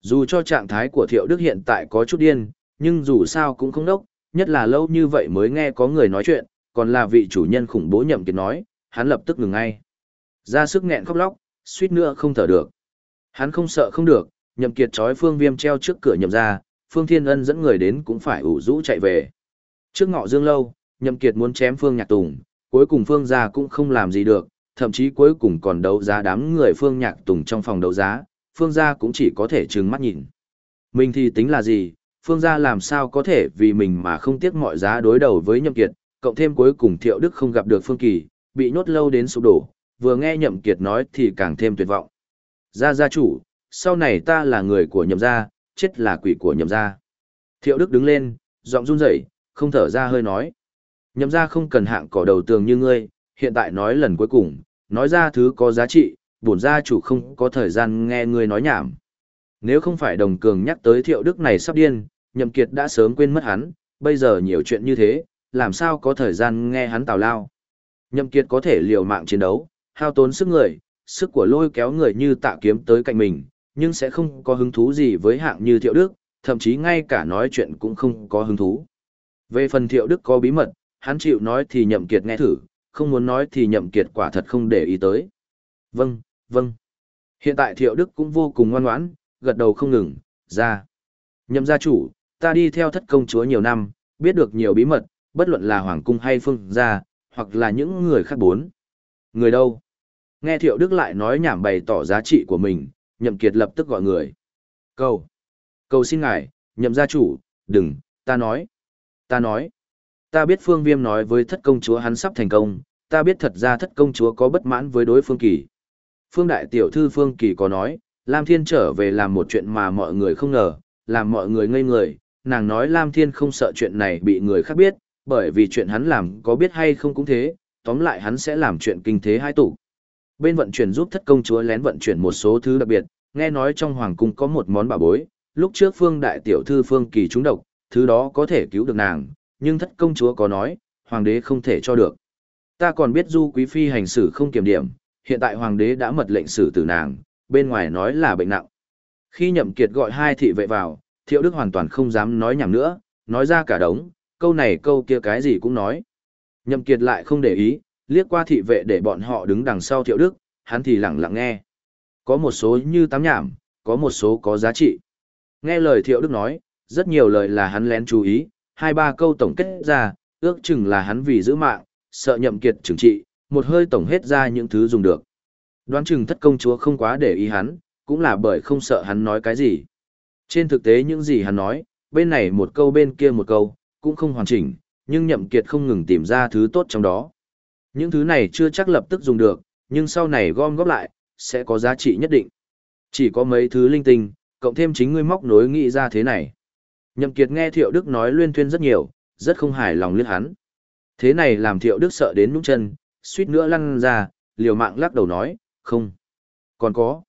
Dù cho trạng thái của Thiệu Đức hiện tại có chút điên, nhưng dù sao cũng không đốc, nhất là lâu như vậy mới nghe có người nói chuyện, còn là vị chủ nhân khủng bố nhậm kiệt nói, hắn lập tức ngừng ngay. Ra sức nghẹn khóc lóc, suýt nữa không thở được. Hắn không sợ không được, nhậm kiệt trói phương viêm treo trước cửa nhậm ra, phương thiên ân dẫn người đến cũng phải ủ rũ chạy về. Trước ngọ dương lâu, nhậm kiệt muốn chém phương nhạc tùng, cuối cùng phương gia cũng không làm gì được, thậm chí cuối cùng còn đấu giá đám người phương nhạc tùng trong phòng đấu giá, phương gia cũng chỉ có thể trừng mắt nhìn. Mình thì tính là gì, phương gia làm sao có thể vì mình mà không tiếc mọi giá đối đầu với nhậm kiệt, cộng thêm cuối cùng thiệu đức không gặp được phương kỳ, bị nhốt lâu đến sụp đổ, vừa nghe nhậm kiệt nói thì càng thêm tuyệt vọng. Gia gia chủ, sau này ta là người của nhậm gia, chết là quỷ của nhậm gia. Thiệu đức đứng lên, giọng run rẩy, không thở ra hơi nói. Nhậm gia không cần hạng cỏ đầu tường như ngươi, hiện tại nói lần cuối cùng, nói ra thứ có giá trị, bổn gia chủ không có thời gian nghe ngươi nói nhảm. Nếu không phải đồng cường nhắc tới thiệu đức này sắp điên, nhậm kiệt đã sớm quên mất hắn, bây giờ nhiều chuyện như thế, làm sao có thời gian nghe hắn tào lao. Nhậm kiệt có thể liều mạng chiến đấu, hao tốn sức người, sức của lôi kéo người như tạ kiếm tới cạnh mình, nhưng sẽ không có hứng thú gì với hạng như thiệu đức, thậm chí ngay cả nói chuyện cũng không có hứng thú. Về phần thiệu đức có bí mật, hắn chịu nói thì nhậm kiệt nghe thử, không muốn nói thì nhậm kiệt quả thật không để ý tới. Vâng, vâng. Hiện tại thiệu đức cũng vô cùng ngoan ngoãn, gật đầu không ngừng, ra. Nhậm gia chủ, ta đi theo thất công chúa nhiều năm, biết được nhiều bí mật, bất luận là hoàng cung hay phương gia, hoặc là những người khác bốn. Người đâu? Nghe thiệu đức lại nói nhảm bày tỏ giá trị của mình, nhậm kiệt lập tức gọi người. Cầu. Cầu xin ngài, nhậm gia chủ, đừng, ta nói. Ta nói. Ta biết phương viêm nói với thất công chúa hắn sắp thành công, ta biết thật ra thất công chúa có bất mãn với đối phương kỳ. Phương đại tiểu thư phương kỳ có nói, Lam Thiên trở về làm một chuyện mà mọi người không ngờ, làm mọi người ngây người, nàng nói Lam Thiên không sợ chuyện này bị người khác biết, bởi vì chuyện hắn làm có biết hay không cũng thế, tóm lại hắn sẽ làm chuyện kinh thế hai tủ. Bên vận chuyển giúp thất công chúa lén vận chuyển một số thứ đặc biệt, nghe nói trong hoàng cung có một món bảo bối, lúc trước phương đại tiểu thư phương kỳ trúng độc, thứ đó có thể cứu được nàng, nhưng thất công chúa có nói, hoàng đế không thể cho được. Ta còn biết du quý phi hành xử không kiểm điểm, hiện tại hoàng đế đã mật lệnh xử tử nàng, bên ngoài nói là bệnh nặng. Khi nhậm kiệt gọi hai thị vệ vào, thiệu đức hoàn toàn không dám nói nhảm nữa, nói ra cả đống, câu này câu kia cái gì cũng nói. Nhậm kiệt lại không để ý, liếc qua thị vệ để bọn họ đứng đằng sau thiệu đức, hắn thì lặng lặng nghe. Có một số như tám nhảm, có một số có giá trị. Nghe lời thiệu đức nói, rất nhiều lời là hắn lén chú ý, hai ba câu tổng kết ra, ước chừng là hắn vì giữ mạng, sợ nhậm kiệt trừng trị, một hơi tổng hết ra những thứ dùng được. Đoán chừng thất công chúa không quá để ý hắn, cũng là bởi không sợ hắn nói cái gì. Trên thực tế những gì hắn nói, bên này một câu bên kia một câu, cũng không hoàn chỉnh, nhưng nhậm kiệt không ngừng tìm ra thứ tốt trong đó. Những thứ này chưa chắc lập tức dùng được, nhưng sau này gom góp lại, sẽ có giá trị nhất định. Chỉ có mấy thứ linh tinh, cộng thêm chính ngươi móc nối nghĩ ra thế này. Nhậm kiệt nghe thiệu đức nói luyên thuyên rất nhiều, rất không hài lòng liếc hắn. Thế này làm thiệu đức sợ đến nút chân, suýt nữa lăn ra, liều mạng lắc đầu nói, không. Còn có.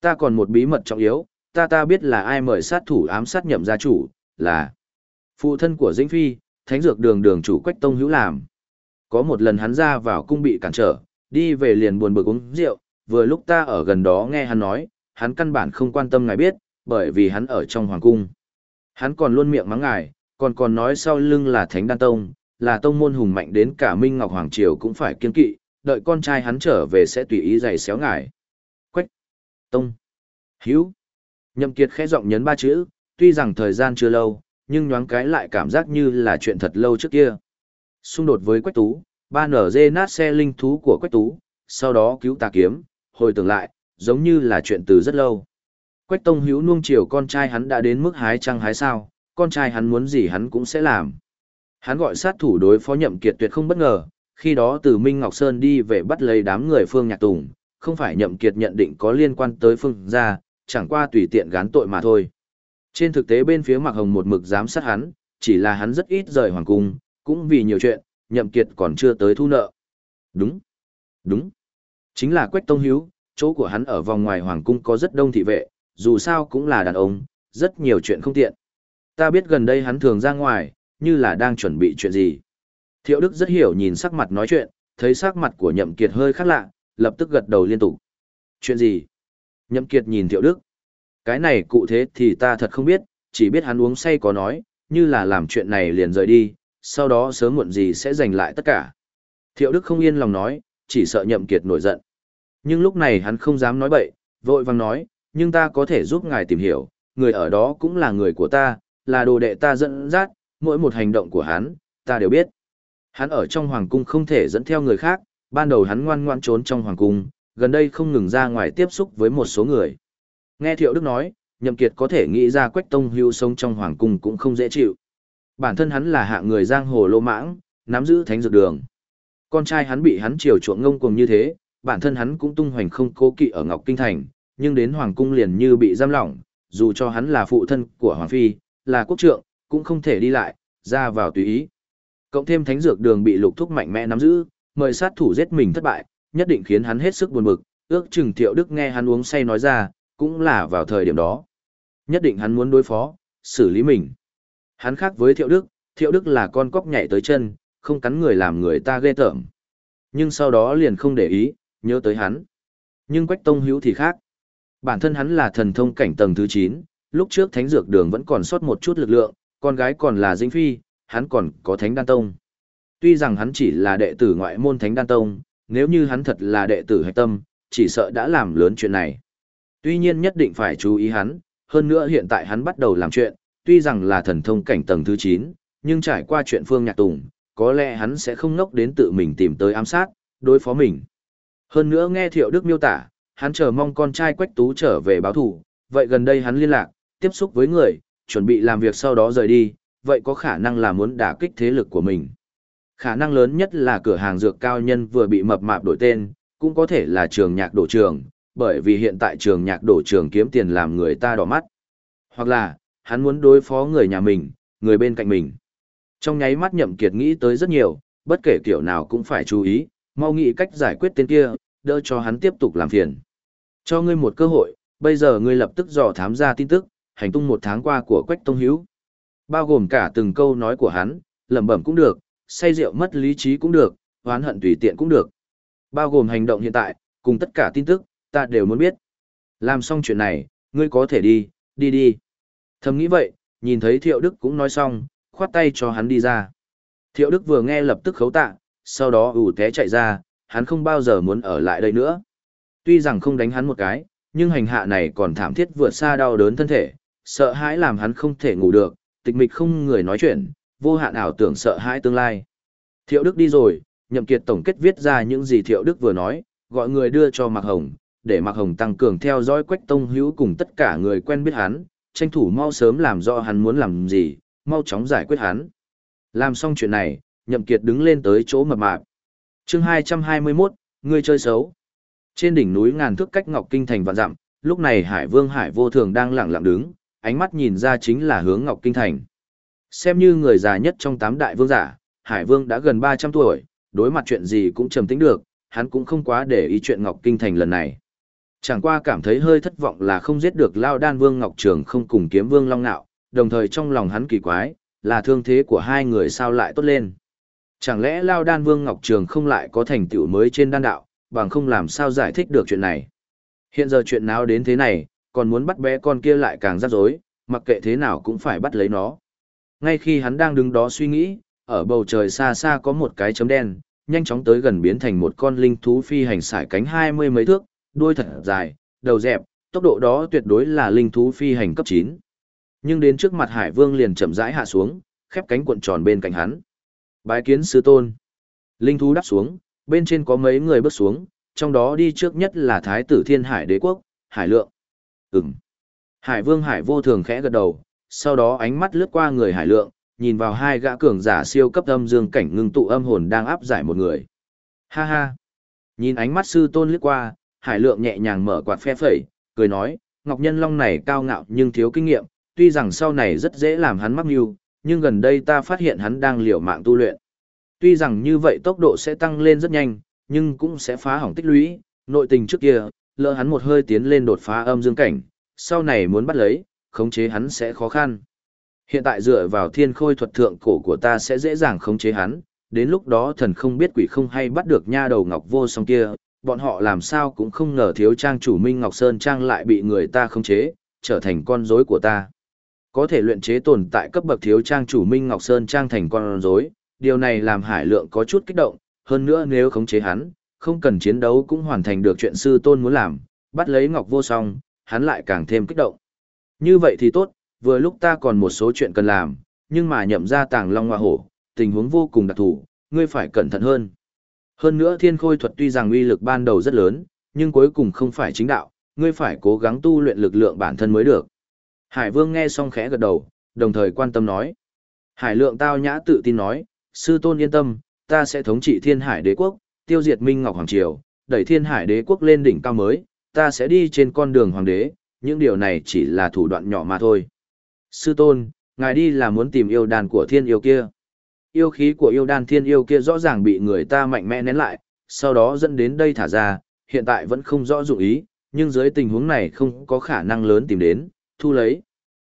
Ta còn một bí mật trọng yếu, ta ta biết là ai mời sát thủ ám sát nhậm gia chủ, là phụ thân của Dĩnh Phi, thánh dược đường đường chủ Quách Tông Hữu làm. Có một lần hắn ra vào cung bị cản trở, đi về liền buồn bực uống rượu, vừa lúc ta ở gần đó nghe hắn nói, hắn căn bản không quan tâm ngài biết, bởi vì hắn ở trong hoàng cung. Hắn còn luôn miệng mắng ngài, còn còn nói sau lưng là Thánh Đan Tông, là tông môn hùng mạnh đến cả Minh Ngọc Hoàng Triều cũng phải kiên kỵ, đợi con trai hắn trở về sẽ tùy ý giày xéo ngài. Quách, Tông, Hiếu. Nhậm Kiệt khẽ giọng nhấn ba chữ, tuy rằng thời gian chưa lâu, nhưng nhoáng cái lại cảm giác như là chuyện thật lâu trước kia. Xung đột với Quách Tú, ba nở dê nát xe linh thú của Quách Tú, sau đó cứu tà kiếm, hồi tưởng lại, giống như là chuyện từ rất lâu. Quách Tông Hữu nuông chiều con trai hắn đã đến mức hái trăng hái sao, con trai hắn muốn gì hắn cũng sẽ làm. Hắn gọi sát thủ đối phó nhậm kiệt tuyệt không bất ngờ, khi đó từ Minh Ngọc Sơn đi về bắt lấy đám người Phương Nhạc Tùng, không phải nhậm kiệt nhận định có liên quan tới Phương gia, chẳng qua tùy tiện gán tội mà thôi. Trên thực tế bên phía Mạc Hồng một mực giám sát hắn, chỉ là hắn rất ít rời hoàng cung, cũng vì nhiều chuyện, nhậm kiệt còn chưa tới thu nợ. Đúng, đúng. Chính là Quách Tông Hiếu, chỗ của hắn ở vòng ngoài hoàng cung có rất đông thị vệ, dù sao cũng là đàn ông, rất nhiều chuyện không tiện. Ta biết gần đây hắn thường ra ngoài, như là đang chuẩn bị chuyện gì. Thiệu Đức rất hiểu nhìn sắc mặt nói chuyện, thấy sắc mặt của Nhậm Kiệt hơi khác lạ, lập tức gật đầu liên tục. Chuyện gì? Nhậm Kiệt nhìn Thiệu Đức. Cái này cụ thế thì ta thật không biết, chỉ biết hắn uống say có nói, như là làm chuyện này liền rời đi, sau đó sớm muộn gì sẽ giành lại tất cả. Thiệu Đức không yên lòng nói, chỉ sợ nhậm kiệt nổi giận. Nhưng lúc này hắn không dám nói bậy, vội vàng nói, nhưng ta có thể giúp ngài tìm hiểu, người ở đó cũng là người của ta, là đồ đệ ta dẫn dắt, mỗi một hành động của hắn, ta đều biết. Hắn ở trong hoàng cung không thể dẫn theo người khác, ban đầu hắn ngoan ngoan trốn trong hoàng cung, gần đây không ngừng ra ngoài tiếp xúc với một số người. Nghe Thiệu Đức nói, Nhậm Kiệt có thể nghĩ ra Quách Tông Hưu sống trong hoàng cung cũng không dễ chịu. Bản thân hắn là hạ người giang hồ lô mãng, nắm giữ thánh dược đường. Con trai hắn bị hắn chiều chuộng ngông cuồng như thế, bản thân hắn cũng tung hoành không cố kỵ ở Ngọc Kinh Thành, nhưng đến hoàng cung liền như bị giam lỏng, dù cho hắn là phụ thân của hoàng phi, là quốc trượng, cũng không thể đi lại, ra vào tùy ý. Cộng thêm thánh dược đường bị lục thúc mạnh mẽ nắm giữ, mời sát thủ giết mình thất bại, nhất định khiến hắn hết sức buồn bực, ước chừng Thiệu Đức nghe hắn uống say nói ra, cũng là vào thời điểm đó. Nhất định hắn muốn đối phó, xử lý mình. Hắn khác với Thiệu Đức, Thiệu Đức là con cóc nhảy tới chân, không cắn người làm người ta ghê tởm. Nhưng sau đó liền không để ý, nhớ tới hắn. Nhưng Quách Tông Hữu thì khác. Bản thân hắn là thần thông cảnh tầng thứ 9, lúc trước thánh dược đường vẫn còn sót một chút lực lượng, con gái còn là Dĩnh Phi, hắn còn có thánh đan tông. Tuy rằng hắn chỉ là đệ tử ngoại môn thánh đan tông, nếu như hắn thật là đệ tử hạch tâm, chỉ sợ đã làm lớn chuyện này. Tuy nhiên nhất định phải chú ý hắn, hơn nữa hiện tại hắn bắt đầu làm chuyện, tuy rằng là thần thông cảnh tầng thứ 9, nhưng trải qua chuyện Phương Nhạc Tùng, có lẽ hắn sẽ không ngốc đến tự mình tìm tới ám sát, đối phó mình. Hơn nữa nghe Thiệu Đức miêu tả, hắn chờ mong con trai Quách Tú trở về báo thủ, vậy gần đây hắn liên lạc, tiếp xúc với người, chuẩn bị làm việc sau đó rời đi, vậy có khả năng là muốn đả kích thế lực của mình. Khả năng lớn nhất là cửa hàng dược cao nhân vừa bị mập mạp đổi tên, cũng có thể là trường nhạc đổ trường, bởi vì hiện tại trường nhạc đổ trường kiếm tiền làm người ta đỏ mắt. Hoặc là, hắn muốn đối phó người nhà mình, người bên cạnh mình. Trong nháy mắt nhậm kiệt nghĩ tới rất nhiều, bất kể kiểu nào cũng phải chú ý, mau nghĩ cách giải quyết tên kia, đỡ cho hắn tiếp tục làm phiền. Cho ngươi một cơ hội, bây giờ ngươi lập tức dò thám ra tin tức, hành tung một tháng qua của Quách Tông Hiếu. Bao gồm cả từng câu nói của hắn, lẩm bẩm cũng được, say rượu mất lý trí cũng được, oán hận tùy tiện cũng được. Bao gồm hành động hiện tại, cùng tất cả tin tức, ta đều muốn biết. Làm xong chuyện này, ngươi có thể đi, đi đi. Thầm nghĩ vậy, nhìn thấy Thiệu Đức cũng nói xong, khoát tay cho hắn đi ra. Thiệu Đức vừa nghe lập tức khấu tạ, sau đó ủ té chạy ra, hắn không bao giờ muốn ở lại đây nữa. Tuy rằng không đánh hắn một cái, nhưng hành hạ này còn thảm thiết vượt xa đau đớn thân thể, sợ hãi làm hắn không thể ngủ được, tịch mịch không người nói chuyện, vô hạn ảo tưởng sợ hãi tương lai. Thiệu Đức đi rồi, Nhậm Kiệt tổng kết viết ra những gì Thiệu Đức vừa nói, gọi người đưa cho Mạc Hồng, để Mạc Hồng tăng cường theo dõi Quách Tông Hữu cùng tất cả người quen biết hắn, tranh thủ mau sớm làm rõ hắn muốn làm gì, mau chóng giải quyết hắn. Làm xong chuyện này, Nhậm Kiệt đứng lên tới chỗ mập mạp. Chương 221, người chơi xấu. Trên đỉnh núi ngàn thước cách Ngọc Kinh thành vạn dặm, lúc này Hải Vương Hải Vô Thường đang lặng lặng đứng, ánh mắt nhìn ra chính là hướng Ngọc Kinh thành. Xem như người già nhất trong tám đại vương giả, Hải Vương đã gần 300 tuổi, đối mặt chuyện gì cũng trầm tĩnh được, hắn cũng không quá để ý chuyện Ngọc Kinh thành lần này. Chẳng qua cảm thấy hơi thất vọng là không giết được Lao Đan Vương Ngọc Trường không cùng kiếm Vương Long Nạo, đồng thời trong lòng hắn kỳ quái, là thương thế của hai người sao lại tốt lên. Chẳng lẽ Lao Đan Vương Ngọc Trường không lại có thành tựu mới trên đan đạo, bằng không làm sao giải thích được chuyện này. Hiện giờ chuyện nào đến thế này, còn muốn bắt bé con kia lại càng rắc rối, mặc kệ thế nào cũng phải bắt lấy nó. Ngay khi hắn đang đứng đó suy nghĩ, ở bầu trời xa xa có một cái chấm đen, nhanh chóng tới gần biến thành một con linh thú phi hành sải cánh hai mươi mấy thước, đuôi thật dài, đầu dẹp, tốc độ đó tuyệt đối là linh thú phi hành cấp 9. Nhưng đến trước mặt Hải Vương liền chậm rãi hạ xuống, khép cánh cuộn tròn bên cạnh hắn. Bái kiến sư tôn. Linh thú đáp xuống, bên trên có mấy người bước xuống, trong đó đi trước nhất là Thái tử Thiên Hải Đế Quốc, Hải Lượng. Ừm. Hải Vương Hải vô thường khẽ gật đầu, sau đó ánh mắt lướt qua người Hải Lượng, nhìn vào hai gã cường giả siêu cấp âm dương cảnh ngưng tụ âm hồn đang áp giải một người. Ha ha. Nhìn ánh mắt sư tôn lướt qua, Hải Lượng nhẹ nhàng mở quạt phe phẩy, cười nói, Ngọc Nhân Long này cao ngạo nhưng thiếu kinh nghiệm, tuy rằng sau này rất dễ làm hắn mắc mưu, nhưng gần đây ta phát hiện hắn đang liều mạng tu luyện. Tuy rằng như vậy tốc độ sẽ tăng lên rất nhanh, nhưng cũng sẽ phá hỏng tích lũy, nội tình trước kia, lỡ hắn một hơi tiến lên đột phá âm dương cảnh, sau này muốn bắt lấy, khống chế hắn sẽ khó khăn. Hiện tại dựa vào thiên khôi thuật thượng cổ của ta sẽ dễ dàng khống chế hắn, đến lúc đó thần không biết quỷ không hay bắt được nha đầu ngọc vô song kia, bọn họ làm sao cũng không ngờ thiếu trang chủ Minh Ngọc Sơn Trang lại bị người ta khống chế, trở thành con rối của ta. Có thể luyện chế tồn tại cấp bậc thiếu trang chủ Minh Ngọc Sơn trang thành con rối, điều này làm Hải Lượng có chút kích động, hơn nữa nếu khống chế hắn, không cần chiến đấu cũng hoàn thành được chuyện sư tôn muốn làm, bắt lấy Ngọc Vô Song, hắn lại càng thêm kích động. Như vậy thì tốt, vừa lúc ta còn một số chuyện cần làm, nhưng mà nhậm ra tàng long hoa hổ, tình huống vô cùng đặc thù, ngươi phải cẩn thận hơn. Hơn nữa thiên khôi thuật tuy rằng uy lực ban đầu rất lớn, nhưng cuối cùng không phải chính đạo, ngươi phải cố gắng tu luyện lực lượng bản thân mới được. Hải vương nghe xong khẽ gật đầu, đồng thời quan tâm nói. Hải lượng tao nhã tự tin nói, sư tôn yên tâm, ta sẽ thống trị thiên hải đế quốc, tiêu diệt Minh Ngọc Hoàng Triều, đẩy thiên hải đế quốc lên đỉnh cao mới, ta sẽ đi trên con đường hoàng đế, những điều này chỉ là thủ đoạn nhỏ mà thôi. Sư tôn, ngài đi là muốn tìm yêu đàn của thiên yêu kia. Yêu khí của yêu đàn thiên yêu kia rõ ràng bị người ta mạnh mẽ nén lại, sau đó dẫn đến đây thả ra, hiện tại vẫn không rõ dụng ý, nhưng dưới tình huống này không có khả năng lớn tìm đến, thu lấy.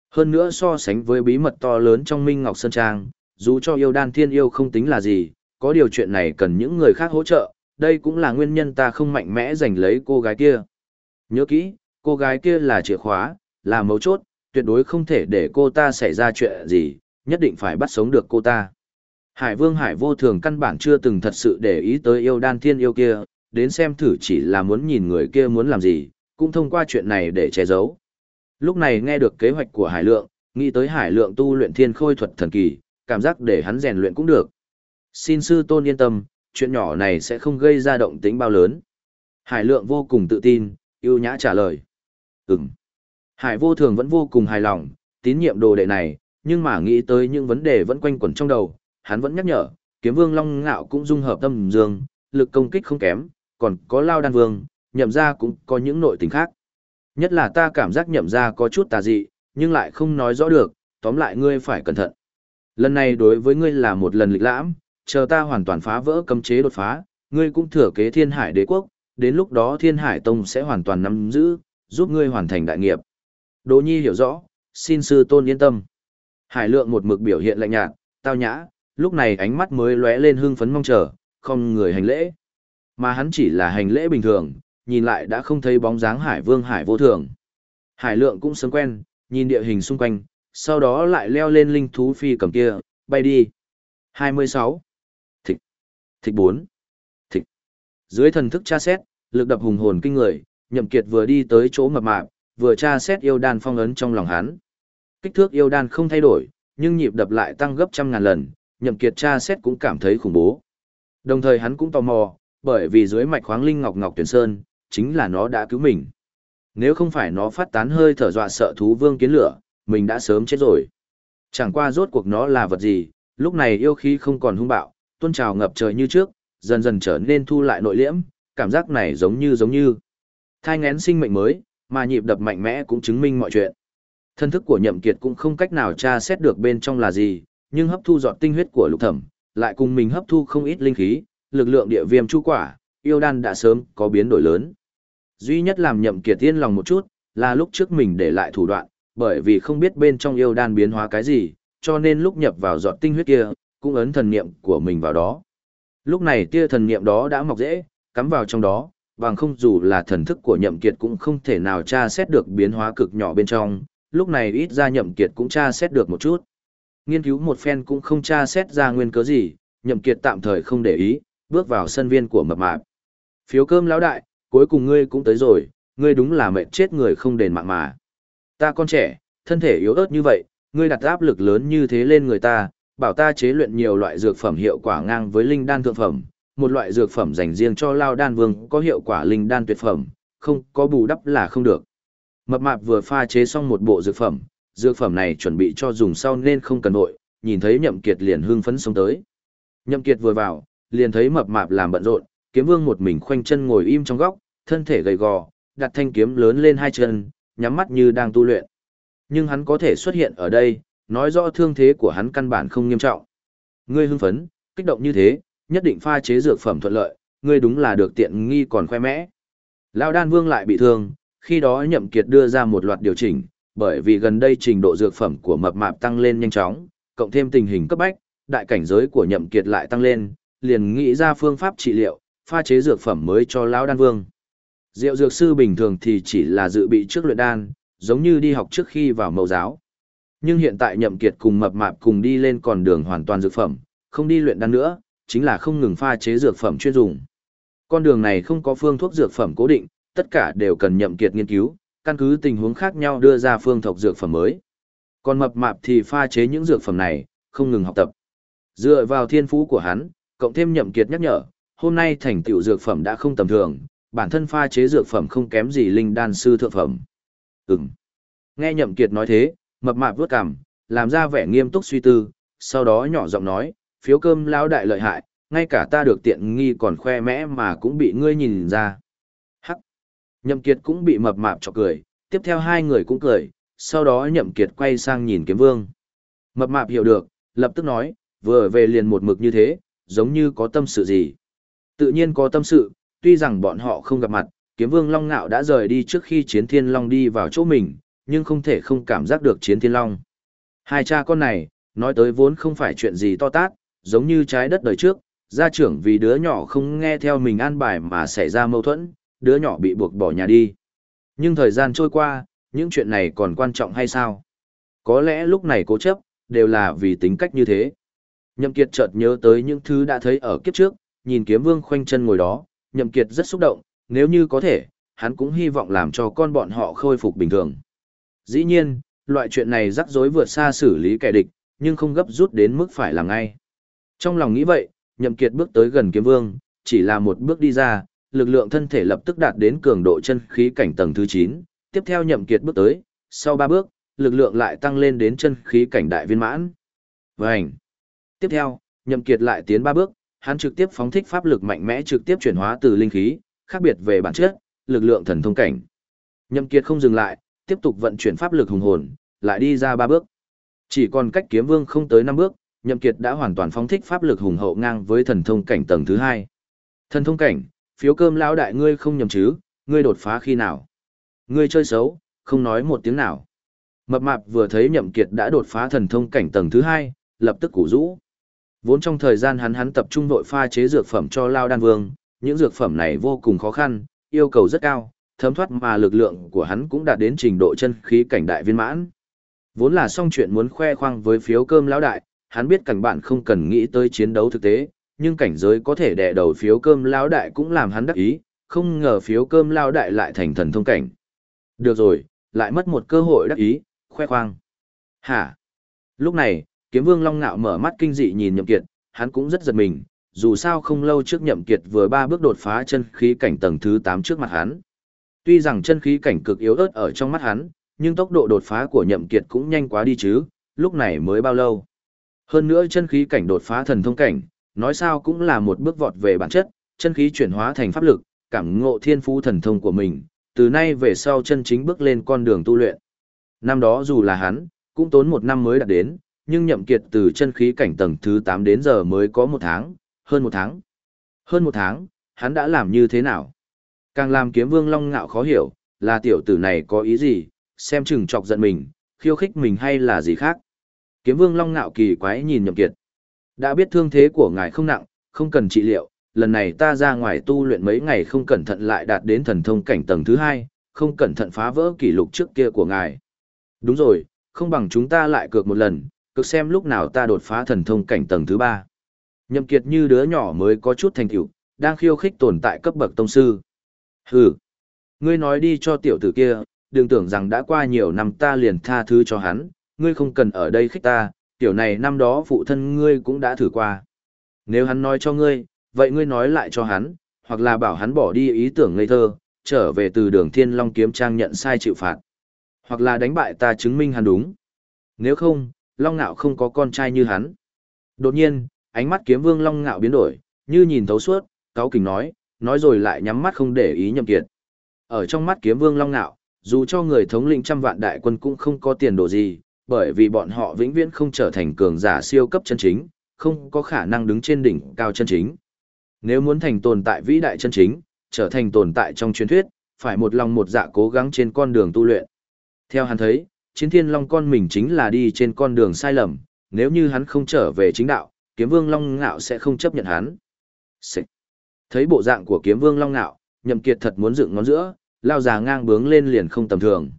Hơn nữa so sánh với bí mật to lớn trong Minh Ngọc Sơn Trang, dù cho yêu đan thiên yêu không tính là gì, có điều chuyện này cần những người khác hỗ trợ, đây cũng là nguyên nhân ta không mạnh mẽ giành lấy cô gái kia. Nhớ kỹ, cô gái kia là chìa khóa, là mấu chốt, tuyệt đối không thể để cô ta xảy ra chuyện gì, nhất định phải bắt sống được cô ta. Hải vương hải vô thường căn bản chưa từng thật sự để ý tới yêu đan thiên yêu kia, đến xem thử chỉ là muốn nhìn người kia muốn làm gì, cũng thông qua chuyện này để che giấu. Lúc này nghe được kế hoạch của hải lượng, nghĩ tới hải lượng tu luyện thiên khôi thuật thần kỳ, cảm giác để hắn rèn luyện cũng được. Xin sư tôn yên tâm, chuyện nhỏ này sẽ không gây ra động tính bao lớn. Hải lượng vô cùng tự tin, yêu nhã trả lời. Ừm. Hải vô thường vẫn vô cùng hài lòng, tín nhiệm đồ đệ này, nhưng mà nghĩ tới những vấn đề vẫn quanh quẩn trong đầu, hắn vẫn nhắc nhở, kiếm vương long ngạo cũng dung hợp tâm dương, lực công kích không kém, còn có lao đan vương, nhậm ra cũng có những nội tình khác. Nhất là ta cảm giác nhậm ra có chút tà dị, nhưng lại không nói rõ được, tóm lại ngươi phải cẩn thận. Lần này đối với ngươi là một lần lịch lãm, chờ ta hoàn toàn phá vỡ cấm chế đột phá, ngươi cũng thừa kế thiên hải đế quốc, đến lúc đó thiên hải tông sẽ hoàn toàn nắm giữ, giúp ngươi hoàn thành đại nghiệp. Đỗ Nhi hiểu rõ, xin sư tôn yên tâm. Hải lượng một mực biểu hiện lạnh nhạt, tao nhã, lúc này ánh mắt mới lóe lên hưng phấn mong chờ, không người hành lễ. Mà hắn chỉ là hành lễ bình thường, nhìn lại đã không thấy bóng dáng hải vương hải vô thường. Hải lượng cũng sớm quen, nhìn địa hình xung quanh, sau đó lại leo lên linh thú phi cầm kia, bay đi. 26. Thịch. 4. Thịch. Dưới thần thức tra xét, lực đập hùng hồn kinh người, nhậm kiệt vừa đi tới chỗ mập mạp, vừa tra xét yêu đan phong ấn trong lòng hắn. Kích thước yêu đan không thay đổi, nhưng nhịp đập lại tăng gấp trăm ngàn lần, nhậm kiệt tra xét cũng cảm thấy khủng bố. Đồng thời hắn cũng tò mò, bởi vì dưới mạch khoáng linh ngọc ngọc tuyển sơn, chính là nó đã cứu mình. Nếu không phải nó phát tán hơi thở dọa sợ thú vương kiến lửa, mình đã sớm chết rồi. Chẳng qua rốt cuộc nó là vật gì, lúc này yêu khí không còn hung bạo, tuôn trào ngập trời như trước, dần dần trở nên thu lại nội liễm, cảm giác này giống như giống như thai ngén sinh mệnh mới, mà nhịp đập mạnh mẽ cũng chứng minh mọi chuyện. Thân thức của nhậm kiệt cũng không cách nào tra xét được bên trong là gì, nhưng hấp thu giọt tinh huyết của lục thẩm, lại cùng mình hấp thu không ít linh khí, lực lượng địa viêm chu quả, yêu đan đã sớm có biến đổi lớn. Duy nhất làm nhậm kiệt tiên lòng một chút, là lúc trước mình để lại thủ đoạn, bởi vì không biết bên trong yêu đan biến hóa cái gì, cho nên lúc nhập vào giọt tinh huyết kia, cũng ấn thần niệm của mình vào đó. Lúc này tia thần niệm đó đã mọc dễ, cắm vào trong đó, bằng không dù là thần thức của nhậm kiệt cũng không thể nào tra xét được biến hóa cực nhỏ bên trong, lúc này ít ra nhậm kiệt cũng tra xét được một chút. Nghiên cứu một phen cũng không tra xét ra nguyên cớ gì, nhậm kiệt tạm thời không để ý, bước vào sân viên của mập mạp. Phiếu cơm lão đại, cuối cùng ngươi cũng tới rồi, ngươi đúng là mệnh chết người không đền mạng mà. Ta con trẻ, thân thể yếu ớt như vậy, ngươi đặt áp lực lớn như thế lên người ta, bảo ta chế luyện nhiều loại dược phẩm hiệu quả ngang với linh đan thượng phẩm, một loại dược phẩm dành riêng cho Lao Đan Vương có hiệu quả linh đan tuyệt phẩm, không có bù đắp là không được. Mập mạp vừa pha chế xong một bộ dược phẩm, dược phẩm này chuẩn bị cho dùng sau nên không cần nội, nhìn thấy Nhậm Kiệt liền hưng phấn sống tới. Nhậm Kiệt vừa vào, liền thấy mập mạp làm bận rộn, kiếm vương một mình khoanh chân ngồi im trong góc, thân thể gầy gò, đặt thanh kiếm lớn lên hai chân, nhắm mắt như đang tu luyện. Nhưng hắn có thể xuất hiện ở đây, nói rõ thương thế của hắn căn bản không nghiêm trọng. Ngươi hưng phấn, kích động như thế, nhất định pha chế dược phẩm thuận lợi, ngươi đúng là được tiện nghi còn khoe mẽ. Lão đan vương lại bị thương, khi đó nhậm kiệt đưa ra một loạt điều chỉnh, bởi vì gần đây trình độ dược phẩm của mập mạp tăng lên nhanh chóng, cộng thêm tình hình cấp bách, đại cảnh giới của nhậm kiệt lại tăng lên, liền nghĩ ra phương pháp trị liệu, pha chế dược phẩm mới cho lão đan vương. Diệu dược sư bình thường thì chỉ là dự bị trước luyện đan, giống như đi học trước khi vào mẫu giáo. Nhưng hiện tại nhậm kiệt cùng mập mạp cùng đi lên con đường hoàn toàn dược phẩm, không đi luyện đan nữa, chính là không ngừng pha chế dược phẩm chuyên dùng. Con đường này không có phương thuốc dược phẩm cố định, tất cả đều cần nhậm kiệt nghiên cứu, căn cứ tình huống khác nhau đưa ra phương thuốc dược phẩm mới. Còn mập mạp thì pha chế những dược phẩm này, không ngừng học tập. Dựa vào thiên phú của hắn, cộng thêm nhậm kiệt nhắc nhở, hôm nay thành tựu dược phẩm đã không tầm thường, bản thân pha chế dược phẩm không kém gì linh đan sư thượng phẩm. Ừm. Nghe nhậm kiệt nói thế, mập mạp vớt cằm, làm ra vẻ nghiêm túc suy tư, sau đó nhỏ giọng nói, phiếu cơm lão đại lợi hại, ngay cả ta được tiện nghi còn khoe mẽ mà cũng bị ngươi nhìn ra. Hắc. Nhậm kiệt cũng bị mập mạp cho cười, tiếp theo hai người cũng cười, sau đó nhậm kiệt quay sang nhìn kiếm vương. Mập mạp hiểu được, lập tức nói, vừa về liền một mực như thế, giống như có tâm sự gì. Tự nhiên có tâm sự, tuy rằng bọn họ không gặp mặt, kiếm vương Long Ngạo đã rời đi trước khi chiến thiên Long đi vào chỗ mình, nhưng không thể không cảm giác được chiến thiên Long. Hai cha con này, nói tới vốn không phải chuyện gì to tát, giống như trái đất đời trước, gia trưởng vì đứa nhỏ không nghe theo mình an bài mà xảy ra mâu thuẫn, đứa nhỏ bị buộc bỏ nhà đi. Nhưng thời gian trôi qua, những chuyện này còn quan trọng hay sao? Có lẽ lúc này cố chấp, đều là vì tính cách như thế. Nhậm Kiệt chợt nhớ tới những thứ đã thấy ở kiếp trước, nhìn kiếm vương khoanh chân ngồi đó, Nhậm Kiệt rất xúc động, nếu như có thể, hắn cũng hy vọng làm cho con bọn họ khôi phục bình thường. Dĩ nhiên, loại chuyện này rắc rối vượt xa xử lý kẻ địch, nhưng không gấp rút đến mức phải làm ngay. Trong lòng nghĩ vậy, Nhậm Kiệt bước tới gần kiếm vương, chỉ là một bước đi ra, lực lượng thân thể lập tức đạt đến cường độ chân khí cảnh tầng thứ 9, tiếp theo Nhậm Kiệt bước tới, sau ba bước, lực lượng lại tăng lên đến chân khí cảnh đại viên mãn. Vành. Tiếp theo, Nhậm Kiệt lại tiến ba bước, hắn trực tiếp phóng thích pháp lực mạnh mẽ trực tiếp chuyển hóa từ linh khí, khác biệt về bản chất, lực lượng thần thông cảnh. Nhậm Kiệt không dừng lại, tiếp tục vận chuyển pháp lực hùng hồn, lại đi ra ba bước. Chỉ còn cách kiếm vương không tới năm bước, Nhậm Kiệt đã hoàn toàn phóng thích pháp lực hùng hậu ngang với thần thông cảnh tầng thứ hai. Thần thông cảnh, phiếu cơm lão đại ngươi không nhầm chứ, ngươi đột phá khi nào? Ngươi chơi xấu, không nói một tiếng nào. Mập mạp vừa thấy Nhậm Kiệt đã đột phá thần thông cảnh tầng thứ hai, lập tức củ rũ. Vốn trong thời gian hắn hắn tập trung nội pha chế dược phẩm cho Lao Đan Vương, những dược phẩm này vô cùng khó khăn, yêu cầu rất cao, thấm thoát mà lực lượng của hắn cũng đạt đến trình độ chân khí cảnh đại viên mãn. Vốn là xong chuyện muốn khoe khoang với phiếu cơm lão đại, hắn biết cảnh bạn không cần nghĩ tới chiến đấu thực tế, nhưng cảnh giới có thể đè đầu phiếu cơm lão đại cũng làm hắn đắc ý, không ngờ phiếu cơm lão đại lại thành thần thông cảnh. Được rồi, lại mất một cơ hội đắc ý, khoe khoang. Hả? Lúc này, kiếm vương long ngạo mở mắt kinh dị nhìn nhậm kiệt, hắn cũng rất giật mình, dù sao không lâu trước nhậm kiệt vừa ba bước đột phá chân khí cảnh tầng thứ 8 trước mặt hắn. Tuy rằng chân khí cảnh cực yếu ớt ở trong mắt hắn, nhưng tốc độ đột phá của nhậm kiệt cũng nhanh quá đi chứ, lúc này mới bao lâu. Hơn nữa chân khí cảnh đột phá thần thông cảnh, nói sao cũng là một bước vọt về bản chất, chân khí chuyển hóa thành pháp lực, cảm ngộ thiên phú thần thông của mình, từ nay về sau chân chính bước lên con đường tu luyện. Năm đó dù là hắn, cũng tốn một năm mới đạt đến, nhưng nhậm kiệt từ chân khí cảnh tầng thứ 8 đến giờ mới có một tháng, hơn một tháng. Hơn một tháng, hắn đã làm như thế nào? Càng làm kiếm vương long ngạo khó hiểu, là tiểu tử này có ý gì, xem chừng chọc giận mình, khiêu khích mình hay là gì khác. Kiếm vương long ngạo kỳ quái nhìn nhậm kiệt. Đã biết thương thế của ngài không nặng, không cần trị liệu, lần này ta ra ngoài tu luyện mấy ngày không cẩn thận lại đạt đến thần thông cảnh tầng thứ hai, không cẩn thận phá vỡ kỷ lục trước kia của ngài. Đúng rồi, không bằng chúng ta lại cược một lần, cược xem lúc nào ta đột phá thần thông cảnh tầng thứ ba. Nhậm Kiệt như đứa nhỏ mới có chút thành tựu, đang khiêu khích tồn tại cấp bậc tông sư. Hừ, ngươi nói đi cho tiểu tử kia, đừng tưởng rằng đã qua nhiều năm ta liền tha thứ cho hắn, ngươi không cần ở đây khích ta, tiểu này năm đó phụ thân ngươi cũng đã thử qua. Nếu hắn nói cho ngươi, vậy ngươi nói lại cho hắn, hoặc là bảo hắn bỏ đi ý tưởng ngây thơ, trở về từ đường thiên long kiếm trang nhận sai chịu phạt. Hoặc là đánh bại ta chứng minh hắn đúng. Nếu không, Long Ngạo không có con trai như hắn. Đột nhiên, ánh mắt kiếm vương Long Ngạo biến đổi, như nhìn thấu suốt, cáo kình nói, nói rồi lại nhắm mắt không để ý nhậm kiệt. Ở trong mắt kiếm vương Long nạo, dù cho người thống lĩnh trăm vạn đại quân cũng không có tiền đồ gì, bởi vì bọn họ vĩnh viễn không trở thành cường giả siêu cấp chân chính, không có khả năng đứng trên đỉnh cao chân chính. Nếu muốn thành tồn tại vĩ đại chân chính, trở thành tồn tại trong truyền thuyết, phải một lòng một dạ cố gắng trên con đường tu luyện. Theo hắn thấy, chiến thiên long con mình chính là đi trên con đường sai lầm, nếu như hắn không trở về chính đạo, kiếm vương long ngạo sẽ không chấp nhận hắn. Sịch. Thấy bộ dạng của kiếm vương long nạo, nhậm kiệt thật muốn dựng ngón giữa, lao già ngang bướng lên liền không tầm thường.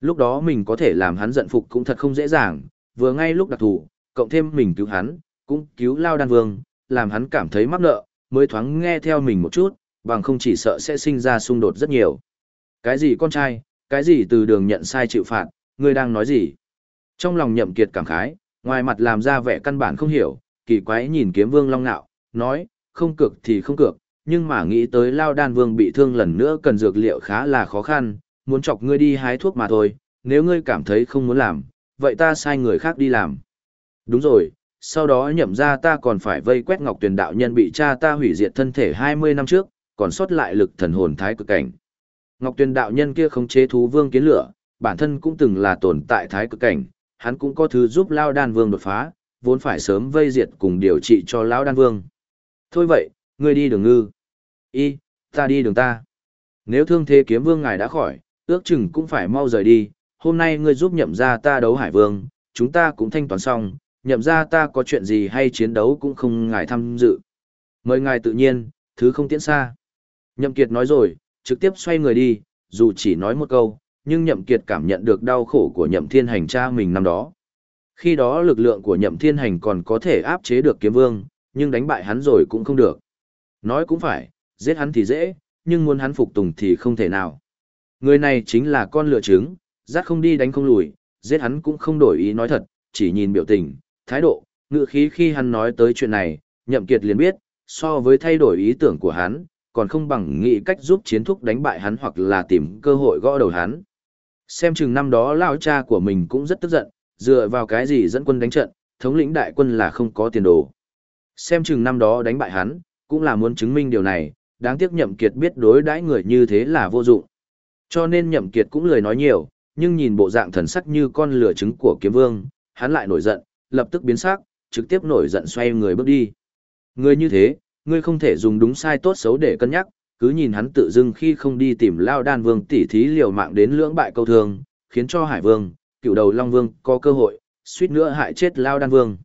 Lúc đó mình có thể làm hắn giận phục cũng thật không dễ dàng, vừa ngay lúc đặc thù, cộng thêm mình cứu hắn, cũng cứu Lao Đan Vương, làm hắn cảm thấy mắc nợ, mới thoáng nghe theo mình một chút, bằng không chỉ sợ sẽ sinh ra xung đột rất nhiều. Cái gì con trai, cái gì từ đường nhận sai chịu phạt, ngươi đang nói gì? Trong lòng nhậm kiệt cảm khái, ngoài mặt làm ra vẻ căn bản không hiểu, kỳ quái nhìn kiếm vương long nạo, nói, không cực thì không cực, nhưng mà nghĩ tới lao đan vương bị thương lần nữa cần dược liệu khá là khó khăn, muốn chọc ngươi đi hái thuốc mà thôi, nếu ngươi cảm thấy không muốn làm, vậy ta sai người khác đi làm. Đúng rồi, sau đó nhậm ra ta còn phải vây quét ngọc tuyển đạo nhân bị cha ta hủy diệt thân thể 20 năm trước, còn sót lại lực thần hồn thái cực cảnh. Ngọc tuyển đạo nhân kia không chế thú vương kiến lửa, bản thân cũng từng là tồn tại thái cực cảnh, hắn cũng có thứ giúp lao đan vương đột phá, vốn phải sớm vây diệt cùng điều trị cho lão đan vương. Thôi vậy, ngươi đi đường ngư. Y, ta đi đường ta. Nếu thương thế kiếm vương ngài đã khỏi, ước chừng cũng phải mau rời đi, hôm nay ngươi giúp nhậm ra ta đấu hải vương, chúng ta cũng thanh toán xong, nhậm ra ta có chuyện gì hay chiến đấu cũng không ngài tham dự. Mời ngài tự nhiên, thứ không tiễn xa. Nhậm Kiệt nói rồi, trực tiếp xoay người đi, dù chỉ nói một câu, nhưng Nhậm Kiệt cảm nhận được đau khổ của Nhậm Thiên Hành cha mình năm đó. Khi đó lực lượng của Nhậm Thiên Hành còn có thể áp chế được kiếm vương, nhưng đánh bại hắn rồi cũng không được. Nói cũng phải, giết hắn thì dễ, nhưng muốn hắn phục tùng thì không thể nào. Người này chính là con lựa trứng, dắt không đi đánh không lùi, giết hắn cũng không đổi ý nói thật, chỉ nhìn biểu tình, thái độ, ngựa khí khi hắn nói tới chuyện này, nhậm kiệt liền biết, so với thay đổi ý tưởng của hắn, còn không bằng nghĩ cách giúp chiến thúc đánh bại hắn hoặc là tìm cơ hội gõ đầu hắn. Xem chừng năm đó lão cha của mình cũng rất tức giận, dựa vào cái gì dẫn quân đánh trận, thống lĩnh đại quân là không có tiền đồ. Xem chừng năm đó đánh bại hắn, cũng là muốn chứng minh điều này, đáng tiếc nhậm kiệt biết đối đãi người như thế là vô dụng. Cho nên nhậm kiệt cũng lười nói nhiều, nhưng nhìn bộ dạng thần sắc như con lửa trứng của kiếm vương, hắn lại nổi giận, lập tức biến sắc, trực tiếp nổi giận xoay người bước đi. Người như thế, ngươi không thể dùng đúng sai tốt xấu để cân nhắc, cứ nhìn hắn tự dưng khi không đi tìm lao đan vương tỉ thí liều mạng đến lưỡng bại câu thường, khiến cho hải vương, cựu đầu long vương có cơ hội, suýt nữa hại chết lao đan vương.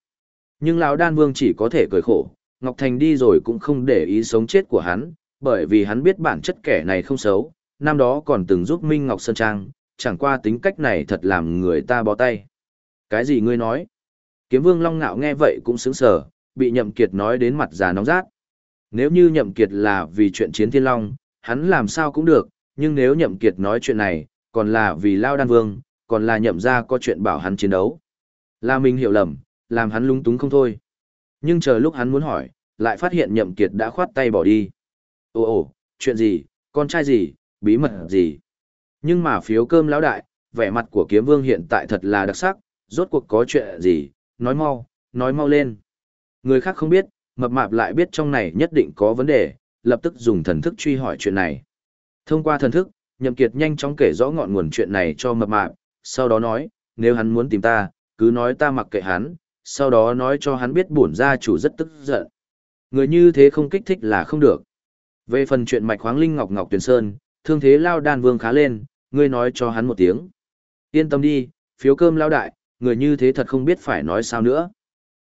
Nhưng lao đan vương chỉ có thể cười khổ, Ngọc Thành đi rồi cũng không để ý sống chết của hắn, bởi vì hắn biết bản chất kẻ này không xấu, năm đó còn từng giúp Minh Ngọc Sơn Trang, chẳng qua tính cách này thật làm người ta bó tay. Cái gì ngươi nói? Kiếm vương Long Ngạo nghe vậy cũng sững sờ, bị nhậm kiệt nói đến mặt già nóng rát. Nếu như nhậm kiệt là vì chuyện chiến thiên long, hắn làm sao cũng được, nhưng nếu nhậm kiệt nói chuyện này, còn là vì Lao Đan Vương, còn là nhậm gia có chuyện bảo hắn chiến đấu. Là mình hiểu lầm, làm hắn lung túng không thôi. Nhưng chờ lúc hắn muốn hỏi, lại phát hiện nhậm kiệt đã khoát tay bỏ đi. Ồ ồ, chuyện gì, con trai gì, bí mật gì. Nhưng mà phiếu cơm lão đại, vẻ mặt của kiếm vương hiện tại thật là đặc sắc, rốt cuộc có chuyện gì, nói mau, nói mau lên. Người khác không biết, mập mạp lại biết trong này nhất định có vấn đề, lập tức dùng thần thức truy hỏi chuyện này. Thông qua thần thức, Nhậm Kiệt nhanh chóng kể rõ ngọn nguồn chuyện này cho mập mạp, sau đó nói, nếu hắn muốn tìm ta, cứ nói ta mặc kệ hắn, sau đó nói cho hắn biết bổn gia chủ rất tức giận. Người như thế không kích thích là không được. Về phần chuyện mạch khoáng linh ngọc ngọc tuyển sơn, thương thế lao đan vương khá lên, ngươi nói cho hắn một tiếng. Yên tâm đi, phiếu cơm lao đại, người như thế thật không biết phải nói sao nữa.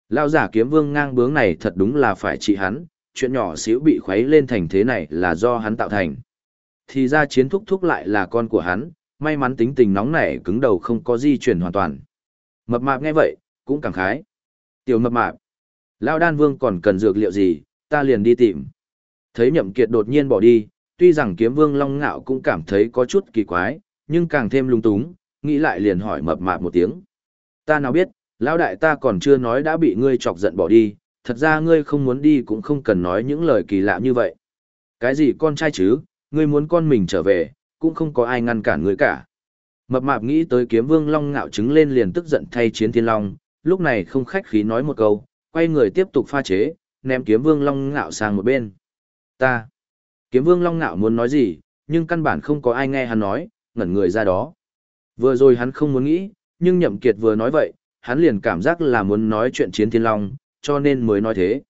Lao giả kiếm vương ngang bướng này thật đúng là phải trị hắn, chuyện nhỏ xíu bị khuấy lên thành thế này là do hắn tạo thành. Thì ra chiến thúc thúc lại là con của hắn, may mắn tính tình nóng nảy cứng đầu không có di chuyển hoàn toàn. Mập mạp nghe vậy, cũng cảm khái. Tiểu mập mạp, Lao đan vương còn cần dược liệu gì, ta liền đi tìm. Thấy nhậm kiệt đột nhiên bỏ đi, tuy rằng kiếm vương long ngạo cũng cảm thấy có chút kỳ quái, nhưng càng thêm lung túng, nghĩ lại liền hỏi mập mạp một tiếng. Ta nào biết, lão đại ta còn chưa nói đã bị ngươi chọc giận bỏ đi, thật ra ngươi không muốn đi cũng không cần nói những lời kỳ lạ như vậy. Cái gì con trai chứ, ngươi muốn con mình trở về, cũng không có ai ngăn cản ngươi cả. Mập mạp nghĩ tới kiếm vương long ngạo chứng lên liền tức giận thay chiến thiên long, lúc này không khách khí nói một câu, quay người tiếp tục pha chế, ném kiếm vương long ngạo sang một bên. Ta. Kiếm vương long ngạo muốn nói gì, nhưng căn bản không có ai nghe hắn nói, ngẩn người ra đó. Vừa rồi hắn không muốn nghĩ, nhưng nhậm kiệt vừa nói vậy, hắn liền cảm giác là muốn nói chuyện chiến thiên long, cho nên mới nói thế.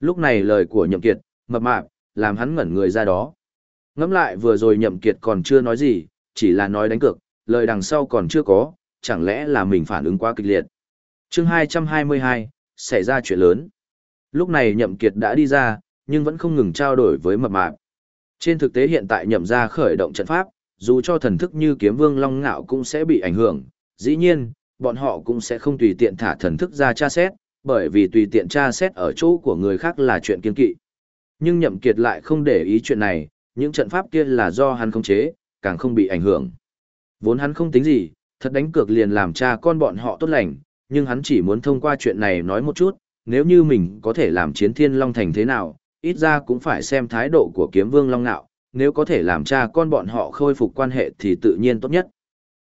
Lúc này lời của nhậm kiệt, mập mạp, làm hắn ngẩn người ra đó. Ngẫm lại vừa rồi nhậm kiệt còn chưa nói gì, chỉ là nói đánh cược, lời đằng sau còn chưa có, chẳng lẽ là mình phản ứng quá kịch liệt. Chương 222, xảy ra chuyện lớn. Lúc này nhậm kiệt đã đi ra, nhưng vẫn không ngừng trao đổi với mập mạp. Trên thực tế hiện tại nhậm ra khởi động trận pháp, dù cho thần thức như kiếm vương long ngạo cũng sẽ bị ảnh hưởng, dĩ nhiên, bọn họ cũng sẽ không tùy tiện thả thần thức ra tra xét, bởi vì tùy tiện tra xét ở chỗ của người khác là chuyện kiên kỵ. Nhưng nhậm kiệt lại không để ý chuyện này, những trận pháp kia là do hắn khống chế, càng không bị ảnh hưởng. Vốn hắn không tính gì, thật đánh cược liền làm cha con bọn họ tốt lành, nhưng hắn chỉ muốn thông qua chuyện này nói một chút, nếu như mình có thể làm chiến thiên long thành thế nào, ít ra cũng phải xem thái độ của kiếm vương long nạo, nếu có thể làm cha con bọn họ khôi phục quan hệ thì tự nhiên tốt nhất.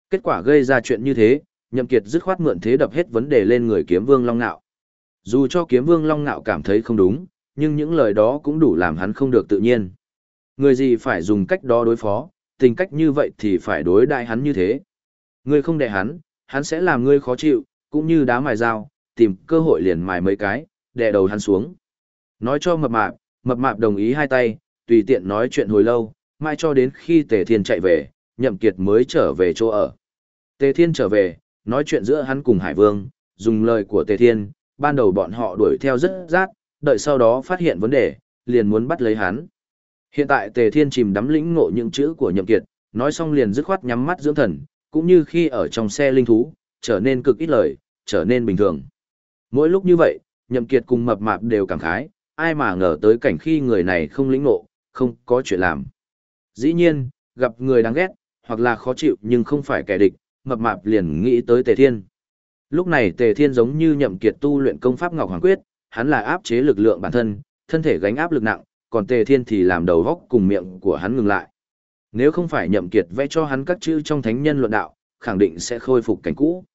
Kết quả gây ra chuyện như thế, nhậm kiệt dứt khoát mượn thế đập hết vấn đề lên người kiếm vương long nạo. Dù cho kiếm vương long nạo cảm thấy không đúng, nhưng những lời đó cũng đủ làm hắn không được tự nhiên. Người gì phải dùng cách đó đối phó, tình cách như vậy thì phải đối đại hắn như thế. Ngươi không để hắn, hắn sẽ làm ngươi khó chịu, cũng như đá mài dao, tìm cơ hội liền mài mấy cái, đè đầu hắn xuống. Nói cho mập mạp, mập mạp đồng ý hai tay, tùy tiện nói chuyện hồi lâu, mai cho đến khi Tề Thiên chạy về, Nhậm Kiệt mới trở về chỗ ở. Tề Thiên trở về, nói chuyện giữa hắn cùng Hải Vương, dùng lời của Tề Thiên, ban đầu bọn họ đuổi theo rất rát, đợi sau đó phát hiện vấn đề, liền muốn bắt lấy hắn. Hiện tại Tề Thiên chìm đắm lĩnh ngộ những chữ của Nhậm Kiệt, nói xong liền dứt khoát nhắm mắt dưỡng thần, cũng như khi ở trong xe linh thú, trở nên cực ít lời, trở nên bình thường. Mỗi lúc như vậy, Nhậm Kiệt cùng mập mạp đều cảm khái, ai mà ngờ tới cảnh khi người này không lĩnh ngộ, không có chuyện làm. Dĩ nhiên, gặp người đáng ghét, hoặc là khó chịu nhưng không phải kẻ địch, mập mạp liền nghĩ tới Tề Thiên. Lúc này Tề Thiên giống như Nhậm Kiệt tu luyện công pháp Ngọc Hoàng Quyết, hắn là áp chế lực lượng bản thân, thân thể gánh áp lực nặng, còn Tề Thiên thì làm đầu góc cùng miệng của hắn ngừng lại. Nếu không phải nhậm kiệt vẽ cho hắn các chữ trong thánh nhân luận đạo, khẳng định sẽ khôi phục cảnh cũ.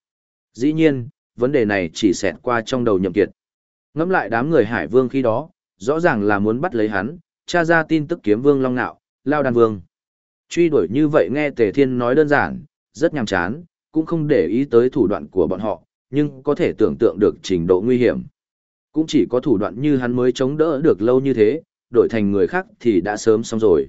Dĩ nhiên, vấn đề này chỉ xẹt qua trong đầu nhậm kiệt. Ngắm lại đám người hải vương khi đó, rõ ràng là muốn bắt lấy hắn, tra ra tin tức kiếm vương long nạo, lao đan vương. Truy đuổi như vậy nghe Tề Thiên nói đơn giản, rất nhàm chán, cũng không để ý tới thủ đoạn của bọn họ, nhưng có thể tưởng tượng được trình độ nguy hiểm. Cũng chỉ có thủ đoạn như hắn mới chống đỡ được lâu như thế, đổi thành người khác thì đã sớm xong rồi.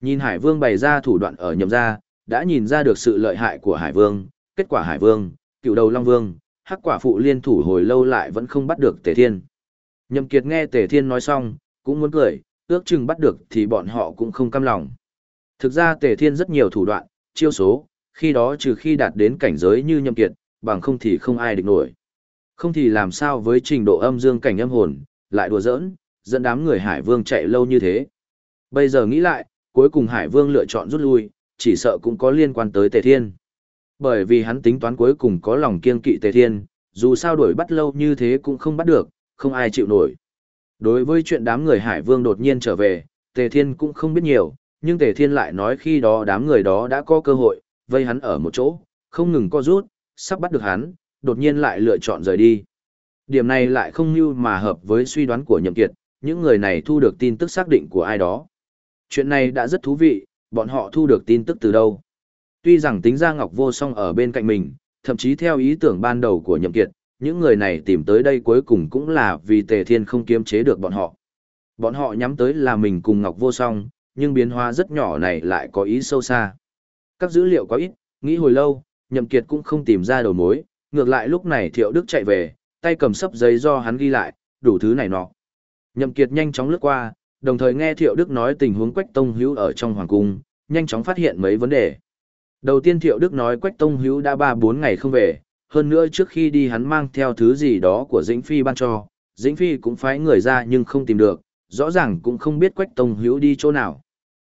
Nhìn Hải Vương bày ra thủ đoạn ở nhậm gia, đã nhìn ra được sự lợi hại của Hải Vương, kết quả Hải Vương, cựu đầu Long Vương, hắc quả phụ liên thủ hồi lâu lại vẫn không bắt được Tề Thiên. Nhậm Kiệt nghe Tề Thiên nói xong, cũng muốn cười, ước chừng bắt được thì bọn họ cũng không cam lòng. Thực ra Tề Thiên rất nhiều thủ đoạn, chiêu số, khi đó trừ khi đạt đến cảnh giới như Nhậm Kiệt, bằng không thì không ai địch nổi. Không thì làm sao với trình độ âm dương cảnh âm hồn, lại đùa giỡn, dẫn đám người Hải Vương chạy lâu như thế. Bây giờ nghĩ lại, cuối cùng Hải Vương lựa chọn rút lui, chỉ sợ cũng có liên quan tới Tề Thiên. Bởi vì hắn tính toán cuối cùng có lòng kiên kỵ Tề Thiên, dù sao đuổi bắt lâu như thế cũng không bắt được, không ai chịu nổi. Đối với chuyện đám người Hải Vương đột nhiên trở về, Tề Thiên cũng không biết nhiều, nhưng Tề Thiên lại nói khi đó đám người đó đã có cơ hội, vây hắn ở một chỗ, không ngừng co rút, sắp bắt được hắn, đột nhiên lại lựa chọn rời đi. Điểm này lại không như mà hợp với suy đoán của Nhậm Kiệt, những người này thu được tin tức xác định của ai đó. Chuyện này đã rất thú vị, bọn họ thu được tin tức từ đâu. Tuy rằng tính ra Ngọc Vô Song ở bên cạnh mình, thậm chí theo ý tưởng ban đầu của Nhậm Kiệt, những người này tìm tới đây cuối cùng cũng là vì Tề Thiên không kiềm chế được bọn họ. Bọn họ nhắm tới là mình cùng Ngọc Vô Song, nhưng biến hóa rất nhỏ này lại có ý sâu xa. Các dữ liệu có ít, nghĩ hồi lâu, Nhậm Kiệt cũng không tìm ra đầu mối, ngược lại lúc này Thiệu Đức chạy về, tay cầm sấp giấy do hắn ghi lại, đủ thứ này nọ. Nhậm Kiệt nhanh chóng lướt qua, đồng thời nghe Thiệu Đức nói tình huống Quách Tông Hữu ở trong hoàng cung, nhanh chóng phát hiện mấy vấn đề. Đầu tiên Thiệu Đức nói Quách Tông Hữu đã 3-4 ngày không về, hơn nữa trước khi đi hắn mang theo thứ gì đó của Dĩnh Phi ban cho, Dĩnh Phi cũng phái người ra nhưng không tìm được, rõ ràng cũng không biết Quách Tông Hữu đi chỗ nào.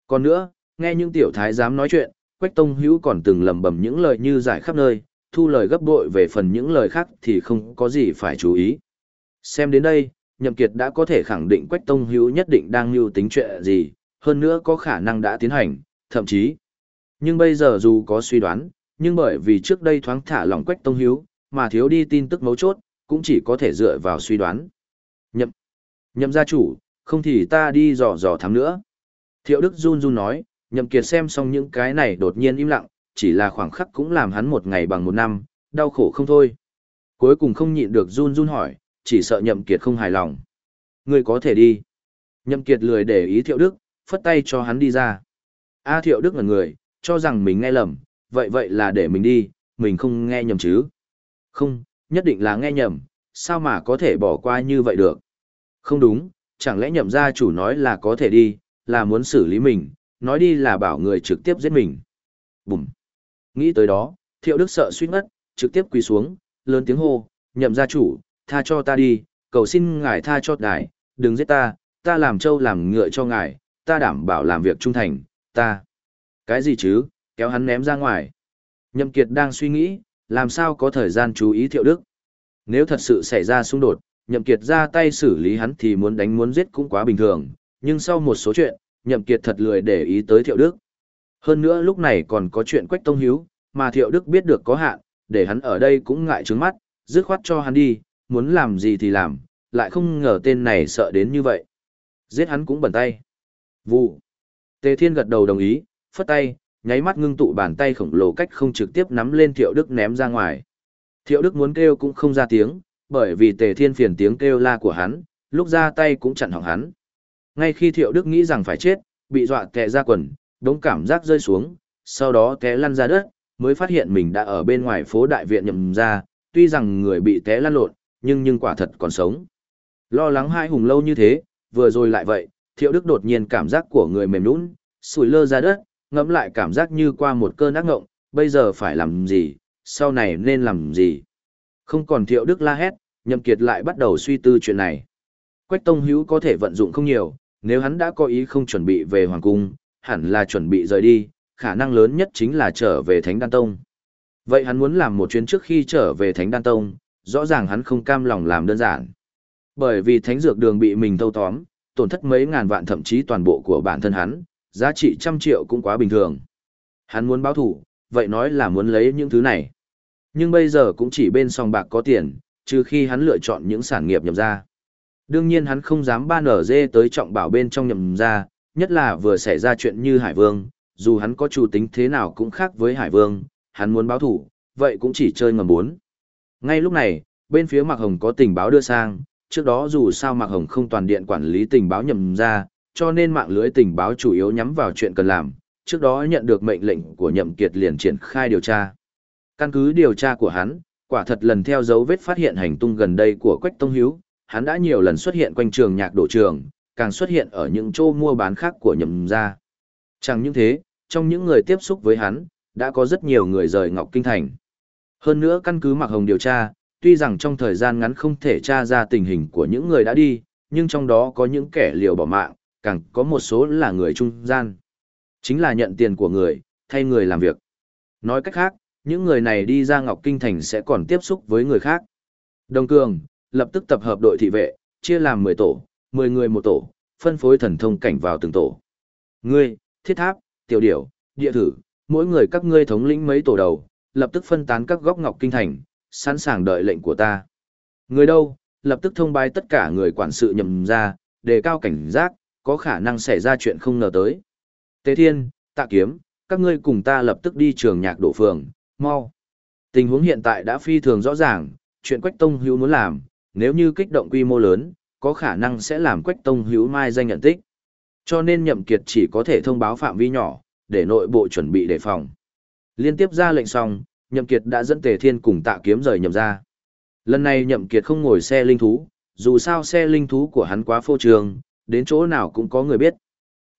Còn nữa, nghe những tiểu thái giám nói chuyện, Quách Tông Hữu còn từng lầm bầm những lời như giải khắp nơi, thu lời gấp bội về phần những lời khác thì không có gì phải chú ý. Xem đến đây, Nhậm Kiệt đã có thể khẳng định Quách Tông Hữu nhất định đang lưu tính chuyện gì, hơn nữa có khả năng đã tiến hành, thậm chí. Nhưng bây giờ dù có suy đoán, nhưng bởi vì trước đây thoáng thả lỏng Quách Tông hiếu mà thiếu đi tin tức mấu chốt, cũng chỉ có thể dựa vào suy đoán. Nhậm, nhậm gia chủ, không thì ta đi dò dò thám nữa. Thiệu Đức run run nói, Nhậm Kiệt xem xong những cái này đột nhiên im lặng, chỉ là khoảng khắc cũng làm hắn một ngày bằng một năm, đau khổ không thôi. Cuối cùng không nhịn được run run hỏi, chỉ sợ nhậm kiệt không hài lòng. Ngươi có thể đi. Nhậm kiệt lười để ý thiệu đức, phất tay cho hắn đi ra. A thiệu đức ngẩn người, cho rằng mình nghe lầm, vậy vậy là để mình đi, mình không nghe nhầm chứ. Không, nhất định là nghe nhầm, sao mà có thể bỏ qua như vậy được. Không đúng, chẳng lẽ nhậm gia chủ nói là có thể đi, là muốn xử lý mình, nói đi là bảo người trực tiếp giết mình. Bùm. Nghĩ tới đó, thiệu đức sợ suýt ngất, trực tiếp quỳ xuống, lớn tiếng hô, nhậm gia chủ, tha cho ta đi, cầu xin ngài tha cho ngài, đừng giết ta, ta làm trâu làm ngựa cho ngài, ta đảm bảo làm việc trung thành, ta. Cái gì chứ, kéo hắn ném ra ngoài. Nhậm Kiệt đang suy nghĩ, làm sao có thời gian chú ý thiệu đức. Nếu thật sự xảy ra xung đột, Nhậm Kiệt ra tay xử lý hắn thì muốn đánh muốn giết cũng quá bình thường, nhưng sau một số chuyện, Nhậm Kiệt thật lười để ý tới thiệu đức. Hơn nữa lúc này còn có chuyện Quách Tông Hiếu, mà thiệu đức biết được có hạn, để hắn ở đây cũng ngại trướng mắt, dứt khoát cho hắn đi, muốn làm gì thì làm, lại không ngờ tên này sợ đến như vậy. Giết hắn cũng bẩn tay. Vụ. Tề Thiên gật đầu đồng ý, phất tay, nháy mắt ngưng tụ bàn tay khổng lồ cách không trực tiếp nắm lên Thiệu Đức ném ra ngoài. Thiệu Đức muốn kêu cũng không ra tiếng, bởi vì Tề Thiên phiền tiếng kêu la của hắn, lúc ra tay cũng chặn hỏng hắn. Ngay khi Thiệu Đức nghĩ rằng phải chết, bị dọa tè ra quần, đống cảm giác rơi xuống, sau đó té lăn ra đất, mới phát hiện mình đã ở bên ngoài phố đại viện nhầm ra, tuy rằng người bị té lăn lộn, nhưng nhưng quả thật còn sống. Lo lắng hai hùng lâu như thế, vừa rồi lại vậy, Thiệu Đức đột nhiên cảm giác của người mềm nhũn, sủi lơ ra đất, ngẫm lại cảm giác như qua một cơn ác ngộng, bây giờ phải làm gì, sau này nên làm gì. Không còn thiệu đức la hét, nhậm kiệt lại bắt đầu suy tư chuyện này. Quách Tông Hữu có thể vận dụng không nhiều, nếu hắn đã có ý không chuẩn bị về Hoàng Cung, hẳn là chuẩn bị rời đi, khả năng lớn nhất chính là trở về Thánh Đan Tông. Vậy hắn muốn làm một chuyến trước khi trở về Thánh Đan Tông, rõ ràng hắn không cam lòng làm đơn giản. Bởi vì Thánh Dược Đường bị mình thâu tóm, tổn thất mấy ngàn vạn thậm chí toàn bộ của bản thân hắn, giá trị trăm triệu cũng quá bình thường. Hắn muốn báo thủ, vậy nói là muốn lấy những thứ này. Nhưng bây giờ cũng chỉ bên song bạc có tiền, trừ khi hắn lựa chọn những sản nghiệp nhập ra. Đương nhiên hắn không dám ban ở dê tới trọng bảo bên trong nhầm ra, nhất là vừa xảy ra chuyện như Hải Vương, dù hắn có chủ tính thế nào cũng khác với Hải Vương, hắn muốn báo thủ, vậy cũng chỉ chơi ngầm bốn. Ngay lúc này, bên phía Mạc Hồng có tình báo đưa sang, trước đó dù sao Mạc Hồng không toàn điện quản lý tình báo nhầm ra, cho nên mạng lưới tình báo chủ yếu nhắm vào chuyện cần làm, trước đó nhận được mệnh lệnh của Nhậm Kiệt liền triển khai điều tra. Căn cứ điều tra của hắn, quả thật lần theo dấu vết phát hiện hành tung gần đây của Quách Tông Hiếu, hắn đã nhiều lần xuất hiện quanh trường nhạc đổ trường, càng xuất hiện ở những chỗ mua bán khác của Nhậm gia. Chẳng những thế, trong những người tiếp xúc với hắn, đã có rất nhiều người rời Ngọc Kinh Thành. Hơn nữa căn cứ Mạc Hồng điều tra, tuy rằng trong thời gian ngắn không thể tra ra tình hình của những người đã đi, nhưng trong đó có những kẻ liều bỏ mạng, càng có một số là người trung gian. Chính là nhận tiền của người, thay người làm việc. Nói cách khác, những người này đi ra Ngọc Kinh Thành sẽ còn tiếp xúc với người khác. Đồng Cường, lập tức tập hợp đội thị vệ, chia làm 10 tổ, 10 người một tổ, phân phối thần thông cảnh vào từng tổ. Ngươi, thiết tháp, tiểu điểu, địa thử, mỗi người các ngươi thống lĩnh mấy tổ đầu, lập tức phân tán các góc Ngọc Kinh Thành, sẵn sàng đợi lệnh của ta. Người đâu, lập tức thông báo tất cả người quản sự nhầm ra, đề cao cảnh giác, có khả năng xảy ra chuyện không ngờ tới. Tế Thiên, Tạ Kiếm, các ngươi cùng ta lập tức đi trường nhạc đổ phường, mau. Tình huống hiện tại đã phi thường rõ ràng, chuyện Quách Tông Hữu muốn làm, nếu như kích động quy mô lớn, có khả năng sẽ làm Quách Tông Hữu mai danh nhận tích. Cho nên Nhậm Kiệt chỉ có thể thông báo phạm vi nhỏ, để nội bộ chuẩn bị đề phòng. Liên tiếp ra lệnh xong, Nhậm Kiệt đã dẫn Tề Thiên cùng Tạ Kiếm rời nhậm ra. Lần này Nhậm Kiệt không ngồi xe linh thú, dù sao xe linh thú của hắn quá phô trương, đến chỗ nào cũng có người biết.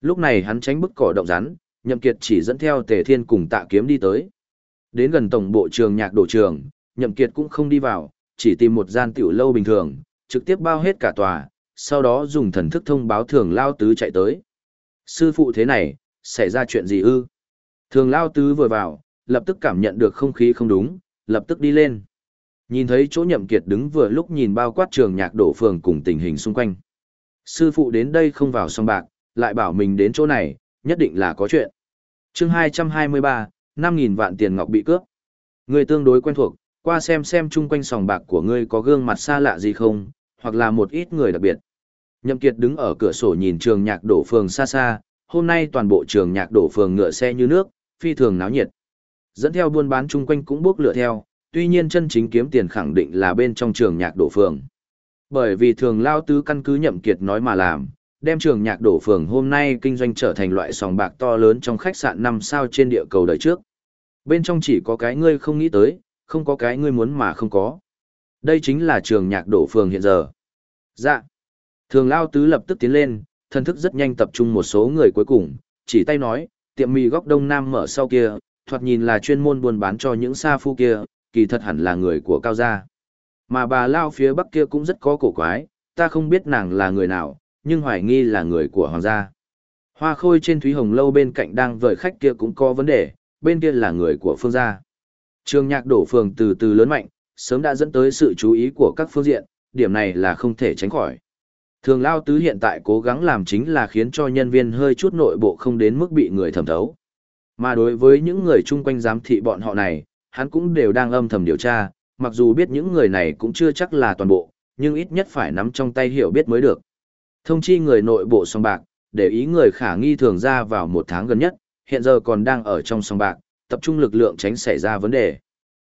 Lúc này hắn tránh bức cỏ động rắn, Nhậm Kiệt chỉ dẫn theo Tề Thiên cùng Tạ Kiếm đi tới. Đến gần tổng bộ trường nhạc đổ trường, Nhậm Kiệt cũng không đi vào, chỉ tìm một gian tiểu lâu bình thường, trực tiếp bao hết cả tòa, sau đó dùng thần thức thông báo thường lao tứ chạy tới. Sư phụ thế này, xảy ra chuyện gì ư? Thường lao tứ vừa vào, lập tức cảm nhận được không khí không đúng, lập tức đi lên. Nhìn thấy chỗ nhậm kiệt đứng vừa lúc nhìn bao quát trường nhạc đổ phường cùng tình hình xung quanh. Sư phụ đến đây không vào song bạc, lại bảo mình đến chỗ này, nhất định là có chuyện. chương 223, 5.000 vạn tiền ngọc bị cướp. Ngươi tương đối quen thuộc, qua xem xem chung quanh sòng bạc của ngươi có gương mặt xa lạ gì không, hoặc là một ít người đặc biệt. Nhậm Kiệt đứng ở cửa sổ nhìn trường nhạc đổ phường xa xa, hôm nay toàn bộ trường nhạc đổ phường ngựa xe như nước, phi thường náo nhiệt. Dẫn theo buôn bán chung quanh cũng bước lựa theo, tuy nhiên chân chính kiếm tiền khẳng định là bên trong trường nhạc đổ phường. Bởi vì thường lao tứ căn cứ nhậm kiệt nói mà làm, đem trường nhạc đổ phường hôm nay kinh doanh trở thành loại sòng bạc to lớn trong khách sạn năm sao trên địa cầu đời trước. Bên trong chỉ có cái ngươi không nghĩ tới, không có cái ngươi muốn mà không có. Đây chính là trường nhạc đổ phường hiện giờ. Dạ. Thường lao tứ lập tức tiến lên, thân thức rất nhanh tập trung một số người cuối cùng, chỉ tay nói, tiệm mì góc đông nam mở sau kia, thoạt nhìn là chuyên môn buôn bán cho những sa phu kia, kỳ thật hẳn là người của cao gia. Mà bà Lao phía bắc kia cũng rất có cổ quái, ta không biết nàng là người nào, nhưng hoài nghi là người của hoàng gia. Hoa khôi trên Thúy Hồng Lâu bên cạnh đang vời khách kia cũng có vấn đề, bên kia là người của phương gia. Trường nhạc đổ phường từ từ lớn mạnh, sớm đã dẫn tới sự chú ý của các phương diện, điểm này là không thể tránh khỏi. Thường Lao Tứ hiện tại cố gắng làm chính là khiến cho nhân viên hơi chút nội bộ không đến mức bị người thẩm thấu. Mà đối với những người chung quanh giám thị bọn họ này, hắn cũng đều đang âm thầm điều tra, mặc dù biết những người này cũng chưa chắc là toàn bộ, nhưng ít nhất phải nắm trong tay hiểu biết mới được. Thông chi người nội bộ song bạc, để ý người khả nghi thường ra vào một tháng gần nhất, hiện giờ còn đang ở trong song bạc, tập trung lực lượng tránh xảy ra vấn đề.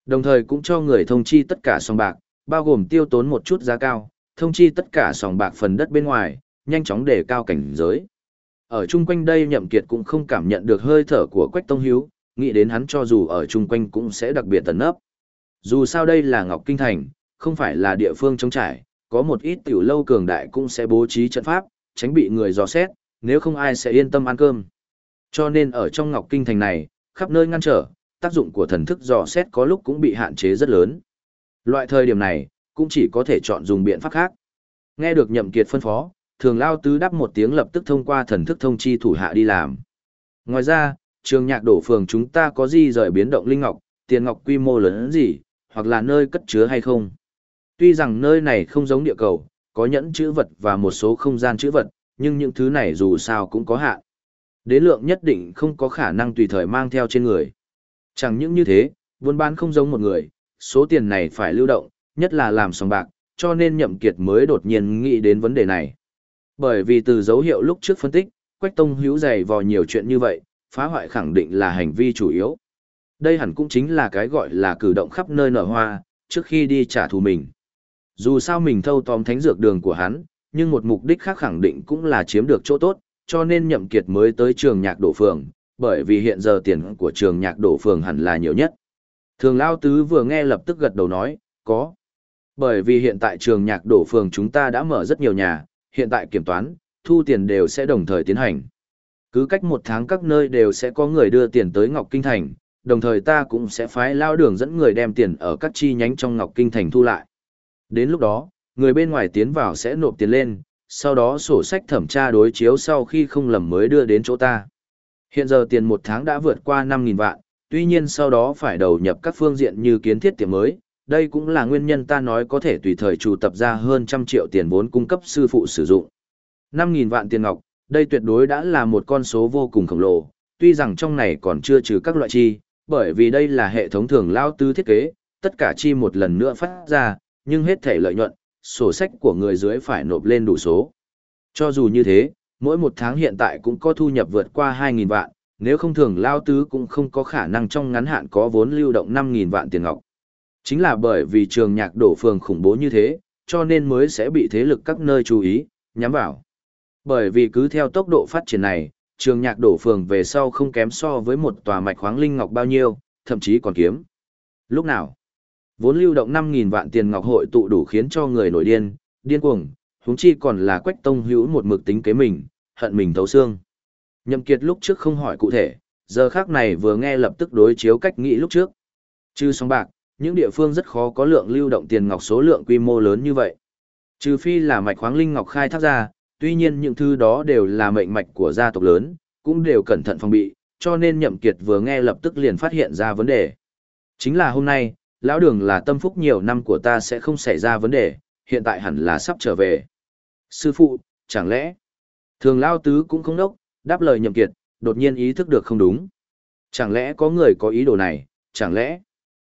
Đồng thời cũng cho người thông chi tất cả song bạc, bao gồm tiêu tốn một chút giá cao, thông chi tất cả song bạc phần đất bên ngoài, nhanh chóng để cao cảnh giới. Ở chung quanh đây nhậm kiệt cũng không cảm nhận được hơi thở của Quách Tông Hiếu, nghĩ đến hắn cho dù ở chung quanh cũng sẽ đặc biệt tấn ấp. Dù sao đây là Ngọc Kinh Thành, không phải là địa phương trống trải, có một ít tiểu lâu cường đại cũng sẽ bố trí trận pháp, tránh bị người dò xét, nếu không ai sẽ yên tâm ăn cơm. Cho nên ở trong Ngọc Kinh Thành này, khắp nơi ngăn trở, tác dụng của thần thức dò xét có lúc cũng bị hạn chế rất lớn. Loại thời điểm này, cũng chỉ có thể chọn dùng biện pháp khác. Nghe được nhậm kiệt phân phó, thường lao tứ đáp một tiếng lập tức thông qua thần thức thông chi thủ hạ đi làm. Ngoài ra, trường nhạc đổ phường chúng ta có gì rời biến động linh ngọc, tiền ngọc quy mô lớn gì, hoặc là nơi cất chứa hay không. Tuy rằng nơi này không giống địa cầu, có nhẫn chữ vật và một số không gian chữ vật, nhưng những thứ này dù sao cũng có hạn. đến lượng nhất định không có khả năng tùy thời mang theo trên người. Chẳng những như thế, buôn bán không giống một người, số tiền này phải lưu động, nhất là làm sòng bạc, cho nên nhậm kiệt mới đột nhiên nghĩ đến vấn đề này. Bởi vì từ dấu hiệu lúc trước phân tích, Quách Tông hữu dày vò nhiều chuyện như vậy, phá hoại khẳng định là hành vi chủ yếu. Đây hẳn cũng chính là cái gọi là cử động khắp nơi nở hoa, trước khi đi trả thù mình. Dù sao mình thâu tóm thánh dược đường của hắn, nhưng một mục đích khác khẳng định cũng là chiếm được chỗ tốt, cho nên nhậm kiệt mới tới trường nhạc đổ phường, bởi vì hiện giờ tiền của trường nhạc đổ phường hẳn là nhiều nhất. Thường Lao Tứ vừa nghe lập tức gật đầu nói, có. Bởi vì hiện tại trường nhạc đổ phường chúng ta đã mở rất nhiều nhà, hiện tại kiểm toán, thu tiền đều sẽ đồng thời tiến hành. Cứ cách một tháng các nơi đều sẽ có người đưa tiền tới Ngọc Kinh Thành, đồng thời ta cũng sẽ phái lao đường dẫn người đem tiền ở các chi nhánh trong Ngọc Kinh Thành thu lại. Đến lúc đó, người bên ngoài tiến vào sẽ nộp tiền lên, sau đó sổ sách thẩm tra đối chiếu sau khi không lầm mới đưa đến chỗ ta. Hiện giờ tiền một tháng đã vượt qua 5.000 vạn, tuy nhiên sau đó phải đầu nhập các phương diện như kiến thiết tiệm mới, đây cũng là nguyên nhân ta nói có thể tùy thời chủ tập ra hơn trăm triệu tiền vốn cung cấp sư phụ sử dụng. 5.000 vạn tiền ngọc, đây tuyệt đối đã là một con số vô cùng khổng lồ, tuy rằng trong này còn chưa trừ các loại chi, bởi vì đây là hệ thống thường lao tư thiết kế, tất cả chi một lần nữa phát ra, nhưng hết thể lợi nhuận, sổ sách của người dưới phải nộp lên đủ số. Cho dù như thế, mỗi một tháng hiện tại cũng có thu nhập vượt qua 2.000 vạn, nếu không thường lao tứ cũng không có khả năng trong ngắn hạn có vốn lưu động 5.000 vạn tiền ngọc. Chính là bởi vì trường nhạc đổ phường khủng bố như thế, cho nên mới sẽ bị thế lực các nơi chú ý, nhắm vào. Bởi vì cứ theo tốc độ phát triển này, trường nhạc đổ phường về sau không kém so với một tòa mạch khoáng linh ngọc bao nhiêu, thậm chí còn kiếm. Lúc nào? Vốn lưu động 5.000 vạn tiền ngọc hội tụ đủ khiến cho người nổi điên, điên cuồng, huống chi còn là quách tông hữu một mực tính kế mình, hận mình thấu xương. Nhậm Kiệt lúc trước không hỏi cụ thể, giờ khác này vừa nghe lập tức đối chiếu cách nghĩ lúc trước. Chứ song bạc, những địa phương rất khó có lượng lưu động tiền ngọc số lượng quy mô lớn như vậy. Trừ phi là mạch khoáng linh ngọc khai thác ra, tuy nhiên những thứ đó đều là mệnh mạch của gia tộc lớn, cũng đều cẩn thận phòng bị, cho nên Nhậm Kiệt vừa nghe lập tức liền phát hiện ra vấn đề. Chính là hôm nay, lão đường là tâm phúc nhiều năm của ta sẽ không xảy ra vấn đề, hiện tại hẳn là sắp trở về. Sư phụ, chẳng lẽ, thường Lão tứ cũng không đốc, đáp lời nhậm kiệt, đột nhiên ý thức được không đúng. Chẳng lẽ có người có ý đồ này, chẳng lẽ,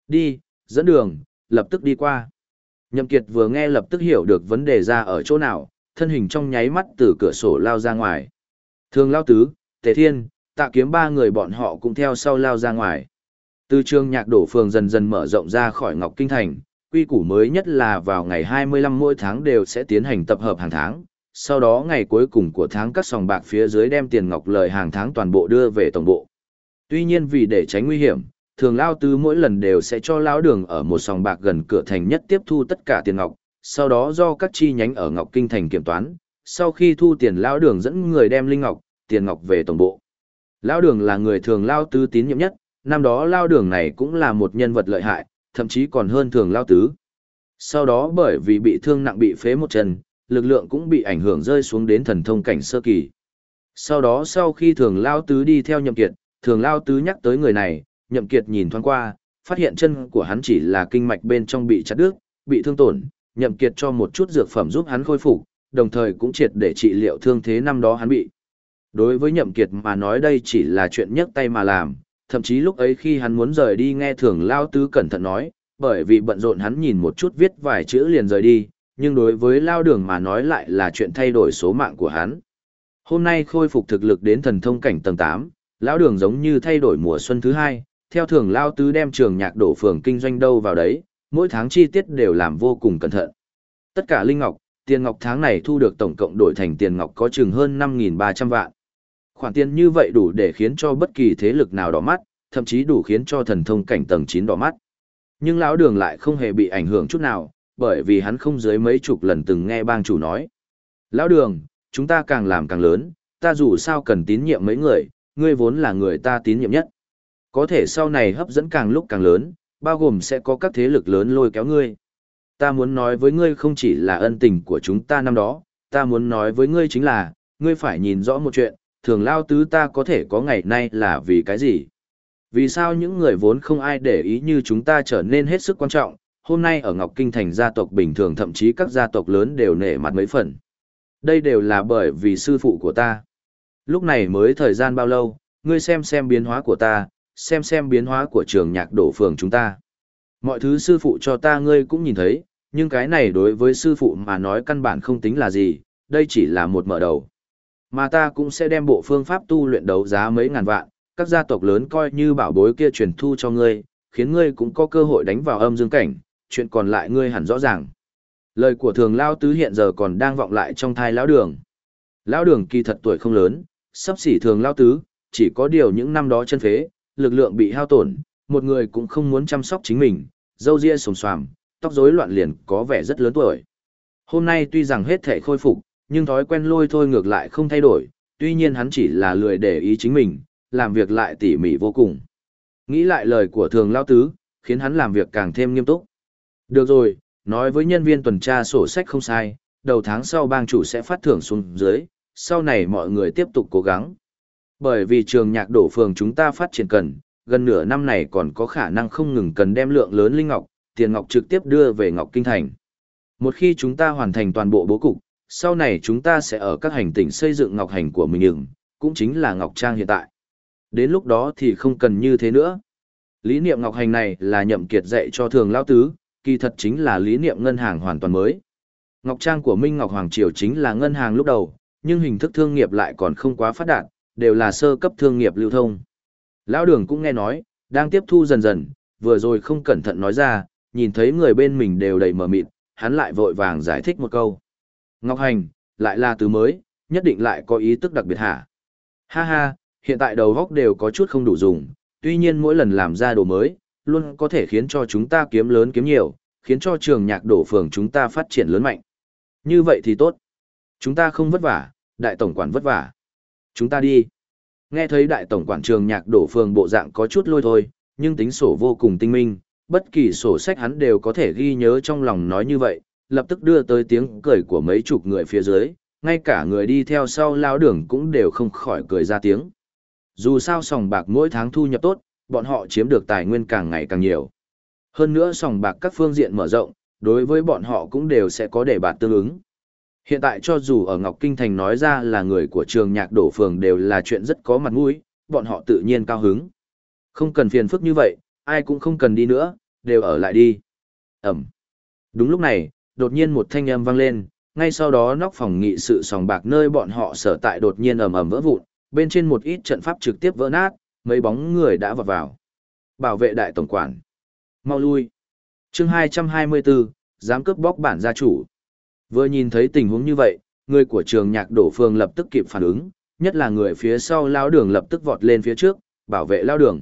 đi, dẫn đường, lập tức đi qua. Nhậm kiệt vừa nghe lập tức hiểu được vấn đề ra ở chỗ nào, thân hình trong nháy mắt từ cửa sổ lao ra ngoài. Thường lao tứ, tề thiên, tạ kiếm ba người bọn họ cũng theo sau lao ra ngoài. Từ trường nhạc đổ phường dần dần mở rộng ra khỏi Ngọc Kinh Thành, quy củ mới nhất là vào ngày 25 mỗi tháng đều sẽ tiến hành tập hợp hàng tháng, sau đó ngày cuối cùng của tháng các sòng bạc phía dưới đem tiền ngọc lời hàng tháng toàn bộ đưa về tổng bộ. Tuy nhiên vì để tránh nguy hiểm, thường lao tứ mỗi lần đều sẽ cho lão đường ở một sòng bạc gần cửa thành nhất tiếp thu tất cả tiền ngọc, sau đó do các chi nhánh ở Ngọc Kinh Thành kiểm toán, sau khi thu tiền lão đường dẫn người đem linh ngọc, tiền ngọc về tổng bộ. Lão đường là người thường lao tứ tín nhiệm nhất, năm đó lao đường này cũng là một nhân vật lợi hại, thậm chí còn hơn thường lao tứ. Sau đó bởi vì bị thương nặng bị phế một chân, lực lượng cũng bị ảnh hưởng rơi xuống đến thần thông cảnh sơ kỳ. Sau đó sau khi thường lao tứ đi theo nhậm kiệt, thường lao tứ nhắc tới người này, nhậm kiệt nhìn thoáng qua, phát hiện chân của hắn chỉ là kinh mạch bên trong bị chặt đứt, bị thương tổn, nhậm kiệt cho một chút dược phẩm giúp hắn khôi phục, đồng thời cũng triệt để trị liệu thương thế năm đó hắn bị. Đối với nhậm kiệt mà nói đây chỉ là chuyện nhấc tay mà làm, thậm chí lúc ấy khi hắn muốn rời đi nghe thường lao tứ cẩn thận nói, bởi vì bận rộn hắn nhìn một chút viết vài chữ liền rời đi, nhưng đối với lao đường mà nói lại là chuyện thay đổi số mạng của hắn. Hôm nay khôi phục thực lực đến thần thông cảnh tầng 8, lão đường giống như thay đổi mùa xuân thứ hai, theo thường lao tứ đem trường nhạc đổ phường kinh doanh đâu vào đấy, mỗi tháng chi tiết đều làm vô cùng cẩn thận. Tất cả linh ngọc, tiền ngọc tháng này thu được tổng cộng đổi thành tiền ngọc có chừng hơn 5.300 vạn. Khoản tiền như vậy đủ để khiến cho bất kỳ thế lực nào đỏ mắt, thậm chí đủ khiến cho thần thông cảnh tầng 9 đỏ mắt. Nhưng lão đường lại không hề bị ảnh hưởng chút nào, bởi vì hắn không dưới mấy chục lần từng nghe bang chủ nói. Lão đường, chúng ta càng làm càng lớn, ta dù sao cần tín nhiệm mấy người, ngươi vốn là người ta tín nhiệm nhất. Có thể sau này hấp dẫn càng lúc càng lớn, bao gồm sẽ có các thế lực lớn lôi kéo ngươi. Ta muốn nói với ngươi không chỉ là ân tình của chúng ta năm đó, ta muốn nói với ngươi chính là, ngươi phải nhìn rõ một chuyện, thường lao tứ ta có thể có ngày nay là vì cái gì. Vì sao những người vốn không ai để ý như chúng ta trở nên hết sức quan trọng, hôm nay ở Ngọc Kinh Thành gia tộc bình thường thậm chí các gia tộc lớn đều nể mặt mấy phần. Đây đều là bởi vì sư phụ của ta. Lúc này mới thời gian bao lâu, ngươi xem xem biến hóa của ta, xem xem biến hóa của trường nhạc đổ phường chúng ta. Mọi thứ sư phụ cho ta ngươi cũng nhìn thấy, nhưng cái này đối với sư phụ mà nói căn bản không tính là gì, đây chỉ là một mở đầu. Mà ta cũng sẽ đem bộ phương pháp tu luyện đấu giá mấy ngàn vạn, các gia tộc lớn coi như bảo bối kia truyền thu cho ngươi, khiến ngươi cũng có cơ hội đánh vào âm dương cảnh, chuyện còn lại ngươi hẳn rõ ràng. Lời của thường lao tứ hiện giờ còn đang vọng lại trong thai lão đường. Lão đường kỳ thật tuổi không lớn, sắp xỉ thường lao tứ, chỉ có điều những năm đó chân phế, lực lượng bị hao tổn, một người cũng không muốn chăm sóc chính mình, dâu ria sồm xoàm, tóc rối loạn liền có vẻ rất lớn tuổi. Hôm nay tuy rằng hết thể khôi phục, nhưng thói quen lôi thôi ngược lại không thay đổi, tuy nhiên hắn chỉ là lười để ý chính mình, làm việc lại tỉ mỉ vô cùng. Nghĩ lại lời của thường lao tứ, khiến hắn làm việc càng thêm nghiêm túc. Được rồi, nói với nhân viên tuần tra sổ sách không sai, đầu tháng sau bang chủ sẽ phát thưởng xuống dưới, sau này mọi người tiếp tục cố gắng. Bởi vì trường nhạc đổ phường chúng ta phát triển cần, gần nửa năm này còn có khả năng không ngừng cần đem lượng lớn linh ngọc, tiền ngọc trực tiếp đưa về Ngọc Kinh Thành. Một khi chúng ta hoàn thành toàn bộ bố cục, sau này chúng ta sẽ ở các hành tỉnh xây dựng ngọc hành của mình những, cũng chính là Ngọc Trang hiện tại. Đến lúc đó thì không cần như thế nữa. Lý niệm ngọc hành này là nhậm kiệt dạy cho thường lao tứ, kỳ thật chính là lý niệm ngân hàng hoàn toàn mới. Ngọc Trang của Minh Ngọc Hoàng Triều chính là ngân hàng lúc đầu, nhưng hình thức thương nghiệp lại còn không quá phát đạt, đều là sơ cấp thương nghiệp lưu thông. Lão đường cũng nghe nói, đang tiếp thu dần dần, vừa rồi không cẩn thận nói ra, nhìn thấy người bên mình đều đầy mờ mịt, hắn lại vội vàng giải thích một câu. Ngọc Hành, lại là từ mới, nhất định lại có ý tức đặc biệt hả? Ha ha, hiện tại đầu góc đều có chút không đủ dùng, tuy nhiên mỗi lần làm ra đồ mới, luôn có thể khiến cho chúng ta kiếm lớn kiếm nhiều, khiến cho trường nhạc đổ phường chúng ta phát triển lớn mạnh. Như vậy thì tốt. Chúng ta không vất vả, đại tổng quản vất vả. Chúng ta đi. Nghe thấy đại tổng quản trường nhạc đổ phường bộ dạng có chút lôi thôi, nhưng tính sổ vô cùng tinh minh, bất kỳ sổ sách hắn đều có thể ghi nhớ trong lòng nói như vậy, lập tức đưa tới tiếng cười của mấy chục người phía dưới, ngay cả người đi theo sau lao đường cũng đều không khỏi cười ra tiếng. Dù sao sòng bạc mỗi tháng thu nhập tốt, bọn họ chiếm được tài nguyên càng ngày càng nhiều. Hơn nữa sòng bạc các phương diện mở rộng, đối với bọn họ cũng đều sẽ có đề bạt tương ứng. Hiện tại cho dù ở Ngọc Kinh Thành nói ra là người của trường nhạc đổ phường đều là chuyện rất có mặt mũi, bọn họ tự nhiên cao hứng. Không cần phiền phức như vậy, ai cũng không cần đi nữa, đều ở lại đi. Ẩm. Đúng lúc này, đột nhiên một thanh âm vang lên, ngay sau đó nóc phòng nghị sự sòng bạc nơi bọn họ sở tại đột nhiên ầm ầm vỡ vụn, bên trên một ít trận pháp trực tiếp vỡ nát, mấy bóng người đã vào vào. Bảo vệ đại tổng quản. Mau lui. chương 224, dám cướp bóc bản gia chủ. Vừa nhìn thấy tình huống như vậy, người của trường nhạc đổ phương lập tức kịp phản ứng, nhất là người phía sau lao đường lập tức vọt lên phía trước, bảo vệ lao đường.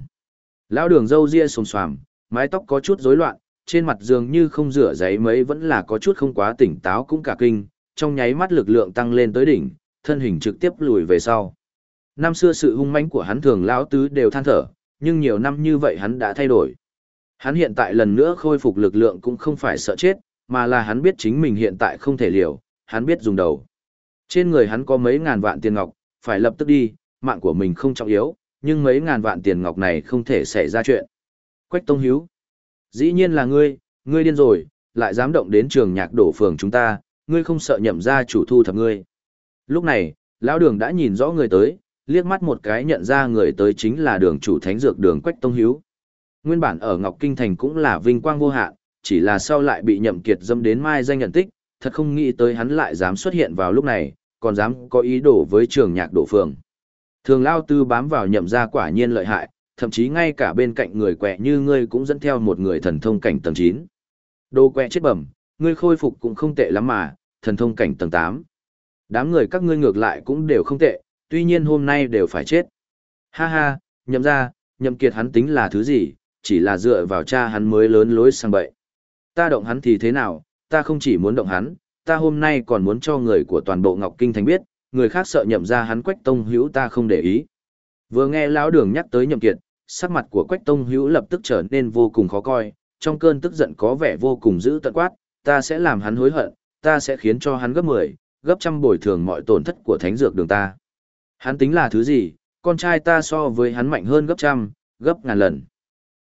Lao đường râu ria xồm xoàm, mái tóc có chút rối loạn, trên mặt dường như không rửa giấy mấy vẫn là có chút không quá tỉnh táo cũng cả kinh, trong nháy mắt lực lượng tăng lên tới đỉnh, thân hình trực tiếp lùi về sau. Năm xưa sự hung mãnh của hắn thường lão tứ đều than thở, nhưng nhiều năm như vậy hắn đã thay đổi. Hắn hiện tại lần nữa khôi phục lực lượng cũng không phải sợ chết, mà là hắn biết chính mình hiện tại không thể liều, hắn biết dùng đầu. Trên người hắn có mấy ngàn vạn tiền ngọc, phải lập tức đi, mạng của mình không trọng yếu, nhưng mấy ngàn vạn tiền ngọc này không thể xảy ra chuyện. Quách Tông Hiếu. Dĩ nhiên là ngươi, ngươi điên rồi, lại dám động đến trường nhạc đổ phường chúng ta, ngươi không sợ nhậm ra chủ thu thập ngươi. Lúc này, lão đường đã nhìn rõ người tới, liếc mắt một cái nhận ra người tới chính là đường chủ thánh dược đường Quách Tông Hiếu. Nguyên bản ở Ngọc Kinh Thành cũng là vinh quang vô hạn, chỉ là sau lại bị nhậm kiệt dâm đến mai danh nhận tích, thật không nghĩ tới hắn lại dám xuất hiện vào lúc này, còn dám có ý đồ với trường nhạc đổ phường. Thường lao tư bám vào nhậm ra quả nhiên lợi hại, thậm chí ngay cả bên cạnh người quẹ như ngươi cũng dẫn theo một người thần thông cảnh tầng 9. Đồ quẹ chết bẩm, ngươi khôi phục cũng không tệ lắm mà, thần thông cảnh tầng 8. Đám người các ngươi ngược lại cũng đều không tệ, tuy nhiên hôm nay đều phải chết. Ha ha, nhậm ra, nhậm kiệt hắn tính là thứ gì, chỉ là dựa vào cha hắn mới lớn lối sang bậy. Ta động hắn thì thế nào, ta không chỉ muốn động hắn, ta hôm nay còn muốn cho người của toàn bộ Ngọc Kinh Thành biết, người khác sợ nhậm ra hắn Quách Tông Hữu ta không để ý. Vừa nghe lão đường nhắc tới nhậm kiệt, sắc mặt của Quách Tông Hữu lập tức trở nên vô cùng khó coi, trong cơn tức giận có vẻ vô cùng dữ tận quát, ta sẽ làm hắn hối hận, ta sẽ khiến cho hắn gấp 10, gấp trăm bồi thường mọi tổn thất của thánh dược đường ta. Hắn tính là thứ gì, con trai ta so với hắn mạnh hơn gấp trăm, gấp ngàn lần.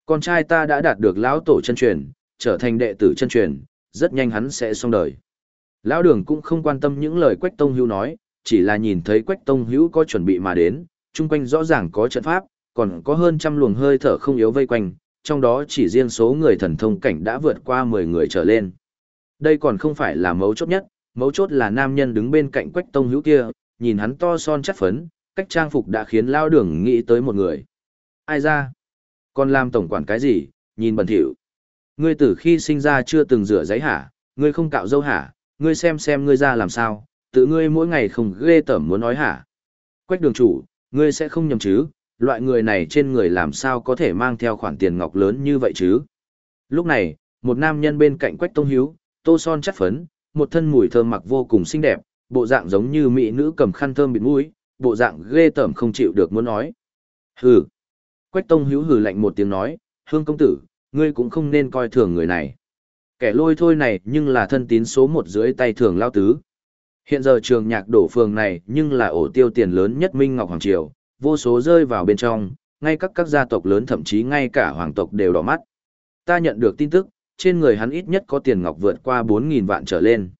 Con trai ta đã đạt được lão tổ chân truyền, trở thành đệ tử chân truyền, rất nhanh hắn sẽ xong đời. Lão đường cũng không quan tâm những lời Quách Tông Hữu nói, chỉ là nhìn thấy Quách Tông Hữu có chuẩn bị mà đến, chung quanh rõ ràng có trận pháp, còn có hơn trăm luồng hơi thở không yếu vây quanh, trong đó chỉ riêng số người thần thông cảnh đã vượt qua 10 người trở lên. Đây còn không phải là mấu chốt nhất, mấu chốt là nam nhân đứng bên cạnh Quách Tông Hữu kia, nhìn hắn to son chắc phấn, cách trang phục đã khiến Lão đường nghĩ tới một người. Ai ra? Còn làm tổng quản cái gì, nhìn bẩn thỉu. Ngươi từ khi sinh ra chưa từng rửa giấy hả, ngươi không cạo dâu hả, ngươi xem xem ngươi ra làm sao, tự ngươi mỗi ngày không ghê tởm muốn nói hả. Quách đường chủ, ngươi sẽ không nhầm chứ, loại người này trên người làm sao có thể mang theo khoản tiền ngọc lớn như vậy chứ. Lúc này, một nam nhân bên cạnh Quách Tông Hiếu, tô son chất phấn, một thân mùi thơm mặc vô cùng xinh đẹp, bộ dạng giống như mỹ nữ cầm khăn thơm bịt mũi, bộ dạng ghê tởm không chịu được muốn nói. Hừ. Quách Tông Hiếu hừ lạnh một tiếng nói, hương công tử, ngươi cũng không nên coi thường người này. Kẻ lôi thôi này nhưng là thân tín số một dưới tay thường lao tứ. Hiện giờ trường nhạc đổ phường này nhưng là ổ tiêu tiền lớn nhất Minh Ngọc Hoàng Triều, vô số rơi vào bên trong, ngay các các gia tộc lớn thậm chí ngay cả hoàng tộc đều đỏ mắt. Ta nhận được tin tức, trên người hắn ít nhất có tiền ngọc vượt qua 4.000 vạn trở lên.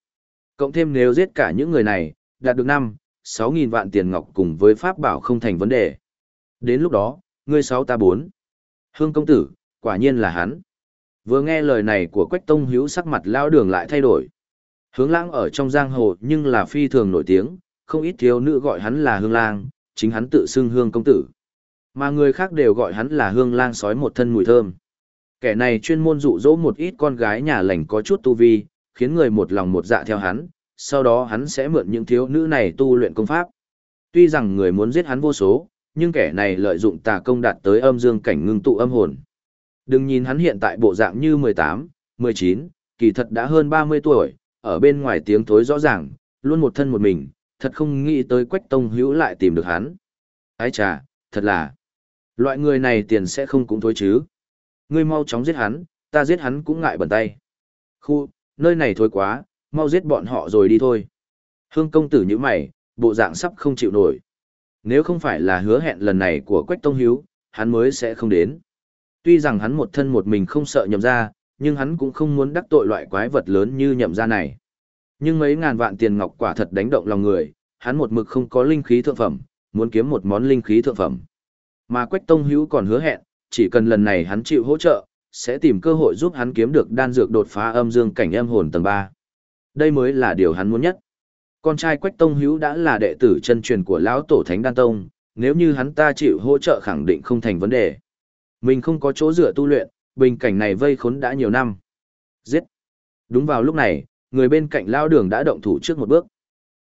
Cộng thêm nếu giết cả những người này, đạt được 5, 6.000 vạn tiền ngọc cùng với pháp bảo không thành vấn đề. Đến lúc đó, ngươi sáu ta bốn. Hương công tử, quả nhiên là hắn. Vừa nghe lời này của Quách Tông Hiếu sắc mặt lao đường lại thay đổi. Hướng lãng ở trong giang hồ nhưng là phi thường nổi tiếng, không ít thiếu nữ gọi hắn là hương lang, chính hắn tự xưng hương công tử. Mà người khác đều gọi hắn là hương lang sói một thân mùi thơm. Kẻ này chuyên môn dụ dỗ một ít con gái nhà lành có chút tu vi, khiến người một lòng một dạ theo hắn, sau đó hắn sẽ mượn những thiếu nữ này tu luyện công pháp. Tuy rằng người muốn giết hắn vô số, nhưng kẻ này lợi dụng tà công đạt tới âm dương cảnh ngưng tụ âm hồn. Đừng nhìn hắn hiện tại bộ dạng như 18, 19, kỳ thật đã hơn 30 tuổi, ở bên ngoài tiếng thối rõ ràng, luôn một thân một mình, thật không nghĩ tới Quách Tông Hữu lại tìm được hắn. Ái chà, thật là, loại người này tiền sẽ không cũng thối chứ. Ngươi mau chóng giết hắn, ta giết hắn cũng ngại bẩn tay. Khu, nơi này thối quá, mau giết bọn họ rồi đi thôi. Hương công tử như mày, bộ dạng sắp không chịu nổi. Nếu không phải là hứa hẹn lần này của Quách Tông Hiếu, hắn mới sẽ không đến. Tuy rằng hắn một thân một mình không sợ nhậm ra, nhưng hắn cũng không muốn đắc tội loại quái vật lớn như nhậm ra này. Nhưng mấy ngàn vạn tiền ngọc quả thật đánh động lòng người, hắn một mực không có linh khí thượng phẩm, muốn kiếm một món linh khí thượng phẩm. Mà Quách Tông Hữu còn hứa hẹn, chỉ cần lần này hắn chịu hỗ trợ, sẽ tìm cơ hội giúp hắn kiếm được đan dược đột phá âm dương cảnh âm hồn tầng 3. Đây mới là điều hắn muốn nhất. Con trai Quách Tông Hữu đã là đệ tử chân truyền của lão tổ Thánh Đan Tông, nếu như hắn ta chịu hỗ trợ khẳng định không thành vấn đề. Mình không có chỗ dựa tu luyện, bình cảnh này vây khốn đã nhiều năm. Giết. Đúng vào lúc này, người bên cạnh lao đường đã động thủ trước một bước.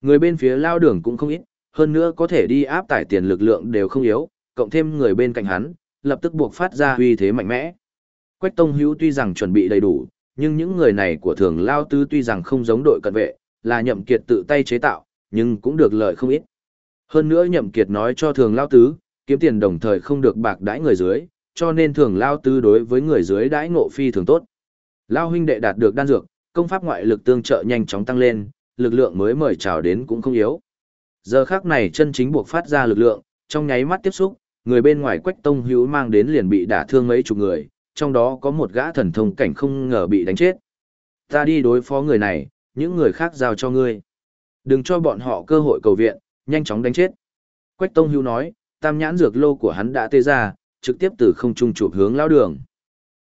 Người bên phía lao đường cũng không ít, hơn nữa có thể đi áp tải tiền lực lượng đều không yếu, cộng thêm người bên cạnh hắn, lập tức buộc phát ra uy thế mạnh mẽ. Quách Tông Hữu tuy rằng chuẩn bị đầy đủ, nhưng những người này của thường lao tứ tuy rằng không giống đội cận vệ, là nhậm kiệt tự tay chế tạo, nhưng cũng được lợi không ít. Hơn nữa nhậm kiệt nói cho thường lao tứ, kiếm tiền đồng thời không được bạc đãi người dưới, cho nên thường lao tứ đối với người dưới đãi ngộ phi thường tốt. Lao huynh đệ đạt được đan dược, công pháp ngoại lực tương trợ nhanh chóng tăng lên, lực lượng mới mời chào đến cũng không yếu. Giờ khắc này chân chính buộc phát ra lực lượng, trong nháy mắt tiếp xúc, người bên ngoài quách tông hữu mang đến liền bị đả thương mấy chục người, trong đó có một gã thần thông cảnh không ngờ bị đánh chết. Ta đi đối phó người này, những người khác giao cho ngươi. Đừng cho bọn họ cơ hội cầu viện, nhanh chóng đánh chết. Quách tông hữu nói, tam nhãn dược lô của hắn đã tê ra, trực tiếp từ không trung chụp hướng lão đường.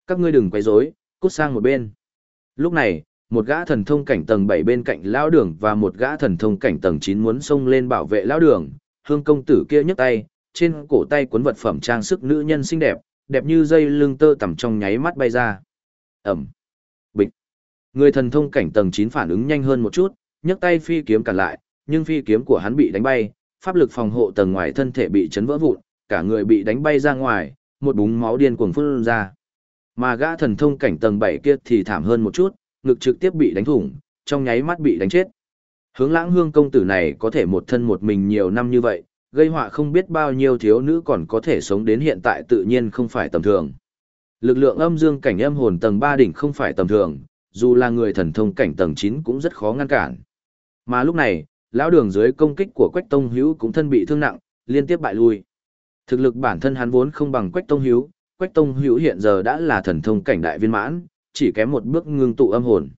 Các ngươi đừng quấy rối, cút sang một bên. Lúc này, một gã thần thông cảnh tầng 7 bên cạnh lão đường và một gã thần thông cảnh tầng 9 muốn xông lên bảo vệ lão đường, hương công tử kia nhấc tay, trên cổ tay cuốn vật phẩm trang sức nữ nhân xinh đẹp, đẹp như dây lưng tơ tằm trong nháy mắt bay ra. Ẩm. Bịch. Người thần thông cảnh tầng 9 phản ứng nhanh hơn một chút, nhấc tay phi kiếm cản lại, nhưng phi kiếm của hắn bị đánh bay, pháp lực phòng hộ tầng ngoài thân thể bị chấn vỡ vụn, cả người bị đánh bay ra ngoài, một búng máu điên cuồng phun ra. Mà gã thần thông cảnh tầng 7 kia thì thảm hơn một chút, ngực trực tiếp bị đánh thủng, trong nháy mắt bị đánh chết. Hướng lãng hương công tử này có thể một thân một mình nhiều năm như vậy, gây họa không biết bao nhiêu thiếu nữ còn có thể sống đến hiện tại tự nhiên không phải tầm thường. Lực lượng âm dương cảnh âm hồn tầng 3 đỉnh không phải tầm thường, dù là người thần thông cảnh tầng 9 cũng rất khó ngăn cản. Mà lúc này, lão đường dưới công kích của Quách Tông Hữu cũng thân bị thương nặng, liên tiếp bại lui. Thực lực bản thân hắn vốn không bằng Quách Tông Hữu, Quách Tông Hữu hiện giờ đã là thần thông cảnh đại viên mãn, chỉ kém một bước ngưng tụ âm hồn.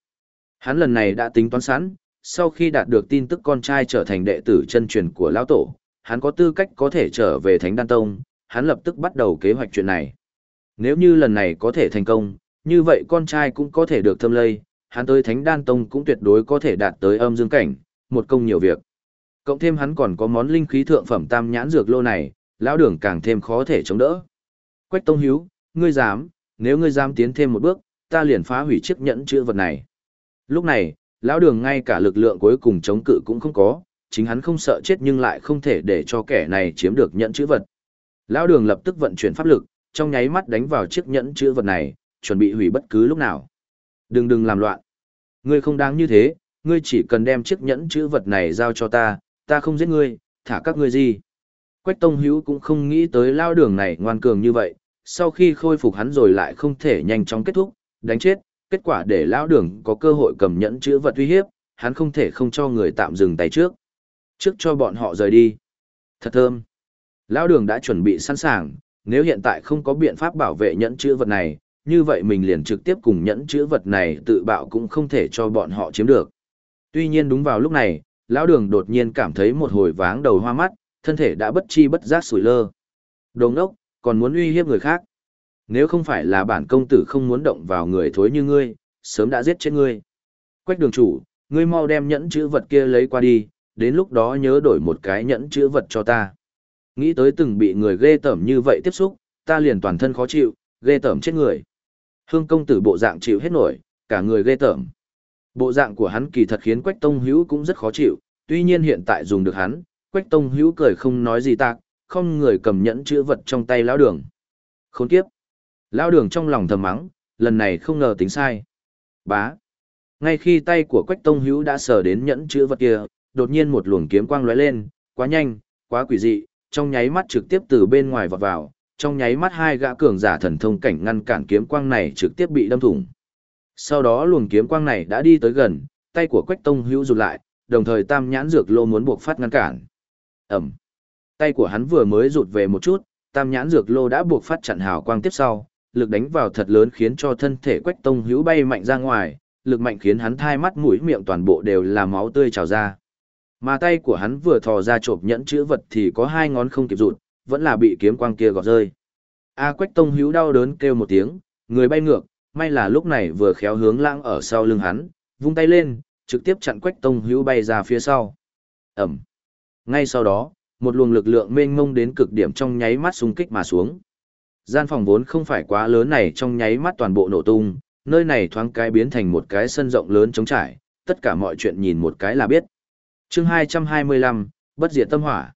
Hắn lần này đã tính toán sẵn, sau khi đạt được tin tức con trai trở thành đệ tử chân truyền của lão tổ, hắn có tư cách có thể trở về Thánh Đan Tông, hắn lập tức bắt đầu kế hoạch chuyện này. Nếu như lần này có thể thành công, như vậy con trai cũng có thể được thâm lây, hắn tới Thánh Đan Tông cũng tuyệt đối có thể đạt tới âm dương cảnh, một công nhiều việc. Cộng thêm hắn còn có món linh khí thượng phẩm tam nhãn dược lô này, lão đường càng thêm khó thể chống đỡ. Quách Tông Hiếu, ngươi dám, nếu ngươi dám tiến thêm một bước, ta liền phá hủy chiếc nhẫn chữ vật này. Lúc này, lão đường ngay cả lực lượng cuối cùng chống cự cũng không có, chính hắn không sợ chết nhưng lại không thể để cho kẻ này chiếm được nhẫn chữ vật. Lão đường lập tức vận chuyển pháp lực, trong nháy mắt đánh vào chiếc nhẫn chữ vật này, chuẩn bị hủy bất cứ lúc nào. Đừng đừng làm loạn. Ngươi không đáng như thế, ngươi chỉ cần đem chiếc nhẫn chữ vật này giao cho ta, ta không giết ngươi, thả các ngươi gì. Quách Tông Hữu cũng không nghĩ tới lao đường này ngoan cường như vậy, sau khi khôi phục hắn rồi lại không thể nhanh chóng kết thúc, đánh chết, kết quả để lão đường có cơ hội cầm nhẫn chữ vật uy hiếp, hắn không thể không cho người tạm dừng tay trước. Trước cho bọn họ rời đi. Thật thơm. Lão đường đã chuẩn bị sẵn sàng, nếu hiện tại không có biện pháp bảo vệ nhẫn chữ vật này, như vậy mình liền trực tiếp cùng nhẫn chữ vật này tự bạo cũng không thể cho bọn họ chiếm được. Tuy nhiên đúng vào lúc này, lão đường đột nhiên cảm thấy một hồi váng đầu hoa mắt, thân thể đã bất chi bất giác sủi lơ. Đồ ngốc, còn muốn uy hiếp người khác. Nếu không phải là bản công tử không muốn động vào người thối như ngươi, sớm đã giết chết ngươi. Quách đường chủ, ngươi mau đem nhẫn chữ vật kia lấy qua đi, đến lúc đó nhớ đổi một cái nhẫn chữ vật cho ta. Nghĩ tới từng bị người ghê tởm như vậy tiếp xúc, ta liền toàn thân khó chịu, ghê tởm chết người. Hương công tử bộ dạng chịu hết nổi, cả người ghê tởm. Bộ dạng của hắn kỳ thật khiến Quách Tông Hữu cũng rất khó chịu, tuy nhiên hiện tại dùng được hắn, Quách Tông Hữu cười không nói gì tạc, không người cầm nhẫn chữ vật trong tay lão đường. Khốn kiếp. Lão đường trong lòng thầm mắng, lần này không ngờ tính sai. Bá. Ngay khi tay của Quách Tông Hữu đã sờ đến nhẫn chữ vật kia, đột nhiên một luồng kiếm quang lóe lên, quá nhanh, quá quỷ dị, trong nháy mắt trực tiếp từ bên ngoài vọt vào, trong nháy mắt hai gã cường giả thần thông cảnh ngăn cản kiếm quang này trực tiếp bị đâm thủng. Sau đó luồng kiếm quang này đã đi tới gần, tay của Quách Tông Hữu rụt lại, đồng thời tam nhãn dược lô muốn buộc phát ngăn cản. Ẩm. Tay của hắn vừa mới rụt về một chút, tam nhãn dược lô đã buộc phát chặn hào quang tiếp sau, lực đánh vào thật lớn khiến cho thân thể Quách Tông Hữu bay mạnh ra ngoài, lực mạnh khiến hắn thai mắt mũi miệng toàn bộ đều là máu tươi trào ra. Mà tay của hắn vừa thò ra chộp nhẫn chữ vật thì có hai ngón không kịp rụt, vẫn là bị kiếm quang kia gọt rơi. A Quách Tông Hữu đau đớn kêu một tiếng, người bay ngược, may là lúc này vừa khéo hướng lãng ở sau lưng hắn, vung tay lên, trực tiếp chặn Quách Tông Hữu bay ra phía sau. Ẩm. Ngay sau đó, một luồng lực lượng mênh mông đến cực điểm trong nháy mắt xung kích mà xuống. Gian phòng vốn không phải quá lớn này trong nháy mắt toàn bộ nổ tung, nơi này thoáng cái biến thành một cái sân rộng lớn trống trải, tất cả mọi chuyện nhìn một cái là biết. chương 225, bất diệt tâm hỏa.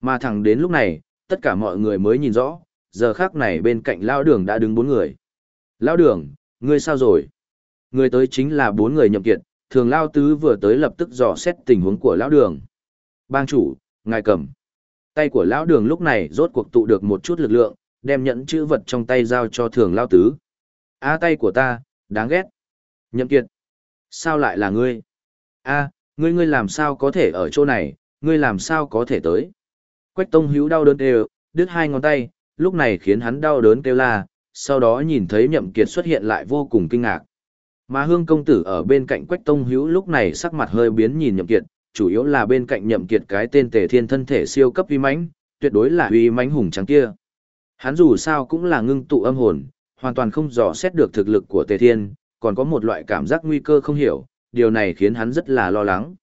Mà thẳng đến lúc này, tất cả mọi người mới nhìn rõ, giờ khác này bên cạnh lao đường đã đứng bốn người. Lao đường, ngươi sao rồi? Người tới chính là bốn người nhậm kiệt, thường lao tứ vừa tới lập tức dò xét tình huống của lão đường. Bang chủ, ngài cầm. Tay của lão đường lúc này rốt cuộc tụ được một chút lực lượng, đem nhẫn chữ vật trong tay giao cho thường lao tứ. A tay của ta, đáng ghét. Nhậm kiệt. Sao lại là ngươi? A, ngươi ngươi làm sao có thể ở chỗ này, ngươi làm sao có thể tới? Quách tông hữu đau đớn đều, đứt hai ngón tay, lúc này khiến hắn đau đớn kêu la, sau đó nhìn thấy nhậm kiệt xuất hiện lại vô cùng kinh ngạc. Mà hương công tử ở bên cạnh quách tông hữu lúc này sắc mặt hơi biến nhìn nhậm kiệt, chủ yếu là bên cạnh nhậm kiệt cái tên tề thiên thân thể siêu cấp uy mãnh, tuyệt đối là uy mãnh hùng trắng kia. Hắn dù sao cũng là ngưng tụ âm hồn, hoàn toàn không dò xét được thực lực của tề thiên, còn có một loại cảm giác nguy cơ không hiểu, điều này khiến hắn rất là lo lắng.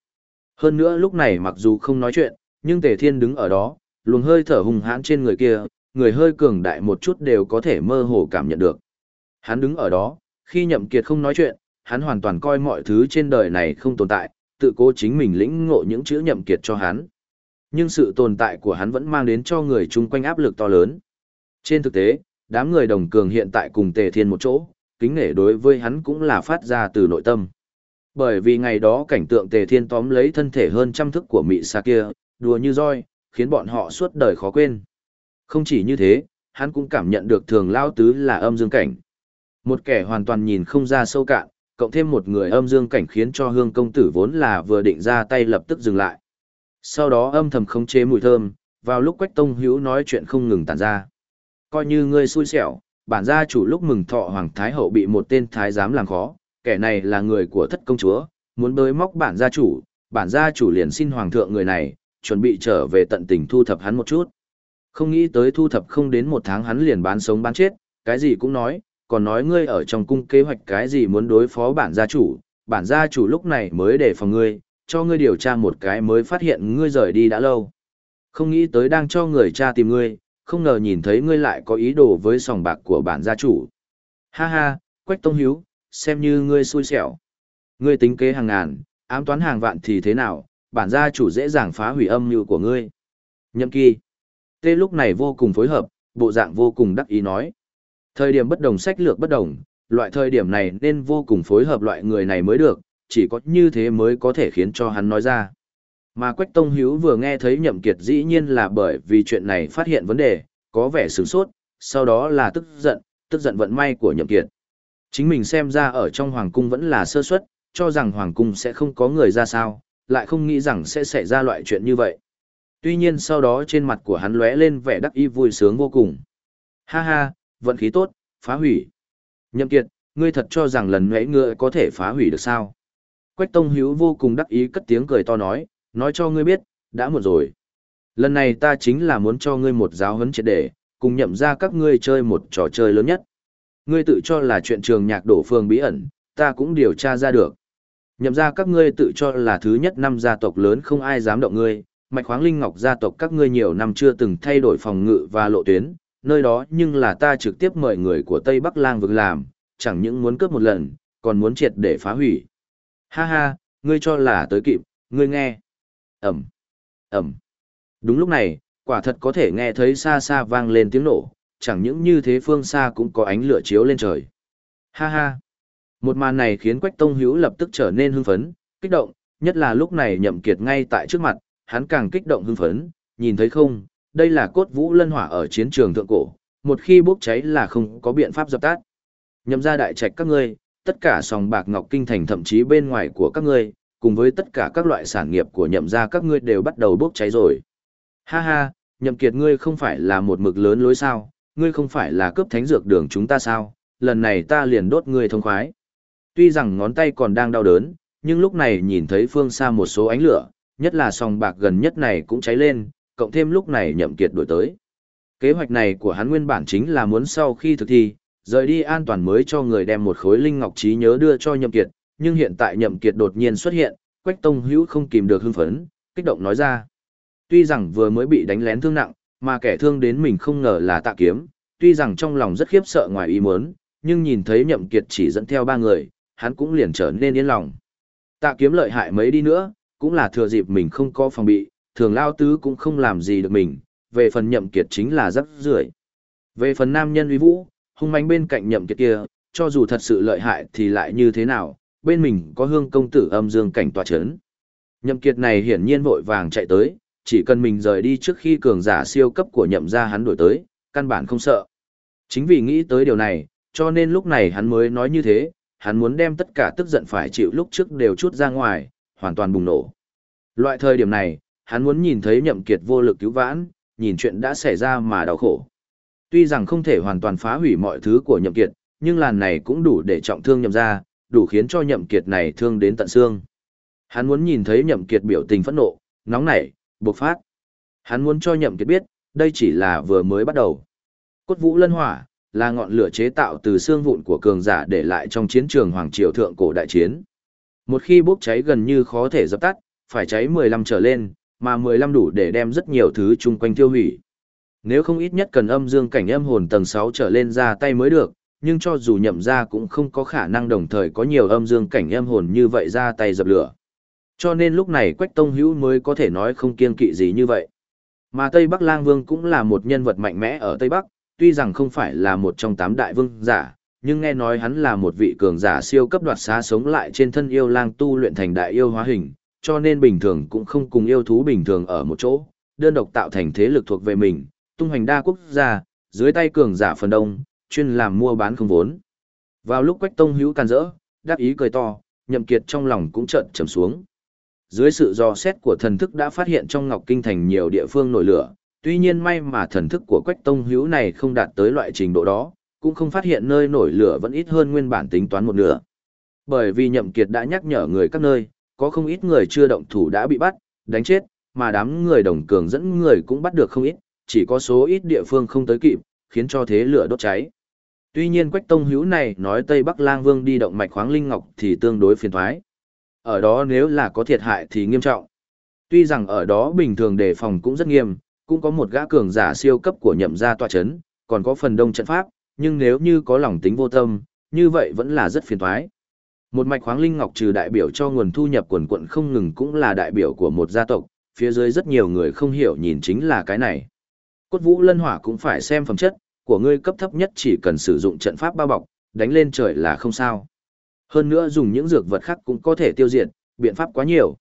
Hơn nữa lúc này mặc dù không nói chuyện, nhưng tề thiên đứng ở đó, luồng hơi thở hùng hãn trên người kia, người hơi cường đại một chút đều có thể mơ hồ cảm nhận được. Hắn đứng ở đó, khi nhậm kiệt không nói chuyện, hắn hoàn toàn coi mọi thứ trên đời này không tồn tại, tự cố chính mình lĩnh ngộ những chữ nhậm kiệt cho hắn. Nhưng sự tồn tại của hắn vẫn mang đến cho người chung quanh áp lực to lớn. Trên thực tế, đám người đồng cường hiện tại cùng tề thiên một chỗ, kính nể đối với hắn cũng là phát ra từ nội tâm. Bởi vì ngày đó cảnh tượng tề thiên tóm lấy thân thể hơn trăm thức của mị sa kia, đùa như roi, khiến bọn họ suốt đời khó quên. Không chỉ như thế, hắn cũng cảm nhận được thường lao tứ là âm dương cảnh. Một kẻ hoàn toàn nhìn không ra sâu cạn, cộng thêm một người âm dương cảnh khiến cho hương công tử vốn là vừa định ra tay lập tức dừng lại. Sau đó âm thầm khống chế mùi thơm, vào lúc Quách Tông Hữu nói chuyện không ngừng tản ra. Coi như ngươi xui xẻo, bản gia chủ lúc mừng thọ Hoàng Thái Hậu bị một tên thái giám làm khó, kẻ này là người của thất công chúa, muốn bới móc bản gia chủ, bản gia chủ liền xin Hoàng thượng người này, chuẩn bị trở về tận tình thu thập hắn một chút. Không nghĩ tới thu thập không đến một tháng hắn liền bán sống bán chết, cái gì cũng nói, còn nói ngươi ở trong cung kế hoạch cái gì muốn đối phó bản gia chủ, bản gia chủ lúc này mới để phòng ngươi, cho ngươi điều tra một cái mới phát hiện ngươi rời đi đã lâu. Không nghĩ tới đang cho người cha tìm ngươi, không ngờ nhìn thấy ngươi lại có ý đồ với sòng bạc của bản gia chủ. Ha ha, Quách Tông Hiếu, xem như ngươi xui xẻo. Ngươi tính kế hàng ngàn, ám toán hàng vạn thì thế nào, bản gia chủ dễ dàng phá hủy âm mưu của ngươi. Nhậm kỳ. Tê lúc này vô cùng phối hợp, bộ dạng vô cùng đắc ý nói. Thời điểm bất đồng sách lược bất đồng, loại thời điểm này nên vô cùng phối hợp loại người này mới được, chỉ có như thế mới có thể khiến cho hắn nói ra. Mà Quách Tông Hiếu vừa nghe thấy Nhậm Kiệt dĩ nhiên là bởi vì chuyện này phát hiện vấn đề, có vẻ sửng sốt, sau đó là tức giận, tức giận vận may của Nhậm Kiệt. Chính mình xem ra ở trong Hoàng Cung vẫn là sơ suất, cho rằng Hoàng Cung sẽ không có người ra sao, lại không nghĩ rằng sẽ xảy ra loại chuyện như vậy. Tuy nhiên sau đó trên mặt của hắn lóe lên vẻ đắc ý vui sướng vô cùng. Ha ha, vận khí tốt, phá hủy. Nhậm Kiệt, ngươi thật cho rằng lần nãy ngươi có thể phá hủy được sao? Quách Tông Hiếu vô cùng đắc ý cất tiếng cười to nói, nói cho ngươi biết, đã một rồi. Lần này ta chính là muốn cho ngươi một giáo huấn triệt để, cùng nhậm ra các ngươi chơi một trò chơi lớn nhất. Ngươi tự cho là chuyện trường nhạc đổ phương bí ẩn, ta cũng điều tra ra được. Nhậm ra các ngươi tự cho là thứ nhất năm gia tộc lớn không ai dám động ngươi, mạch khoáng linh ngọc gia tộc các ngươi nhiều năm chưa từng thay đổi phòng ngự và lộ tuyến, nơi đó nhưng là ta trực tiếp mời người của Tây Bắc Lang vực làm, chẳng những muốn cướp một lần, còn muốn triệt để phá hủy. Ha ha, ngươi cho là tới kịp, ngươi nghe. Ẩm, Ẩm. Đúng lúc này, quả thật có thể nghe thấy xa xa vang lên tiếng nổ, chẳng những như thế phương xa cũng có ánh lửa chiếu lên trời. Ha ha. Một màn này khiến Quách Tông Hữu lập tức trở nên hưng phấn, kích động, nhất là lúc này nhậm kiệt ngay tại trước mặt, hắn càng kích động hưng phấn, nhìn thấy không, đây là cốt vũ lân hỏa ở chiến trường thượng cổ, một khi bốc cháy là không có biện pháp dập tắt. Nhậm ra đại trạch các ngươi, tất cả sòng bạc ngọc kinh thành thậm chí bên ngoài của các ngươi, cùng với tất cả các loại sản nghiệp của nhậm ra các ngươi đều bắt đầu bốc cháy rồi. Ha ha, nhậm kiệt ngươi không phải là một mực lớn lối sao, ngươi không phải là cướp thánh dược đường chúng ta sao, lần này ta liền đốt ngươi thông khoái. Tuy rằng ngón tay còn đang đau đớn, nhưng lúc này nhìn thấy phương xa một số ánh lửa, nhất là sòng bạc gần nhất này cũng cháy lên, cộng thêm lúc này nhậm kiệt đổi tới. Kế hoạch này của hắn nguyên bản chính là muốn sau khi thực thi, rời đi an toàn mới cho người đem một khối linh ngọc trí nhớ đưa cho nhậm kiệt, nhưng hiện tại nhậm kiệt đột nhiên xuất hiện, quách tông hữu không kìm được hưng phấn, kích động nói ra. Tuy rằng vừa mới bị đánh lén thương nặng, mà kẻ thương đến mình không ngờ là tạ kiếm, tuy rằng trong lòng rất khiếp sợ ngoài ý muốn, nhưng nhìn thấy nhậm kiệt chỉ dẫn theo ba người, hắn cũng liền trở nên yên lòng. Tạ kiếm lợi hại mấy đi nữa, cũng là thừa dịp mình không có phòng bị, thường lao tứ cũng không làm gì được mình, về phần nhậm kiệt chính là rất rưởi. Về phần nam nhân uy vũ, hung manh bên cạnh nhậm kiệt kia, cho dù thật sự lợi hại thì lại như thế nào, bên mình có hương công tử âm dương cảnh tòa chấn. Nhậm kiệt này hiển nhiên vội vàng chạy tới, chỉ cần mình rời đi trước khi cường giả siêu cấp của nhậm gia hắn đuổi tới, căn bản không sợ. Chính vì nghĩ tới điều này, cho nên lúc này hắn mới nói như thế, hắn muốn đem tất cả tức giận phải chịu lúc trước đều chút ra ngoài, hoàn toàn bùng nổ. Loại thời điểm này, hắn muốn nhìn thấy nhậm kiệt vô lực cứu vãn, nhìn chuyện đã xảy ra mà đau khổ. Tuy rằng không thể hoàn toàn phá hủy mọi thứ của nhậm kiệt, nhưng làn này cũng đủ để trọng thương nhậm ra, đủ khiến cho nhậm kiệt này thương đến tận xương. Hắn muốn nhìn thấy nhậm kiệt biểu tình phẫn nộ, nóng nảy, bộc phát. Hắn muốn cho nhậm kiệt biết, đây chỉ là vừa mới bắt đầu. Cốt vũ lân hỏa, là ngọn lửa chế tạo từ xương vụn của cường giả để lại trong chiến trường Hoàng Triều Thượng Cổ Đại Chiến. Một khi bốc cháy gần như khó thể dập tắt, phải cháy 15 trở lên, mà 15 đủ để đem rất nhiều thứ chung quanh tiêu hủy. Nếu không ít nhất cần âm dương cảnh âm hồn tầng 6 trở lên ra tay mới được, nhưng cho dù nhậm ra cũng không có khả năng đồng thời có nhiều âm dương cảnh âm hồn như vậy ra tay dập lửa. Cho nên lúc này Quách Tông Hữu mới có thể nói không kiên kỵ gì như vậy. Mà Tây Bắc Lang Vương cũng là một nhân vật mạnh mẽ ở Tây Bắc, tuy rằng không phải là một trong tám đại vương giả, nhưng nghe nói hắn là một vị cường giả siêu cấp đoạt xá sống lại trên thân yêu lang tu luyện thành đại yêu hóa hình, cho nên bình thường cũng không cùng yêu thú bình thường ở một chỗ, đơn độc tạo thành thế lực thuộc về mình, tung hoành đa quốc gia, dưới tay cường giả phần đông, chuyên làm mua bán không vốn. Vào lúc Quách Tông hữu can rỡ, đáp ý cười to, nhậm kiệt trong lòng cũng chợt trầm xuống. Dưới sự dò xét của thần thức đã phát hiện trong Ngọc Kinh thành nhiều địa phương nổi lửa, tuy nhiên may mà thần thức của Quách Tông hữu này không đạt tới loại trình độ đó, cũng không phát hiện nơi nổi lửa vẫn ít hơn nguyên bản tính toán một nửa. Bởi vì nhậm kiệt đã nhắc nhở người các nơi, có không ít người chưa động thủ đã bị bắt, đánh chết, mà đám người đồng cường dẫn người cũng bắt được không ít, chỉ có số ít địa phương không tới kịp, khiến cho thế lửa đốt cháy. Tuy nhiên Quách Tông Hữu này nói Tây Bắc Lang Vương đi động mạch khoáng linh ngọc thì tương đối phiền toái. Ở đó nếu là có thiệt hại thì nghiêm trọng. Tuy rằng ở đó bình thường đề phòng cũng rất nghiêm, cũng có một gã cường giả siêu cấp của nhậm gia tọa chấn, còn có phần đông trận pháp, nhưng nếu như có lòng tính vô tâm, như vậy vẫn là rất phiền toái. Một mạch khoáng linh ngọc trừ đại biểu cho nguồn thu nhập quần quận không ngừng cũng là đại biểu của một gia tộc, phía dưới rất nhiều người không hiểu nhìn chính là cái này. Cốt vũ lân hỏa cũng phải xem phẩm chất, của ngươi cấp thấp nhất chỉ cần sử dụng trận pháp bao bọc, đánh lên trời là không sao. Hơn nữa dùng những dược vật khác cũng có thể tiêu diệt, biện pháp quá nhiều.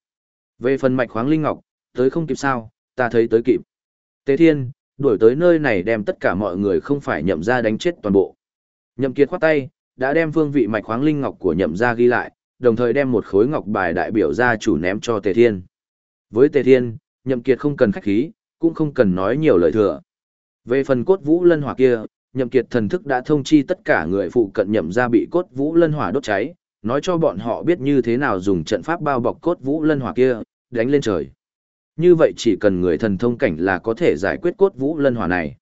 Về phần mạch khoáng linh ngọc, tới không kịp sao, ta thấy tới kịp. Tế thiên, đuổi tới nơi này đem tất cả mọi người không phải nhậm ra đánh chết toàn bộ. Nhậm kiệt khoát tay, đã đem phương vị mạch khoáng linh ngọc của nhậm gia ghi lại, đồng thời đem một khối ngọc bài đại biểu gia chủ ném cho Tề Thiên. Với Tề Thiên, nhậm kiệt không cần khách khí, cũng không cần nói nhiều lời thừa. Về phần cốt vũ lân hỏa kia, nhậm kiệt thần thức đã thông chi tất cả người phụ cận nhậm gia bị cốt vũ lân hỏa đốt cháy, nói cho bọn họ biết như thế nào dùng trận pháp bao bọc cốt vũ lân hỏa kia, đánh lên trời. Như vậy chỉ cần người thần thông cảnh là có thể giải quyết cốt vũ lân hỏa này.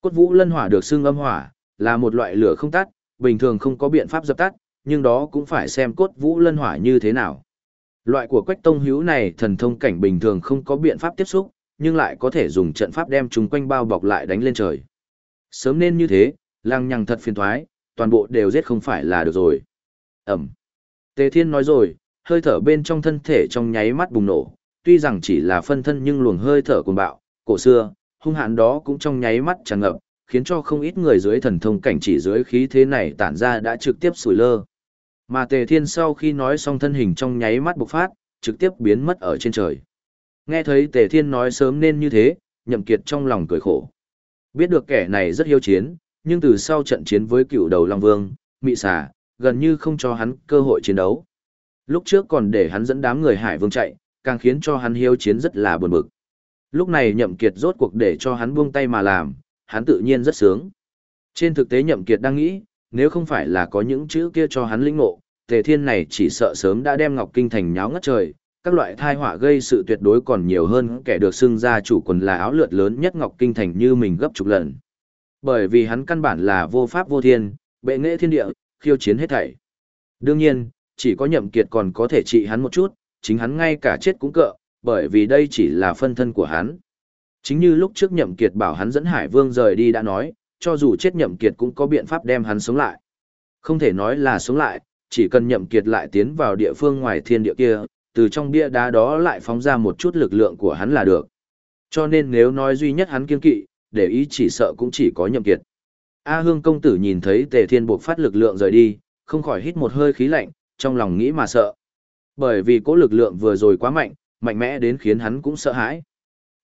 Cốt vũ lân hỏa được xưng âm hỏa, là một loại lửa không tắt, bình thường không có biện pháp dập tắt, nhưng đó cũng phải xem cốt vũ lân hỏa như thế nào. Loại của quách tông hữu này thần thông cảnh bình thường không có biện pháp tiếp xúc, nhưng lại có thể dùng trận pháp đem chúng quanh bao bọc lại đánh lên trời. Sớm nên như thế, lăng nhằng thật phiền thoái, toàn bộ đều giết không phải là được rồi. Ẩm. Tề Thiên nói rồi, hơi thở bên trong thân thể trong nháy mắt bùng nổ, tuy rằng chỉ là phân thân nhưng luồng hơi thở cuồng bạo, cổ xưa, hung hạn đó cũng trong nháy mắt tràn ngập, khiến cho không ít người dưới thần thông cảnh chỉ dưới khí thế này tản ra đã trực tiếp sủi lơ. Mà Tề Thiên sau khi nói xong thân hình trong nháy mắt bộc phát, trực tiếp biến mất ở trên trời. Nghe thấy Tề Thiên nói sớm nên như thế, Nhậm Kiệt trong lòng cười khổ. Biết được kẻ này rất hiếu chiến, nhưng từ sau trận chiến với cựu đầu Long Vương, Mị Xà, gần như không cho hắn cơ hội chiến đấu. Lúc trước còn để hắn dẫn đám người Hải Vương chạy, càng khiến cho hắn hiếu chiến rất là buồn bực. Lúc này Nhậm Kiệt rốt cuộc để cho hắn buông tay mà làm, hắn tự nhiên rất sướng. Trên thực tế Nhậm Kiệt đang nghĩ, nếu không phải là có những chữ kia cho hắn linh ngộ, Tề Thiên này chỉ sợ sớm đã đem Ngọc Kinh thành nháo ngất trời, các loại tai họa gây sự tuyệt đối còn nhiều hơn kẻ được xưng ra chủ quần là áo lượt lớn nhất Ngọc Kinh thành như mình gấp chục lần. Bởi vì hắn căn bản là vô pháp vô thiên, bệ nghệ thiên địa, khiêu chiến hết thảy. Đương nhiên, chỉ có Nhậm Kiệt còn có thể trị hắn một chút, chính hắn ngay cả chết cũng cỡ, bởi vì đây chỉ là phân thân của hắn. Chính như lúc trước Nhậm Kiệt bảo hắn dẫn Hải Vương rời đi đã nói, cho dù chết Nhậm Kiệt cũng có biện pháp đem hắn sống lại. Không thể nói là sống lại, chỉ cần Nhậm Kiệt lại tiến vào địa phương ngoài thiên địa kia, từ trong bia đá đó lại phóng ra một chút lực lượng của hắn là được. Cho nên nếu nói duy nhất hắn kiên kỵ, để ý chỉ sợ cũng chỉ có Nhậm Kiệt. A Hương công tử nhìn thấy Tề Thiên buộc phát lực lượng rời đi, không khỏi hít một hơi khí lạnh, trong lòng nghĩ mà sợ. Bởi vì cỗ lực lượng vừa rồi quá mạnh, mạnh mẽ đến khiến hắn cũng sợ hãi.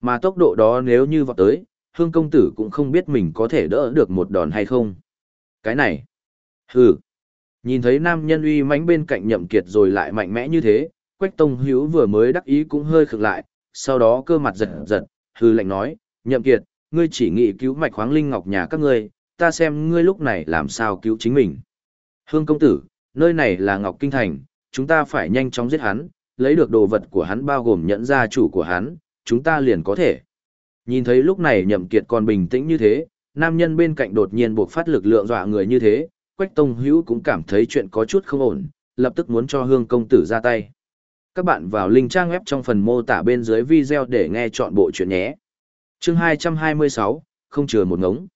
Mà tốc độ đó nếu như vọt tới, hương công tử cũng không biết mình có thể đỡ được một đòn hay không. Cái này, hừ, nhìn thấy nam nhân uy mãnh bên cạnh nhậm kiệt rồi lại mạnh mẽ như thế, quách tông hữu vừa mới đắc ý cũng hơi khực lại, sau đó cơ mặt giật giật, hừ lạnh nói, nhậm kiệt, ngươi chỉ nghĩ cứu mạch khoáng linh ngọc nhà các ngươi, ta xem ngươi lúc này làm sao cứu chính mình. Hương công tử, nơi này là Ngọc Kinh Thành, chúng ta phải nhanh chóng giết hắn, lấy được đồ vật của hắn bao gồm nhận ra chủ của hắn, chúng ta liền có thể. Nhìn thấy lúc này nhậm kiệt còn bình tĩnh như thế, nam nhân bên cạnh đột nhiên buộc phát lực lượng dọa người như thế, Quách Tông Hữu cũng cảm thấy chuyện có chút không ổn, lập tức muốn cho Hương công tử ra tay. Các bạn vào link trang web trong phần mô tả bên dưới video để nghe chọn bộ chuyện nhé. Chương 226, không chừa một ngống.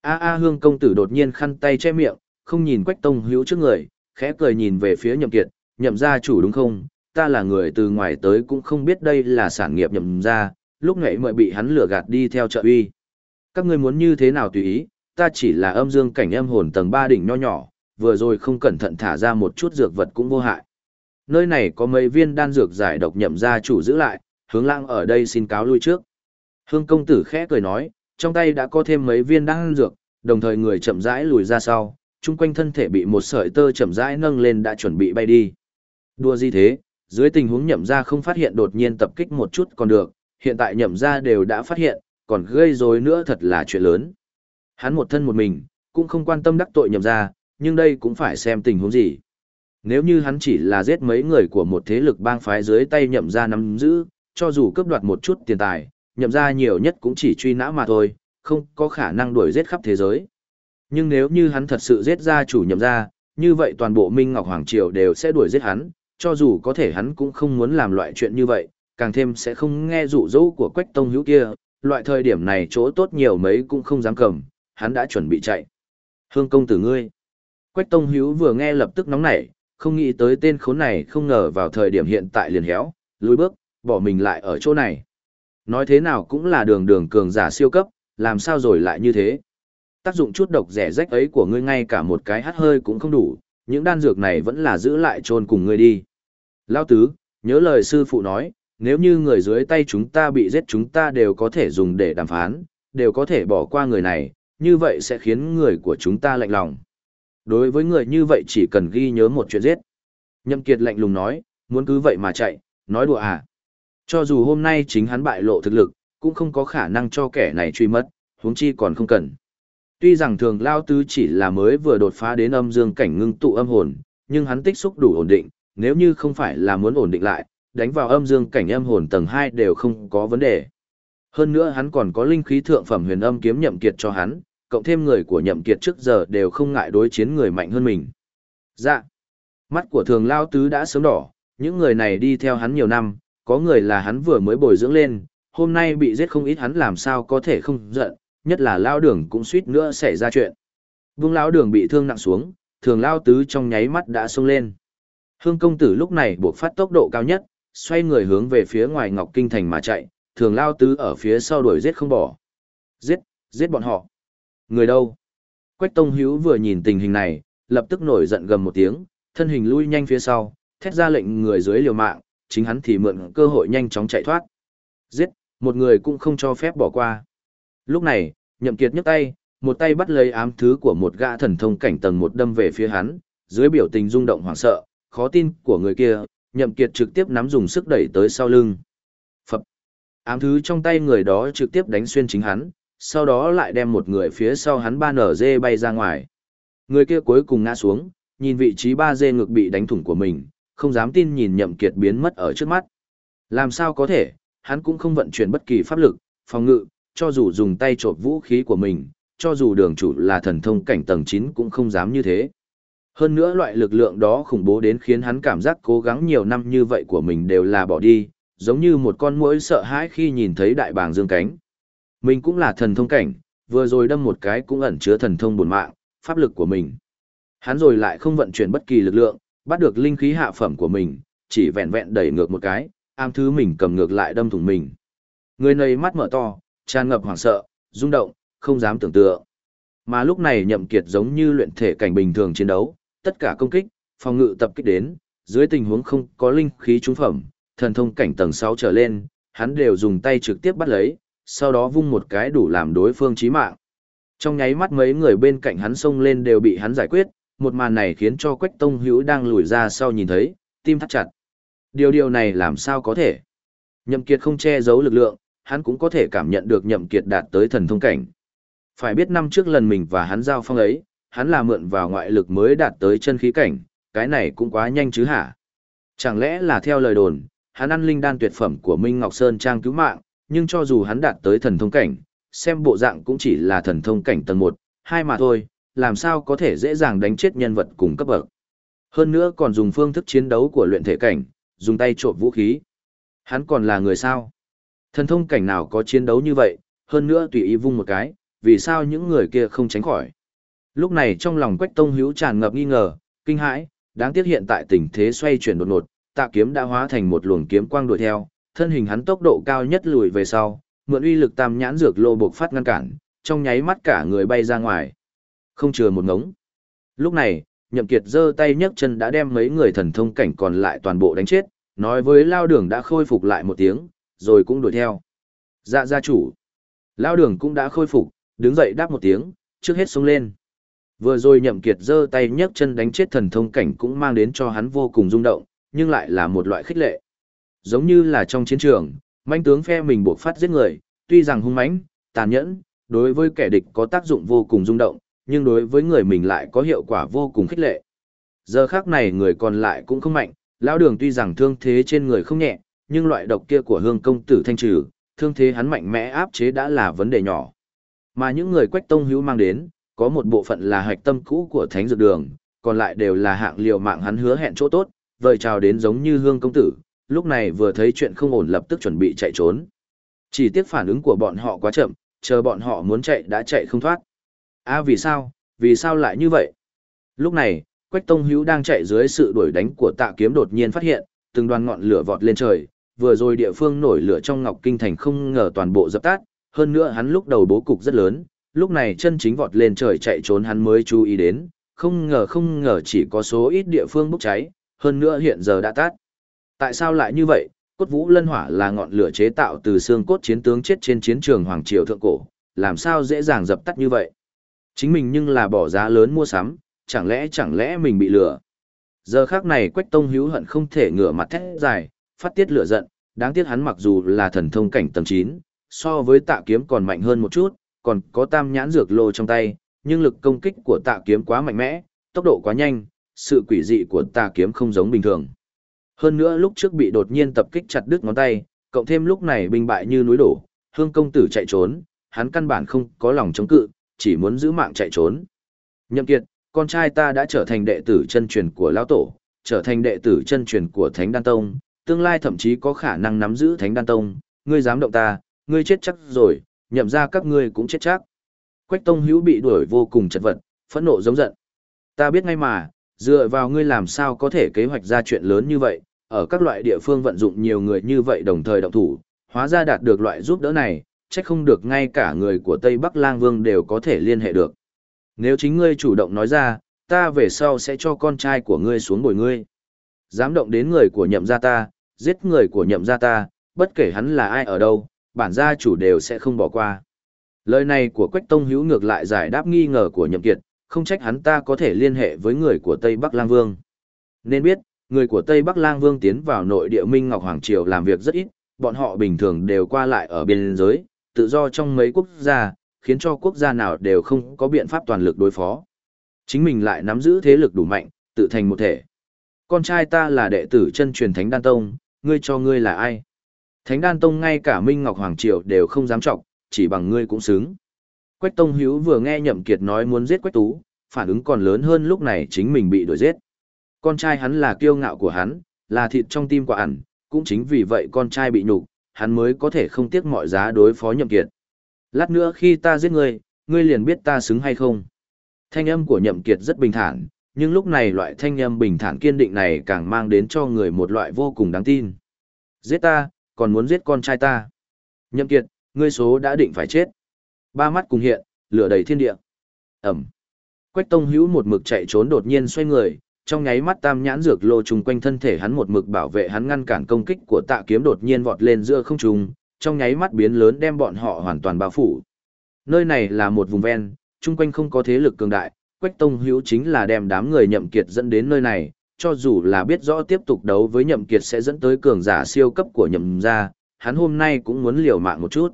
A A Hương công tử đột nhiên khăn tay che miệng, không nhìn Quách Tông Hữu trước người, khẽ cười nhìn về phía Nhậm Kiệt, "Nhậm gia chủ đúng không? Ta là người từ ngoài tới cũng không biết đây là sản nghiệp Nhậm gia, lúc nãy mới bị hắn lừa gạt đi theo trợ uy. Các ngươi muốn như thế nào tùy ý, ta chỉ là âm dương cảnh âm hồn tầng 3 đỉnh nho nhỏ, vừa rồi không cẩn thận thả ra một chút dược vật cũng vô hại. Nơi này có mấy viên đan dược giải độc Nhậm gia chủ giữ lại, hướng lãng ở đây xin cáo lui trước." Hương công tử khẽ cười nói, trong tay đã có thêm mấy viên đan dược, đồng thời người chậm rãi lùi ra sau, chung quanh thân thể bị một sợi tơ chậm rãi nâng lên đã chuẩn bị bay đi. Đua gì thế, dưới tình huống nhậm ra không phát hiện đột nhiên tập kích một chút còn được, hiện tại nhậm ra đều đã phát hiện, còn gây rối nữa thật là chuyện lớn. Hắn một thân một mình, cũng không quan tâm đắc tội nhậm ra, nhưng đây cũng phải xem tình huống gì. Nếu như hắn chỉ là giết mấy người của một thế lực bang phái dưới tay nhậm ra nắm giữ, cho dù cướp đoạt một chút tiền tài, nhậm ra nhiều nhất cũng chỉ truy nã mà thôi, không có khả năng đuổi giết khắp thế giới. Nhưng nếu như hắn thật sự giết ra chủ nhậm ra, như vậy toàn bộ Minh Ngọc Hoàng Triều đều sẽ đuổi giết hắn, cho dù có thể hắn cũng không muốn làm loại chuyện như vậy, càng thêm sẽ không nghe dụ dỗ của Quách Tông Hữu kia, loại thời điểm này chỗ tốt nhiều mấy cũng không dám cầm, hắn đã chuẩn bị chạy. Hương công tử ngươi. Quách Tông Hữu vừa nghe lập tức nóng nảy, không nghĩ tới tên khốn này không ngờ vào thời điểm hiện tại liền héo, lùi bước, bỏ mình lại ở chỗ này. Nói thế nào cũng là đường đường cường giả siêu cấp, làm sao rồi lại như thế? Tác dụng chút độc rẻ rách ấy của ngươi ngay cả một cái hắt hơi cũng không đủ, những đan dược này vẫn là giữ lại chôn cùng ngươi đi. Lao tứ, nhớ lời sư phụ nói, nếu như người dưới tay chúng ta bị giết chúng ta đều có thể dùng để đàm phán, đều có thể bỏ qua người này, như vậy sẽ khiến người của chúng ta lạnh lòng. Đối với người như vậy chỉ cần ghi nhớ một chuyện giết. Nhậm Kiệt lạnh lùng nói, muốn cứ vậy mà chạy, nói đùa à. Cho dù hôm nay chính hắn bại lộ thực lực, cũng không có khả năng cho kẻ này truy mất, huống chi còn không cần. Tuy rằng thường lao tứ chỉ là mới vừa đột phá đến âm dương cảnh ngưng tụ âm hồn, nhưng hắn tích xúc đủ ổn định, nếu như không phải là muốn ổn định lại, đánh vào âm dương cảnh âm hồn tầng 2 đều không có vấn đề. Hơn nữa hắn còn có linh khí thượng phẩm huyền âm kiếm nhậm kiệt cho hắn, cộng thêm người của nhậm kiệt trước giờ đều không ngại đối chiến người mạnh hơn mình. Dạ. Mắt của thường lao tứ đã sớm đỏ, những người này đi theo hắn nhiều năm, có người là hắn vừa mới bồi dưỡng lên, hôm nay bị giết không ít hắn làm sao có thể không giận, nhất là lao đường cũng suýt nữa xảy ra chuyện. Vương lao đường bị thương nặng xuống, thường lao tứ trong nháy mắt đã xông lên. Hương công tử lúc này buộc phát tốc độ cao nhất, xoay người hướng về phía ngoài Ngọc Kinh Thành mà chạy, thường lao tứ ở phía sau đuổi giết không bỏ. Giết, giết bọn họ. Người đâu? Quách Tông Hữu vừa nhìn tình hình này, lập tức nổi giận gầm một tiếng, thân hình lui nhanh phía sau, thét ra lệnh người dưới liều mạng, chính hắn thì mượn cơ hội nhanh chóng chạy thoát. Giết, một người cũng không cho phép bỏ qua. Lúc này, nhậm kiệt nhấc tay, một tay bắt lấy ám thứ của một gã thần thông cảnh tầng một đâm về phía hắn, dưới biểu tình rung động hoảng sợ, khó tin của người kia, nhậm kiệt trực tiếp nắm dùng sức đẩy tới sau lưng. Phập. Ám thứ trong tay người đó trực tiếp đánh xuyên chính hắn, sau đó lại đem một người phía sau hắn ba nở dê bay ra ngoài. Người kia cuối cùng ngã xuống, nhìn vị trí ba dê ngực bị đánh thủng của mình, không dám tin nhìn nhậm kiệt biến mất ở trước mắt. Làm sao có thể, hắn cũng không vận chuyển bất kỳ pháp lực, phòng ngự, cho dù dùng tay trộm vũ khí của mình, cho dù đường chủ là thần thông cảnh tầng 9 cũng không dám như thế. Hơn nữa loại lực lượng đó khủng bố đến khiến hắn cảm giác cố gắng nhiều năm như vậy của mình đều là bỏ đi, giống như một con muỗi sợ hãi khi nhìn thấy đại bàng dương cánh. Mình cũng là thần thông cảnh, vừa rồi đâm một cái cũng ẩn chứa thần thông bổn mạng, pháp lực của mình. Hắn rồi lại không vận chuyển bất kỳ lực lượng, bắt được linh khí hạ phẩm của mình, chỉ vẹn vẹn đẩy ngược một cái, am thứ mình cầm ngược lại đâm thủng mình. Người này mắt mở to, tràn ngập hoảng sợ, rung động, không dám tưởng tượng. Mà lúc này nhậm kiệt giống như luyện thể cảnh bình thường chiến đấu, tất cả công kích, phòng ngự tập kích đến, dưới tình huống không có linh khí trúng phẩm, thần thông cảnh tầng 6 trở lên, hắn đều dùng tay trực tiếp bắt lấy, sau đó vung một cái đủ làm đối phương chí mạng. Trong nháy mắt mấy người bên cạnh hắn xông lên đều bị hắn giải quyết, một màn này khiến cho Quách Tông Hữu đang lùi ra sau nhìn thấy, tim thắt chặt. Điều điều này làm sao có thể? Nhậm Kiệt không che giấu lực lượng, hắn cũng có thể cảm nhận được Nhậm Kiệt đạt tới thần thông cảnh. Phải biết năm trước lần mình và hắn giao phong ấy, hắn là mượn vào ngoại lực mới đạt tới chân khí cảnh, cái này cũng quá nhanh chứ hả? Chẳng lẽ là theo lời đồn, hắn ăn linh đan tuyệt phẩm của Minh Ngọc Sơn Trang cứu mạng, nhưng cho dù hắn đạt tới thần thông cảnh, xem bộ dạng cũng chỉ là thần thông cảnh tầng 1, 2 mà thôi, làm sao có thể dễ dàng đánh chết nhân vật cùng cấp bậc. Hơn nữa còn dùng phương thức chiến đấu của luyện thể cảnh, dùng tay trộm vũ khí. Hắn còn là người sao? Thần thông cảnh nào có chiến đấu như vậy, hơn nữa tùy ý vung một cái, vì sao những người kia không tránh khỏi. Lúc này trong lòng Quách Tông Hữu tràn ngập nghi ngờ, kinh hãi, đáng tiếc hiện tại tình thế xoay chuyển đột ngột, tạ kiếm đã hóa thành một luồng kiếm quang đuổi theo, thân hình hắn tốc độ cao nhất lùi về sau, mượn uy lực tam nhãn dược lô buộc phát ngăn cản, trong nháy mắt cả người bay ra ngoài. Không chừa một ngống. Lúc này, Nhậm Kiệt giơ tay nhấc chân đã đem mấy người thần thông cảnh còn lại toàn bộ đánh chết, nói với Lao Đường đã khôi phục lại một tiếng, rồi cũng đuổi theo. Dạ gia chủ. Lao Đường cũng đã khôi phục, đứng dậy đáp một tiếng, trước hết xuống lên. Vừa rồi Nhậm Kiệt giơ tay nhấc chân đánh chết thần thông cảnh cũng mang đến cho hắn vô cùng rung động, nhưng lại là một loại khích lệ. Giống như là trong chiến trường, manh tướng phe mình buộc phát giết người, tuy rằng hung mãnh, tàn nhẫn, đối với kẻ địch có tác dụng vô cùng rung động, nhưng đối với người mình lại có hiệu quả vô cùng khích lệ. Giờ khác này người còn lại cũng không mạnh, lão đường tuy rằng thương thế trên người không nhẹ, nhưng loại độc kia của hương công tử thanh trừ, thương thế hắn mạnh mẽ áp chế đã là vấn đề nhỏ. Mà những người quách tông hữu mang đến, có một bộ phận là hạch tâm cũ của thánh dược đường, còn lại đều là hạng liều mạng hắn hứa hẹn chỗ tốt, vời chào đến giống như hương công tử, lúc này vừa thấy chuyện không ổn lập tức chuẩn bị chạy trốn. Chỉ tiếc phản ứng của bọn họ quá chậm, chờ bọn họ muốn chạy đã chạy không thoát. À vì sao, vì sao lại như vậy? Lúc này, Quách Tông Hữu đang chạy dưới sự đuổi đánh của tạ kiếm đột nhiên phát hiện, từng đoàn ngọn lửa vọt lên trời, vừa rồi địa phương nổi lửa trong Ngọc Kinh Thành không ngờ toàn bộ dập tắt, hơn nữa hắn lúc đầu bố cục rất lớn, lúc này chân chính vọt lên trời chạy trốn hắn mới chú ý đến, không ngờ không ngờ chỉ có số ít địa phương bốc cháy, hơn nữa hiện giờ đã tắt. Tại sao lại như vậy? Cốt vũ lân hỏa là ngọn lửa chế tạo từ xương cốt chiến tướng chết trên chiến trường Hoàng Triều Thượng Cổ, làm sao dễ dàng dập tắt như vậy? Chính mình nhưng là bỏ giá lớn mua sắm, chẳng lẽ chẳng lẽ mình bị lừa? Giờ khác này Quách Tông hữu hận không thể ngửa mặt thét dài, phát tiết lửa giận, đáng tiếc hắn mặc dù là thần thông cảnh tầng 9, so với tạ kiếm còn mạnh hơn một chút, còn có tam nhãn dược lô trong tay, nhưng lực công kích của tạ kiếm quá mạnh mẽ, tốc độ quá nhanh, sự quỷ dị của tạ kiếm không giống bình thường. Hơn nữa lúc trước bị đột nhiên tập kích chặt đứt ngón tay, cộng thêm lúc này binh bại như núi đổ, hương công tử chạy trốn, hắn căn bản không có lòng chống cự, chỉ muốn giữ mạng chạy trốn. Nhậm Kiệt, con trai ta đã trở thành đệ tử chân truyền của lão tổ, trở thành đệ tử chân truyền của Thánh Đan Tông, tương lai thậm chí có khả năng nắm giữ Thánh Đan Tông, ngươi dám động ta, ngươi chết chắc rồi, nhậm ra các ngươi cũng chết chắc. Quách Tông Hữu bị đuổi vô cùng chật vật, phẫn nộ giống giận. Ta biết ngay mà, dựa vào ngươi làm sao có thể kế hoạch ra chuyện lớn như vậy, ở các loại địa phương vận dụng nhiều người như vậy đồng thời động thủ, hóa ra đạt được loại giúp đỡ này, chắc không được ngay cả người của Tây Bắc Lang Vương đều có thể liên hệ được. Nếu chính ngươi chủ động nói ra, ta về sau sẽ cho con trai của ngươi xuống bồi ngươi. Dám động đến người của nhậm gia ta, giết người của nhậm gia ta, bất kể hắn là ai ở đâu, bản gia chủ đều sẽ không bỏ qua. Lời này của Quách Tông Hữu ngược lại giải đáp nghi ngờ của Nhậm Kiệt, không trách hắn ta có thể liên hệ với người của Tây Bắc Lang Vương. Nên biết, người của Tây Bắc Lang Vương tiến vào nội địa Minh Ngọc Hoàng Triều làm việc rất ít, bọn họ bình thường đều qua lại ở biên giới, tự do trong mấy quốc gia, khiến cho quốc gia nào đều không có biện pháp toàn lực đối phó. Chính mình lại nắm giữ thế lực đủ mạnh, tự thành một thể. Con trai ta là đệ tử chân truyền Thánh Đan Tông, ngươi cho ngươi là ai? Thánh Đan Tông ngay cả Minh Ngọc Hoàng Triều đều không dám trọng, chỉ bằng ngươi cũng xứng. Quách Tông Hiếu vừa nghe Nhậm Kiệt nói muốn giết Quách Tú, phản ứng còn lớn hơn lúc này chính mình bị đuổi giết. Con trai hắn là kiêu ngạo của hắn, là thịt trong tim quả ẩn, cũng chính vì vậy con trai bị nhục, hắn mới có thể không tiếc mọi giá đối phó Nhậm Kiệt. Lát nữa khi ta giết ngươi, ngươi liền biết ta xứng hay không. Thanh âm của Nhậm Kiệt rất bình thản, nhưng lúc này loại thanh âm bình thản kiên định này càng mang đến cho người một loại vô cùng đáng tin. Giết ta, còn muốn giết con trai ta. Nhậm Kiệt, ngươi số đã định phải chết. Ba mắt cùng hiện, lửa đầy thiên địa. Ẩm. Quách Tông Hữu một mực chạy trốn đột nhiên xoay người, trong nháy mắt tam nhãn dược lô trùng quanh thân thể hắn một mực bảo vệ hắn ngăn cản công kích của tạ kiếm đột nhiên vọt lên giữa không trung, trong nháy mắt biến lớn đem bọn họ hoàn toàn bao phủ. Nơi này là một vùng ven, chung quanh không có thế lực cường đại, Quách Tông Hữu chính là đem đám người nhậm kiệt dẫn đến nơi này, cho dù là biết rõ tiếp tục đấu với nhậm kiệt sẽ dẫn tới cường giả siêu cấp của nhậm gia, hắn hôm nay cũng muốn liều mạng một chút.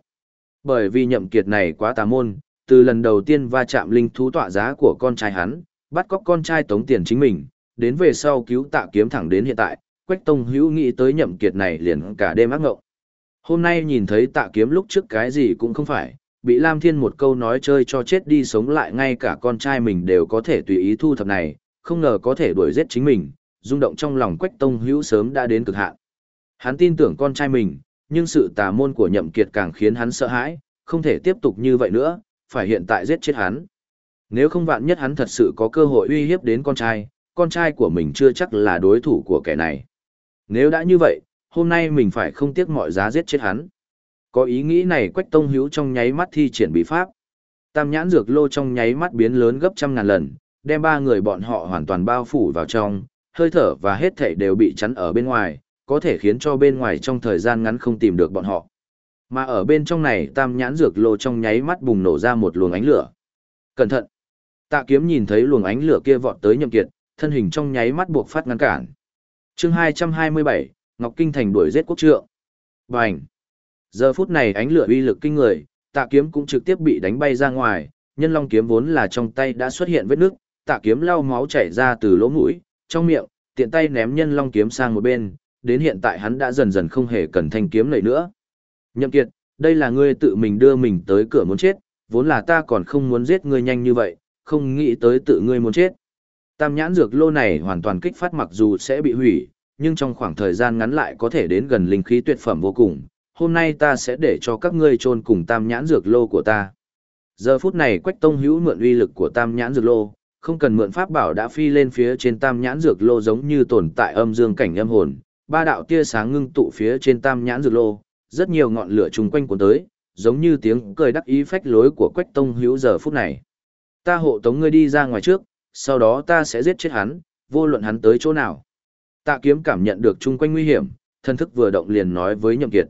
Bởi vì nhậm kiệt này quá tà môn, từ lần đầu tiên va chạm linh thú tọa giá của con trai hắn, bắt cóc con trai tống tiền chính mình, đến về sau cứu tạ kiếm thẳng đến hiện tại, Quách Tông Hữu nghĩ tới nhậm kiệt này liền cả đêm ác ngộng. Hôm nay nhìn thấy tạ kiếm lúc trước cái gì cũng không phải, bị Lam Thiên một câu nói chơi cho chết đi sống lại ngay cả con trai mình đều có thể tùy ý thu thập này, không ngờ có thể đuổi giết chính mình, rung động trong lòng Quách Tông Hữu sớm đã đến cực hạn. Hắn tin tưởng con trai mình, nhưng sự tà môn của nhậm kiệt càng khiến hắn sợ hãi, không thể tiếp tục như vậy nữa, phải hiện tại giết chết hắn. Nếu không vạn nhất hắn thật sự có cơ hội uy hiếp đến con trai, con trai của mình chưa chắc là đối thủ của kẻ này. Nếu đã như vậy, hôm nay mình phải không tiếc mọi giá giết chết hắn. Có ý nghĩ này Quách Tông Hiếu trong nháy mắt thi triển bí pháp. Tam nhãn dược lô trong nháy mắt biến lớn gấp trăm ngàn lần, đem ba người bọn họ hoàn toàn bao phủ vào trong, hơi thở và hết thảy đều bị chắn ở bên ngoài, có thể khiến cho bên ngoài trong thời gian ngắn không tìm được bọn họ. Mà ở bên trong này tam nhãn dược lô trong nháy mắt bùng nổ ra một luồng ánh lửa. Cẩn thận! Tạ kiếm nhìn thấy luồng ánh lửa kia vọt tới nhậm kiệt, thân hình trong nháy mắt buộc phát ngăn cản. chương 227, Ngọc Kinh Thành đuổi giết quốc trượng. Bành! Giờ phút này ánh lửa uy lực kinh người, tạ kiếm cũng trực tiếp bị đánh bay ra ngoài, nhân long kiếm vốn là trong tay đã xuất hiện vết nước, tạ kiếm lau máu chảy ra từ lỗ mũi, trong miệng, tiện tay ném nhân long kiếm sang một bên, đến hiện tại hắn đã dần dần không hề cần thanh kiếm này nữa. Nhậm Kiệt, đây là ngươi tự mình đưa mình tới cửa muốn chết, vốn là ta còn không muốn giết ngươi nhanh như vậy, không nghĩ tới tự ngươi muốn chết. Tam nhãn dược lô này hoàn toàn kích phát mặc dù sẽ bị hủy, nhưng trong khoảng thời gian ngắn lại có thể đến gần linh khí tuyệt phẩm vô cùng. Hôm nay ta sẽ để cho các ngươi chôn cùng tam nhãn dược lô của ta. Giờ phút này Quách Tông Hữu mượn uy lực của tam nhãn dược lô, không cần mượn pháp bảo đã phi lên phía trên tam nhãn dược lô giống như tồn tại âm dương cảnh âm hồn, ba đạo tia sáng ngưng tụ phía trên tam nhãn dược lô, rất nhiều ngọn lửa chung quanh cuốn tới, giống như tiếng cười đắc ý phách lối của Quách Tông Hữu giờ phút này. Ta hộ tống ngươi đi ra ngoài trước, sau đó ta sẽ giết chết hắn, vô luận hắn tới chỗ nào. Tạ kiếm cảm nhận được chung quanh nguy hiểm, thân thức vừa động liền nói với Nhậm Kiệt.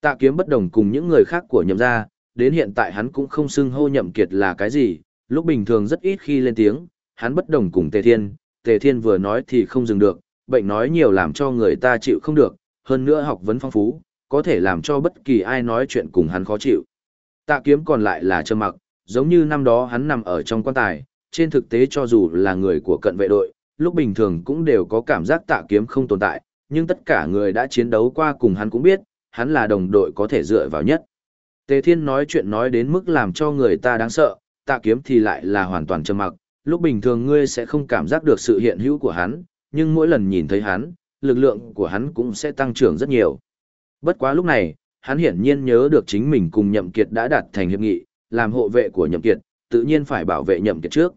Tạ kiếm bất đồng cùng những người khác của Nhậm gia, đến hiện tại hắn cũng không xưng hô Nhậm Kiệt là cái gì, lúc bình thường rất ít khi lên tiếng, hắn bất đồng cùng Tề Thiên, Tề Thiên vừa nói thì không dừng được, bệnh nói nhiều làm cho người ta chịu không được, hơn nữa học vấn phong phú, có thể làm cho bất kỳ ai nói chuyện cùng hắn khó chịu. Tạ kiếm còn lại là trơ mặc, giống như năm đó hắn nằm ở trong quan tài, trên thực tế cho dù là người của cận vệ đội, lúc bình thường cũng đều có cảm giác tạ kiếm không tồn tại, nhưng tất cả người đã chiến đấu qua cùng hắn cũng biết, hắn là đồng đội có thể dựa vào nhất. Tề Thiên nói chuyện nói đến mức làm cho người ta đáng sợ, tạ kiếm thì lại là hoàn toàn trầm mặc, lúc bình thường ngươi sẽ không cảm giác được sự hiện hữu của hắn, nhưng mỗi lần nhìn thấy hắn, lực lượng của hắn cũng sẽ tăng trưởng rất nhiều. Bất quá lúc này, hắn hiển nhiên nhớ được chính mình cùng Nhậm Kiệt đã đạt thành hiệp nghị, làm hộ vệ của Nhậm Kiệt, tự nhiên phải bảo vệ Nhậm Kiệt trước.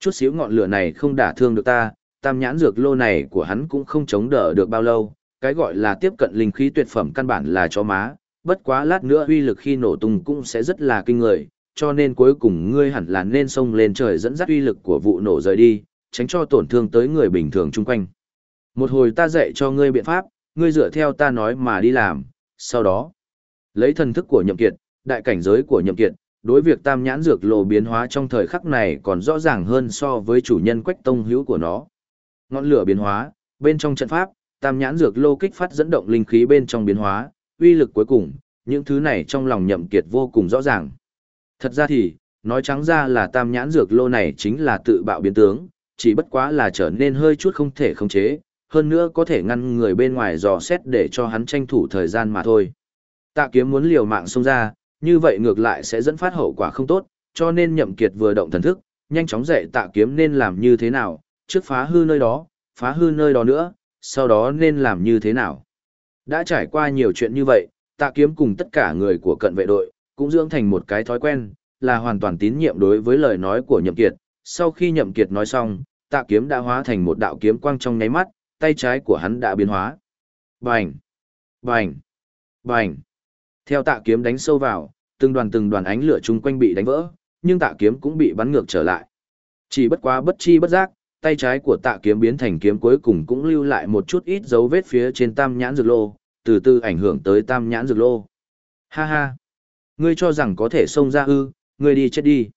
Chút xíu ngọn lửa này không đả thương được ta, tam nhãn dược lô này của hắn cũng không chống đỡ được bao lâu, cái gọi là tiếp cận linh khí tuyệt phẩm căn bản là cho má, bất quá lát nữa uy lực khi nổ tung cũng sẽ rất là kinh người, cho nên cuối cùng ngươi hẳn là nên xông lên trời dẫn dắt uy lực của vụ nổ rời đi, tránh cho tổn thương tới người bình thường chung quanh. Một hồi ta dạy cho ngươi biện pháp, ngươi dựa theo ta nói mà đi làm, sau đó, lấy thần thức của nhậm kiệt, đại cảnh giới của nhậm kiệt, đối việc tam nhãn dược lộ biến hóa trong thời khắc này còn rõ ràng hơn so với chủ nhân quách tông hữu của nó. Ngọn lửa biến hóa, bên trong trận pháp, tam nhãn dược lô kích phát dẫn động linh khí bên trong biến hóa, uy lực cuối cùng, những thứ này trong lòng nhậm kiệt vô cùng rõ ràng. Thật ra thì, nói trắng ra là tam nhãn dược lô này chính là tự bạo biến tướng, chỉ bất quá là trở nên hơi chút không thể khống chế, hơn nữa có thể ngăn người bên ngoài dò xét để cho hắn tranh thủ thời gian mà thôi. Tạ kiếm muốn liều mạng xông ra, như vậy ngược lại sẽ dẫn phát hậu quả không tốt, cho nên nhậm kiệt vừa động thần thức, nhanh chóng dạy tạ kiếm nên làm như thế nào, trước phá hư nơi đó, phá hư nơi đó nữa, sau đó nên làm như thế nào. Đã trải qua nhiều chuyện như vậy, tạ kiếm cùng tất cả người của cận vệ đội, cũng dưỡng thành một cái thói quen, là hoàn toàn tín nhiệm đối với lời nói của nhậm kiệt. Sau khi nhậm kiệt nói xong, tạ kiếm đã hóa thành một đạo kiếm quang trong nháy mắt, tay trái của hắn đã biến hóa. Bành! Bành! Bành! Theo tạ kiếm đánh sâu vào, từng đoàn từng đoàn ánh lửa chung quanh bị đánh vỡ, nhưng tạ kiếm cũng bị bắn ngược trở lại. Chỉ bất quá bất chi bất giác, tay trái của tạ kiếm biến thành kiếm cuối cùng cũng lưu lại một chút ít dấu vết phía trên tam nhãn dược lô, từ từ ảnh hưởng tới tam nhãn dược lô. Ha ha! Ngươi cho rằng có thể xông ra ư, ngươi đi chết đi.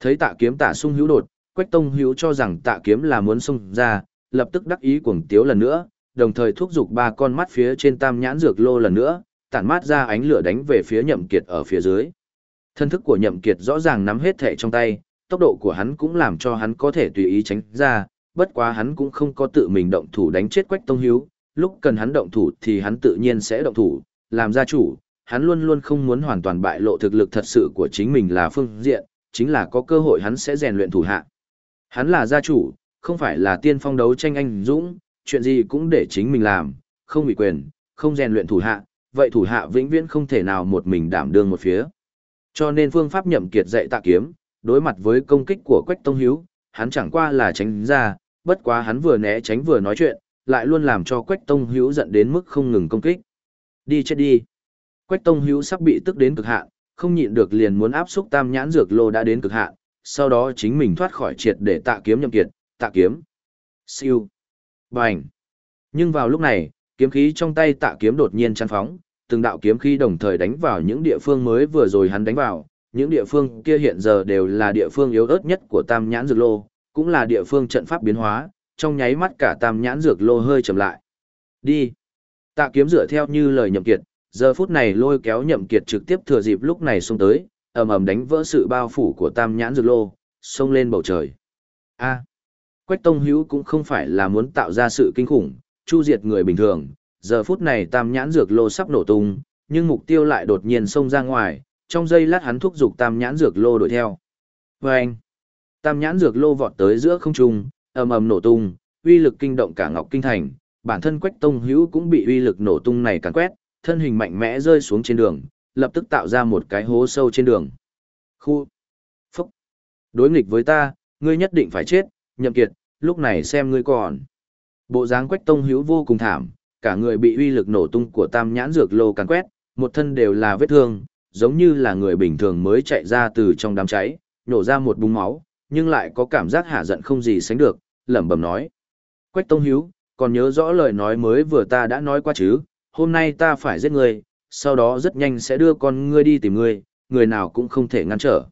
Thấy tạ kiếm tạ sung hữu đột, Quách Tông hữu cho rằng tạ kiếm là muốn xông ra, lập tức đắc ý cuồng tiếu lần nữa, đồng thời thúc giục ba con mắt phía trên tam nhãn dược lô lần nữa, tản mát ra ánh lửa đánh về phía nhậm kiệt ở phía dưới. Thân thức của nhậm kiệt rõ ràng nắm hết thể trong tay, tốc độ của hắn cũng làm cho hắn có thể tùy ý tránh ra, bất quá hắn cũng không có tự mình động thủ đánh chết Quách Tông Hiếu, lúc cần hắn động thủ thì hắn tự nhiên sẽ động thủ, làm gia chủ, hắn luôn luôn không muốn hoàn toàn bại lộ thực lực thật sự của chính mình là phương diện, chính là có cơ hội hắn sẽ rèn luyện thủ hạ. Hắn là gia chủ, không phải là tiên phong đấu tranh anh dũng, chuyện gì cũng để chính mình làm, không bị quyền, không rèn luyện thủ hạ, vậy thủ hạ vĩnh viễn không thể nào một mình đảm đương một phía. Cho nên phương pháp nhậm kiệt dạy tạ kiếm, đối mặt với công kích của Quách Tông Hiếu, hắn chẳng qua là tránh ra, bất quá hắn vừa né tránh vừa nói chuyện, lại luôn làm cho Quách Tông Hiếu giận đến mức không ngừng công kích. Đi chết đi. Quách Tông Hiếu sắp bị tức đến cực hạn, không nhịn được liền muốn áp xúc tam nhãn dược lô đã đến cực hạn, sau đó chính mình thoát khỏi triệt để tạ kiếm nhậm kiệt, tạ kiếm. Siêu. Bành. Nhưng vào lúc này, kiếm khí trong tay tạ kiếm đột nhiên chăn phóng, từng đạo kiếm khí đồng thời đánh vào những địa phương mới vừa rồi hắn đánh vào, những địa phương kia hiện giờ đều là địa phương yếu ớt nhất của tam nhãn dược lô, cũng là địa phương trận pháp biến hóa, trong nháy mắt cả tam nhãn dược lô hơi chậm lại. Đi. Tạ kiếm dựa theo như lời nhậm kiệt, giờ phút này lôi kéo nhậm kiệt trực tiếp thừa dịp lúc này xông tới, ầm ầm đánh vỡ sự bao phủ của tam nhãn dược lô, xông lên bầu trời. A. Quách Tông Hữu cũng không phải là muốn tạo ra sự kinh khủng, chu diệt người bình thường, giờ phút này tam nhãn dược lô sắp nổ tung, nhưng mục tiêu lại đột nhiên xông ra ngoài, trong giây lát hắn thúc giục tam nhãn dược lô đuổi theo. Và anh, tam nhãn dược lô vọt tới giữa không trung, ầm ầm nổ tung, uy lực kinh động cả Ngọc Kinh Thành, bản thân Quách Tông Hữu cũng bị uy lực nổ tung này càn quét, thân hình mạnh mẽ rơi xuống trên đường, lập tức tạo ra một cái hố sâu trên đường. Khu, phúc, đối nghịch với ta, ngươi nhất định phải chết, nhậm kiệt, lúc này xem ngươi còn. Bộ dáng Quách Tông Hữu vô cùng thảm, cả người bị uy lực nổ tung của tam nhãn dược lô càn quét, một thân đều là vết thương, giống như là người bình thường mới chạy ra từ trong đám cháy, nhổ ra một búng máu, nhưng lại có cảm giác hạ giận không gì sánh được, lẩm bẩm nói. Quách Tông Hiếu, còn nhớ rõ lời nói mới vừa ta đã nói qua chứ, hôm nay ta phải giết ngươi, sau đó rất nhanh sẽ đưa con ngươi đi tìm ngươi, người nào cũng không thể ngăn trở.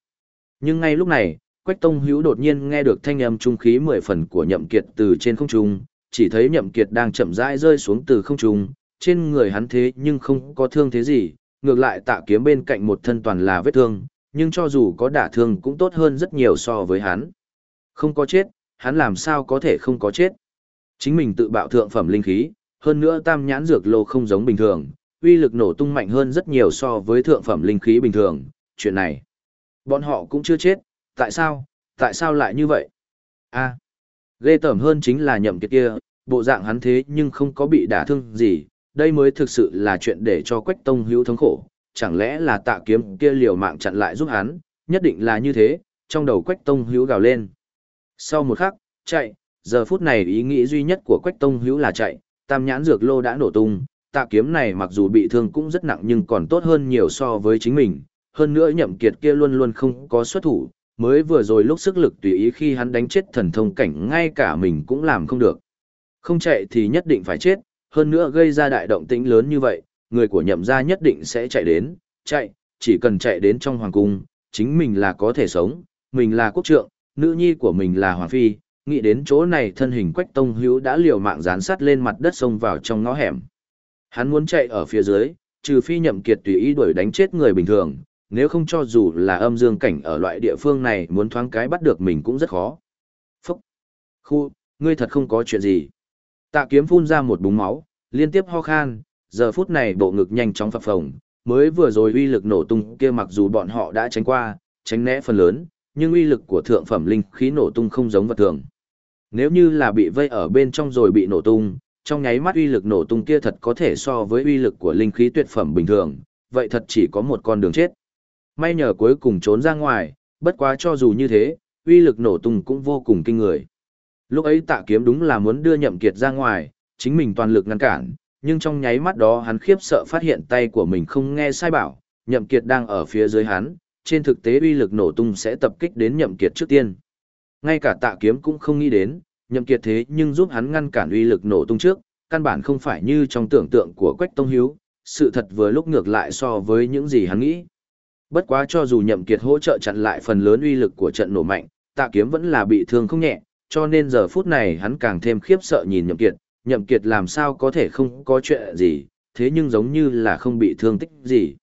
Nhưng ngay lúc này, Quách Tông Hiếu đột nhiên nghe được thanh âm trung khí mười phần của Nhậm Kiệt từ trên không trung, chỉ thấy Nhậm Kiệt đang chậm rãi rơi xuống từ không trung, trên người hắn thế nhưng không có thương thế gì, ngược lại tạ kiếm bên cạnh một thân toàn là vết thương, nhưng cho dù có đả thương cũng tốt hơn rất nhiều so với hắn. Không có chết, hắn làm sao có thể không có chết. Chính mình tự bạo thượng phẩm linh khí, hơn nữa tam nhãn dược lô không giống bình thường, uy lực nổ tung mạnh hơn rất nhiều so với thượng phẩm linh khí bình thường, chuyện này. Bọn họ cũng chưa chết, tại sao, tại sao lại như vậy? a ghê tởm hơn chính là nhậm kiệt kia, bộ dạng hắn thế nhưng không có bị đả thương gì, đây mới thực sự là chuyện để cho Quách Tông hữu thống khổ, chẳng lẽ là tạ kiếm kia liều mạng chặn lại giúp hắn, nhất định là như thế, trong đầu Quách Tông hữu gào lên. Sau một khắc, chạy, giờ phút này ý nghĩ duy nhất của Quách Tông hữu là chạy, tam nhãn dược lô đã nổ tung, tạ kiếm này mặc dù bị thương cũng rất nặng nhưng còn tốt hơn nhiều so với chính mình, hơn nữa nhậm kiệt kia luôn luôn không có xuất thủ, mới vừa rồi lúc sức lực tùy ý khi hắn đánh chết thần thông cảnh ngay cả mình cũng làm không được. Không chạy thì nhất định phải chết, hơn nữa gây ra đại động tĩnh lớn như vậy, người của nhậm gia nhất định sẽ chạy đến, chạy, chỉ cần chạy đến trong hoàng cung, chính mình là có thể sống, mình là quốc trượng, nữ nhi của mình là hoàng phi, nghĩ đến chỗ này thân hình quách tông hữu đã liều mạng dán sát lên mặt đất xông vào trong ngõ hẻm. Hắn muốn chạy ở phía dưới, trừ phi nhậm kiệt tùy ý đuổi đánh chết người bình thường, nếu không cho dù là âm dương cảnh ở loại địa phương này muốn thoáng cái bắt được mình cũng rất khó. Phúc! Khu, ngươi thật không có chuyện gì. Tạ kiếm phun ra một búng máu, liên tiếp ho khan, giờ phút này bộ ngực nhanh chóng phập phồng, mới vừa rồi uy lực nổ tung kia mặc dù bọn họ đã tránh qua, tránh né phần lớn, nhưng uy lực của thượng phẩm linh khí nổ tung không giống vật thường. Nếu như là bị vây ở bên trong rồi bị nổ tung, trong nháy mắt uy lực nổ tung kia thật có thể so với uy lực của linh khí tuyệt phẩm bình thường, vậy thật chỉ có một con đường chết. May nhờ cuối cùng trốn ra ngoài, bất quá cho dù như thế, uy lực nổ tung cũng vô cùng kinh người. Lúc ấy tạ kiếm đúng là muốn đưa nhậm kiệt ra ngoài, chính mình toàn lực ngăn cản, nhưng trong nháy mắt đó hắn khiếp sợ phát hiện tay của mình không nghe sai bảo, nhậm kiệt đang ở phía dưới hắn, trên thực tế uy lực nổ tung sẽ tập kích đến nhậm kiệt trước tiên. Ngay cả tạ kiếm cũng không nghĩ đến, nhậm kiệt thế nhưng giúp hắn ngăn cản uy lực nổ tung trước, căn bản không phải như trong tưởng tượng của Quách Tông Hiếu, sự thật vừa lúc ngược lại so với những gì hắn nghĩ. Bất quá cho dù nhậm kiệt hỗ trợ chặn lại phần lớn uy lực của trận nổ mạnh, tạ kiếm vẫn là bị thương không nhẹ, cho nên giờ phút này hắn càng thêm khiếp sợ nhìn nhậm kiệt, nhậm kiệt làm sao có thể không có chuyện gì, thế nhưng giống như là không bị thương tích gì.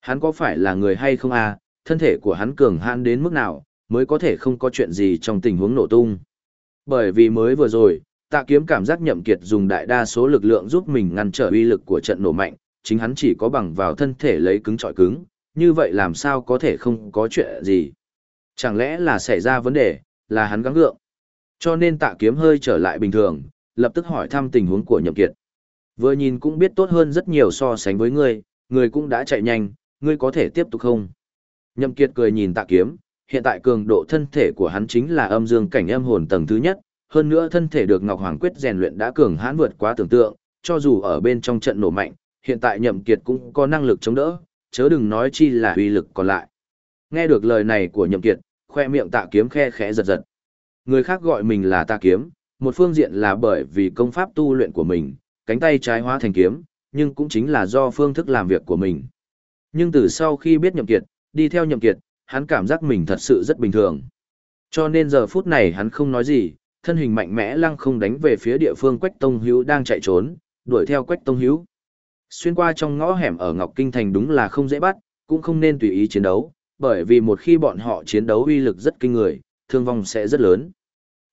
Hắn có phải là người hay không à, thân thể của hắn cường hãn đến mức nào, mới có thể không có chuyện gì trong tình huống nổ tung. Bởi vì mới vừa rồi, tạ kiếm cảm giác nhậm kiệt dùng đại đa số lực lượng giúp mình ngăn trở uy lực của trận nổ mạnh, chính hắn chỉ có bằng vào thân thể lấy cứng trọi cứng, như vậy làm sao có thể không có chuyện gì. Chẳng lẽ là xảy ra vấn đề, là hắn gắng gượng. Cho nên tạ kiếm hơi trở lại bình thường, lập tức hỏi thăm tình huống của nhậm kiệt. Vừa nhìn cũng biết tốt hơn rất nhiều so sánh với ngươi, ngươi cũng đã chạy nhanh, ngươi có thể tiếp tục không? Nhậm kiệt cười nhìn tạ kiếm, hiện tại cường độ thân thể của hắn chính là âm dương cảnh âm hồn tầng thứ nhất, hơn nữa thân thể được Ngọc Hoàng Quyết rèn luyện đã cường hãn vượt quá tưởng tượng, cho dù ở bên trong trận nổ mạnh, hiện tại Nhậm Kiệt cũng có năng lực chống đỡ, chớ đừng nói chi là uy lực còn lại. Nghe được lời này của Nhậm Kiệt, khoe miệng Tạ Kiếm khe khẽ giật giật. Người khác gọi mình là Ta Kiếm, một phương diện là bởi vì công pháp tu luyện của mình, cánh tay trái hóa thành kiếm, nhưng cũng chính là do phương thức làm việc của mình. Nhưng từ sau khi biết Nhậm Kiệt, đi theo Nhậm Kiệt, hắn cảm giác mình thật sự rất bình thường. Cho nên giờ phút này hắn không nói gì, thân hình mạnh mẽ lăng không đánh về phía địa phương Quách Tông Hữu đang chạy trốn, đuổi theo Quách Tông Hữu. Xuyên qua trong ngõ hẻm ở Ngọc Kinh Thành đúng là không dễ bắt, cũng không nên tùy ý chiến đấu, bởi vì một khi bọn họ chiến đấu uy lực rất kinh người, thương vong sẽ rất lớn.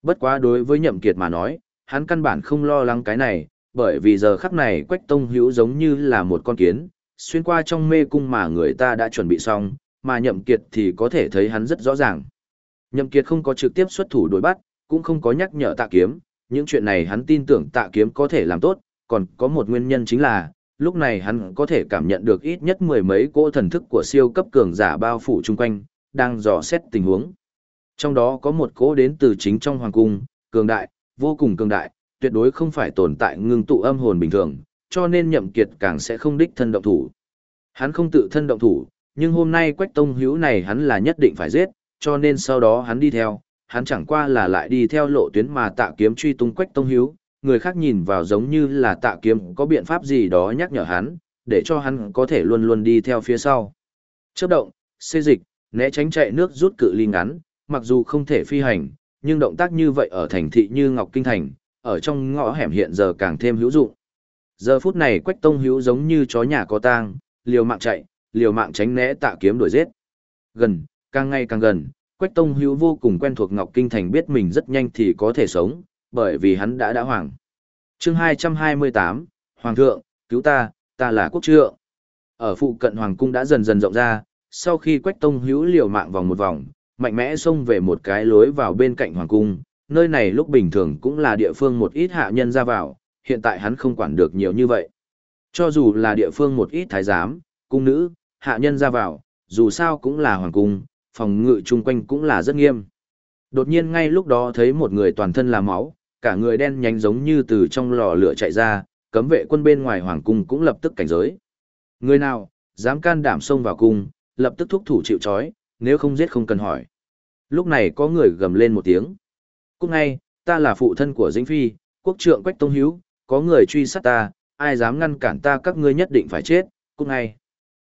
Bất quá đối với Nhậm Kiệt mà nói, hắn căn bản không lo lắng cái này, bởi vì giờ khắc này Quách Tông Hữu giống như là một con kiến, xuyên qua trong mê cung mà người ta đã chuẩn bị xong, mà Nhậm Kiệt thì có thể thấy hắn rất rõ ràng. Nhậm Kiệt không có trực tiếp xuất thủ đối bắt, cũng không có nhắc nhở tạ kiếm, những chuyện này hắn tin tưởng tạ kiếm có thể làm tốt, còn có một nguyên nhân chính là, lúc này hắn có thể cảm nhận được ít nhất mười mấy cỗ thần thức của siêu cấp cường giả bao phủ chung quanh, đang dò xét tình huống. Trong đó có một cỗ đến từ chính trong hoàng cung, cường đại, vô cùng cường đại, tuyệt đối không phải tồn tại ngưng tụ âm hồn bình thường, cho nên nhậm kiệt càng sẽ không đích thân động thủ. Hắn không tự thân động thủ, nhưng hôm nay quách tông hữu này hắn là nhất định phải giết, cho nên sau đó hắn đi theo, hắn chẳng qua là lại đi theo lộ tuyến mà tạ kiếm truy tung quách tông hữu, người khác nhìn vào giống như là tạ kiếm có biện pháp gì đó nhắc nhở hắn, để cho hắn có thể luôn luôn đi theo phía sau. Chấp động, xê dịch, né tránh chạy nước rút cự ly ngắn, mặc dù không thể phi hành, nhưng động tác như vậy ở thành thị như Ngọc Kinh Thành, ở trong ngõ hẻm hiện giờ càng thêm hữu dụng. Giờ phút này Quách Tông Hữu giống như chó nhà có tang, liều mạng chạy, liều mạng tránh né tạ kiếm đuổi giết. Gần, càng ngày càng gần, Quách Tông Hữu vô cùng quen thuộc Ngọc Kinh Thành biết mình rất nhanh thì có thể sống, bởi vì hắn đã đã hoàng. Chương 228, Hoàng thượng, cứu ta, ta là quốc trượng. Ở phụ cận hoàng cung đã dần dần rộng ra, sau khi Quách Tông Hữu liều mạng vòng một vòng, mạnh mẽ xông về một cái lối vào bên cạnh hoàng cung, nơi này lúc bình thường cũng là địa phương một ít hạ nhân ra vào, hiện tại hắn không quản được nhiều như vậy. Cho dù là địa phương một ít thái giám, cung nữ, hạ nhân ra vào, dù sao cũng là hoàng cung, phòng ngự chung quanh cũng là rất nghiêm. Đột nhiên ngay lúc đó thấy một người toàn thân là máu, cả người đen nhánh giống như từ trong lò lửa chạy ra, cấm vệ quân bên ngoài hoàng cung cũng lập tức cảnh giới. Người nào, dám can đảm xông vào cung, lập tức thúc thủ chịu trói, nếu không giết không cần hỏi. Lúc này có người gầm lên một tiếng. Cúc ngay, ta là phụ thân của Dĩnh Phi, quốc trượng Quách Tông Hiếu, có người truy sát ta, ai dám ngăn cản ta các ngươi nhất định phải chết, cúc ngay.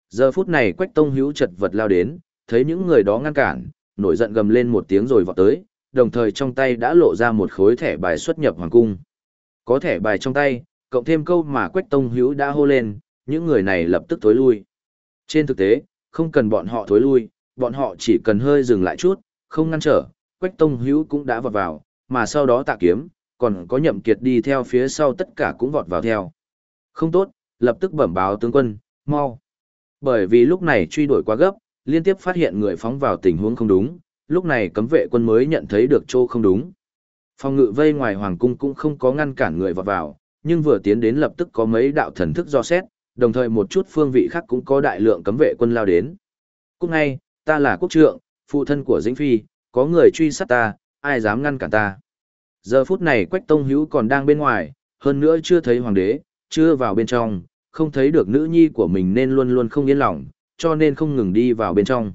Giờ phút này Quách Tông Hiếu chật vật lao đến, thấy những người đó ngăn cản, nổi giận gầm lên một tiếng rồi vọt tới, đồng thời trong tay đã lộ ra một khối thẻ bài xuất nhập hoàng cung. Có thẻ bài trong tay, cộng thêm câu mà Quách Tông Hiếu đã hô lên, những người này lập tức thối lui. Trên thực tế, không cần bọn họ thối lui, bọn họ chỉ cần hơi dừng lại chút, không ngăn trở, Quách Tông Hữu cũng đã vọt vào, mà sau đó tạ kiếm, còn có nhậm kiệt đi theo phía sau tất cả cũng vọt vào theo. Không tốt, lập tức bẩm báo tướng quân, mau. Bởi vì lúc này truy đuổi quá gấp, liên tiếp phát hiện người phóng vào tình huống không đúng, lúc này cấm vệ quân mới nhận thấy được chỗ không đúng. Phòng ngự vây ngoài hoàng cung cũng không có ngăn cản người vọt vào, nhưng vừa tiến đến lập tức có mấy đạo thần thức do xét, đồng thời một chút phương vị khác cũng có đại lượng cấm vệ quân lao đến. cũng ngay, ta là quốc trượng, phụ thân của Dĩnh Phi, có người truy sát ta, ai dám ngăn cản ta. Giờ phút này Quách Tông Hữu còn đang bên ngoài, hơn nữa chưa thấy hoàng đế, chưa vào bên trong, không thấy được nữ nhi của mình nên luôn luôn không yên lòng, cho nên không ngừng đi vào bên trong.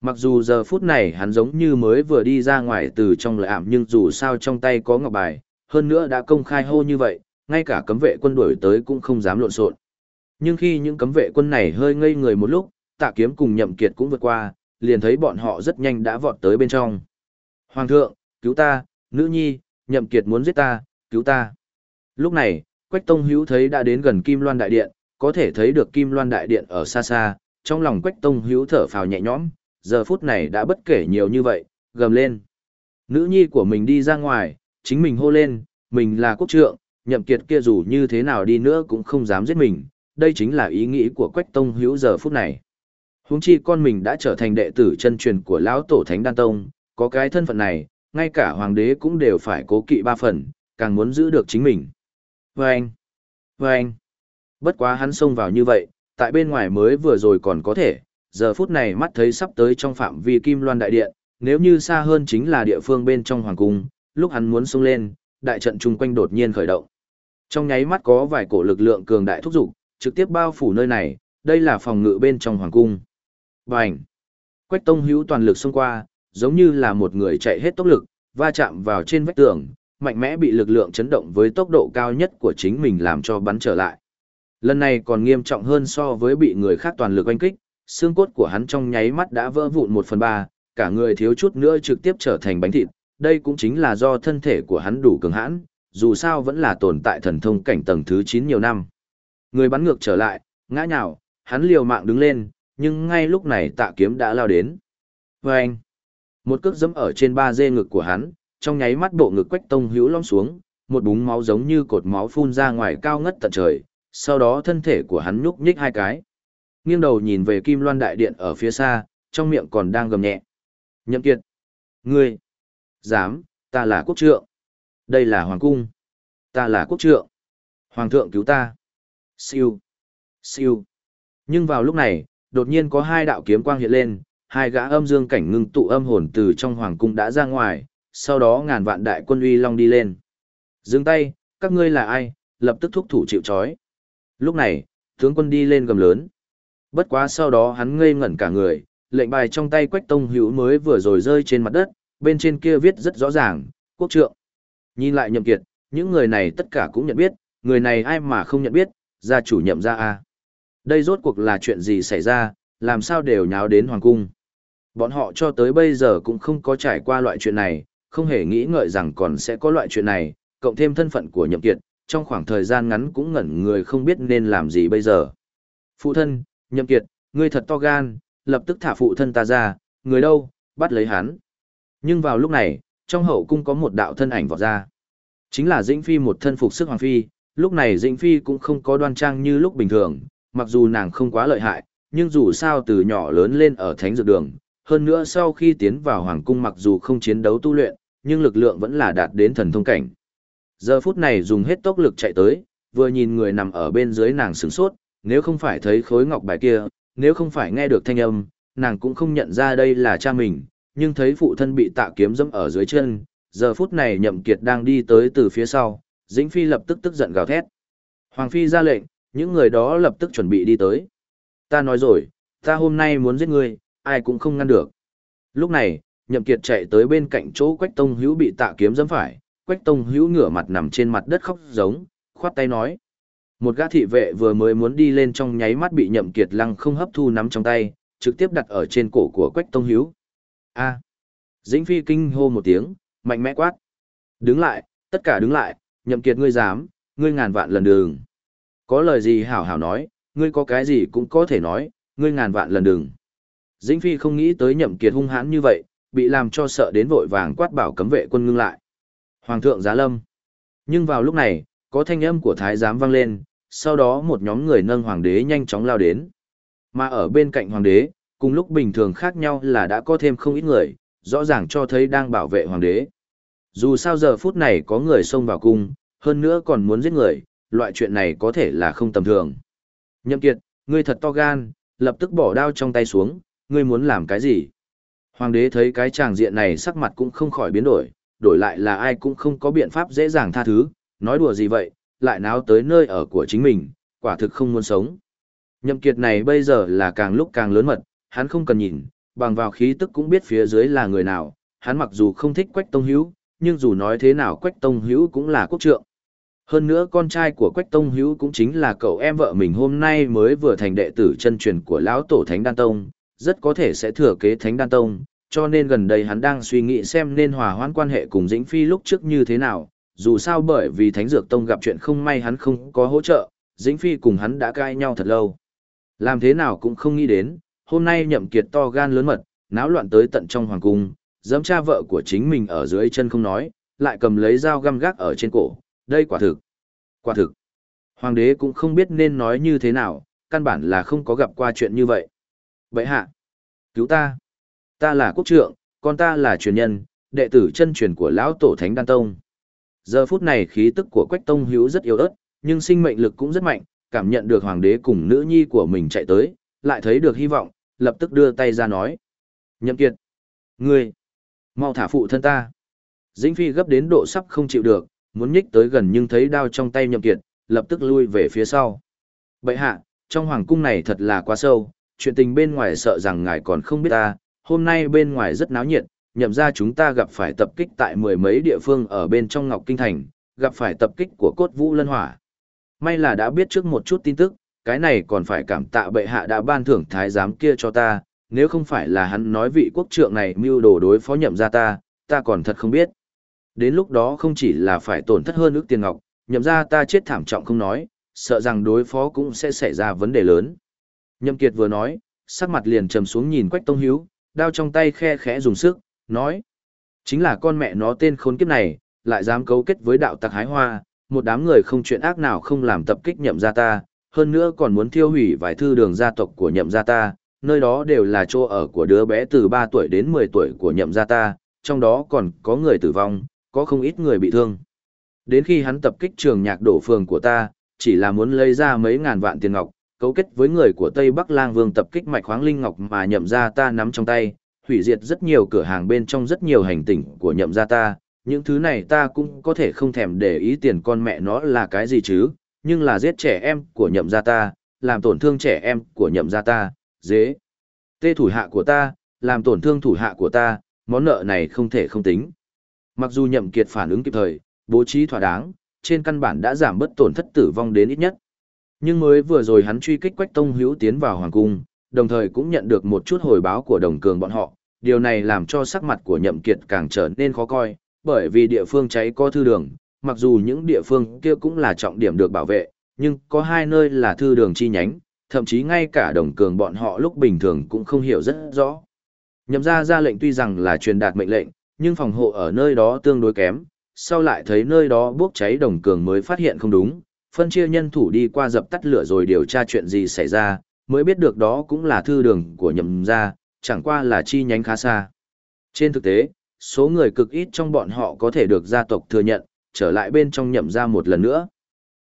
Mặc dù giờ phút này hắn giống như mới vừa đi ra ngoài từ trong lợi ảm nhưng dù sao trong tay có ngọc bài, hơn nữa đã công khai hô như vậy, ngay cả cấm vệ quân đuổi tới cũng không dám lộn xộn. Nhưng khi những cấm vệ quân này hơi ngây người một lúc, tạ kiếm cùng nhậm kiệt cũng vượt qua, liền thấy bọn họ rất nhanh đã vọt tới bên trong. Hoàng thượng, cứu ta, nữ nhi, nhậm kiệt muốn giết ta, cứu ta. Lúc này, Quách Tông Hữu thấy đã đến gần Kim Loan Đại Điện, có thể thấy được Kim Loan Đại Điện ở xa xa, trong lòng Quách Tông Hữu thở phào nhẹ nhõm, giờ phút này đã bất kể nhiều như vậy, gầm lên. Nữ nhi của mình đi ra ngoài, chính mình hô lên, mình là quốc trượng, nhậm kiệt kia dù như thế nào đi nữa cũng không dám giết mình, đây chính là ý nghĩ của Quách Tông Hữu giờ phút này. Huống chi con mình đã trở thành đệ tử chân truyền của lão tổ Thánh Đan Tông, có cái thân phận này, ngay cả hoàng đế cũng đều phải cố kỵ ba phần, càng muốn giữ được chính mình. Vâng! Vâng! Bất quá hắn xông vào như vậy, tại bên ngoài mới vừa rồi còn có thể, giờ phút này mắt thấy sắp tới trong phạm vi Kim Loan Đại Điện, nếu như xa hơn chính là địa phương bên trong hoàng cung, lúc hắn muốn xông lên, đại trận chung quanh đột nhiên khởi động. Trong nháy mắt có vài cổ lực lượng cường đại thúc giục, trực tiếp bao phủ nơi này, đây là phòng ngự bên trong hoàng cung. Bành! Quách Tông Hữu toàn lực xông qua, giống như là một người chạy hết tốc lực, va chạm vào trên vách tường, mạnh mẽ bị lực lượng chấn động với tốc độ cao nhất của chính mình làm cho bắn trở lại. Lần này còn nghiêm trọng hơn so với bị người khác toàn lực oanh kích, xương cốt của hắn trong nháy mắt đã vỡ vụn một phần ba, cả người thiếu chút nữa trực tiếp trở thành bánh thịt, đây cũng chính là do thân thể của hắn đủ cường hãn, dù sao vẫn là tồn tại thần thông cảnh tầng thứ 9 nhiều năm. Người bắn ngược trở lại, ngã nhào, hắn liều mạng đứng lên, nhưng ngay lúc này tạ kiếm đã lao đến. Và anh, một cước dẫm ở trên ba dê ngực của hắn, trong nháy mắt bộ ngực quách tông hữu lõm xuống, một búng máu giống như cột máu phun ra ngoài cao ngất tận trời, sau đó thân thể của hắn nhúc nhích hai cái. Nghiêng đầu nhìn về Kim Loan Đại Điện ở phía xa, trong miệng còn đang gầm nhẹ. Nhậm kiệt! Ngươi! Dám, ta là quốc trượng! Đây là Hoàng Cung! Ta là quốc trượng! Hoàng thượng cứu ta! Siêu! Siêu! Nhưng vào lúc này, đột nhiên có hai đạo kiếm quang hiện lên, hai gã âm dương cảnh ngưng tụ âm hồn từ trong hoàng cung đã ra ngoài, sau đó ngàn vạn đại quân uy long đi lên. Dừng tay, các ngươi là ai, lập tức thúc thủ chịu trói. Lúc này, tướng quân đi lên gầm lớn. Bất quá sau đó hắn ngây ngẩn cả người, lệnh bài trong tay quách tông hữu mới vừa rồi rơi trên mặt đất, bên trên kia viết rất rõ ràng, quốc trượng. Nhìn lại nhậm kiệt, những người này tất cả cũng nhận biết, người này ai mà không nhận biết, gia chủ nhậm ra a. Đây rốt cuộc là chuyện gì xảy ra, làm sao đều nháo đến hoàng cung. Bọn họ cho tới bây giờ cũng không có trải qua loại chuyện này, không hề nghĩ ngợi rằng còn sẽ có loại chuyện này, cộng thêm thân phận của nhậm kiệt, trong khoảng thời gian ngắn cũng ngẩn người không biết nên làm gì bây giờ. Phụ thân, nhậm kiệt, ngươi thật to gan, lập tức thả phụ thân ta ra, người đâu, bắt lấy hắn. Nhưng vào lúc này, trong hậu cung có một đạo thân ảnh vọt ra. Chính là Dĩnh Phi một thân phục sức hoàng phi, lúc này Dĩnh Phi cũng không có đoan trang như lúc bình thường, mặc dù nàng không quá lợi hại, nhưng dù sao từ nhỏ lớn lên ở thánh dược đường, hơn nữa sau khi tiến vào hoàng cung mặc dù không chiến đấu tu luyện, nhưng lực lượng vẫn là đạt đến thần thông cảnh. Giờ phút này dùng hết tốc lực chạy tới, vừa nhìn người nằm ở bên dưới nàng sửng sốt, nếu không phải thấy khối ngọc bài kia, nếu không phải nghe được thanh âm, nàng cũng không nhận ra đây là cha mình, nhưng thấy phụ thân bị tạ kiếm dẫm ở dưới chân, giờ phút này nhậm kiệt đang đi tới từ phía sau, dĩnh phi lập tức tức giận gào thét. Hoàng phi ra lệnh, những người đó lập tức chuẩn bị đi tới. Ta nói rồi, ta hôm nay muốn giết ngươi, ai cũng không ngăn được. Lúc này, nhậm kiệt chạy tới bên cạnh chỗ quách tông hữu bị tạ kiếm dẫm phải, quách tông hữu ngửa mặt nằm trên mặt đất khóc giống, khoát tay nói. Một gã thị vệ vừa mới muốn đi lên trong nháy mắt bị nhậm kiệt lăng không hấp thu nắm trong tay, trực tiếp đặt ở trên cổ của quách tông hữu. A. Dĩnh phi kinh hô một tiếng, mạnh mẽ quát. Đứng lại, tất cả đứng lại, nhậm kiệt ngươi dám, ngươi ngàn vạn lần đường. Có lời gì hảo hảo nói, ngươi có cái gì cũng có thể nói, ngươi ngàn vạn lần đừng. Dĩnh Phi không nghĩ tới nhậm kiệt hung hãn như vậy, bị làm cho sợ đến vội vàng quát bảo cấm vệ quân ngưng lại. Hoàng thượng giá lâm. Nhưng vào lúc này, có thanh âm của thái giám vang lên, sau đó một nhóm người nâng hoàng đế nhanh chóng lao đến. Mà ở bên cạnh hoàng đế, cùng lúc bình thường khác nhau là đã có thêm không ít người, rõ ràng cho thấy đang bảo vệ hoàng đế. Dù sao giờ phút này có người xông vào cung, hơn nữa còn muốn giết người, loại chuyện này có thể là không tầm thường. Nhậm kiệt, ngươi thật to gan, lập tức bỏ đao trong tay xuống, ngươi muốn làm cái gì? Hoàng đế thấy cái tràng diện này sắc mặt cũng không khỏi biến đổi, đổi lại là ai cũng không có biện pháp dễ dàng tha thứ, nói đùa gì vậy, lại náo tới nơi ở của chính mình, quả thực không muốn sống. Nhậm kiệt này bây giờ là càng lúc càng lớn mật, hắn không cần nhìn, bằng vào khí tức cũng biết phía dưới là người nào, hắn mặc dù không thích Quách Tông Hữu, nhưng dù nói thế nào Quách Tông Hữu cũng là quốc trượng. Hơn nữa con trai của Quách Tông Hữu cũng chính là cậu em vợ mình hôm nay mới vừa thành đệ tử chân truyền của lão tổ Thánh Đan Tông, rất có thể sẽ thừa kế Thánh Đan Tông, cho nên gần đây hắn đang suy nghĩ xem nên hòa hoãn quan hệ cùng Dĩnh Phi lúc trước như thế nào, dù sao bởi vì Thánh Dược Tông gặp chuyện không may hắn không có hỗ trợ, Dĩnh Phi cùng hắn đã cãi nhau thật lâu. Làm thế nào cũng không nghĩ đến, hôm nay nhậm kiệt to gan lớn mật, náo loạn tới tận trong hoàng cung, dẫm cha vợ của chính mình ở dưới chân không nói, lại cầm lấy dao găm gác ở trên cổ, đây quả thực. Quả thực. Hoàng đế cũng không biết nên nói như thế nào, căn bản là không có gặp qua chuyện như vậy. Vậy hạ, cứu ta. Ta là quốc trượng, con ta là truyền nhân, đệ tử chân truyền của lão tổ thánh đan tông. Giờ phút này khí tức của Quách Tông Hữu rất yếu ớt, nhưng sinh mệnh lực cũng rất mạnh, cảm nhận được hoàng đế cùng nữ nhi của mình chạy tới, lại thấy được hy vọng, lập tức đưa tay ra nói. Nhậm kiệt, ngươi, mau thả phụ thân ta. Dĩnh Phi gấp đến độ sắp không chịu được, muốn nhích tới gần nhưng thấy đao trong tay nhậm kiệt, lập tức lui về phía sau. Bệ hạ, trong hoàng cung này thật là quá sâu, chuyện tình bên ngoài sợ rằng ngài còn không biết ta, hôm nay bên ngoài rất náo nhiệt, nhậm ra chúng ta gặp phải tập kích tại mười mấy địa phương ở bên trong Ngọc Kinh Thành, gặp phải tập kích của cốt vũ lân hỏa. May là đã biết trước một chút tin tức, cái này còn phải cảm tạ bệ hạ đã ban thưởng thái giám kia cho ta, nếu không phải là hắn nói vị quốc trượng này mưu đồ đối phó nhậm ra ta, ta còn thật không biết. Đến lúc đó không chỉ là phải tổn thất hơn ước tiền ngọc, nhậm ra ta chết thảm trọng không nói, sợ rằng đối phó cũng sẽ xảy ra vấn đề lớn. Nhậm Kiệt vừa nói, sắc mặt liền trầm xuống nhìn Quách Tông Hiếu, đao trong tay khe khẽ dùng sức, nói. Chính là con mẹ nó tên khốn kiếp này, lại dám cấu kết với đạo tặc hái hoa, một đám người không chuyện ác nào không làm tập kích nhậm gia ta, hơn nữa còn muốn thiêu hủy vài thư đường gia tộc của nhậm gia ta, nơi đó đều là chỗ ở của đứa bé từ 3 tuổi đến 10 tuổi của nhậm gia ta, trong đó còn có người tử vong, có không ít người bị thương. Đến khi hắn tập kích trường nhạc đổ phường của ta, chỉ là muốn lấy ra mấy ngàn vạn tiền ngọc, cấu kết với người của Tây Bắc Lang Vương tập kích mạch khoáng linh ngọc mà nhậm gia ta nắm trong tay, hủy diệt rất nhiều cửa hàng bên trong rất nhiều hành tinh của nhậm gia ta, những thứ này ta cũng có thể không thèm để ý tiền con mẹ nó là cái gì chứ, nhưng là giết trẻ em của nhậm gia ta, làm tổn thương trẻ em của nhậm gia ta, dễ. Tê thủ hạ của ta, làm tổn thương thủ hạ của ta, món nợ này không thể không tính. Mặc dù nhậm kiệt phản ứng kịp thời, bố trí thỏa đáng, trên căn bản đã giảm bớt tổn thất tử vong đến ít nhất. Nhưng mới vừa rồi hắn truy kích Quách Tông Hữu tiến vào hoàng cung, đồng thời cũng nhận được một chút hồi báo của đồng cường bọn họ, điều này làm cho sắc mặt của nhậm kiệt càng trở nên khó coi, bởi vì địa phương cháy có thư đường, mặc dù những địa phương kia cũng là trọng điểm được bảo vệ, nhưng có hai nơi là thư đường chi nhánh, thậm chí ngay cả đồng cường bọn họ lúc bình thường cũng không hiểu rất rõ. Nhậm gia ra lệnh tuy rằng là truyền đạt mệnh lệnh, nhưng phòng hộ ở nơi đó tương đối kém, sau lại thấy nơi đó bốc cháy đồng cường mới phát hiện không đúng, phân chia nhân thủ đi qua dập tắt lửa rồi điều tra chuyện gì xảy ra, mới biết được đó cũng là thư đường của nhậm gia, chẳng qua là chi nhánh khá xa. Trên thực tế, số người cực ít trong bọn họ có thể được gia tộc thừa nhận, trở lại bên trong nhậm gia một lần nữa.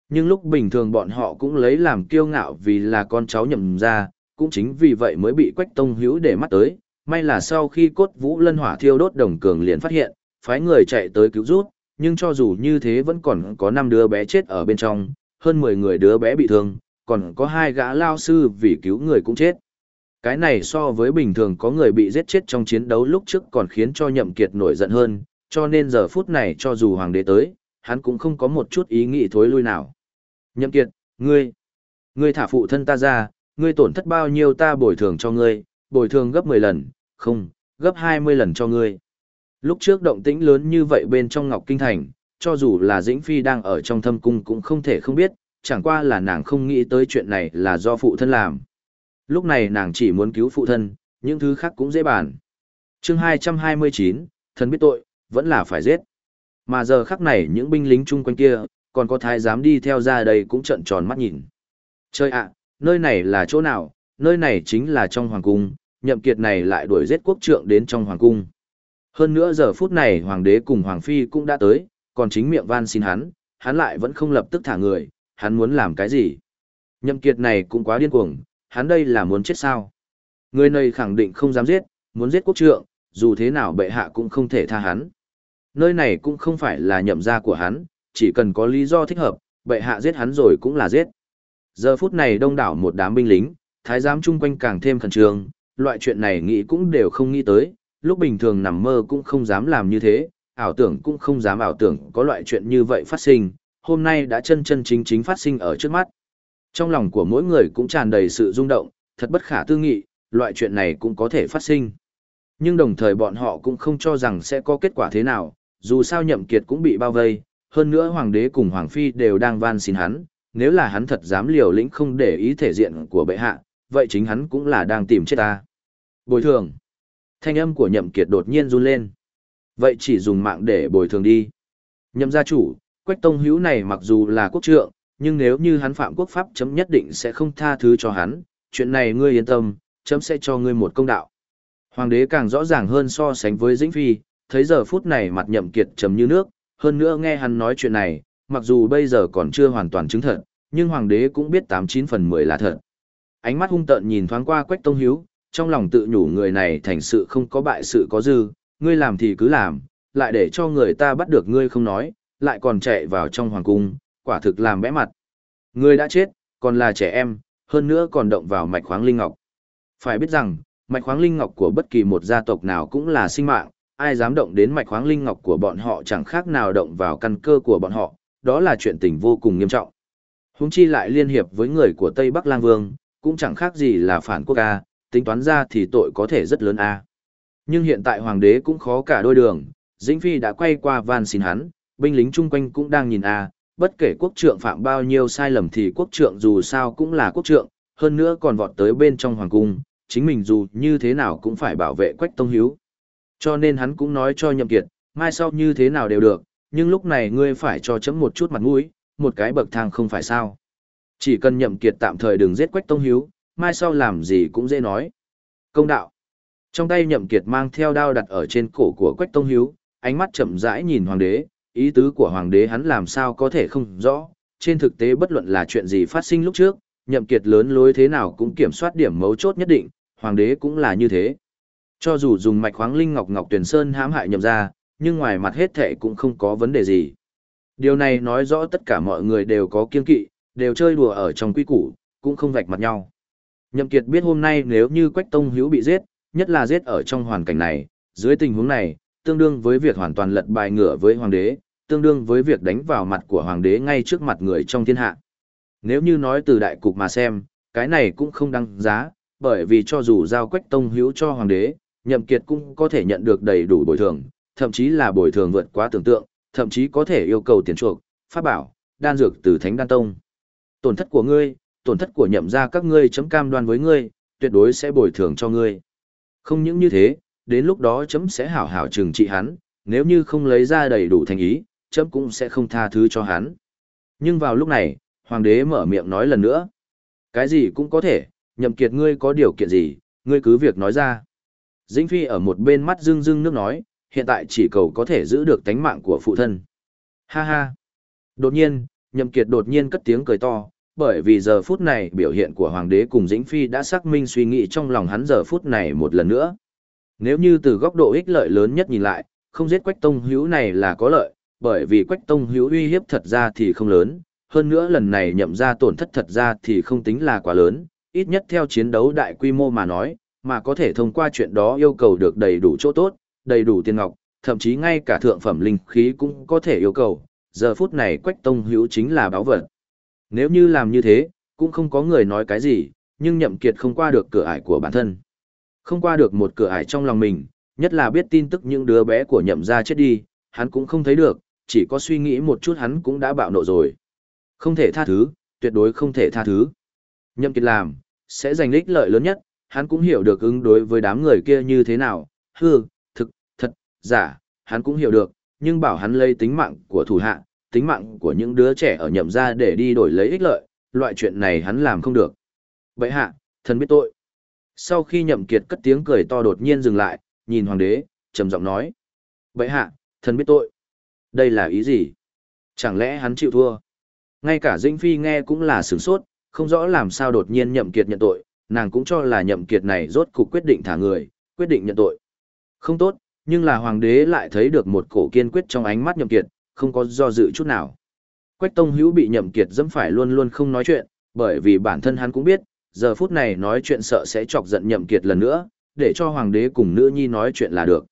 Nhưng lúc bình thường bọn họ cũng lấy làm kiêu ngạo vì là con cháu nhậm gia, cũng chính vì vậy mới bị Quách Tông Hữu để mắt tới, may là sau khi cốt vũ lân hỏa thiêu đốt đồng cường liền phát hiện, phái người chạy tới cứu rút, nhưng cho dù như thế vẫn còn có năm đứa bé chết ở bên trong, hơn 10 người đứa bé bị thương, còn có hai gã lao sư vì cứu người cũng chết. Cái này so với bình thường có người bị giết chết trong chiến đấu lúc trước còn khiến cho nhậm kiệt nổi giận hơn, cho nên giờ phút này cho dù hoàng đế tới, hắn cũng không có một chút ý nghĩ thối lui nào. Nhậm kiệt, ngươi, ngươi thả phụ thân ta ra, ngươi tổn thất bao nhiêu ta bồi thường cho ngươi, bồi thường gấp 10 lần, không, gấp 20 lần cho ngươi. Lúc trước động tĩnh lớn như vậy bên trong Ngọc Kinh Thành, cho dù là Dĩnh Phi đang ở trong thâm cung cũng không thể không biết, chẳng qua là nàng không nghĩ tới chuyện này là do phụ thân làm. Lúc này nàng chỉ muốn cứu phụ thân, những thứ khác cũng dễ bàn. chương 229, thân biết tội, vẫn là phải giết. Mà giờ khắc này những binh lính chung quanh kia, còn có thái giám đi theo ra đây cũng trận tròn mắt nhìn. Chơi ạ, nơi này là chỗ nào, nơi này chính là trong hoàng cung, nhậm kiệt này lại đuổi giết quốc trượng đến trong hoàng cung. Hơn nữa giờ phút này hoàng đế cùng hoàng phi cũng đã tới, còn chính miệng van xin hắn, hắn lại vẫn không lập tức thả người, hắn muốn làm cái gì? Nhậm kiệt này cũng quá điên cuồng, hắn đây là muốn chết sao? Người này khẳng định không dám giết, muốn giết quốc trượng, dù thế nào bệ hạ cũng không thể tha hắn. Nơi này cũng không phải là nhậm gia của hắn, chỉ cần có lý do thích hợp, bệ hạ giết hắn rồi cũng là giết. Giờ phút này đông đảo một đám binh lính, thái giám chung quanh càng thêm khẩn trương, loại chuyện này nghĩ cũng đều không nghĩ tới, lúc bình thường nằm mơ cũng không dám làm như thế, ảo tưởng cũng không dám ảo tưởng có loại chuyện như vậy phát sinh, hôm nay đã chân chân chính chính phát sinh ở trước mắt. Trong lòng của mỗi người cũng tràn đầy sự rung động, thật bất khả tư nghị, loại chuyện này cũng có thể phát sinh. Nhưng đồng thời bọn họ cũng không cho rằng sẽ có kết quả thế nào, dù sao nhậm kiệt cũng bị bao vây, hơn nữa hoàng đế cùng hoàng phi đều đang van xin hắn, nếu là hắn thật dám liều lĩnh không để ý thể diện của bệ hạ, vậy chính hắn cũng là đang tìm chết ta. Bồi thường. Thanh âm của nhậm kiệt đột nhiên run lên. Vậy chỉ dùng mạng để bồi thường đi. Nhậm gia chủ, quách tông hữu này mặc dù là quốc trượng, nhưng nếu như hắn phạm quốc pháp chấm nhất định sẽ không tha thứ cho hắn, chuyện này ngươi yên tâm, chấm sẽ cho ngươi một công đạo. Hoàng đế càng rõ ràng hơn so sánh với Dĩnh Phi, thấy giờ phút này mặt nhậm kiệt trầm như nước, hơn nữa nghe hắn nói chuyện này, mặc dù bây giờ còn chưa hoàn toàn chứng thật, nhưng hoàng đế cũng biết 89 phần 10 là thật. Ánh mắt hung tợn nhìn thoáng qua Quách Tông Hiếu, trong lòng tự nhủ người này thành sự không có bại sự có dư, ngươi làm thì cứ làm, lại để cho người ta bắt được ngươi không nói, lại còn chạy vào trong hoàng cung, quả thực làm bẽ mặt. Ngươi đã chết, còn là trẻ em, hơn nữa còn động vào mạch khoáng linh ngọc. Phải biết rằng, mạch khoáng linh ngọc của bất kỳ một gia tộc nào cũng là sinh mạng, ai dám động đến mạch khoáng linh ngọc của bọn họ chẳng khác nào động vào căn cơ của bọn họ, đó là chuyện tình vô cùng nghiêm trọng. Húng chi lại liên hiệp với người của Tây Bắc Lang Vương, cũng chẳng khác gì là phản quốc A, tính toán ra thì tội có thể rất lớn A. Nhưng hiện tại hoàng đế cũng khó cả đôi đường, Dĩnh Phi đã quay qua van xin hắn, binh lính chung quanh cũng đang nhìn A, bất kể quốc trượng phạm bao nhiêu sai lầm thì quốc trượng dù sao cũng là quốc trượng, hơn nữa còn vọt tới bên trong hoàng cung, chính mình dù như thế nào cũng phải bảo vệ quách tông hiếu. Cho nên hắn cũng nói cho nhậm kiệt, mai sau như thế nào đều được, nhưng lúc này ngươi phải cho chấm một chút mặt mũi, một cái bậc thang không phải sao. Chỉ cần nhậm kiệt tạm thời đừng giết quách tông hiếu, mai sau làm gì cũng dễ nói. Công đạo. Trong tay nhậm kiệt mang theo đao đặt ở trên cổ của quách tông hiếu, ánh mắt chậm rãi nhìn hoàng đế, ý tứ của hoàng đế hắn làm sao có thể không rõ. Trên thực tế bất luận là chuyện gì phát sinh lúc trước, nhậm kiệt lớn lối thế nào cũng kiểm soát điểm mấu chốt nhất định, hoàng đế cũng là như thế. Cho dù dùng mạch khoáng linh ngọc ngọc tuyển sơn hãm hại nhậm ra, nhưng ngoài mặt hết thệ cũng không có vấn đề gì. Điều này nói rõ tất cả mọi người đều có kiên kỵ, đều chơi đùa ở trong quy củ, cũng không vạch mặt nhau. Nhậm Kiệt biết hôm nay nếu như Quách Tông Hiếu bị giết, nhất là giết ở trong hoàn cảnh này, dưới tình huống này, tương đương với việc hoàn toàn lật bài ngửa với hoàng đế, tương đương với việc đánh vào mặt của hoàng đế ngay trước mặt người trong thiên hạ. Nếu như nói từ đại cục mà xem, cái này cũng không đăng giá, bởi vì cho dù giao Quách Tông Hiếu cho hoàng đế, Nhậm Kiệt cũng có thể nhận được đầy đủ bồi thường, thậm chí là bồi thường vượt quá tưởng tượng, thậm chí có thể yêu cầu tiền chuộc, pháp bảo, đan dược từ Thánh Đan Tông. Tổn thất của ngươi, tổn thất của nhậm gia các ngươi chấm cam đoan với ngươi, tuyệt đối sẽ bồi thường cho ngươi. Không những như thế, đến lúc đó chấm sẽ hảo hảo trừng trị hắn, nếu như không lấy ra đầy đủ thành ý, chấm cũng sẽ không tha thứ cho hắn. Nhưng vào lúc này, hoàng đế mở miệng nói lần nữa. Cái gì cũng có thể, nhậm kiệt ngươi có điều kiện gì, ngươi cứ việc nói ra. Dĩnh Phi ở một bên mắt rưng rưng nước nói, hiện tại chỉ cầu có thể giữ được tánh mạng của phụ thân. Ha ha. Đột nhiên, Nhậm Kiệt đột nhiên cất tiếng cười to, bởi vì giờ phút này biểu hiện của Hoàng đế cùng Dĩnh Phi đã xác minh suy nghĩ trong lòng hắn giờ phút này một lần nữa. Nếu như từ góc độ ích lợi lớn nhất nhìn lại, không giết Quách Tông Hữu này là có lợi, bởi vì Quách Tông Hữu uy hiếp thật ra thì không lớn, hơn nữa lần này nhậm ra tổn thất thật ra thì không tính là quá lớn, ít nhất theo chiến đấu đại quy mô mà nói, mà có thể thông qua chuyện đó yêu cầu được đầy đủ chỗ tốt, đầy đủ tiền ngọc, thậm chí ngay cả thượng phẩm linh khí cũng có thể yêu cầu, giờ phút này Quách Tông Hữu chính là báo vật. Nếu như làm như thế, cũng không có người nói cái gì, nhưng Nhậm Kiệt không qua được cửa ải của bản thân. Không qua được một cửa ải trong lòng mình, nhất là biết tin tức những đứa bé của Nhậm gia chết đi, hắn cũng không thấy được, chỉ có suy nghĩ một chút hắn cũng đã bạo nộ rồi. Không thể tha thứ, tuyệt đối không thể tha thứ. Nhậm Kiệt làm, sẽ giành ích lợi lớn nhất, hắn cũng hiểu được ứng đối với đám người kia như thế nào, hư, thực, thật, giả, hắn cũng hiểu được, nhưng bảo hắn lấy tính mạng của thủ hạ, tính mạng của những đứa trẻ ở nhậm gia để đi đổi lấy ích lợi, loại chuyện này hắn làm không được. Vậy hạ, thần biết tội. Sau khi nhậm kiệt cất tiếng cười to đột nhiên dừng lại, nhìn hoàng đế, trầm giọng nói. Vậy hạ, thần biết tội. Đây là ý gì? Chẳng lẽ hắn chịu thua? Ngay cả Dĩnh Phi nghe cũng là sửng sốt, không rõ làm sao đột nhiên nhậm kiệt nhận tội, nàng cũng cho là nhậm kiệt này rốt cục quyết định thả người, quyết định nhận tội. Không tốt, nhưng là hoàng đế lại thấy được một cổ kiên quyết trong ánh mắt nhậm kiệt, không có do dự chút nào. Quách Tông Hữu bị nhậm kiệt dẫm phải luôn luôn không nói chuyện, bởi vì bản thân hắn cũng biết, giờ phút này nói chuyện sợ sẽ chọc giận nhậm kiệt lần nữa, để cho hoàng đế cùng nữ nhi nói chuyện là được.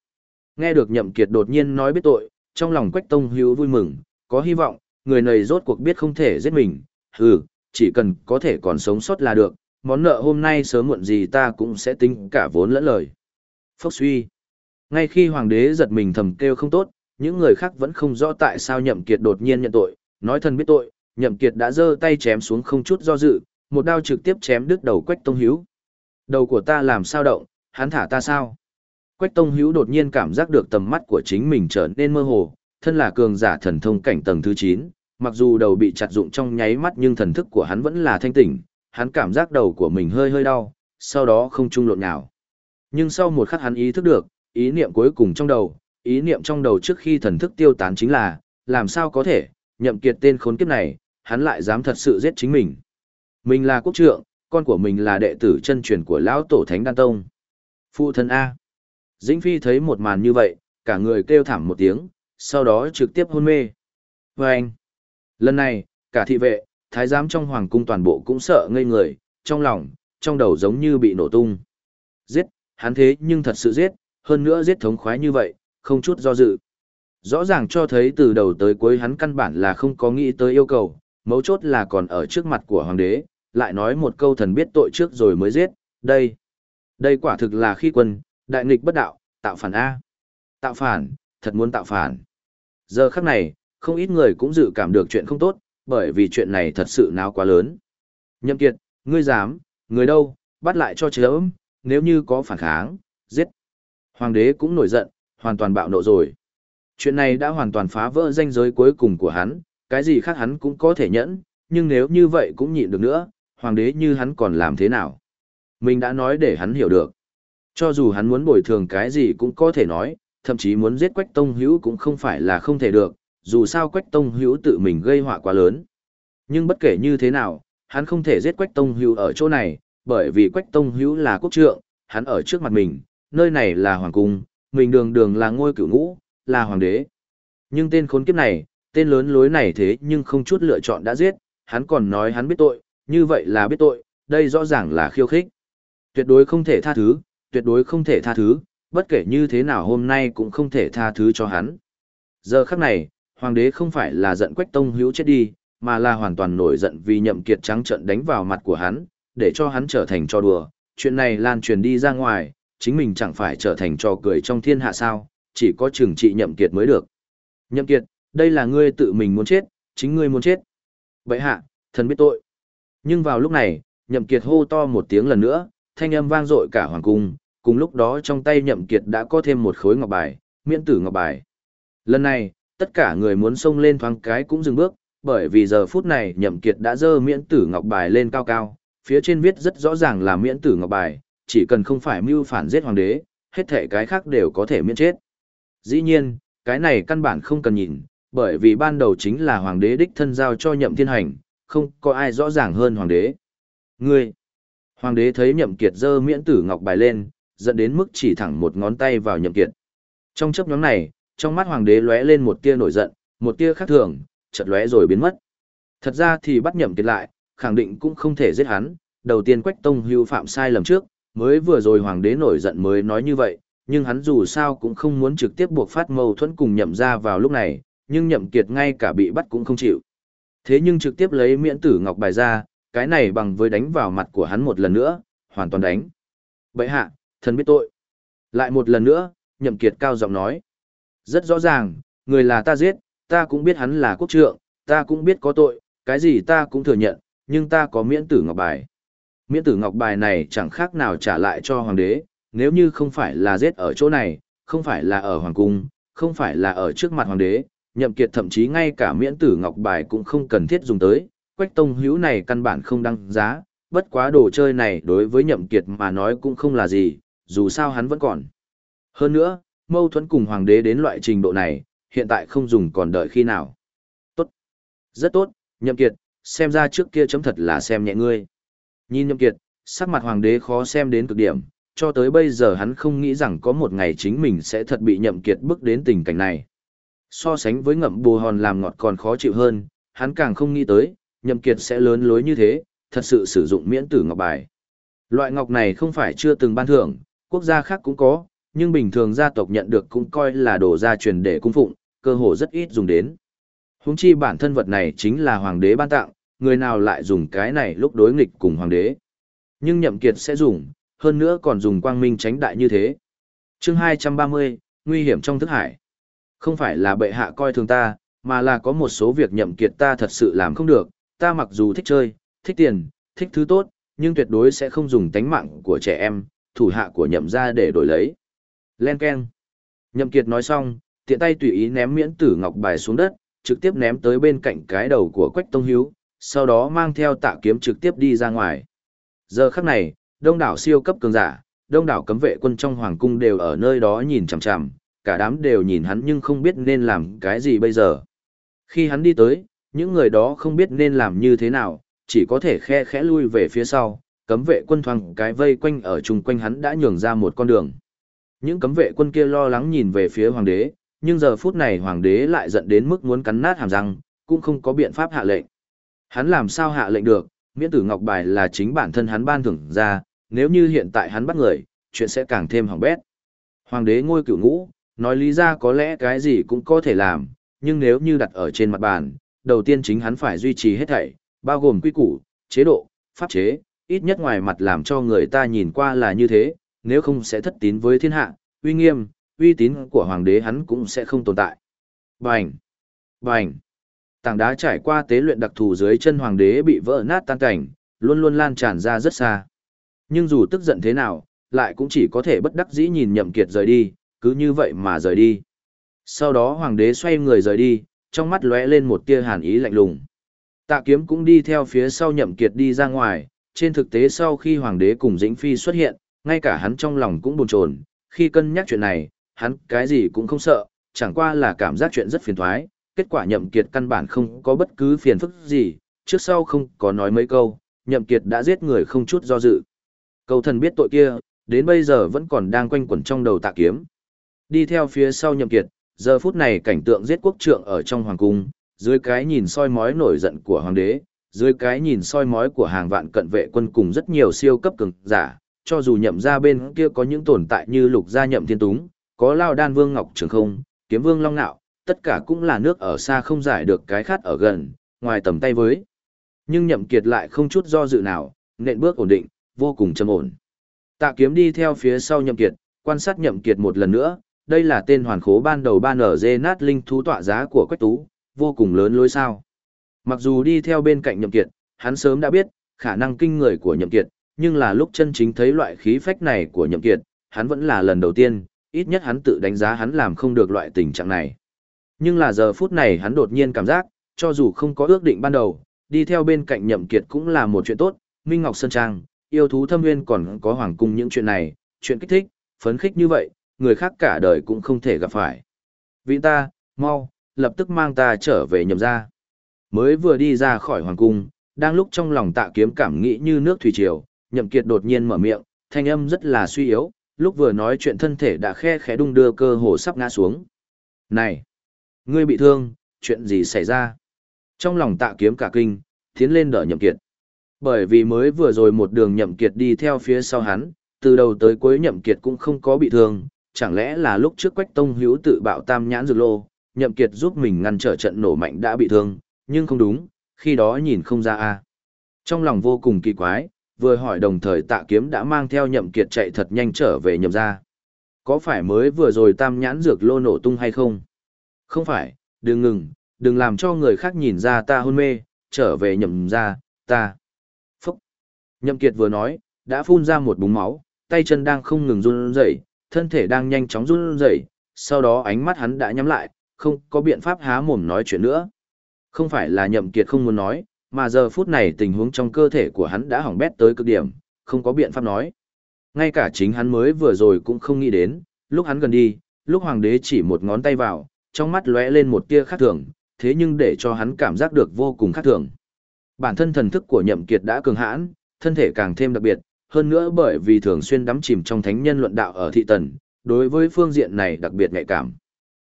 Nghe được nhậm kiệt đột nhiên nói biết tội, trong lòng Quách Tông Hữu vui mừng, có hy vọng, người này rốt cuộc biết không thể giết mình, hừ, chỉ cần có thể còn sống sót là được, món nợ hôm nay sớm muộn gì ta cũng sẽ tính cả vốn lẫn lời. Phốc suy. Ngay khi hoàng đế giật mình thầm kêu không tốt, những người khác vẫn không rõ tại sao nhậm kiệt đột nhiên nhận tội, nói thần biết tội, nhậm kiệt đã giơ tay chém xuống không chút do dự, một đao trực tiếp chém đứt đầu quách tông hiếu. Đầu của ta làm sao động, hắn thả ta sao? Quách tông hiếu đột nhiên cảm giác được tầm mắt của chính mình trở nên mơ hồ, thân là cường giả thần thông cảnh tầng thứ 9, mặc dù đầu bị chặt dụng trong nháy mắt nhưng thần thức của hắn vẫn là thanh tỉnh, hắn cảm giác đầu của mình hơi hơi đau, sau đó không trung lộn nào. Nhưng sau một khắc hắn ý thức được, ý niệm cuối cùng trong đầu, ý niệm trong đầu trước khi thần thức tiêu tán chính là, làm sao có thể, nhậm kiệt tên khốn kiếp này, hắn lại dám thật sự giết chính mình. Mình là quốc trượng, con của mình là đệ tử chân truyền của lão tổ thánh đan tông. Phụ thân A. Dĩnh Phi thấy một màn như vậy, cả người kêu thảm một tiếng, sau đó trực tiếp hôn mê. Và anh, lần này, cả thị vệ, thái giám trong hoàng cung toàn bộ cũng sợ ngây người, trong lòng, trong đầu giống như bị nổ tung. Giết, hắn thế nhưng thật sự giết, hơn nữa giết thống khoái như vậy, không chút do dự. Rõ ràng cho thấy từ đầu tới cuối hắn căn bản là không có nghĩ tới yêu cầu, mấu chốt là còn ở trước mặt của hoàng đế, lại nói một câu thần biết tội trước rồi mới giết, đây. Đây quả thực là khi quân, đại nghịch bất đạo, tạo phản A. Tạo phản, thật muốn tạo phản. Giờ khắc này, không ít người cũng dự cảm được chuyện không tốt, bởi vì chuyện này thật sự náo quá lớn. Nhậm kiệt, ngươi dám, người đâu, bắt lại cho chớm, nếu như có phản kháng, giết. Hoàng đế cũng nổi giận, hoàn toàn bạo nộ rồi. Chuyện này đã hoàn toàn phá vỡ danh giới cuối cùng của hắn, cái gì khác hắn cũng có thể nhẫn, nhưng nếu như vậy cũng nhịn được nữa, hoàng đế như hắn còn làm thế nào? Mình đã nói để hắn hiểu được. Cho dù hắn muốn bồi thường cái gì cũng có thể nói, thậm chí muốn giết Quách Tông Hữu cũng không phải là không thể được, dù sao Quách Tông Hữu tự mình gây họa quá lớn. Nhưng bất kể như thế nào, hắn không thể giết Quách Tông Hữu ở chỗ này, bởi vì Quách Tông Hữu là quốc trượng, hắn ở trước mặt mình, nơi này là hoàng cung, mình đường đường là ngôi cửu ngũ, là hoàng đế. Nhưng tên khốn kiếp này, tên lớn lối này thế nhưng không chút lựa chọn đã giết, hắn còn nói hắn biết tội, như vậy là biết tội, đây rõ ràng là khiêu khích. Tuyệt đối không thể tha thứ, tuyệt đối không thể tha thứ, bất kể như thế nào hôm nay cũng không thể tha thứ cho hắn. Giờ khắc này, hoàng đế không phải là giận quách tông hữu chết đi, mà là hoàn toàn nổi giận vì nhậm kiệt trắng trợn đánh vào mặt của hắn, để cho hắn trở thành trò đùa. Chuyện này lan truyền đi ra ngoài, chính mình chẳng phải trở thành trò cười trong thiên hạ sao, chỉ có trừng trị nhậm kiệt mới được. Nhậm kiệt, đây là ngươi tự mình muốn chết, chính ngươi muốn chết. Vậy hạ, thần biết tội. Nhưng vào lúc này, nhậm kiệt hô to một tiếng lần nữa, thanh âm vang dội cả hoàng cung, cùng lúc đó trong tay nhậm kiệt đã có thêm một khối ngọc bài, miễn tử ngọc bài. Lần này, tất cả người muốn xông lên thoáng cái cũng dừng bước, bởi vì giờ phút này nhậm kiệt đã dơ miễn tử ngọc bài lên cao cao, phía trên viết rất rõ ràng là miễn tử ngọc bài, chỉ cần không phải mưu phản giết hoàng đế, hết thể cái khác đều có thể miễn chết. Dĩ nhiên, cái này căn bản không cần nhìn, bởi vì ban đầu chính là hoàng đế đích thân giao cho nhậm thiên hành, không có ai rõ ràng hơn hoàng đế. Ngươi! Hoàng đế thấy nhậm kiệt dơ miễn tử ngọc bài lên, dẫn đến mức chỉ thẳng một ngón tay vào nhậm kiệt. Trong chấp nhóm này, trong mắt hoàng đế lóe lên một tia nổi giận, một tia khác thường, chợt lóe rồi biến mất. Thật ra thì bắt nhậm kiệt lại, khẳng định cũng không thể giết hắn, đầu tiên quách tông hưu phạm sai lầm trước, mới vừa rồi hoàng đế nổi giận mới nói như vậy, nhưng hắn dù sao cũng không muốn trực tiếp buộc phát mâu thuẫn cùng nhậm ra vào lúc này, nhưng nhậm kiệt ngay cả bị bắt cũng không chịu. Thế nhưng trực tiếp lấy miễn tử ngọc bài ra, cái này bằng với đánh vào mặt của hắn một lần nữa, hoàn toàn đánh. Bậy hạ, thần biết tội. Lại một lần nữa, nhậm kiệt cao giọng nói. Rất rõ ràng, người là ta giết, ta cũng biết hắn là quốc trượng, ta cũng biết có tội, cái gì ta cũng thừa nhận, nhưng ta có miễn tử ngọc bài. Miễn tử ngọc bài này chẳng khác nào trả lại cho hoàng đế, nếu như không phải là giết ở chỗ này, không phải là ở hoàng cung, không phải là ở trước mặt hoàng đế, nhậm kiệt thậm chí ngay cả miễn tử ngọc bài cũng không cần thiết dùng tới, quách tông hữu này căn bản không đăng giá, bất quá đồ chơi này đối với nhậm kiệt mà nói cũng không là gì, dù sao hắn vẫn còn. Hơn nữa, mâu thuẫn cùng hoàng đế đến loại trình độ này, hiện tại không dùng còn đợi khi nào. Tốt. Rất tốt, nhậm kiệt, xem ra trước kia chấm thật là xem nhẹ ngươi. Nhìn nhậm kiệt, sắc mặt hoàng đế khó xem đến cực điểm, cho tới bây giờ hắn không nghĩ rằng có một ngày chính mình sẽ thật bị nhậm kiệt bức đến tình cảnh này. So sánh với ngậm bù hòn làm ngọt còn khó chịu hơn, hắn càng không nghĩ tới, nhậm kiệt sẽ lớn lối như thế, thật sự sử dụng miễn tử ngọc bài. Loại ngọc này không phải chưa từng ban thưởng, quốc gia khác cũng có, nhưng bình thường gia tộc nhận được cũng coi là đồ gia truyền để cung phụng, cơ hồ rất ít dùng đến. Huống chi bản thân vật này chính là hoàng đế ban tặng, người nào lại dùng cái này lúc đối nghịch cùng hoàng đế. Nhưng nhậm kiệt sẽ dùng, hơn nữa còn dùng quang minh tránh đại như thế. Chương 230, nguy hiểm trong thức hải. Không phải là bệ hạ coi thường ta, mà là có một số việc nhậm kiệt ta thật sự làm không được, ta mặc dù thích chơi, thích tiền, thích thứ tốt, nhưng tuyệt đối sẽ không dùng tánh mạng của trẻ em, thủ hạ của nhậm gia để đổi lấy. Len Ken. Nhậm kiệt nói xong, tiện tay tùy ý ném miễn tử ngọc bài xuống đất, trực tiếp ném tới bên cạnh cái đầu của Quách Tông Hiếu, sau đó mang theo tạ kiếm trực tiếp đi ra ngoài. Giờ khắc này, đông đảo siêu cấp cường giả, đông đảo cấm vệ quân trong hoàng cung đều ở nơi đó nhìn chằm chằm, cả đám đều nhìn hắn nhưng không biết nên làm cái gì bây giờ. Khi hắn đi tới, những người đó không biết nên làm như thế nào, chỉ có thể khe khẽ lui về phía sau, cấm vệ quân thoang cái vây quanh ở chung quanh hắn đã nhường ra một con đường. Những cấm vệ quân kia lo lắng nhìn về phía hoàng đế, nhưng giờ phút này hoàng đế lại giận đến mức muốn cắn nát hàm răng, cũng không có biện pháp hạ lệnh. Hắn làm sao hạ lệnh được, miễn tử ngọc bài là chính bản thân hắn ban thưởng ra, nếu như hiện tại hắn bắt người, chuyện sẽ càng thêm hỏng bét. Hoàng đế ngôi cửu ngũ, nói lý ra có lẽ cái gì cũng có thể làm, nhưng nếu như đặt ở trên mặt bàn, đầu tiên chính hắn phải duy trì hết thảy, bao gồm quy củ, chế độ, pháp chế, ít nhất ngoài mặt làm cho người ta nhìn qua là như thế, nếu không sẽ thất tín với thiên hạ, uy nghiêm, uy tín của hoàng đế hắn cũng sẽ không tồn tại. Bành! Bành! Tảng đá trải qua tế luyện đặc thù dưới chân hoàng đế bị vỡ nát tan cảnh, luôn luôn lan tràn ra rất xa. Nhưng dù tức giận thế nào, lại cũng chỉ có thể bất đắc dĩ nhìn nhậm kiệt rời đi, cứ như vậy mà rời đi. Sau đó hoàng đế xoay người rời đi, trong mắt lóe lên một tia hàn ý lạnh lùng. Tạ kiếm cũng đi theo phía sau nhậm kiệt đi ra ngoài, trên thực tế sau khi hoàng đế cùng dĩnh phi xuất hiện, ngay cả hắn trong lòng cũng buồn chồn, khi cân nhắc chuyện này, hắn cái gì cũng không sợ, chẳng qua là cảm giác chuyện rất phiền toái, kết quả nhậm kiệt căn bản không có bất cứ phiền phức gì, trước sau không có nói mấy câu, nhậm kiệt đã giết người không chút do dự. Cầu thần biết tội kia, đến bây giờ vẫn còn đang quanh quẩn trong đầu tạ kiếm. Đi theo phía sau nhậm kiệt, giờ phút này cảnh tượng giết quốc trượng ở trong hoàng cung, dưới cái nhìn soi mói nổi giận của hoàng đế, dưới cái nhìn soi mói của hàng vạn cận vệ quân cùng rất nhiều siêu cấp cường giả, cho dù nhậm ra bên kia có những tồn tại như lục gia nhậm thiên túng, có lao đan vương ngọc trường không, kiếm vương long nạo, tất cả cũng là nước ở xa không giải được cái khát ở gần, ngoài tầm tay với. Nhưng nhậm kiệt lại không chút do dự nào, nện bước ổn định, vô cùng trầm ổn. Tạ kiếm đi theo phía sau nhậm kiệt, quan sát nhậm kiệt một lần nữa, đây là tên hoàn khố ban đầu ban ở dê nát linh thú tọa giá của quách tú, vô cùng lớn lối sao. Mặc dù đi theo bên cạnh nhậm kiệt, hắn sớm đã biết, khả năng kinh người của nhậm kiệt, nhưng là lúc chân chính thấy loại khí phách này của nhậm kiệt, hắn vẫn là lần đầu tiên, ít nhất hắn tự đánh giá hắn làm không được loại tình trạng này. Nhưng là giờ phút này hắn đột nhiên cảm giác, cho dù không có ước định ban đầu, đi theo bên cạnh nhậm kiệt cũng là một chuyện tốt, Minh Ngọc Sơn Trang, yêu thú thâm nguyên còn có hoàng cung những chuyện này, chuyện kích thích, phấn khích như vậy, người khác cả đời cũng không thể gặp phải. Vị ta, mau, lập tức mang ta trở về nhậm gia. Mới vừa đi ra khỏi hoàng cung, đang lúc trong lòng tạ kiếm cảm nghĩ như nước thủy triều, nhậm kiệt đột nhiên mở miệng, thanh âm rất là suy yếu, lúc vừa nói chuyện thân thể đã khe khẽ đung đưa cơ hồ sắp ngã xuống. Này! Ngươi bị thương, chuyện gì xảy ra? Trong lòng tạ kiếm cả kinh, tiến lên đỡ nhậm kiệt. Bởi vì mới vừa rồi một đường nhậm kiệt đi theo phía sau hắn, từ đầu tới cuối nhậm kiệt cũng không có bị thương, chẳng lẽ là lúc trước quách tông hữu tự bạo tam nhãn dược lô, nhậm kiệt giúp mình ngăn trở trận nổ mạnh đã bị thương, nhưng không đúng, khi đó nhìn không ra a. Trong lòng vô cùng kỳ quái, vừa hỏi đồng thời tạ kiếm đã mang theo nhậm kiệt chạy thật nhanh trở về nhậm gia. Có phải mới vừa rồi tam nhãn dược lô nổ tung hay không? Không phải, đừng ngừng, đừng làm cho người khác nhìn ra ta hôn mê, trở về nhậm ra, ta. Phúc. Nhậm kiệt vừa nói, đã phun ra một búng máu, tay chân đang không ngừng run rẩy, thân thể đang nhanh chóng run rẩy, sau đó ánh mắt hắn đã nhắm lại, không có biện pháp há mồm nói chuyện nữa. Không phải là nhậm kiệt không muốn nói, mà giờ phút này tình huống trong cơ thể của hắn đã hỏng bét tới cực điểm, không có biện pháp nói. Ngay cả chính hắn mới vừa rồi cũng không nghĩ đến, lúc hắn gần đi, lúc hoàng đế chỉ một ngón tay vào, trong mắt lóe lên một tia khác thường, thế nhưng để cho hắn cảm giác được vô cùng khác thường. Bản thân thần thức của nhậm kiệt đã cường hãn, thân thể càng thêm đặc biệt, hơn nữa bởi vì thường xuyên đắm chìm trong thánh nhân luận đạo ở thị tần, đối với phương diện này đặc biệt nhạy cảm.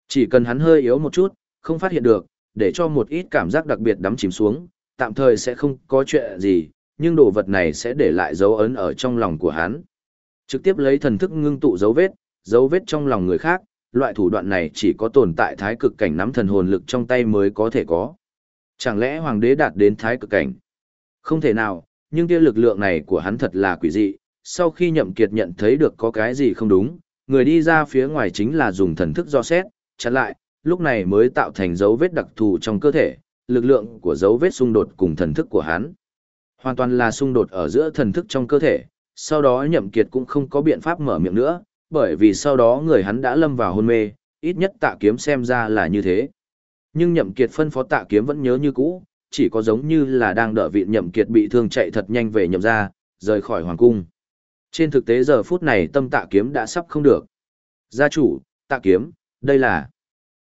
Chỉ cần hắn hơi yếu một chút, không phát hiện được, để cho một ít cảm giác đặc biệt đắm chìm xuống, tạm thời sẽ không có chuyện gì, nhưng đồ vật này sẽ để lại dấu ấn ở trong lòng của hắn. Trực tiếp lấy thần thức ngưng tụ dấu vết, dấu vết trong lòng người khác, loại thủ đoạn này chỉ có tồn tại thái cực cảnh nắm thần hồn lực trong tay mới có thể có. Chẳng lẽ hoàng đế đạt đến thái cực cảnh? Không thể nào, nhưng kia lực lượng này của hắn thật là quỷ dị, sau khi nhậm kiệt nhận thấy được có cái gì không đúng, người đi ra phía ngoài chính là dùng thần thức do xét, chặn lại, lúc này mới tạo thành dấu vết đặc thù trong cơ thể, lực lượng của dấu vết xung đột cùng thần thức của hắn. Hoàn toàn là xung đột ở giữa thần thức trong cơ thể, sau đó nhậm kiệt cũng không có biện pháp mở miệng nữa, bởi vì sau đó người hắn đã lâm vào hôn mê, ít nhất tạ kiếm xem ra là như thế. Nhưng nhậm kiệt phân phó tạ kiếm vẫn nhớ như cũ, chỉ có giống như là đang đợi vị nhậm kiệt bị thương chạy thật nhanh về nhậm ra, rời khỏi hoàng cung. Trên thực tế giờ phút này tâm tạ kiếm đã sắp không được. Gia chủ, tạ kiếm, đây là...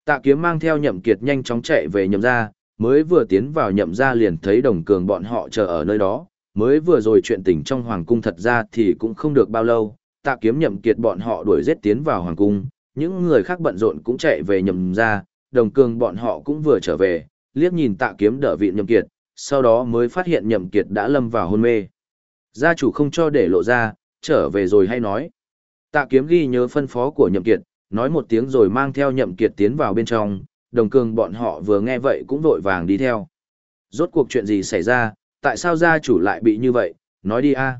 Tạ kiếm mang theo nhậm kiệt nhanh chóng chạy về nhậm ra, mới vừa tiến vào nhậm ra liền thấy đồng cường bọn họ chờ ở nơi đó, mới vừa rồi chuyện tình trong hoàng cung thật ra thì cũng không được bao lâu, tạ kiếm nhậm kiệt bọn họ đuổi giết tiến vào hoàng cung, những người khác bận rộn cũng chạy về nhậm ra, đồng cường bọn họ cũng vừa trở về, liếc nhìn tạ kiếm đỡ vị nhậm kiệt, sau đó mới phát hiện nhậm kiệt đã lâm vào hôn mê. Gia chủ không cho để lộ ra, trở về rồi hay nói. Tạ kiếm ghi nhớ phân phó của nhậm kiệt, nói một tiếng rồi mang theo nhậm kiệt tiến vào bên trong, đồng cường bọn họ vừa nghe vậy cũng vội vàng đi theo. Rốt cuộc chuyện gì xảy ra, tại sao gia chủ lại bị như vậy, nói đi a.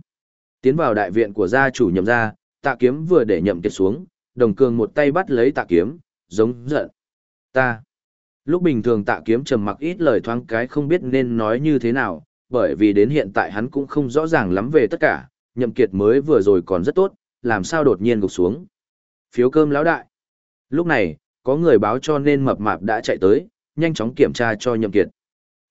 Tiến vào đại viện của gia chủ nhậm gia, tạ kiếm vừa để nhậm kiệt xuống, đồng cường một tay bắt lấy tạ kiếm, giống giận. Ta. Lúc bình thường tạ kiếm trầm mặc ít lời thoáng cái không biết nên nói như thế nào, bởi vì đến hiện tại hắn cũng không rõ ràng lắm về tất cả, nhậm kiệt mới vừa rồi còn rất tốt, làm sao đột nhiên gục xuống. Phiếu cơm lão đại. Lúc này, có người báo cho nên mập mạp đã chạy tới, nhanh chóng kiểm tra cho nhậm kiệt.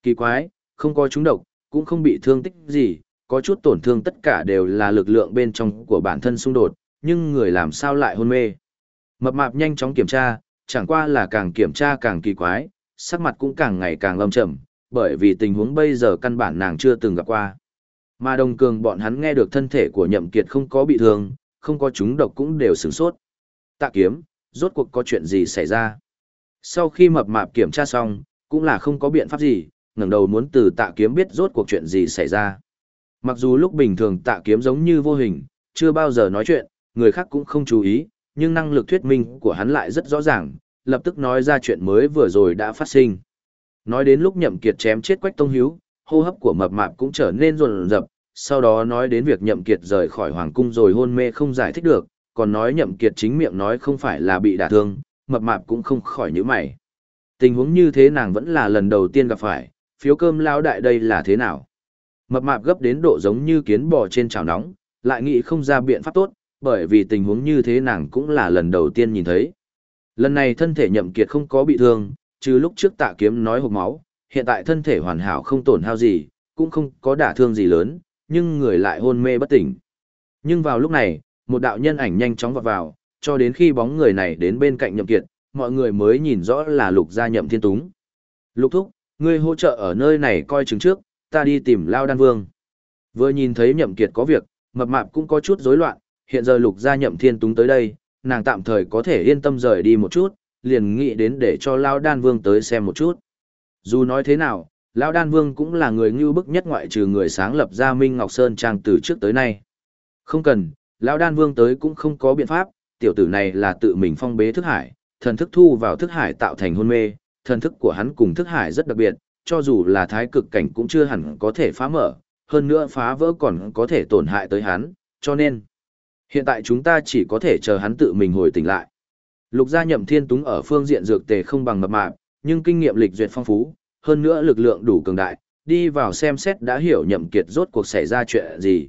Kỳ quái, không có trúng độc, cũng không bị thương tích gì, có chút tổn thương tất cả đều là lực lượng bên trong của bản thân xung đột, nhưng người làm sao lại hôn mê. Mập mạp nhanh chóng kiểm tra, chẳng qua là càng kiểm tra càng kỳ quái, sắc mặt cũng càng ngày càng lâm trầm, bởi vì tình huống bây giờ căn bản nàng chưa từng gặp qua. Mà đồng cường bọn hắn nghe được thân thể của nhậm kiệt không có bị thương, không có chúng độc cũng đều sửng sốt. Tạ kiếm, rốt cuộc có chuyện gì xảy ra? Sau khi mập mạp kiểm tra xong, cũng là không có biện pháp gì, ngẩng đầu muốn từ tạ kiếm biết rốt cuộc chuyện gì xảy ra. Mặc dù lúc bình thường tạ kiếm giống như vô hình, chưa bao giờ nói chuyện, người khác cũng không chú ý, nhưng năng lực thuyết minh của hắn lại rất rõ ràng, lập tức nói ra chuyện mới vừa rồi đã phát sinh. Nói đến lúc nhậm kiệt chém chết quách tông hiếu, hô hấp của mập mạp cũng trở nên rồn rập, sau đó nói đến việc nhậm kiệt rời khỏi hoàng cung rồi hôn mê không giải thích được, còn nói nhậm kiệt chính miệng nói không phải là bị đả thương, mập mạp cũng không khỏi nhíu mày. Tình huống như thế nàng vẫn là lần đầu tiên gặp phải, phiếu cơm lao đại đây là thế nào? Mập mạp gấp đến độ giống như kiến bò trên chảo nóng, lại nghĩ không ra biện pháp tốt, bởi vì tình huống như thế nàng cũng là lần đầu tiên nhìn thấy. Lần này thân thể nhậm kiệt không có bị thương, trừ lúc trước tạ kiếm nói hộp máu, hiện tại thân thể hoàn hảo không tổn hao gì, cũng không có đả thương gì lớn, nhưng người lại hôn mê bất tỉnh. Nhưng vào lúc này, một đạo nhân ảnh nhanh chóng vọt vào, cho đến khi bóng người này đến bên cạnh nhậm kiệt, mọi người mới nhìn rõ là lục gia nhậm thiên túng. Lục thúc, ngươi hỗ trợ ở nơi này coi chứng trước, ta đi tìm Lao Đan Vương. Vừa nhìn thấy nhậm kiệt có việc, mập mạp cũng có chút rối loạn, hiện giờ lục gia nhậm thiên túng tới đây, nàng tạm thời có thể yên tâm rời đi một chút, liền nghĩ đến để cho Lao Đan Vương tới xem một chút. Dù nói thế nào, Lao Đan Vương cũng là người ngưu bức nhất ngoại trừ người sáng lập ra Minh Ngọc Sơn Trang từ trước tới nay. Không cần, Lao Đan Vương tới cũng không có biện pháp, tiểu tử này là tự mình phong bế thức hải, thần thức thu vào thức hải tạo thành hôn mê, thần thức của hắn cùng thức hải rất đặc biệt, cho dù là thái cực cảnh cũng chưa hẳn có thể phá mở, hơn nữa phá vỡ còn có thể tổn hại tới hắn, cho nên hiện tại chúng ta chỉ có thể chờ hắn tự mình hồi tỉnh lại. Lục gia nhậm thiên túng ở phương diện dược tề không bằng mập mạp, nhưng kinh nghiệm lịch duyệt phong phú, hơn nữa lực lượng đủ cường đại, đi vào xem xét đã hiểu nhậm kiệt rốt cuộc xảy ra chuyện gì.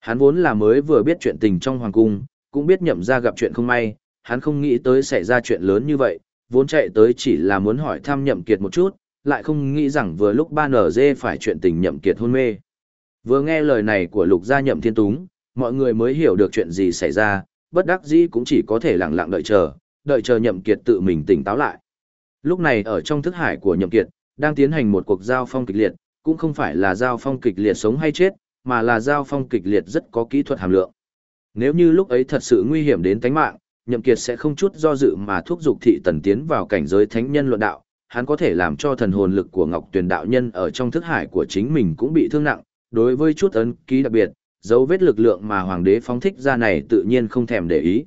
Hắn vốn là mới vừa biết chuyện tình trong hoàng cung, cũng biết nhậm gia gặp chuyện không may, hắn không nghĩ tới xảy ra chuyện lớn như vậy, vốn chạy tới chỉ là muốn hỏi thăm nhậm kiệt một chút, lại không nghĩ rằng vừa lúc ba nở dê phải chuyện tình nhậm kiệt hôn mê. Vừa nghe lời này của lục gia nhậm thiên túng, mọi người mới hiểu được chuyện gì xảy ra, bất đắc dĩ cũng chỉ có thể lặng lặng đợi chờ, đợi chờ nhậm kiệt tự mình tỉnh táo lại. Lúc này ở trong thức hải của nhậm kiệt, đang tiến hành một cuộc giao phong kịch liệt, cũng không phải là giao phong kịch liệt sống hay chết, mà là giao phong kịch liệt rất có kỹ thuật hàm lượng. Nếu như lúc ấy thật sự nguy hiểm đến tính mạng, Nhậm Kiệt sẽ không chút do dự mà thúc giục thị tần tiến vào cảnh giới thánh nhân luận đạo, hắn có thể làm cho thần hồn lực của Ngọc Tuyền đạo nhân ở trong thức hải của chính mình cũng bị thương nặng, đối với chút ấn ký đặc biệt, dấu vết lực lượng mà hoàng đế phóng thích ra này tự nhiên không thèm để ý.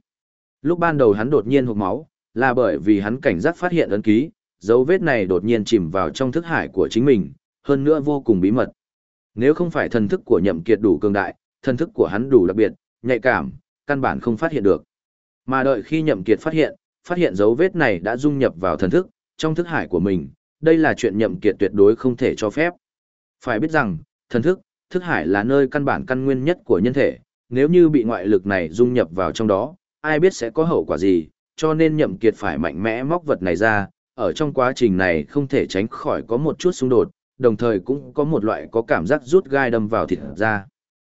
Lúc ban đầu hắn đột nhiên hộc máu, là bởi vì hắn cảnh giác phát hiện ấn ký, dấu vết này đột nhiên chìm vào trong thức hải của chính mình, hơn nữa vô cùng bí mật. Nếu không phải thần thức của nhậm kiệt đủ cường đại, thần thức của hắn đủ đặc biệt, nhạy cảm, căn bản không phát hiện được. Mà đợi khi nhậm kiệt phát hiện, phát hiện dấu vết này đã dung nhập vào thần thức, trong thức hải của mình, đây là chuyện nhậm kiệt tuyệt đối không thể cho phép. Phải biết rằng, thần thức, thức hải là nơi căn bản căn nguyên nhất của nhân thể, nếu như bị ngoại lực này dung nhập vào trong đó, ai biết sẽ có hậu quả gì, cho nên nhậm kiệt phải mạnh mẽ móc vật này ra, ở trong quá trình này không thể tránh khỏi có một chút xung đột, đồng thời cũng có một loại có cảm giác rút gai đâm vào thịt ra.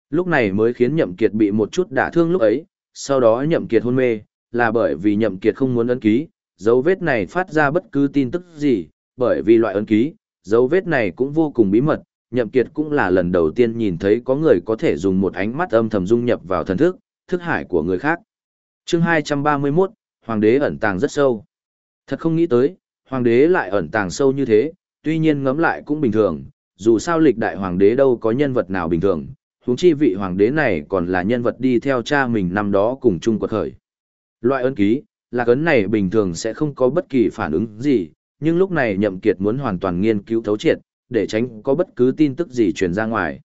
Lúc này mới khiến nhậm kiệt bị một chút đả thương lúc ấy, sau đó nhậm kiệt hôn mê, là bởi vì nhậm kiệt không muốn ấn ký, dấu vết này phát ra bất cứ tin tức gì, bởi vì loại ấn ký, dấu vết này cũng vô cùng bí mật, nhậm kiệt cũng là lần đầu tiên nhìn thấy có người có thể dùng một ánh mắt âm thầm dung nhập vào thần thức, thức hải của người khác. Chương 231, Hoàng đế ẩn tàng rất sâu. Thật không nghĩ tới, Hoàng đế lại ẩn tàng sâu như thế, tuy nhiên ngẫm lại cũng bình thường, dù sao lịch đại Hoàng đế đâu có nhân vật nào bình thường, huống chi vị Hoàng đế này còn là nhân vật đi theo cha mình năm đó cùng chung quật khởi. Loại ấn ký, là ấn này bình thường sẽ không có bất kỳ phản ứng gì, nhưng lúc này Nhậm Kiệt muốn hoàn toàn nghiên cứu thấu triệt, để tránh có bất cứ tin tức gì truyền ra ngoài.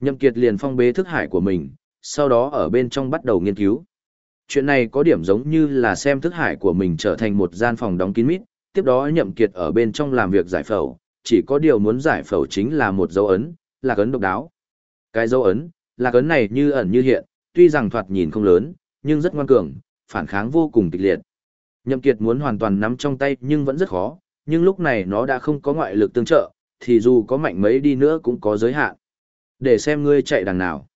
Nhậm Kiệt liền phong bế thức hải của mình, sau đó ở bên trong bắt đầu nghiên cứu. Chuyện này có điểm giống như là xem thức hải của mình trở thành một gian phòng đóng kín mít, tiếp đó Nhậm Kiệt ở bên trong làm việc giải phẫu, chỉ có điều muốn giải phẫu chính là một dấu ấn, là ấn độc đáo. Cái dấu ấn, là ấn này như ẩn như hiện, tuy rằng thoạt nhìn không lớn, nhưng rất ngoan cường, phản kháng vô cùng kịch liệt. Nhậm Kiệt muốn hoàn toàn nắm trong tay nhưng vẫn rất khó, nhưng lúc này nó đã không có ngoại lực tương trợ, thì dù có mạnh mấy đi nữa cũng có giới hạn. Để xem ngươi chạy đằng nào.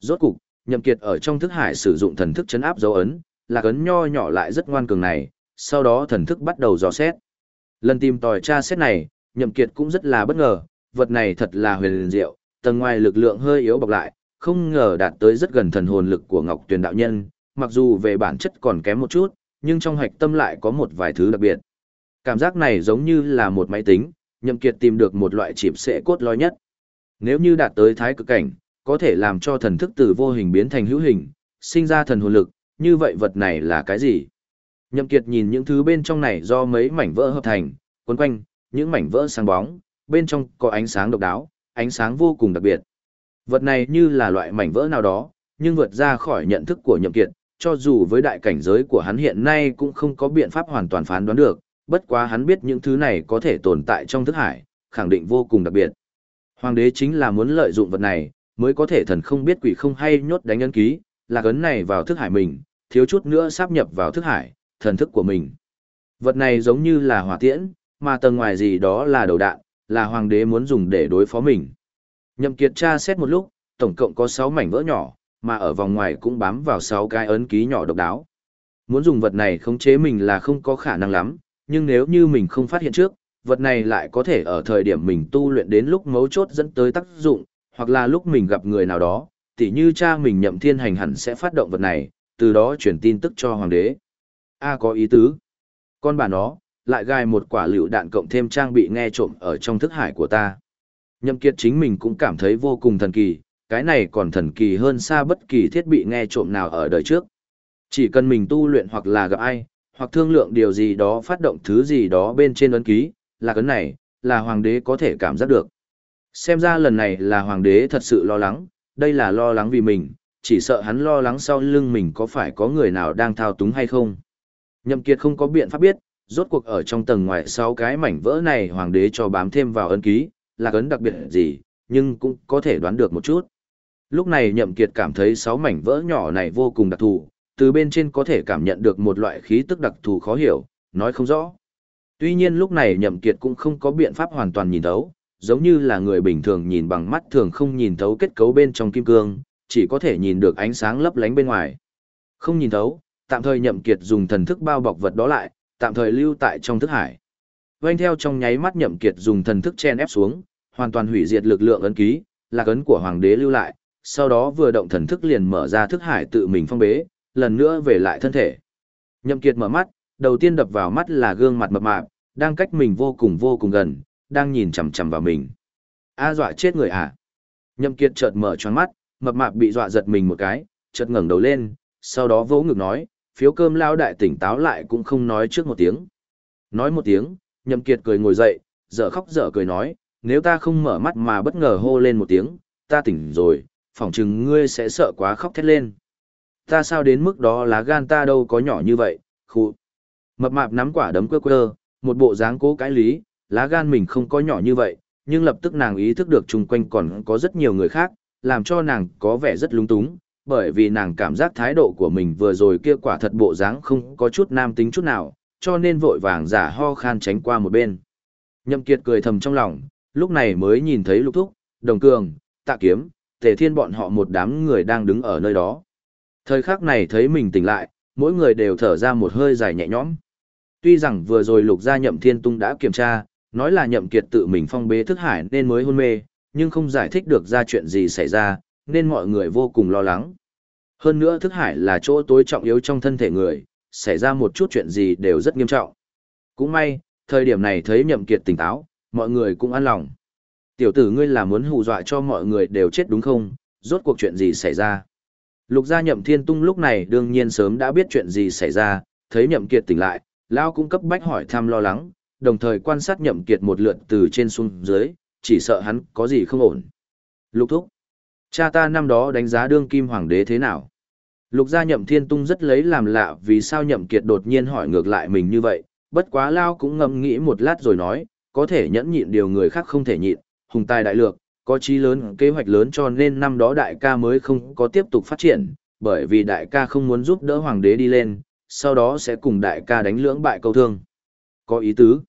Rốt cục, Nhậm Kiệt ở trong thức hải sử dụng thần thức chấn áp dấu ấn, là ấn nho nhỏ lại rất ngoan cường này, sau đó thần thức bắt đầu dò xét. Lần tìm tòi tra xét này, Nhậm Kiệt cũng rất là bất ngờ, vật này thật là huyền diệu, tầng ngoài lực lượng hơi yếu bọc lại, không ngờ đạt tới rất gần thần hồn lực của Ngọc Tuyền đạo nhân, mặc dù về bản chất còn kém một chút, nhưng trong hạch tâm lại có một vài thứ đặc biệt. Cảm giác này giống như là một máy tính, Nhậm Kiệt tìm được một loại chìm sẽ cốt lõi nhất. Nếu như đạt tới thái cực cảnh, có thể làm cho thần thức từ vô hình biến thành hữu hình, sinh ra thần hồn lực, như vậy vật này là cái gì? Nhậm Kiệt nhìn những thứ bên trong này do mấy mảnh vỡ hợp thành, quấn quanh, những mảnh vỡ sáng bóng, bên trong có ánh sáng độc đáo, ánh sáng vô cùng đặc biệt. Vật này như là loại mảnh vỡ nào đó, nhưng vượt ra khỏi nhận thức của Nhậm Kiệt, cho dù với đại cảnh giới của hắn hiện nay cũng không có biện pháp hoàn toàn phán đoán được, bất quá hắn biết những thứ này có thể tồn tại trong thức hải, khẳng định vô cùng đặc biệt. Hoàng đế chính là muốn lợi dụng vật này, mới có thể thần không biết quỷ không hay nhốt đánh ấn ký, là ấn này vào thức hải mình, thiếu chút nữa sáp nhập vào thức hải, thần thức của mình. Vật này giống như là hỏa tiễn, mà tầng ngoài gì đó là đầu đạn, là hoàng đế muốn dùng để đối phó mình. Nhậm Kiệt tra xét một lúc, tổng cộng có 6 mảnh vỡ nhỏ, mà ở vòng ngoài cũng bám vào sáu cái ấn ký nhỏ độc đáo. Muốn dùng vật này khống chế mình là không có khả năng lắm, nhưng nếu như mình không phát hiện trước, vật này lại có thể ở thời điểm mình tu luyện đến lúc mấu chốt dẫn tới tác dụng, hoặc là lúc mình gặp người nào đó, tỉ như cha mình nhậm thiên hành hẳn sẽ phát động vật này, từ đó chuyển tin tức cho hoàng đế. A có ý tứ. Con bà nó, lại gai một quả lựu đạn cộng thêm trang bị nghe trộm ở trong thức hải của ta. Nhậm kiệt chính mình cũng cảm thấy vô cùng thần kỳ, cái này còn thần kỳ hơn xa bất kỳ thiết bị nghe trộm nào ở đời trước. Chỉ cần mình tu luyện hoặc là gặp ai, hoặc thương lượng điều gì đó phát động thứ gì đó bên trên ấn ký, là cấn này, là hoàng đế có thể cảm giác được. Xem ra lần này là hoàng đế thật sự lo lắng, đây là lo lắng vì mình, chỉ sợ hắn lo lắng sau lưng mình có phải có người nào đang thao túng hay không. Nhậm Kiệt không có biện pháp biết, rốt cuộc ở trong tầng ngoài sáu cái mảnh vỡ này hoàng đế cho bám thêm vào ấn ký, là cấn đặc biệt gì, nhưng cũng có thể đoán được một chút. Lúc này Nhậm Kiệt cảm thấy sáu mảnh vỡ nhỏ này vô cùng đặc thù, từ bên trên có thể cảm nhận được một loại khí tức đặc thù khó hiểu, nói không rõ. Tuy nhiên lúc này Nhậm Kiệt cũng không có biện pháp hoàn toàn nhìn thấu, giống như là người bình thường nhìn bằng mắt thường không nhìn thấu kết cấu bên trong kim cương, chỉ có thể nhìn được ánh sáng lấp lánh bên ngoài. Không nhìn thấu, tạm thời Nhậm Kiệt dùng thần thức bao bọc vật đó lại, tạm thời lưu tại trong thức hải. Vành theo trong nháy mắt Nhậm Kiệt dùng thần thức chen ép xuống, hoàn toàn hủy diệt lực lượng ấn ký, là ấn của hoàng đế lưu lại, sau đó vừa động thần thức liền mở ra thức hải tự mình phong bế, lần nữa về lại thân thể. Nhậm Kiệt mở mắt, đầu tiên đập vào mắt là gương mặt mập mạp, đang cách mình vô cùng vô cùng gần, đang nhìn chằm chằm vào mình. A dọa chết người à? Nhậm Kiệt chợt mở choáng mắt, mập mạp bị dọa giật mình một cái, chợt ngẩng đầu lên, sau đó vỗ ngực nói, phiếu cơm lao đại tỉnh táo lại cũng không nói trước một tiếng. Nói một tiếng, nhậm kiệt cười ngồi dậy, dở khóc dở cười nói, nếu ta không mở mắt mà bất ngờ hô lên một tiếng, ta tỉnh rồi, phỏng chừng ngươi sẽ sợ quá khóc thét lên. Ta sao đến mức đó lá gan ta đâu có nhỏ như vậy, khu. Mập mạp nắm quả đấm quơ quơ, một bộ dáng cố cái lý, lá gan mình không có nhỏ như vậy, nhưng lập tức nàng ý thức được chung quanh còn có rất nhiều người khác, làm cho nàng có vẻ rất lúng túng, bởi vì nàng cảm giác thái độ của mình vừa rồi kia quả thật bộ dáng không có chút nam tính chút nào, cho nên vội vàng giả ho khan tránh qua một bên. Nhậm Kiệt cười thầm trong lòng, lúc này mới nhìn thấy Lục Thúc, Đồng Cường, Tạ Kiếm, Tề Thiên bọn họ một đám người đang đứng ở nơi đó. Thời khắc này thấy mình tỉnh lại, mỗi người đều thở ra một hơi dài nhẹ nhõm. Tuy rằng vừa rồi Lục gia Nhậm Thiên Tung đã kiểm tra, nói là Nhậm Kiệt tự mình phong bế thức hải nên mới hôn mê, nhưng không giải thích được ra chuyện gì xảy ra, nên mọi người vô cùng lo lắng. Hơn nữa thức hải là chỗ tối trọng yếu trong thân thể người, xảy ra một chút chuyện gì đều rất nghiêm trọng. Cũng may, thời điểm này thấy Nhậm Kiệt tỉnh táo, mọi người cũng an lòng. Tiểu tử ngươi là muốn hù dọa cho mọi người đều chết đúng không? Rốt cuộc chuyện gì xảy ra? Lục gia Nhậm Thiên Tung lúc này đương nhiên sớm đã biết chuyện gì xảy ra, thấy Nhậm Kiệt tỉnh lại, Lao cũng cấp bách hỏi thăm lo lắng, đồng thời quan sát Nhậm Kiệt một lượt từ trên xuống dưới, chỉ sợ hắn có gì không ổn. Lục thúc. Cha ta năm đó đánh giá đương kim hoàng đế thế nào? Lục gia nhậm thiên tung rất lấy làm lạ vì sao nhậm kiệt đột nhiên hỏi ngược lại mình như vậy, bất quá lao cũng ngẫm nghĩ một lát rồi nói, có thể nhẫn nhịn điều người khác không thể nhịn, hùng tài đại lược, có chí lớn kế hoạch lớn cho nên năm đó đại ca mới không có tiếp tục phát triển, bởi vì đại ca không muốn giúp đỡ hoàng đế đi lên, sau đó sẽ cùng đại ca đánh lưỡng bại câu thương. Có ý tứ.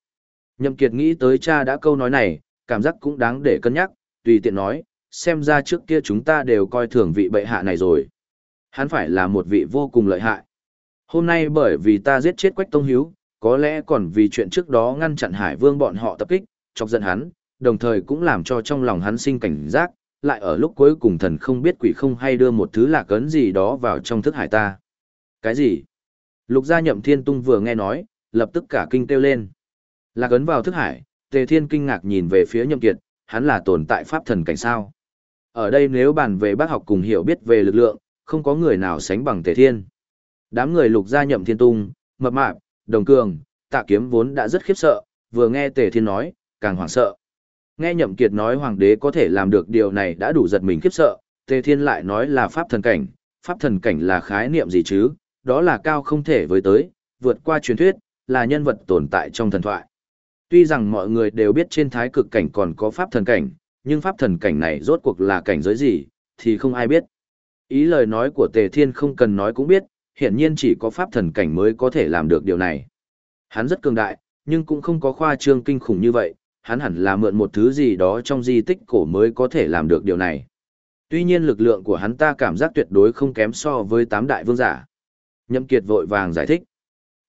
Nhậm kiệt nghĩ tới cha đã câu nói này, cảm giác cũng đáng để cân nhắc, tùy tiện nói, xem ra trước kia chúng ta đều coi thường vị bệ hạ này rồi. Hắn phải là một vị vô cùng lợi hại. Hôm nay bởi vì ta giết chết Quách Tông Hiếu, có lẽ còn vì chuyện trước đó ngăn chặn Hải Vương bọn họ tập kích, chọc giận hắn, đồng thời cũng làm cho trong lòng hắn sinh cảnh giác, lại ở lúc cuối cùng thần không biết quỷ không hay đưa một thứ lạc ấn gì đó vào trong thức hải ta. Cái gì? Lục gia nhậm thiên tung vừa nghe nói, lập tức cả kinh kêu lên. Lạc ấn vào thức hải, tề thiên kinh ngạc nhìn về phía nhậm kiệt, hắn là tồn tại pháp thần cảnh sao. Ở đây nếu bàn về bác học cùng hiểu biết về lực lượng, không có người nào sánh bằng Tề Thiên. Đám người lục gia nhậm thiên tung, mập mạp, đồng cường, tạ kiếm vốn đã rất khiếp sợ, vừa nghe Tề Thiên nói, càng hoảng sợ. Nghe nhậm kiệt nói hoàng đế có thể làm được điều này đã đủ giật mình khiếp sợ, Tề Thiên lại nói là pháp thần cảnh, pháp thần cảnh là khái niệm gì chứ, đó là cao không thể với tới, vượt qua truyền thuyết, là nhân vật tồn tại trong thần thoại. Tuy rằng mọi người đều biết trên thái cực cảnh còn có pháp thần cảnh, nhưng pháp thần cảnh này rốt cuộc là cảnh giới gì, thì không ai biết. Ý lời nói của Tề Thiên không cần nói cũng biết, hiện nhiên chỉ có pháp thần cảnh mới có thể làm được điều này. Hắn rất cường đại, nhưng cũng không có khoa trương kinh khủng như vậy, hắn hẳn là mượn một thứ gì đó trong di tích cổ mới có thể làm được điều này. Tuy nhiên lực lượng của hắn ta cảm giác tuyệt đối không kém so với tám đại vương giả. Nhậm Kiệt vội vàng giải thích.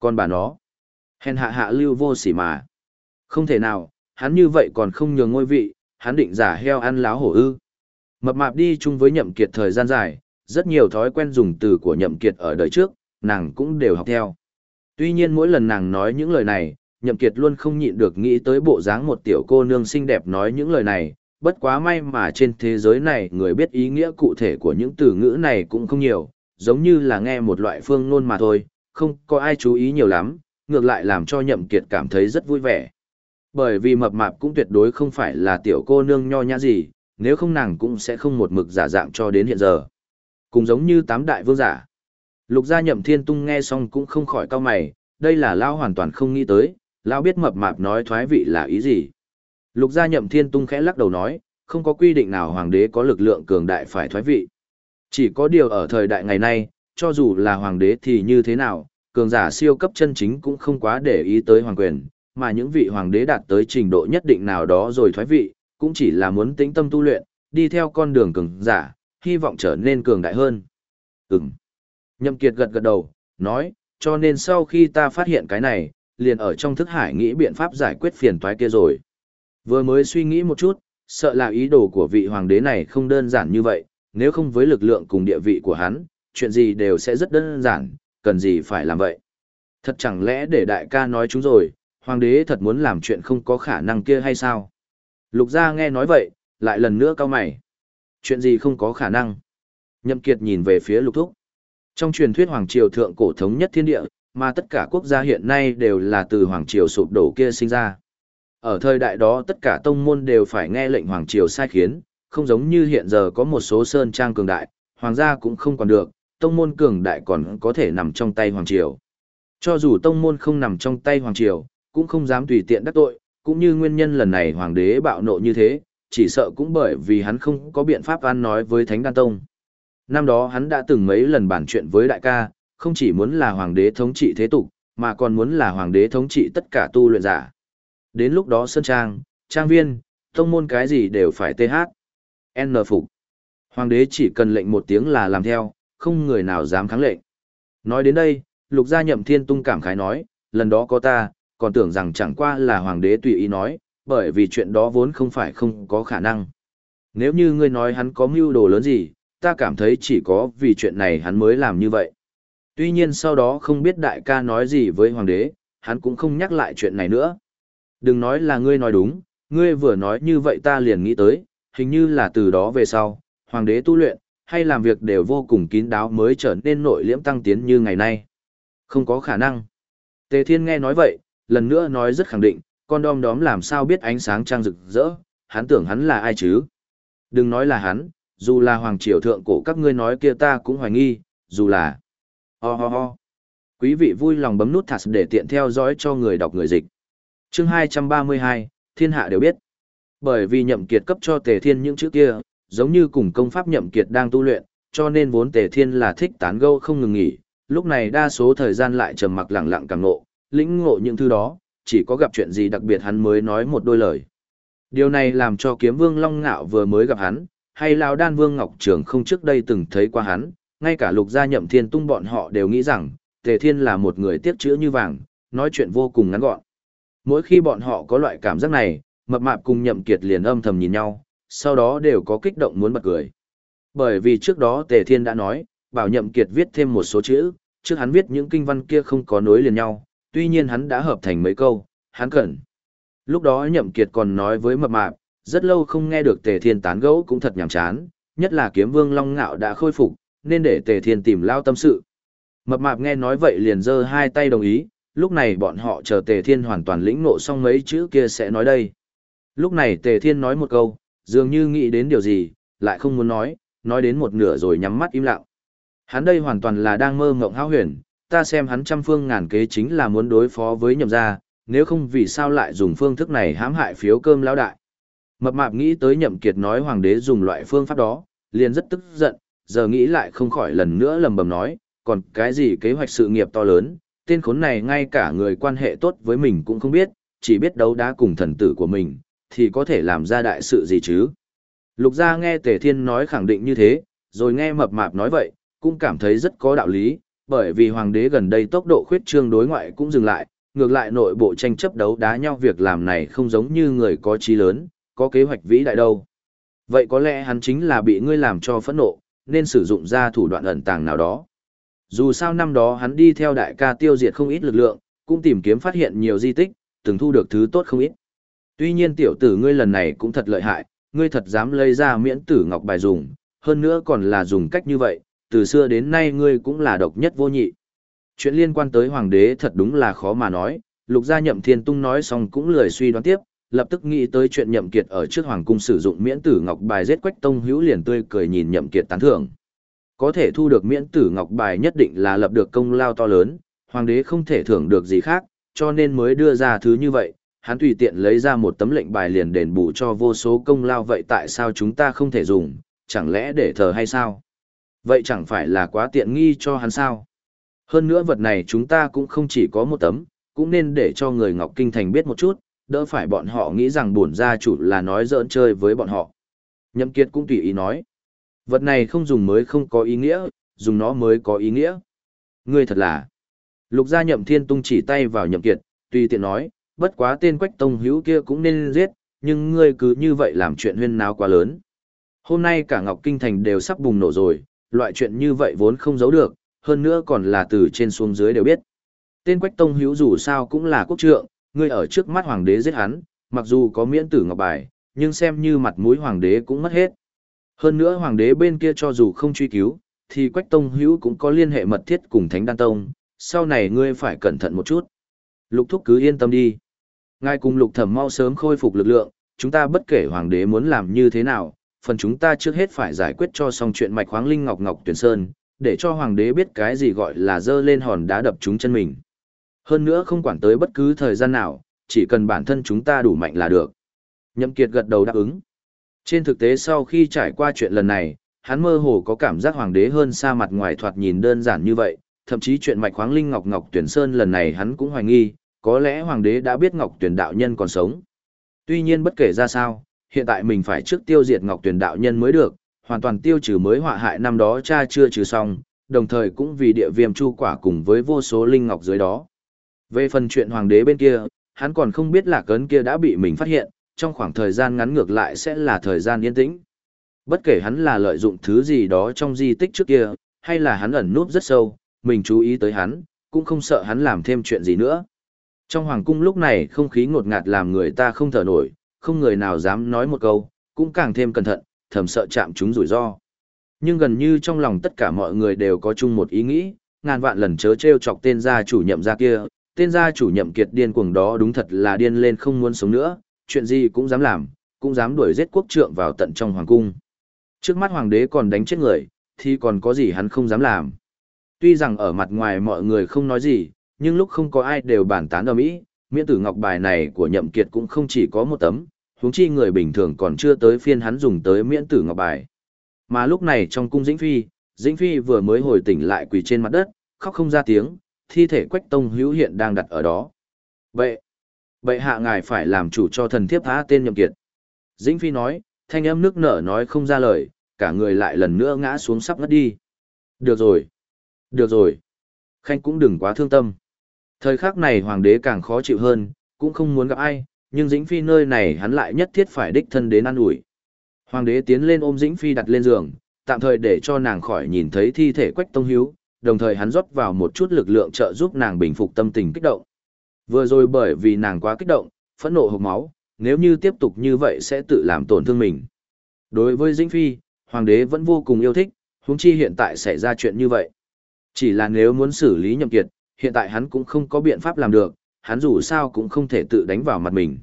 Còn bà nó, hèn hạ hạ lưu vô sỉ mà. Không thể nào, hắn như vậy còn không nhường ngôi vị, hắn định giả heo ăn láo hổ ư. Mập mạp đi chung với Nhậm Kiệt thời gian dài, rất nhiều thói quen dùng từ của nhậm kiệt ở đời trước, nàng cũng đều học theo. Tuy nhiên mỗi lần nàng nói những lời này, nhậm kiệt luôn không nhịn được nghĩ tới bộ dáng một tiểu cô nương xinh đẹp nói những lời này, bất quá may mà trên thế giới này người biết ý nghĩa cụ thể của những từ ngữ này cũng không nhiều, giống như là nghe một loại phương ngôn mà thôi, không có ai chú ý nhiều lắm, ngược lại làm cho nhậm kiệt cảm thấy rất vui vẻ. Bởi vì mập mạp cũng tuyệt đối không phải là tiểu cô nương nho nhã gì, nếu không nàng cũng sẽ không một mực giả dạng cho đến hiện giờ. Cùng giống như tám đại vương giả. Lục gia nhậm thiên tung nghe xong cũng không khỏi cao mày, đây là Lao hoàn toàn không nghĩ tới, lão biết mập mạp nói thoái vị là ý gì. Lục gia nhậm thiên tung khẽ lắc đầu nói, không có quy định nào hoàng đế có lực lượng cường đại phải thoái vị. Chỉ có điều ở thời đại ngày nay, cho dù là hoàng đế thì như thế nào, cường giả siêu cấp chân chính cũng không quá để ý tới hoàng quyền, mà những vị hoàng đế đạt tới trình độ nhất định nào đó rồi thoái vị, cũng chỉ là muốn tĩnh tâm tu luyện, đi theo con đường cường giả, hy vọng trở nên cường đại hơn. Ừm. Nhậm Kiệt gật gật đầu, nói, cho nên sau khi ta phát hiện cái này, liền ở trong thức hải nghĩ biện pháp giải quyết phiền toái kia rồi. Vừa mới suy nghĩ một chút, sợ là ý đồ của vị hoàng đế này không đơn giản như vậy, nếu không với lực lượng cùng địa vị của hắn, chuyện gì đều sẽ rất đơn giản, cần gì phải làm vậy. Thật chẳng lẽ để đại ca nói chúng rồi, hoàng đế thật muốn làm chuyện không có khả năng kia hay sao? Lục gia nghe nói vậy, lại lần nữa cao mày chuyện gì không có khả năng. Nhậm Kiệt nhìn về phía lục thúc. Trong truyền thuyết Hoàng Triều thượng cổ thống nhất thiên địa, mà tất cả quốc gia hiện nay đều là từ Hoàng Triều sụp đổ kia sinh ra. Ở thời đại đó tất cả tông môn đều phải nghe lệnh Hoàng Triều sai khiến, không giống như hiện giờ có một số sơn trang cường đại, Hoàng gia cũng không còn được, tông môn cường đại còn có thể nằm trong tay Hoàng Triều. Cho dù tông môn không nằm trong tay Hoàng Triều, cũng không dám tùy tiện đắc tội, cũng như nguyên nhân lần này Hoàng đế bạo nộ như thế, chỉ sợ cũng bởi vì hắn không có biện pháp ăn nói với Thánh Đan Tông. Năm đó hắn đã từng mấy lần bàn chuyện với đại ca, không chỉ muốn là Hoàng đế thống trị thế tục, mà còn muốn là Hoàng đế thống trị tất cả tu luyện giả. Đến lúc đó Sơn Trang, Trang Viên, tông môn cái gì đều phải TH. N phục. Hoàng đế chỉ cần lệnh một tiếng là làm theo, không người nào dám kháng lệnh. Nói đến đây, lục gia nhậm thiên tung cảm khái nói, lần đó có ta, còn tưởng rằng chẳng qua là hoàng đế tùy ý nói, bởi vì chuyện đó vốn không phải không có khả năng. Nếu như ngươi nói hắn có mưu đồ lớn gì, ta cảm thấy chỉ có vì chuyện này hắn mới làm như vậy. Tuy nhiên sau đó không biết đại ca nói gì với hoàng đế, hắn cũng không nhắc lại chuyện này nữa. Đừng nói là ngươi nói đúng, ngươi vừa nói như vậy ta liền nghĩ tới, hình như là từ đó về sau, hoàng đế tu luyện, hay làm việc đều vô cùng kín đáo mới trở nên nội liễm tăng tiến như ngày nay. Không có khả năng. Tề Thiên nghe nói vậy, lần nữa nói rất khẳng định, con đom đóm làm sao biết ánh sáng trăng rực rỡ, hắn tưởng hắn là ai chứ. Đừng nói là hắn, dù là hoàng triều thượng cổ các ngươi nói kia ta cũng hoài nghi, dù là... Ho ho ho. Quý vị vui lòng bấm nút thạt để tiện theo dõi cho người đọc người dịch. Chương 232, thiên hạ đều biết. Bởi vì nhậm kiệt cấp cho tề thiên những chữ kia, giống như cùng công pháp nhậm kiệt đang tu luyện, cho nên vốn tề thiên là thích tán gẫu không ngừng nghỉ, lúc này đa số thời gian lại trầm mặc lặng lặng cảm ngộ, lĩnh ngộ những thứ đó, chỉ có gặp chuyện gì đặc biệt hắn mới nói một đôi lời. Điều này làm cho kiếm vương Long Ngạo vừa mới gặp hắn, hay Lão Đan Vương Ngọc Trường không trước đây từng thấy qua hắn, ngay cả lục gia nhậm thiên tung bọn họ đều nghĩ rằng, Tề Thiên là một người tiếc chữ như vàng, nói chuyện vô cùng ngắn gọn. Mỗi khi bọn họ có loại cảm giác này, mập mạp cùng nhậm kiệt liền âm thầm nhìn nhau, sau đó đều có kích động muốn bật cười. Bởi vì trước đó Tề Thiên đã nói, bảo nhậm kiệt viết thêm một số chữ, trước hắn viết những kinh văn kia không có nối liền nhau, tuy nhiên hắn đã hợp thành mấy câu, hắn cần. Lúc đó nhậm kiệt còn nói với mập mạp, rất lâu không nghe được Tề Thiên tán gẫu cũng thật nhàm chán, nhất là kiếm vương Long Ngạo đã khôi phục, nên để Tề Thiên tìm lao tâm sự. Mập mạp nghe nói vậy liền giơ hai tay đồng ý, lúc này bọn họ chờ Tề Thiên hoàn toàn lĩnh ngộ xong mấy chữ kia sẽ nói đây. Lúc này Tề Thiên nói một câu, dường như nghĩ đến điều gì, lại không muốn nói, nói đến một nửa rồi nhắm mắt im lặng. Hắn đây hoàn toàn là đang mơ ngộng hão huyền, ta xem hắn trăm phương ngàn kế chính là muốn đối phó với nhậm gia, nếu không vì sao lại dùng phương thức này hãm hại phiếu cơm lão đại. Mập mạp nghĩ tới nhậm kiệt nói hoàng đế dùng loại phương pháp đó, liền rất tức giận, giờ nghĩ lại không khỏi lần nữa lầm bầm nói, còn cái gì kế hoạch sự nghiệp to lớn, tên khốn này ngay cả người quan hệ tốt với mình cũng không biết, chỉ biết đấu đá cùng thần tử của mình, thì có thể làm ra đại sự gì chứ. Lục gia nghe Tề Thiên nói khẳng định như thế, rồi nghe mập mạp nói vậy, cũng cảm thấy rất có đạo lý, bởi vì hoàng đế gần đây tốc độ khuyết trương đối ngoại cũng dừng lại, ngược lại nội bộ tranh chấp đấu đá nhau việc làm này không giống như người có trí lớn, có kế hoạch vĩ đại đâu. Vậy có lẽ hắn chính là bị ngươi làm cho phẫn nộ, nên sử dụng ra thủ đoạn ẩn tàng nào đó. Dù sao năm đó hắn đi theo đại ca tiêu diệt không ít lực lượng, cũng tìm kiếm phát hiện nhiều di tích, từng thu được thứ tốt không ít. Tuy nhiên tiểu tử ngươi lần này cũng thật lợi hại, ngươi thật dám lấy ra miễn tử ngọc bài dùng, hơn nữa còn là dùng cách như vậy, từ xưa đến nay ngươi cũng là độc nhất vô nhị. Chuyện liên quan tới hoàng đế thật đúng là khó mà nói, lục gia nhậm thiên tung nói xong cũng lười suy đoán tiếp, lập tức nghĩ tới chuyện nhậm kiệt ở trước hoàng cung sử dụng miễn tử ngọc bài giết quách tông hữu liền tươi cười nhìn nhậm kiệt tán thưởng. Có thể thu được miễn tử ngọc bài nhất định là lập được công lao to lớn, hoàng đế không thể thưởng được gì khác, cho nên mới đưa ra thứ như vậy, hắn tùy tiện lấy ra một tấm lệnh bài liền đền bù cho vô số công lao vậy tại sao chúng ta không thể dùng, chẳng lẽ để thờ hay sao? Vậy chẳng phải là quá tiện nghi cho hắn sao? Hơn nữa vật này chúng ta cũng không chỉ có một tấm, cũng nên để cho người Ngọc Kinh Thành biết một chút, đỡ phải bọn họ nghĩ rằng bổn gia chủ là nói giỡn chơi với bọn họ. Nhậm Kiệt cũng tùy ý nói. Vật này không dùng mới không có ý nghĩa, dùng nó mới có ý nghĩa. Ngươi thật là. Lục gia nhậm thiên tung chỉ tay vào nhậm kiệt, tùy tiện nói, bất quá tên quách tông hữu kia cũng nên giết, nhưng ngươi cứ như vậy làm chuyện huyên náo quá lớn. Hôm nay cả Ngọc Kinh Thành đều sắp bùng nổ rồi, loại chuyện như vậy vốn không giấu được, hơn nữa còn là từ trên xuống dưới đều biết. Tên Quách Tông Hữu dù sao cũng là quốc trượng, ngươi ở trước mắt hoàng đế giết hắn, mặc dù có miễn tử ngọc bài, nhưng xem như mặt mũi hoàng đế cũng mất hết. Hơn nữa hoàng đế bên kia cho dù không truy cứu, thì Quách Tông Hữu cũng có liên hệ mật thiết cùng Thánh Đan Tông, sau này ngươi phải cẩn thận một chút. Lục thúc cứ yên tâm đi. Ngài cùng lục thẩm mau sớm khôi phục lực lượng, chúng ta bất kể hoàng đế muốn làm như thế nào, phần chúng ta trước hết phải giải quyết cho xong chuyện mạch khoáng linh ngọc ngọc tuyển sơn, để cho hoàng đế biết cái gì gọi là dơ lên hòn đá đập chúng chân mình. Hơn nữa không quản tới bất cứ thời gian nào, chỉ cần bản thân chúng ta đủ mạnh là được. Nhậm Kiệt gật đầu đáp ứng. Trên thực tế sau khi trải qua chuyện lần này, hắn mơ hồ có cảm giác hoàng đế hơn xa mặt ngoài thoạt nhìn đơn giản như vậy, thậm chí chuyện mạch khoáng linh ngọc ngọc tuyển sơn lần này hắn cũng hoài nghi, có lẽ hoàng đế đã biết ngọc tuyển đạo nhân còn sống. Tuy nhiên bất kể ra sao, hiện tại mình phải trước tiêu diệt ngọc tuyển đạo nhân mới được, hoàn toàn tiêu trừ mới họa hại năm đó cha chưa trừ xong, đồng thời cũng vì địa viêm chu quả cùng với vô số linh ngọc dưới đó. Về phần chuyện hoàng đế bên kia, hắn còn không biết là cấn kia đã bị mình phát hiện, trong khoảng thời gian ngắn ngược lại sẽ là thời gian yên tĩnh. Bất kể hắn là lợi dụng thứ gì đó trong di tích trước kia, hay là hắn ẩn núp rất sâu, mình chú ý tới hắn, cũng không sợ hắn làm thêm chuyện gì nữa. Trong hoàng cung lúc này không khí ngột ngạt làm người ta không thở nổi, không người nào dám nói một câu, cũng càng thêm cẩn thận, thầm sợ chạm chúng rủi ro. Nhưng gần như trong lòng tất cả mọi người đều có chung một ý nghĩ, ngàn vạn lần chớ trêu chọc tên gia chủ nhậm gia kia, tên gia chủ nhậm kiệt điên cuồng đó đúng thật là điên lên không muốn sống nữa, chuyện gì cũng dám làm, cũng dám đuổi giết quốc trượng vào tận trong hoàng cung. Trước mắt hoàng đế còn đánh chết người, thì còn có gì hắn không dám làm. Tuy rằng ở mặt ngoài mọi người không nói gì, nhưng lúc không có ai đều bàn tán ở Mỹ, miễn tử ngọc bài này của nhậm kiệt cũng không chỉ có một tấm, huống chi người bình thường còn chưa tới phiên hắn dùng tới miễn tử ngọc bài. Mà lúc này trong cung Dĩnh Phi, Dĩnh Phi vừa mới hồi tỉnh lại quỳ trên mặt đất, khóc không ra tiếng, thi thể quách tông hữu hiện đang đặt ở đó. Vậy, vậy hạ ngài phải làm chủ cho thần thiếp phá tên nhậm kiệt. Dĩnh Phi nói, thanh âm nước nở nói không ra lời, cả người lại lần nữa ngã xuống sắp ngất đi. Được rồi, được rồi. Khanh cũng đừng quá thương tâm. Thời khắc này hoàng đế càng khó chịu hơn, cũng không muốn gặp ai, nhưng Dĩnh Phi nơi này hắn lại nhất thiết phải đích thân đến ăn ủi. Hoàng đế tiến lên ôm Dĩnh Phi đặt lên giường, tạm thời để cho nàng khỏi nhìn thấy thi thể Quách Tông Hiếu, đồng thời hắn rót vào một chút lực lượng trợ giúp nàng bình phục tâm tình kích động. Vừa rồi bởi vì nàng quá kích động, phẫn nộ hộc máu, nếu như tiếp tục như vậy sẽ tự làm tổn thương mình. Đối với Dĩnh Phi, hoàng đế vẫn vô cùng yêu thích, huống chi hiện tại xảy ra chuyện như vậy. Chỉ là nếu muốn xử lý nhậm kiệt, hiện tại hắn cũng không có biện pháp làm được, hắn dù sao cũng không thể tự đánh vào mặt mình.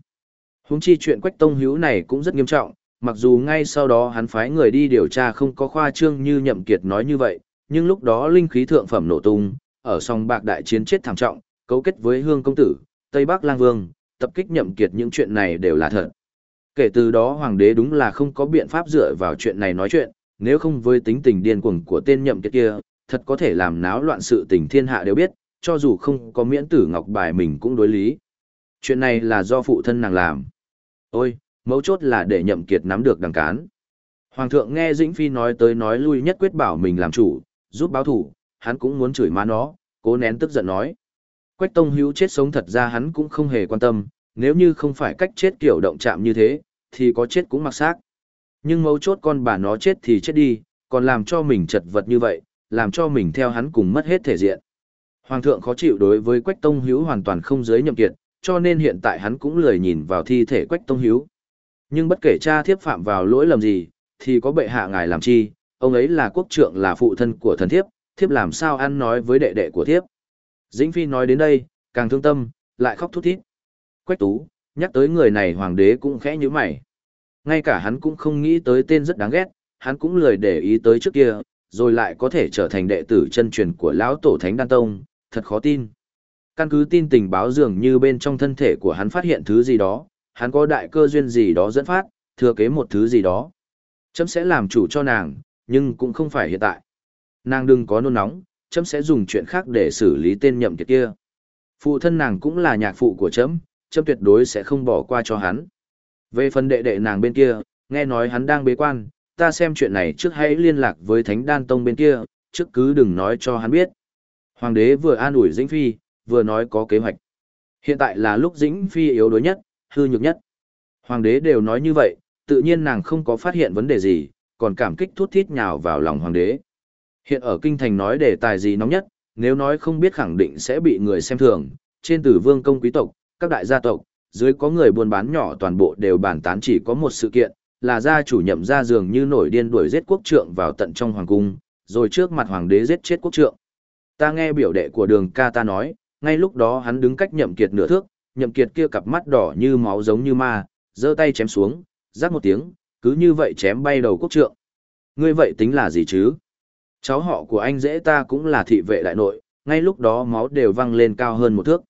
Huống chi chuyện Quách Tông Hữu này cũng rất nghiêm trọng, mặc dù ngay sau đó hắn phái người đi điều tra không có khoa trương như Nhậm Kiệt nói như vậy, nhưng lúc đó linh khí thượng phẩm nổ tung, ở song bạc đại chiến chết thảm trọng, cấu kết với Hương công tử, Tây Bắc Lang Vương, tập kích Nhậm Kiệt những chuyện này đều là thật. Kể từ đó hoàng đế đúng là không có biện pháp dựa vào chuyện này nói chuyện, nếu không với tính tình điên cuồng của tên Nhậm Kiệt kia, thật có thể làm náo loạn sự tình thiên hạ đều biết, cho dù không có miễn tử ngọc bài mình cũng đối lý. Chuyện này là do phụ thân nàng làm. Ôi, mấu chốt là để nhậm kiệt nắm được đằng cán. Hoàng thượng nghe Dĩnh Phi nói tới nói lui nhất quyết bảo mình làm chủ, giúp báo thủ, hắn cũng muốn chửi má nó, cố nén tức giận nói. Quách Tông Hữu chết sống thật ra hắn cũng không hề quan tâm, nếu như không phải cách chết kiểu động chạm như thế, thì có chết cũng mặc xác. Nhưng mấu chốt con bà nó chết thì chết đi, còn làm cho mình chật vật như vậy, làm cho mình theo hắn cùng mất hết thể diện. Hoàng thượng khó chịu đối với Quách Tông Hữu hoàn toàn không giới nhậm kiệt, cho nên hiện tại hắn cũng lười nhìn vào thi thể Quách Tông Hữu. Nhưng bất kể cha thiếp phạm vào lỗi lầm gì, thì có bệ hạ ngài làm chi, ông ấy là quốc trượng là phụ thân của thần thiếp, thiếp làm sao ăn nói với đệ đệ của thiếp. Dĩnh Phi nói đến đây, càng thương tâm, lại khóc thút thít. Quách Tú, nhắc tới người này hoàng đế cũng khẽ như mày. Ngay cả hắn cũng không nghĩ tới tên rất đáng ghét, hắn cũng lười để ý tới trước kia, rồi lại có thể trở thành đệ tử chân truyền của lão tổ thánh đan tông, thật khó tin. Căn cứ tin tình báo dường như bên trong thân thể của hắn phát hiện thứ gì đó, hắn có đại cơ duyên gì đó dẫn phát, thừa kế một thứ gì đó. Chấm sẽ làm chủ cho nàng, nhưng cũng không phải hiện tại. Nàng đừng có nôn nóng, chấm sẽ dùng chuyện khác để xử lý tên nhậm kiệt kia. Phụ thân nàng cũng là nhạc phụ của chấm, chấm tuyệt đối sẽ không bỏ qua cho hắn. Về phần đệ đệ nàng bên kia, nghe nói hắn đang bế quan, ta xem chuyện này trước hãy liên lạc với thánh đan tông bên kia, trước cứ đừng nói cho hắn biết. Hoàng đế vừa an ủi Dĩnh Phi, vừa nói có kế hoạch. Hiện tại là lúc Dĩnh Phi yếu đuối nhất, hư nhược nhất. Hoàng đế đều nói như vậy, tự nhiên nàng không có phát hiện vấn đề gì, còn cảm kích thút thít nhào vào lòng hoàng đế. Hiện ở kinh thành nói đề tài gì nóng nhất, nếu nói không biết khẳng định sẽ bị người xem thường, trên tử vương công quý tộc, các đại gia tộc, dưới có người buôn bán nhỏ toàn bộ đều bàn tán chỉ có một sự kiện, là gia chủ nhậm ra dường như nổi điên đuổi giết quốc trượng vào tận trong hoàng cung, rồi trước mặt hoàng đế giết chết quốc trượng. Ta nghe biểu đệ của đường ca ta nói, ngay lúc đó hắn đứng cách nhậm kiệt nửa thước, nhậm kiệt kia cặp mắt đỏ như máu giống như ma, giơ tay chém xuống, rắc một tiếng, cứ như vậy chém bay đầu quốc trượng. Ngươi vậy tính là gì chứ? Cháu họ của anh dễ ta cũng là thị vệ đại nội, ngay lúc đó máu đều văng lên cao hơn một thước.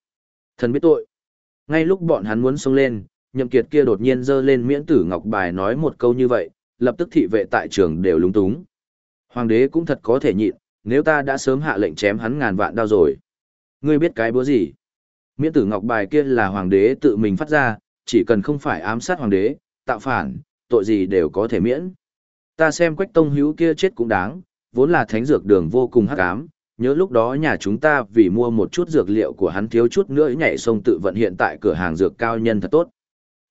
Thần biết tội. Ngay lúc bọn hắn muốn xông lên, nhậm kiệt kia đột nhiên giơ lên miễn tử ngọc bài nói một câu như vậy, lập tức thị vệ tại trường đều lúng túng. Hoàng đế cũng thật có thể nhịn, nếu ta đã sớm hạ lệnh chém hắn ngàn vạn đao rồi. Ngươi biết cái búa gì? Miễn tử ngọc bài kia là hoàng đế tự mình phát ra, chỉ cần không phải ám sát hoàng đế, tạo phản, tội gì đều có thể miễn. Ta xem quách tông hữu kia chết cũng đáng, vốn là thánh dược đường vô cùng hắc ám, nhớ lúc đó nhà chúng ta vì mua một chút dược liệu của hắn thiếu chút nữa nhảy sông tự vận hiện tại cửa hàng dược cao nhân thật tốt.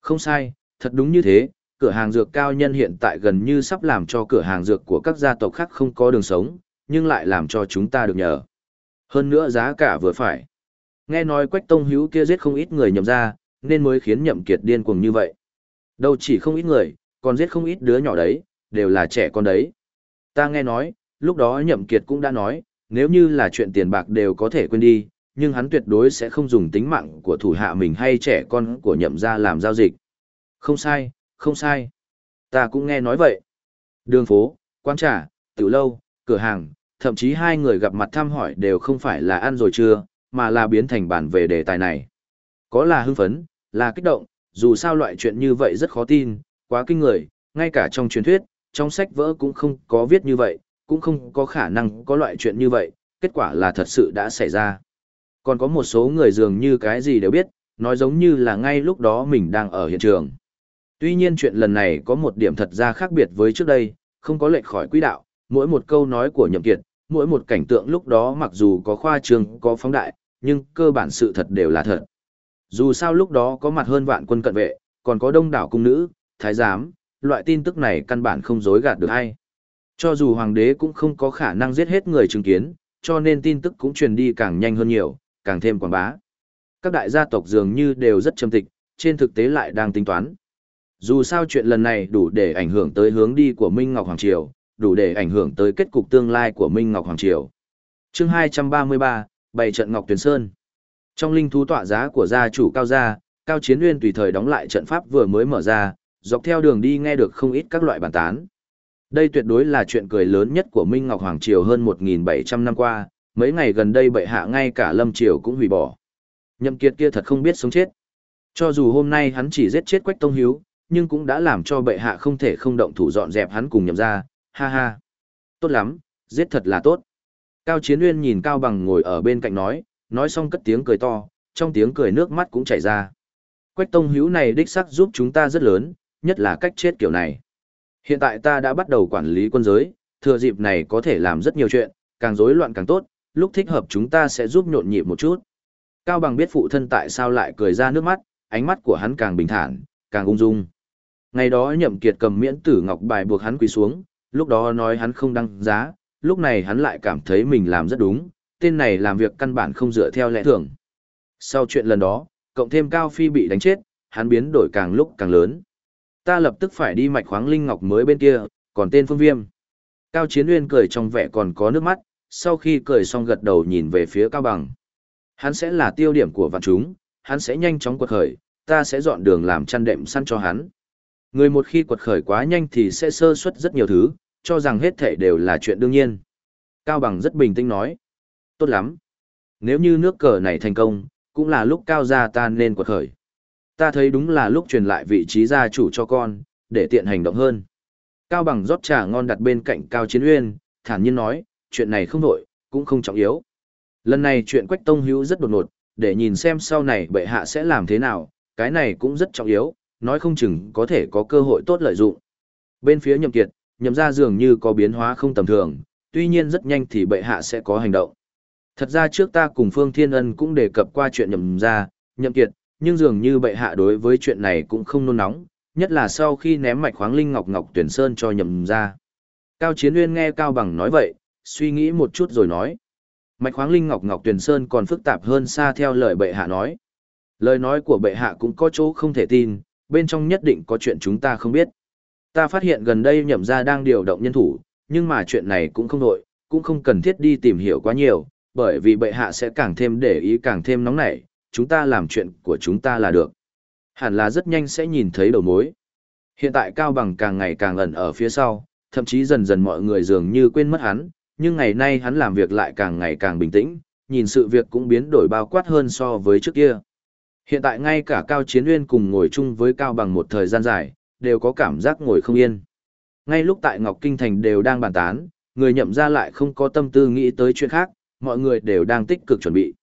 Không sai, thật đúng như thế, cửa hàng dược cao nhân hiện tại gần như sắp làm cho cửa hàng dược của các gia tộc khác không có đường sống, nhưng lại làm cho chúng ta được nhờ. Hơn nữa giá cả vừa phải. Nghe nói quách tông hữu kia giết không ít người nhậm ra, nên mới khiến nhậm kiệt điên cuồng như vậy. Đâu chỉ không ít người, còn giết không ít đứa nhỏ đấy, đều là trẻ con đấy. Ta nghe nói, lúc đó nhậm kiệt cũng đã nói, nếu như là chuyện tiền bạc đều có thể quên đi, nhưng hắn tuyệt đối sẽ không dùng tính mạng của thủ hạ mình hay trẻ con của nhậm gia làm giao dịch. Không sai, không sai. Ta cũng nghe nói vậy. Đường phố, quán trà, tiểu lâu, cửa hàng, thậm chí hai người gặp mặt thăm hỏi đều không phải là ăn rồi chưa, mà là biến thành bản về đề tài này. Có là hưng phấn, là kích động, dù sao loại chuyện như vậy rất khó tin, quá kinh người, ngay cả trong truyền thuyết, trong sách vỡ cũng không có viết như vậy, cũng không có khả năng có loại chuyện như vậy, kết quả là thật sự đã xảy ra. Còn có một số người dường như cái gì đều biết, nói giống như là ngay lúc đó mình đang ở hiện trường. Tuy nhiên chuyện lần này có một điểm thật ra khác biệt với trước đây, không có lệch khỏi quỹ đạo, mỗi một câu nói của Nhậm Kiệt, mỗi một cảnh tượng lúc đó mặc dù có khoa trương, có phóng đại, nhưng cơ bản sự thật đều là thật. Dù sao lúc đó có mặt hơn vạn quân cận vệ, còn có đông đảo cung nữ, thái giám, loại tin tức này căn bản không dối gạt được ai. Cho dù hoàng đế cũng không có khả năng giết hết người chứng kiến, cho nên tin tức cũng truyền đi càng nhanh hơn nhiều, càng thêm quảng bá. Các đại gia tộc dường như đều rất trầm tịch, trên thực tế lại đang tính toán. Dù sao chuyện lần này đủ để ảnh hưởng tới hướng đi của Minh Ngọc Hoàng Triều, đủ để ảnh hưởng tới kết cục tương lai của Minh Ngọc Hoàng Triều. chương 233, Bày trận Ngọc Tuyền Sơn. Trong linh thú tọa giá của gia chủ Cao Gia, Cao Chiến Nguyên tùy thời đóng lại trận pháp vừa mới mở ra, dọc theo đường đi nghe được không ít các loại bàn tán. Đây tuyệt đối là chuyện cười lớn nhất của Minh Ngọc Hoàng Triều hơn 1.700 năm qua, mấy ngày gần đây bệ hạ ngay cả Lâm Triều cũng hủy bỏ. Nhậm Kiệt kia thật không biết sống chết. Cho dù hôm nay hắn chỉ giết chết Quách Tông Hiếu, nhưng cũng đã làm cho bệ hạ không thể không động thủ dọn dẹp hắn cùng nhậm ra, ha ha. Tốt lắm, giết thật là tốt. Cao Chiến Uyên nhìn Cao Bằng ngồi ở bên cạnh nói, nói xong cất tiếng cười to, trong tiếng cười nước mắt cũng chảy ra. Quách Tông Hiếu này đích xác giúp chúng ta rất lớn, nhất là cách chết kiểu này. Hiện tại ta đã bắt đầu quản lý quân giới, thừa dịp này có thể làm rất nhiều chuyện, càng rối loạn càng tốt, lúc thích hợp chúng ta sẽ giúp nhộn nhịp một chút. Cao Bằng biết phụ thân tại sao lại cười ra nước mắt, ánh mắt của hắn càng bình thản, càng ung dung. Ngày đó nhậm kiệt cầm miễn tử ngọc bài buộc hắn quỳ xuống, lúc đó nói hắn không đăng giá, lúc này hắn lại cảm thấy mình làm rất đúng, tên này làm việc căn bản không dựa theo lẽ thường. Sau chuyện lần đó, cộng thêm Cao Phi bị đánh chết, hắn biến đổi càng lúc càng lớn. Ta lập tức phải đi mạch khoáng linh ngọc mới bên kia, còn tên Phương Viêm. Cao Chiến Nguyên cười trong vẻ còn có nước mắt, sau khi cười xong gật đầu nhìn về phía Cao Bằng. Hắn sẽ là tiêu điểm của vạn chúng, hắn sẽ nhanh chóng quật khởi, ta sẽ dọn đường làm chăn đệm săn cho hắn. Người một khi quật khởi quá nhanh thì sẽ sơ suất rất nhiều thứ, cho rằng hết thảy đều là chuyện đương nhiên. Cao Bằng rất bình tĩnh nói. Tốt lắm. Nếu như nước cờ này thành công, cũng là lúc Cao gia ta nên quật khởi. Ta thấy đúng là lúc truyền lại vị trí gia chủ cho con, để tiện hành động hơn. Cao Bằng rót trà ngon đặt bên cạnh Cao Chiến Uyên, thản nhiên nói, chuyện này không đổi, cũng không trọng yếu. Lần này chuyện Quách Tông Hữu rất đột ngột, để nhìn xem sau này bệ hạ sẽ làm thế nào, cái này cũng rất trọng yếu, nói không chừng có thể có cơ hội tốt lợi dụng. Bên phía nhậm kiệt, nhậm ra dường như có biến hóa không tầm thường, tuy nhiên rất nhanh thì bệ hạ sẽ có hành động. Thật ra trước ta cùng Phương Thiên Ân cũng đề cập qua chuyện nhậm ra, nhậm kiệt, nhưng dường như bệ hạ đối với chuyện này cũng không nôn nóng, nhất là sau khi ném mạch khoáng linh ngọc ngọc tuyển sơn cho nhậm ra. Cao Chiến Uyên nghe Cao Bằng nói vậy, suy nghĩ một chút rồi nói. Mạch khoáng linh ngọc ngọc tuyển sơn còn phức tạp hơn xa theo lời bệ hạ nói. Lời nói của bệ hạ cũng có chỗ không thể tin, bên trong nhất định có chuyện chúng ta không biết. Ta phát hiện gần đây nhậm gia đang điều động nhân thủ, nhưng mà chuyện này cũng không đội, cũng không cần thiết đi tìm hiểu quá nhiều, bởi vì bệ hạ sẽ càng thêm để ý càng thêm nóng nảy, chúng ta làm chuyện của chúng ta là được. Hẳn là rất nhanh sẽ nhìn thấy đầu mối. Hiện tại Cao Bằng càng ngày càng ẩn ở phía sau, thậm chí dần dần mọi người dường như quên mất hắn, nhưng ngày nay hắn làm việc lại càng ngày càng bình tĩnh, nhìn sự việc cũng biến đổi bao quát hơn so với trước kia. Hiện tại ngay cả Cao Chiến Uyên cùng ngồi chung với Cao Bằng một thời gian dài, đều có cảm giác ngồi không yên. Ngay lúc tại Ngọc Kinh Thành đều đang bàn tán, người nhậm ra lại không có tâm tư nghĩ tới chuyện khác, mọi người đều đang tích cực chuẩn bị.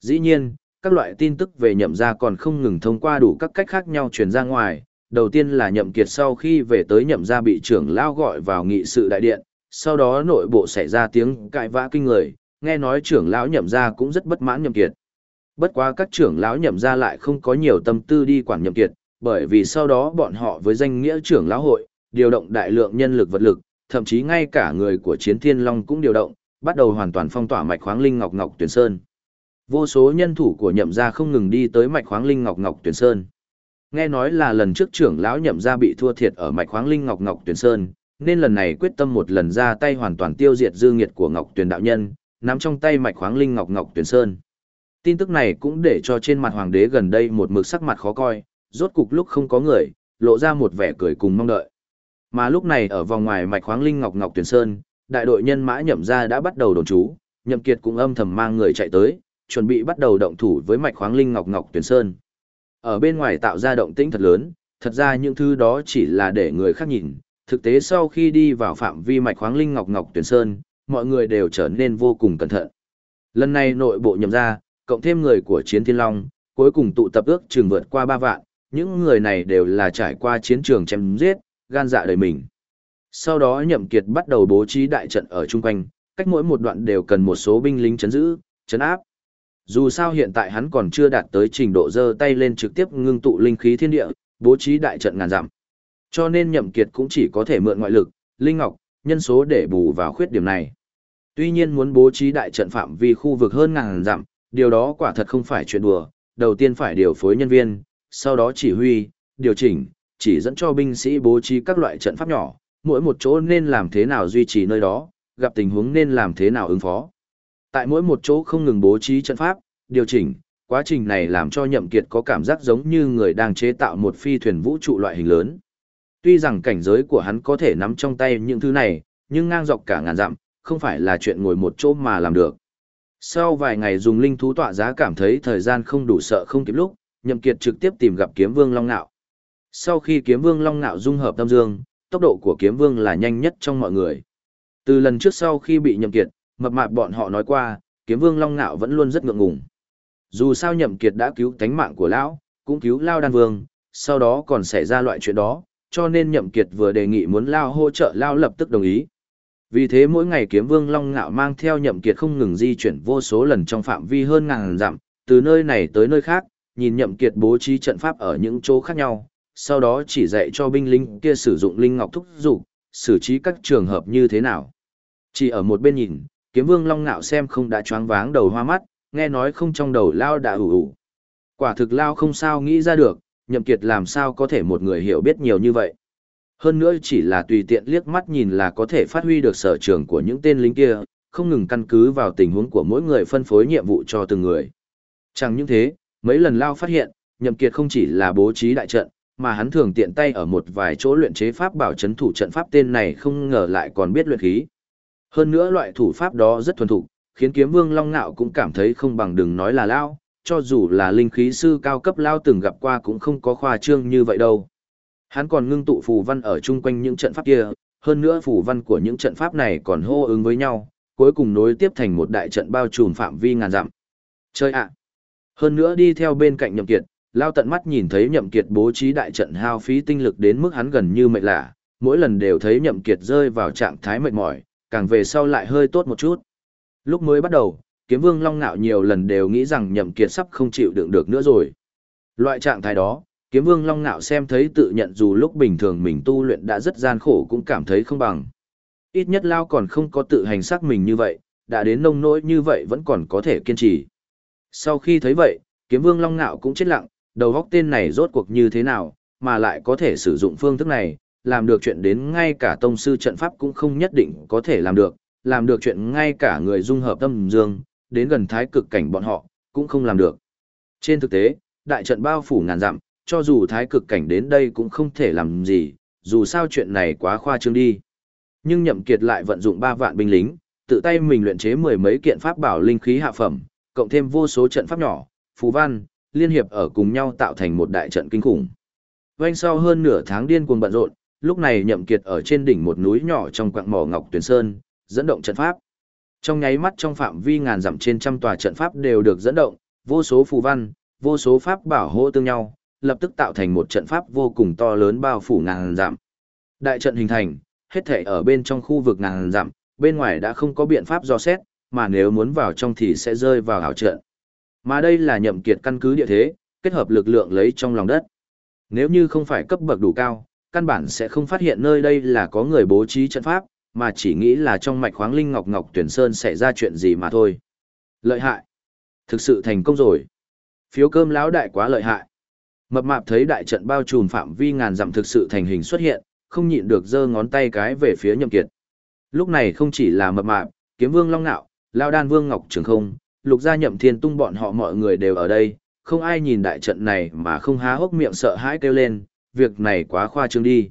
Dĩ nhiên, các loại tin tức về nhậm gia còn không ngừng thông qua đủ các cách khác nhau truyền ra ngoài. Đầu tiên là nhậm kiệt sau khi về tới nhậm gia bị trưởng lao gọi vào nghị sự đại điện, sau đó nội bộ xảy ra tiếng cãi vã kinh người, nghe nói trưởng lão nhậm gia cũng rất bất mãn nhậm kiệt. Bất quá các trưởng lão nhậm gia lại không có nhiều tâm tư đi quản nhậm kiệt, bởi vì sau đó bọn họ với danh nghĩa trưởng lão hội, điều động đại lượng nhân lực vật lực, thậm chí ngay cả người của chiến thiên long cũng điều động, bắt đầu hoàn toàn phong tỏa mạch khoáng linh ngọc ngọc tuyển sơn. Vô số nhân thủ của nhậm gia không ngừng đi tới mạch khoáng linh ngọc ngọc tuyển sơn. Nghe nói là lần trước trưởng lão nhậm gia bị thua thiệt ở mạch khoáng linh ngọc ngọc tuyển sơn, nên lần này quyết tâm một lần ra tay hoàn toàn tiêu diệt dư nghiệt của ngọc tuyển đạo nhân, nắm trong tay mạch khoáng linh ngọc ngọc tuyển sơn. Tin tức này cũng để cho trên mặt hoàng đế gần đây một mực sắc mặt khó coi, rốt cục lúc không có người, lộ ra một vẻ cười cùng mong đợi. Mà lúc này ở vòng ngoài mạch khoáng linh ngọc ngọc tuyển sơn, đại đội nhân mã nhậm gia đã bắt đầu đồn trú, nhậm kiệt cũng âm thầm mang người chạy tới, chuẩn bị bắt đầu động thủ với mạch khoáng linh ngọc ngọc tuyển sơn. Ở bên ngoài tạo ra động tĩnh thật lớn, thật ra những thứ đó chỉ là để người khác nhìn, thực tế sau khi đi vào phạm vi mạch khoáng linh ngọc ngọc tuyển sơn, mọi người đều trở nên vô cùng cẩn thận. Lần này nội bộ nhậm ra, cộng thêm người của chiến thiên long, cuối cùng tụ tập ước trường vượt qua ba vạn, những người này đều là trải qua chiến trường chém giết, gan dạ đời mình. Sau đó nhậm kiệt bắt đầu bố trí đại trận ở chung quanh, cách mỗi một đoạn đều cần một số binh lính chấn giữ, chấn áp. Dù sao hiện tại hắn còn chưa đạt tới trình độ giơ tay lên trực tiếp ngưng tụ linh khí thiên địa, bố trí đại trận ngàn dặm. Cho nên nhậm kiệt cũng chỉ có thể mượn ngoại lực, linh ngọc, nhân số để bù vào khuyết điểm này. Tuy nhiên muốn bố trí đại trận phạm vi khu vực hơn ngàn dặm, điều đó quả thật không phải chuyện đùa, đầu tiên phải điều phối nhân viên, sau đó chỉ huy, điều chỉnh, chỉ dẫn cho binh sĩ bố trí các loại trận pháp nhỏ, mỗi một chỗ nên làm thế nào duy trì nơi đó, gặp tình huống nên làm thế nào ứng phó. Tại mỗi một chỗ không ngừng bố trí trận pháp, điều chỉnh, quá trình này làm cho Nhậm Kiệt có cảm giác giống như người đang chế tạo một phi thuyền vũ trụ loại hình lớn. Tuy rằng cảnh giới của hắn có thể nắm trong tay những thứ này, nhưng ngang dọc cả ngàn dặm, không phải là chuyện ngồi một chỗ mà làm được. Sau vài ngày dùng linh thú tọa giá cảm thấy thời gian không đủ sợ không kịp lúc, Nhậm Kiệt trực tiếp tìm gặp Kiếm Vương Long Nạo. Sau khi Kiếm Vương Long Nạo dung hợp tâm dương, tốc độ của Kiếm Vương là nhanh nhất trong mọi người. Từ lần trước sau khi bị Nhậm Kiệt, mập mạp bọn họ nói qua, Kiếm Vương Long Nạo vẫn luôn rất ngượng ngùng. Dù sao Nhậm Kiệt đã cứu tánh mạng của lão, cũng cứu Lao Đan Vương, sau đó còn xảy ra loại chuyện đó, cho nên Nhậm Kiệt vừa đề nghị muốn Lao hỗ trợ Lao lập tức đồng ý. Vì thế mỗi ngày kiếm vương Long Ngạo mang theo nhậm kiệt không ngừng di chuyển vô số lần trong phạm vi hơn ngàn dặm, từ nơi này tới nơi khác, nhìn nhậm kiệt bố trí trận pháp ở những chỗ khác nhau, sau đó chỉ dạy cho binh lính kia sử dụng linh ngọc thúc dục, xử trí các trường hợp như thế nào. Chỉ ở một bên nhìn, kiếm vương Long Ngạo xem không đã choáng váng đầu hoa mắt, nghe nói không trong đầu lao đã ủ ủ. Quả thực lao không sao nghĩ ra được, nhậm kiệt làm sao có thể một người hiểu biết nhiều như vậy. Hơn nữa chỉ là tùy tiện liếc mắt nhìn là có thể phát huy được sở trường của những tên lính kia, không ngừng căn cứ vào tình huống của mỗi người phân phối nhiệm vụ cho từng người. Chẳng những thế, mấy lần Lao phát hiện, Nhậm Kiệt không chỉ là bố trí đại trận, mà hắn thường tiện tay ở một vài chỗ luyện chế pháp bảo chấn thủ trận pháp tên này không ngờ lại còn biết luyện khí. Hơn nữa loại thủ pháp đó rất thuần thục, khiến kiếm vương Long Nạo cũng cảm thấy không bằng đừng nói là Lao, cho dù là linh khí sư cao cấp Lao từng gặp qua cũng không có khoa trương như vậy đâu. Hắn còn ngưng tụ phù văn ở chung quanh những trận pháp kia, hơn nữa phù văn của những trận pháp này còn hô ứng với nhau, cuối cùng nối tiếp thành một đại trận bao trùm phạm vi ngàn dặm. Chơi ạ! Hơn nữa đi theo bên cạnh Nhậm Kiệt, lao tận mắt nhìn thấy Nhậm Kiệt bố trí đại trận hao phí tinh lực đến mức hắn gần như mệt lạ, mỗi lần đều thấy Nhậm Kiệt rơi vào trạng thái mệt mỏi, càng về sau lại hơi tốt một chút. Lúc mới bắt đầu, Kiếm Vương Long ngạo nhiều lần đều nghĩ rằng Nhậm Kiệt sắp không chịu đựng được nữa rồi. Loại trạng thái đó, Kiếm vương long ngạo xem thấy tự nhận dù lúc bình thường mình tu luyện đã rất gian khổ cũng cảm thấy không bằng. Ít nhất Lao còn không có tự hành xác mình như vậy, đã đến nông nỗi như vậy vẫn còn có thể kiên trì. Sau khi thấy vậy, kiếm vương long ngạo cũng chết lặng, đầu góc tên này rốt cuộc như thế nào, mà lại có thể sử dụng phương thức này, làm được chuyện đến ngay cả tông sư trận pháp cũng không nhất định có thể làm được, làm được chuyện ngay cả người dung hợp tâm dương, đến gần thái cực cảnh bọn họ, cũng không làm được. Trên thực tế, đại trận bao phủ ngàn dặm, cho dù thái cực cảnh đến đây cũng không thể làm gì, dù sao chuyện này quá khoa trương đi. Nhưng Nhậm Kiệt lại vận dụng 3 vạn binh lính, tự tay mình luyện chế mười mấy kiện pháp bảo linh khí hạ phẩm, cộng thêm vô số trận pháp nhỏ, phù văn, liên hiệp ở cùng nhau tạo thành một đại trận kinh khủng. Vành sau hơn nửa tháng điên cuồng bận rộn, lúc này Nhậm Kiệt ở trên đỉnh một núi nhỏ trong quặng mỏ Ngọc Tuyền Sơn, dẫn động trận pháp. Trong nháy mắt trong phạm vi ngàn dặm trên trăm tòa trận pháp đều được dẫn động, vô số phù văn, vô số pháp bảo hộ tương nhau, lập tức tạo thành một trận pháp vô cùng to lớn bao phủ ngàn dặm. Đại trận hình thành, hết thảy ở bên trong khu vực ngàn dặm, bên ngoài đã không có biện pháp do xét, mà nếu muốn vào trong thì sẽ rơi vào ảo trận. Mà đây là nhậm kiệt căn cứ địa thế, kết hợp lực lượng lấy trong lòng đất. Nếu như không phải cấp bậc đủ cao, căn bản sẽ không phát hiện nơi đây là có người bố trí trận pháp, mà chỉ nghĩ là trong mạch khoáng linh ngọc ngọc tuyển sơn xảy ra chuyện gì mà thôi. Lợi hại. Thực sự thành công rồi. Phiếu cơm lão đại quá lợi hại. Mập mạp thấy đại trận bao trùm phạm vi ngàn dặm thực sự thành hình xuất hiện, không nhịn được giơ ngón tay cái về phía nhậm kiệt. Lúc này không chỉ là mập mạp, kiếm vương long nạo, lao đan vương ngọc trường không, lục gia nhậm thiên tung bọn họ mọi người đều ở đây, không ai nhìn đại trận này mà không há hốc miệng sợ hãi kêu lên, việc này quá khoa trương đi.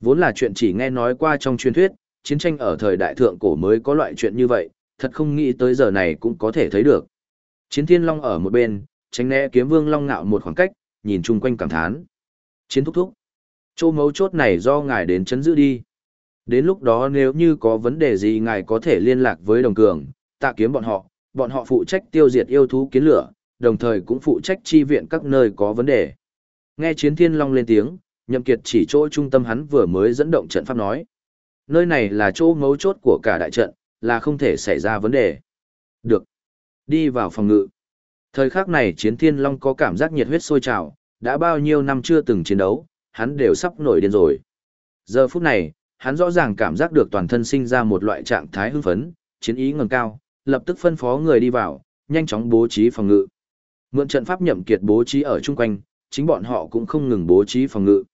Vốn là chuyện chỉ nghe nói qua trong truyền thuyết, chiến tranh ở thời đại thượng cổ mới có loại chuyện như vậy, thật không nghĩ tới giờ này cũng có thể thấy được. Chiến thiên long ở một bên, tránh né kiếm vương long ngạo một khoảng cách, nhìn chung quanh cảm thán. Chiến thúc thúc. Chỗ mấu chốt này do ngài đến chấn giữ đi. Đến lúc đó nếu như có vấn đề gì ngài có thể liên lạc với đồng cường, tạ kiếm bọn họ, bọn họ phụ trách tiêu diệt yêu thú kiến lửa, đồng thời cũng phụ trách chi viện các nơi có vấn đề. Nghe chiến thiên long lên tiếng, nhậm kiệt chỉ chỗ trung tâm hắn vừa mới dẫn động trận pháp nói. Nơi này là chỗ mấu chốt của cả đại trận, là không thể xảy ra vấn đề. Được. Đi vào phòng ngự. Thời khắc này chiến thiên long có cảm giác nhiệt huyết sôi trào, đã bao nhiêu năm chưa từng chiến đấu, hắn đều sắp nổi điên rồi. Giờ phút này, hắn rõ ràng cảm giác được toàn thân sinh ra một loại trạng thái hưng phấn, chiến ý ngầm cao, lập tức phân phó người đi vào, nhanh chóng bố trí phòng ngự. Mượn trận pháp nhậm kiệt bố trí ở chung quanh, chính bọn họ cũng không ngừng bố trí phòng ngự.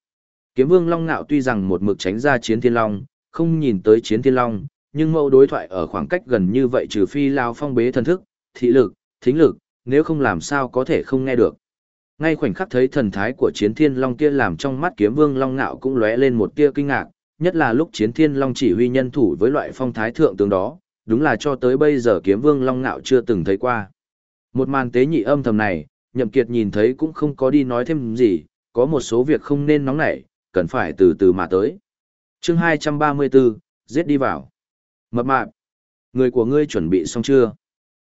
Kiếm Vương Long Nạo tuy rằng một mực tránh ra chiến thiên long, không nhìn tới chiến thiên long, nhưng mẫu đối thoại ở khoảng cách gần như vậy trừ phi lao phong bế thần thức, thị lực, thính lực, nếu không làm sao có thể không nghe được. Ngay khoảnh khắc thấy thần thái của chiến thiên long kia làm trong mắt kiếm vương long Nạo cũng lóe lên một tia kinh ngạc, nhất là lúc chiến thiên long chỉ huy nhân thủ với loại phong thái thượng tướng đó, đúng là cho tới bây giờ kiếm vương long Nạo chưa từng thấy qua. Một màn tế nhị âm thầm này, nhậm kiệt nhìn thấy cũng không có đi nói thêm gì, có một số việc không nên nóng nảy, cần phải từ từ mà tới. Chương 234, giết đi vào. Mập mạp, người của ngươi chuẩn bị xong chưa?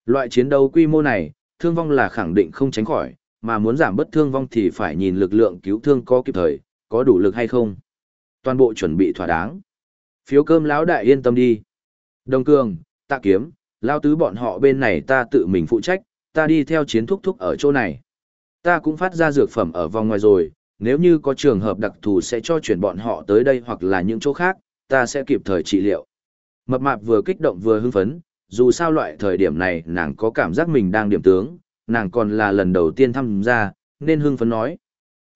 Loại chiến đấu quy mô này, thương vong là khẳng định không tránh khỏi, mà muốn giảm bất thương vong thì phải nhìn lực lượng cứu thương có kịp thời, có đủ lực hay không. Toàn bộ chuẩn bị thỏa đáng. Phiếu cơm lão đại yên tâm đi. Đồng cường, tạ kiếm, Lão tứ bọn họ bên này ta tự mình phụ trách, ta đi theo chiến thúc thúc ở chỗ này. Ta cũng phát ra dược phẩm ở vòng ngoài rồi, nếu như có trường hợp đặc thù sẽ cho chuyển bọn họ tới đây hoặc là những chỗ khác, ta sẽ kịp thời trị liệu. Mập mạp vừa kích động vừa hưng phấn, dù sao loại thời điểm này nàng có cảm giác mình đang điểm tướng, nàng còn là lần đầu tiên tham gia, nên hưng phấn nói.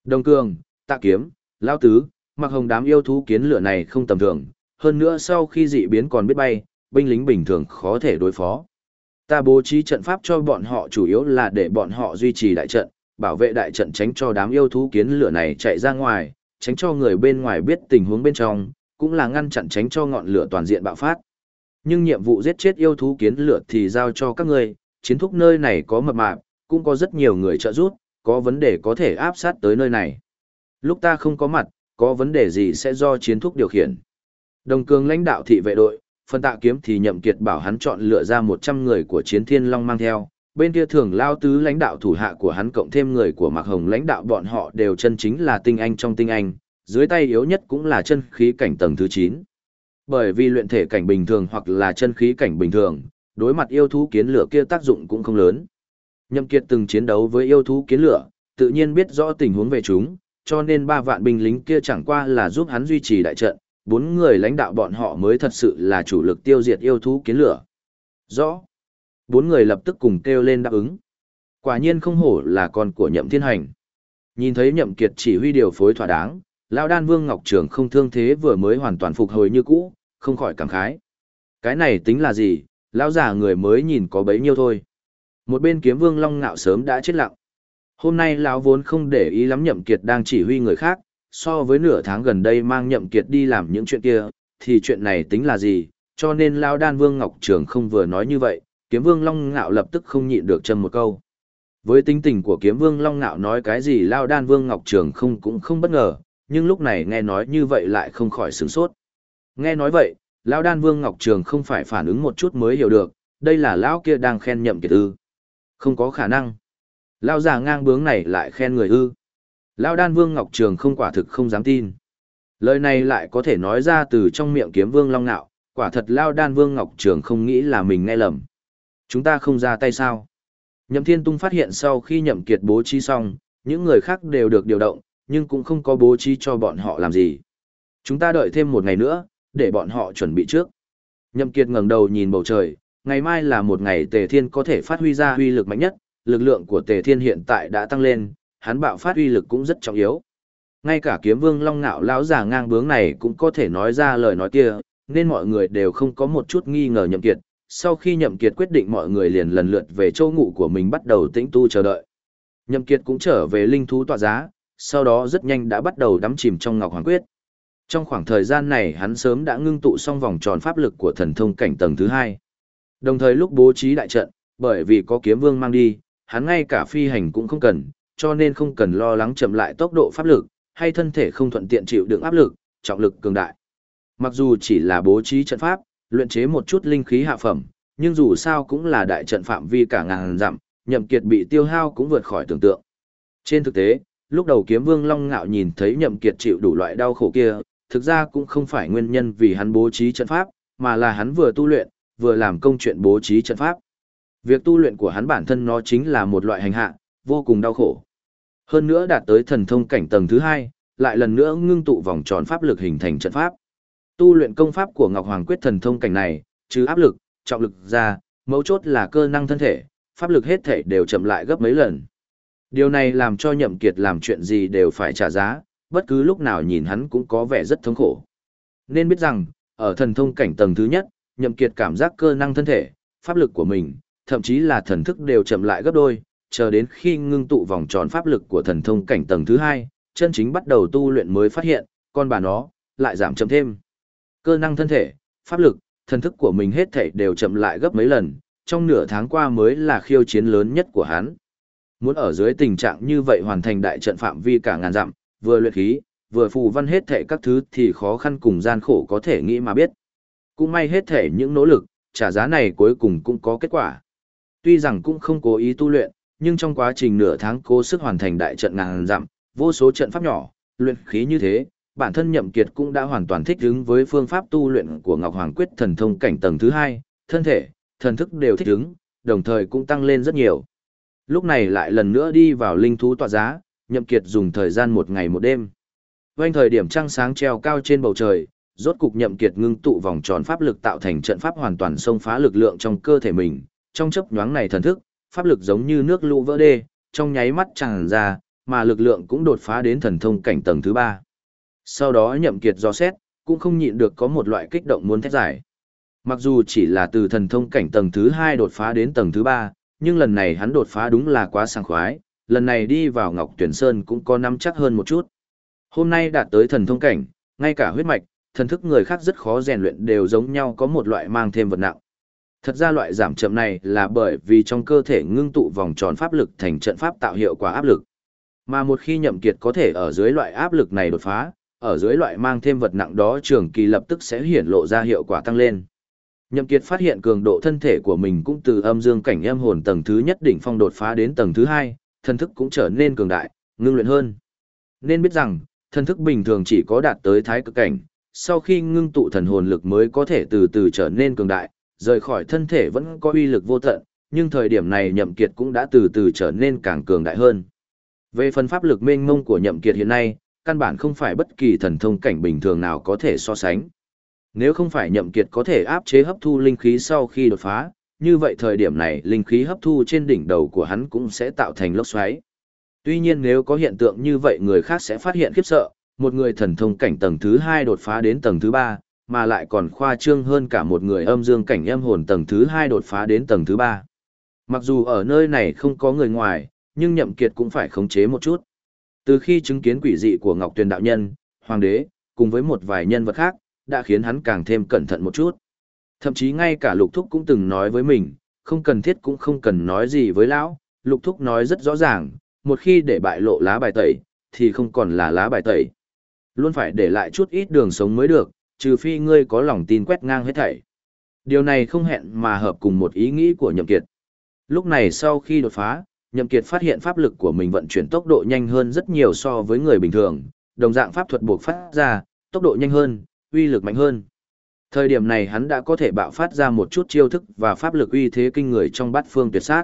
Đồng cường, tạ kiếm, lao tứ, mặc hồng đám yêu thú kiến lửa này không tầm thường, hơn nữa sau khi dị biến còn biết bay, binh lính bình thường khó thể đối phó. Ta bố trí trận pháp cho bọn họ chủ yếu là để bọn họ duy trì đại trận, bảo vệ đại trận tránh cho đám yêu thú kiến lửa này chạy ra ngoài, tránh cho người bên ngoài biết tình huống bên trong, cũng là ngăn chặn tránh cho ngọn lửa toàn diện bạo phát. Nhưng nhiệm vụ giết chết yêu thú kiến lửa thì giao cho các ngươi, chiến thúc nơi này có mập mạp, cũng có rất nhiều người trợ giúp, có vấn đề có thể áp sát tới nơi này. Lúc ta không có mặt, có vấn đề gì sẽ do chiến thúc điều khiển. Đồng cường lãnh đạo thị vệ đội, phân tạ kiếm thì nhậm kiệt bảo hắn chọn lựa ra 100 người của chiến thiên long mang theo, bên kia thường lao tứ lãnh đạo thủ hạ của hắn cộng thêm người của Mạc Hồng lãnh đạo bọn họ đều chân chính là tinh anh trong tinh anh, dưới tay yếu nhất cũng là chân khí cảnh tầng thứ 9. Bởi vì luyện thể cảnh bình thường hoặc là chân khí cảnh bình thường, đối mặt yêu thú kiến lửa kia tác dụng cũng không lớn. Nhậm Kiệt từng chiến đấu với yêu thú kiến lửa, tự nhiên biết rõ tình huống về chúng, cho nên ba vạn binh lính kia chẳng qua là giúp hắn duy trì đại trận, bốn người lãnh đạo bọn họ mới thật sự là chủ lực tiêu diệt yêu thú kiến lửa. Rõ. Bốn người lập tức cùng kêu lên đáp ứng. Quả nhiên không hổ là con của Nhậm Thiên Hành. Nhìn thấy Nhậm Kiệt chỉ huy điều phối thỏa đáng, lão đan Vương Ngọc Trường không thương thế vừa mới hoàn toàn phục hồi như cũ, không khỏi cảm khái. Cái này tính là gì, lão già người mới nhìn có bấy nhiêu thôi. Một bên kiếm vương long ngạo sớm đã chết lặng. Hôm nay lão vốn không để ý lắm nhậm kiệt đang chỉ huy người khác, so với nửa tháng gần đây mang nhậm kiệt đi làm những chuyện kia, thì chuyện này tính là gì, cho nên lão đan vương ngọc trường không vừa nói như vậy, kiếm vương long ngạo lập tức không nhịn được châm một câu. Với tính tình của kiếm vương long ngạo nói cái gì lão đan vương ngọc trường không cũng không bất ngờ, nhưng lúc này nghe nói như vậy lại không khỏi sửng sốt. Nghe nói vậy, lão đan vương ngọc trường không phải phản ứng một chút mới hiểu được, đây là lão kia đang khen nhậm kiệt ư. Không có khả năng. Lão già ngang bướng này lại khen người ư. Lão đan vương ngọc trường không quả thực không dám tin. Lời này lại có thể nói ra từ trong miệng kiếm vương long nạo, quả thật Lão đan vương ngọc trường không nghĩ là mình nghe lầm. Chúng ta không ra tay sao? Nhậm Thiên Tung phát hiện sau khi nhậm kiệt bố trí xong, những người khác đều được điều động, nhưng cũng không có bố trí cho bọn họ làm gì. Chúng ta đợi thêm một ngày nữa, để bọn họ chuẩn bị trước. Nhậm Kiệt ngẩng đầu nhìn bầu trời, ngày mai là một ngày Tề Thiên có thể phát huy ra huy lực mạnh nhất, lực lượng của Tề Thiên hiện tại đã tăng lên, hắn bạo phát uy lực cũng rất trọng yếu. Ngay cả kiếm vương long ngạo lão già ngang bướng này cũng có thể nói ra lời nói kia, nên mọi người đều không có một chút nghi ngờ Nhậm Kiệt. Sau khi Nhậm Kiệt quyết định mọi người liền lần lượt về châu ngụ của mình bắt đầu tĩnh tu chờ đợi. Nhậm Kiệt cũng trở về linh thú tọa giá, sau đó rất nhanh đã bắt đầu đắm chìm trong Ngọc Hoàng Quyết. Trong khoảng thời gian này hắn sớm đã ngưng tụ xong vòng tròn pháp lực của thần thông cảnh tầng thứ hai. Đồng thời lúc bố trí đại trận, bởi vì có kiếm vương mang đi, hắn ngay cả phi hành cũng không cần, cho nên không cần lo lắng chậm lại tốc độ pháp lực, hay thân thể không thuận tiện chịu đựng áp lực, trọng lực cường đại. Mặc dù chỉ là bố trí trận pháp, luyện chế một chút linh khí hạ phẩm, nhưng dù sao cũng là đại trận phạm vi cả ngàn dặm, nhậm kiệt bị tiêu hao cũng vượt khỏi tưởng tượng. Trên thực tế, lúc đầu kiếm vương long ngạo nhìn thấy nhậm kiệt chịu đủ loại đau khổ kia, thực ra cũng không phải nguyên nhân vì hắn bố trí trận pháp, mà là hắn vừa tu luyện, vừa làm công chuyện bố trí trận pháp. Việc tu luyện của hắn bản thân nó chính là một loại hành hạ, vô cùng đau khổ. Hơn nữa đạt tới thần thông cảnh tầng thứ hai, lại lần nữa ngưng tụ vòng tròn pháp lực hình thành trận pháp. Tu luyện công pháp của Ngọc Hoàng Quyết thần thông cảnh này, trừ áp lực, trọng lực ra, mấu chốt là cơ năng thân thể, pháp lực hết thể đều chậm lại gấp mấy lần. Điều này làm cho Nhậm Kiệt làm chuyện gì đều phải trả giá, bất cứ lúc nào nhìn hắn cũng có vẻ rất thống khổ. Nên biết rằng, ở thần thông cảnh tầng thứ nhất, Nhậm Kiệt cảm giác cơ năng thân thể, pháp lực của mình, thậm chí là thần thức đều chậm lại gấp đôi, chờ đến khi ngưng tụ vòng tròn pháp lực của thần thông cảnh tầng thứ hai, chân chính bắt đầu tu luyện mới phát hiện, con bà nó, lại giảm chậm thêm. Cơ năng thân thể, pháp lực, thần thức của mình hết thảy đều chậm lại gấp mấy lần, trong nửa tháng qua mới là khiêu chiến lớn nhất của hắn. Muốn ở dưới tình trạng như vậy hoàn thành đại trận phạm vi cả ngàn dặm, vừa luyện khí, vừa phù văn hết thảy các thứ thì khó khăn cùng gian khổ có thể nghĩ mà biết. Cũng may hết thảy những nỗ lực, trả giá này cuối cùng cũng có kết quả. Tuy rằng cũng không cố ý tu luyện, nhưng trong quá trình nửa tháng cố sức hoàn thành đại trận ngàn dặm, vô số trận pháp nhỏ, luyện khí như thế, bản thân Nhậm Kiệt cũng đã hoàn toàn thích ứng với phương pháp tu luyện của Ngọc Hoàng Quyết thần thông cảnh tầng thứ hai, thân thể, thần thức đều thích ứng, đồng thời cũng tăng lên rất nhiều. Lúc này lại lần nữa đi vào linh thú tọa giá, Nhậm Kiệt dùng thời gian một ngày một đêm. Quanh thời điểm trăng sáng treo cao trên bầu trời, rốt cục Nhậm Kiệt ngưng tụ vòng tròn pháp lực tạo thành trận pháp hoàn toàn xông phá lực lượng trong cơ thể mình. Trong chớp nhoáng này thần thức, pháp lực giống như nước lũ vỡ đê, trong nháy mắt tràn ra, mà lực lượng cũng đột phá đến thần thông cảnh tầng thứ ba. Sau đó Nhậm Kiệt do xét, cũng không nhịn được có một loại kích động muốn thét giải. Mặc dù chỉ là từ thần thông cảnh tầng thứ hai đột phá đến tầng thứ ba, nhưng lần này hắn đột phá đúng là quá sảng khoái, lần này đi vào Ngọc Tuyển Sơn cũng có nắm chắc hơn một chút. Hôm nay đạt tới thần thông cảnh, ngay cả huyết mạch, thần thức người khác rất khó rèn luyện đều giống nhau có một loại mang thêm vật nặng. Thật ra loại giảm chậm này là bởi vì trong cơ thể ngưng tụ vòng tròn pháp lực thành trận pháp tạo hiệu quả áp lực. Mà một khi nhậm kiệt có thể ở dưới loại áp lực này đột phá, ở dưới loại mang thêm vật nặng đó trường kỳ lập tức sẽ hiển lộ ra hiệu quả tăng lên. Nhậm Kiệt phát hiện cường độ thân thể của mình cũng từ âm dương cảnh âm hồn tầng thứ nhất đỉnh phong đột phá đến tầng thứ hai, thân thức cũng trở nên cường đại, ngưng luyện hơn. Nên biết rằng, thân thức bình thường chỉ có đạt tới thái cực cảnh, sau khi ngưng tụ thần hồn lực mới có thể từ từ trở nên cường đại, rời khỏi thân thể vẫn có uy lực vô tận, nhưng thời điểm này Nhậm Kiệt cũng đã từ từ trở nên càng cường đại hơn. Về phần pháp lực mênh mông của Nhậm Kiệt hiện nay, căn bản không phải bất kỳ thần thông cảnh bình thường nào có thể so sánh. Nếu không phải nhậm kiệt có thể áp chế hấp thu linh khí sau khi đột phá, như vậy thời điểm này linh khí hấp thu trên đỉnh đầu của hắn cũng sẽ tạo thành lốc xoáy. Tuy nhiên nếu có hiện tượng như vậy người khác sẽ phát hiện khiếp sợ, một người thần thông cảnh tầng thứ 2 đột phá đến tầng thứ 3, mà lại còn khoa trương hơn cả một người âm dương cảnh âm hồn tầng thứ hai đột phá đến tầng thứ ba. Mặc dù ở nơi này không có người ngoài, nhưng nhậm kiệt cũng phải khống chế một chút. Từ khi chứng kiến quỷ dị của Ngọc Tuyền đạo nhân, hoàng đế, cùng với một vài nhân vật khác, đã khiến hắn càng thêm cẩn thận một chút. Thậm chí ngay cả Lục Thúc cũng từng nói với mình, không cần thiết cũng không cần nói gì với lão, Lục Thúc nói rất rõ ràng, một khi để bại lộ lá bài tẩy, thì không còn là lá bài tẩy. Luôn phải để lại chút ít đường sống mới được, trừ phi ngươi có lòng tin quét ngang hết thảy. Điều này không hẹn mà hợp cùng một ý nghĩ của Nhậm Kiệt. Lúc này sau khi đột phá, Nhậm Kiệt phát hiện pháp lực của mình vận chuyển tốc độ nhanh hơn rất nhiều so với người bình thường, đồng dạng pháp thuật buộc phát ra, tốc độ nhanh hơn, uy lực mạnh hơn. Thời điểm này hắn đã có thể bạo phát ra một chút chiêu thức và pháp lực uy thế kinh người trong bát phương tuyệt sát.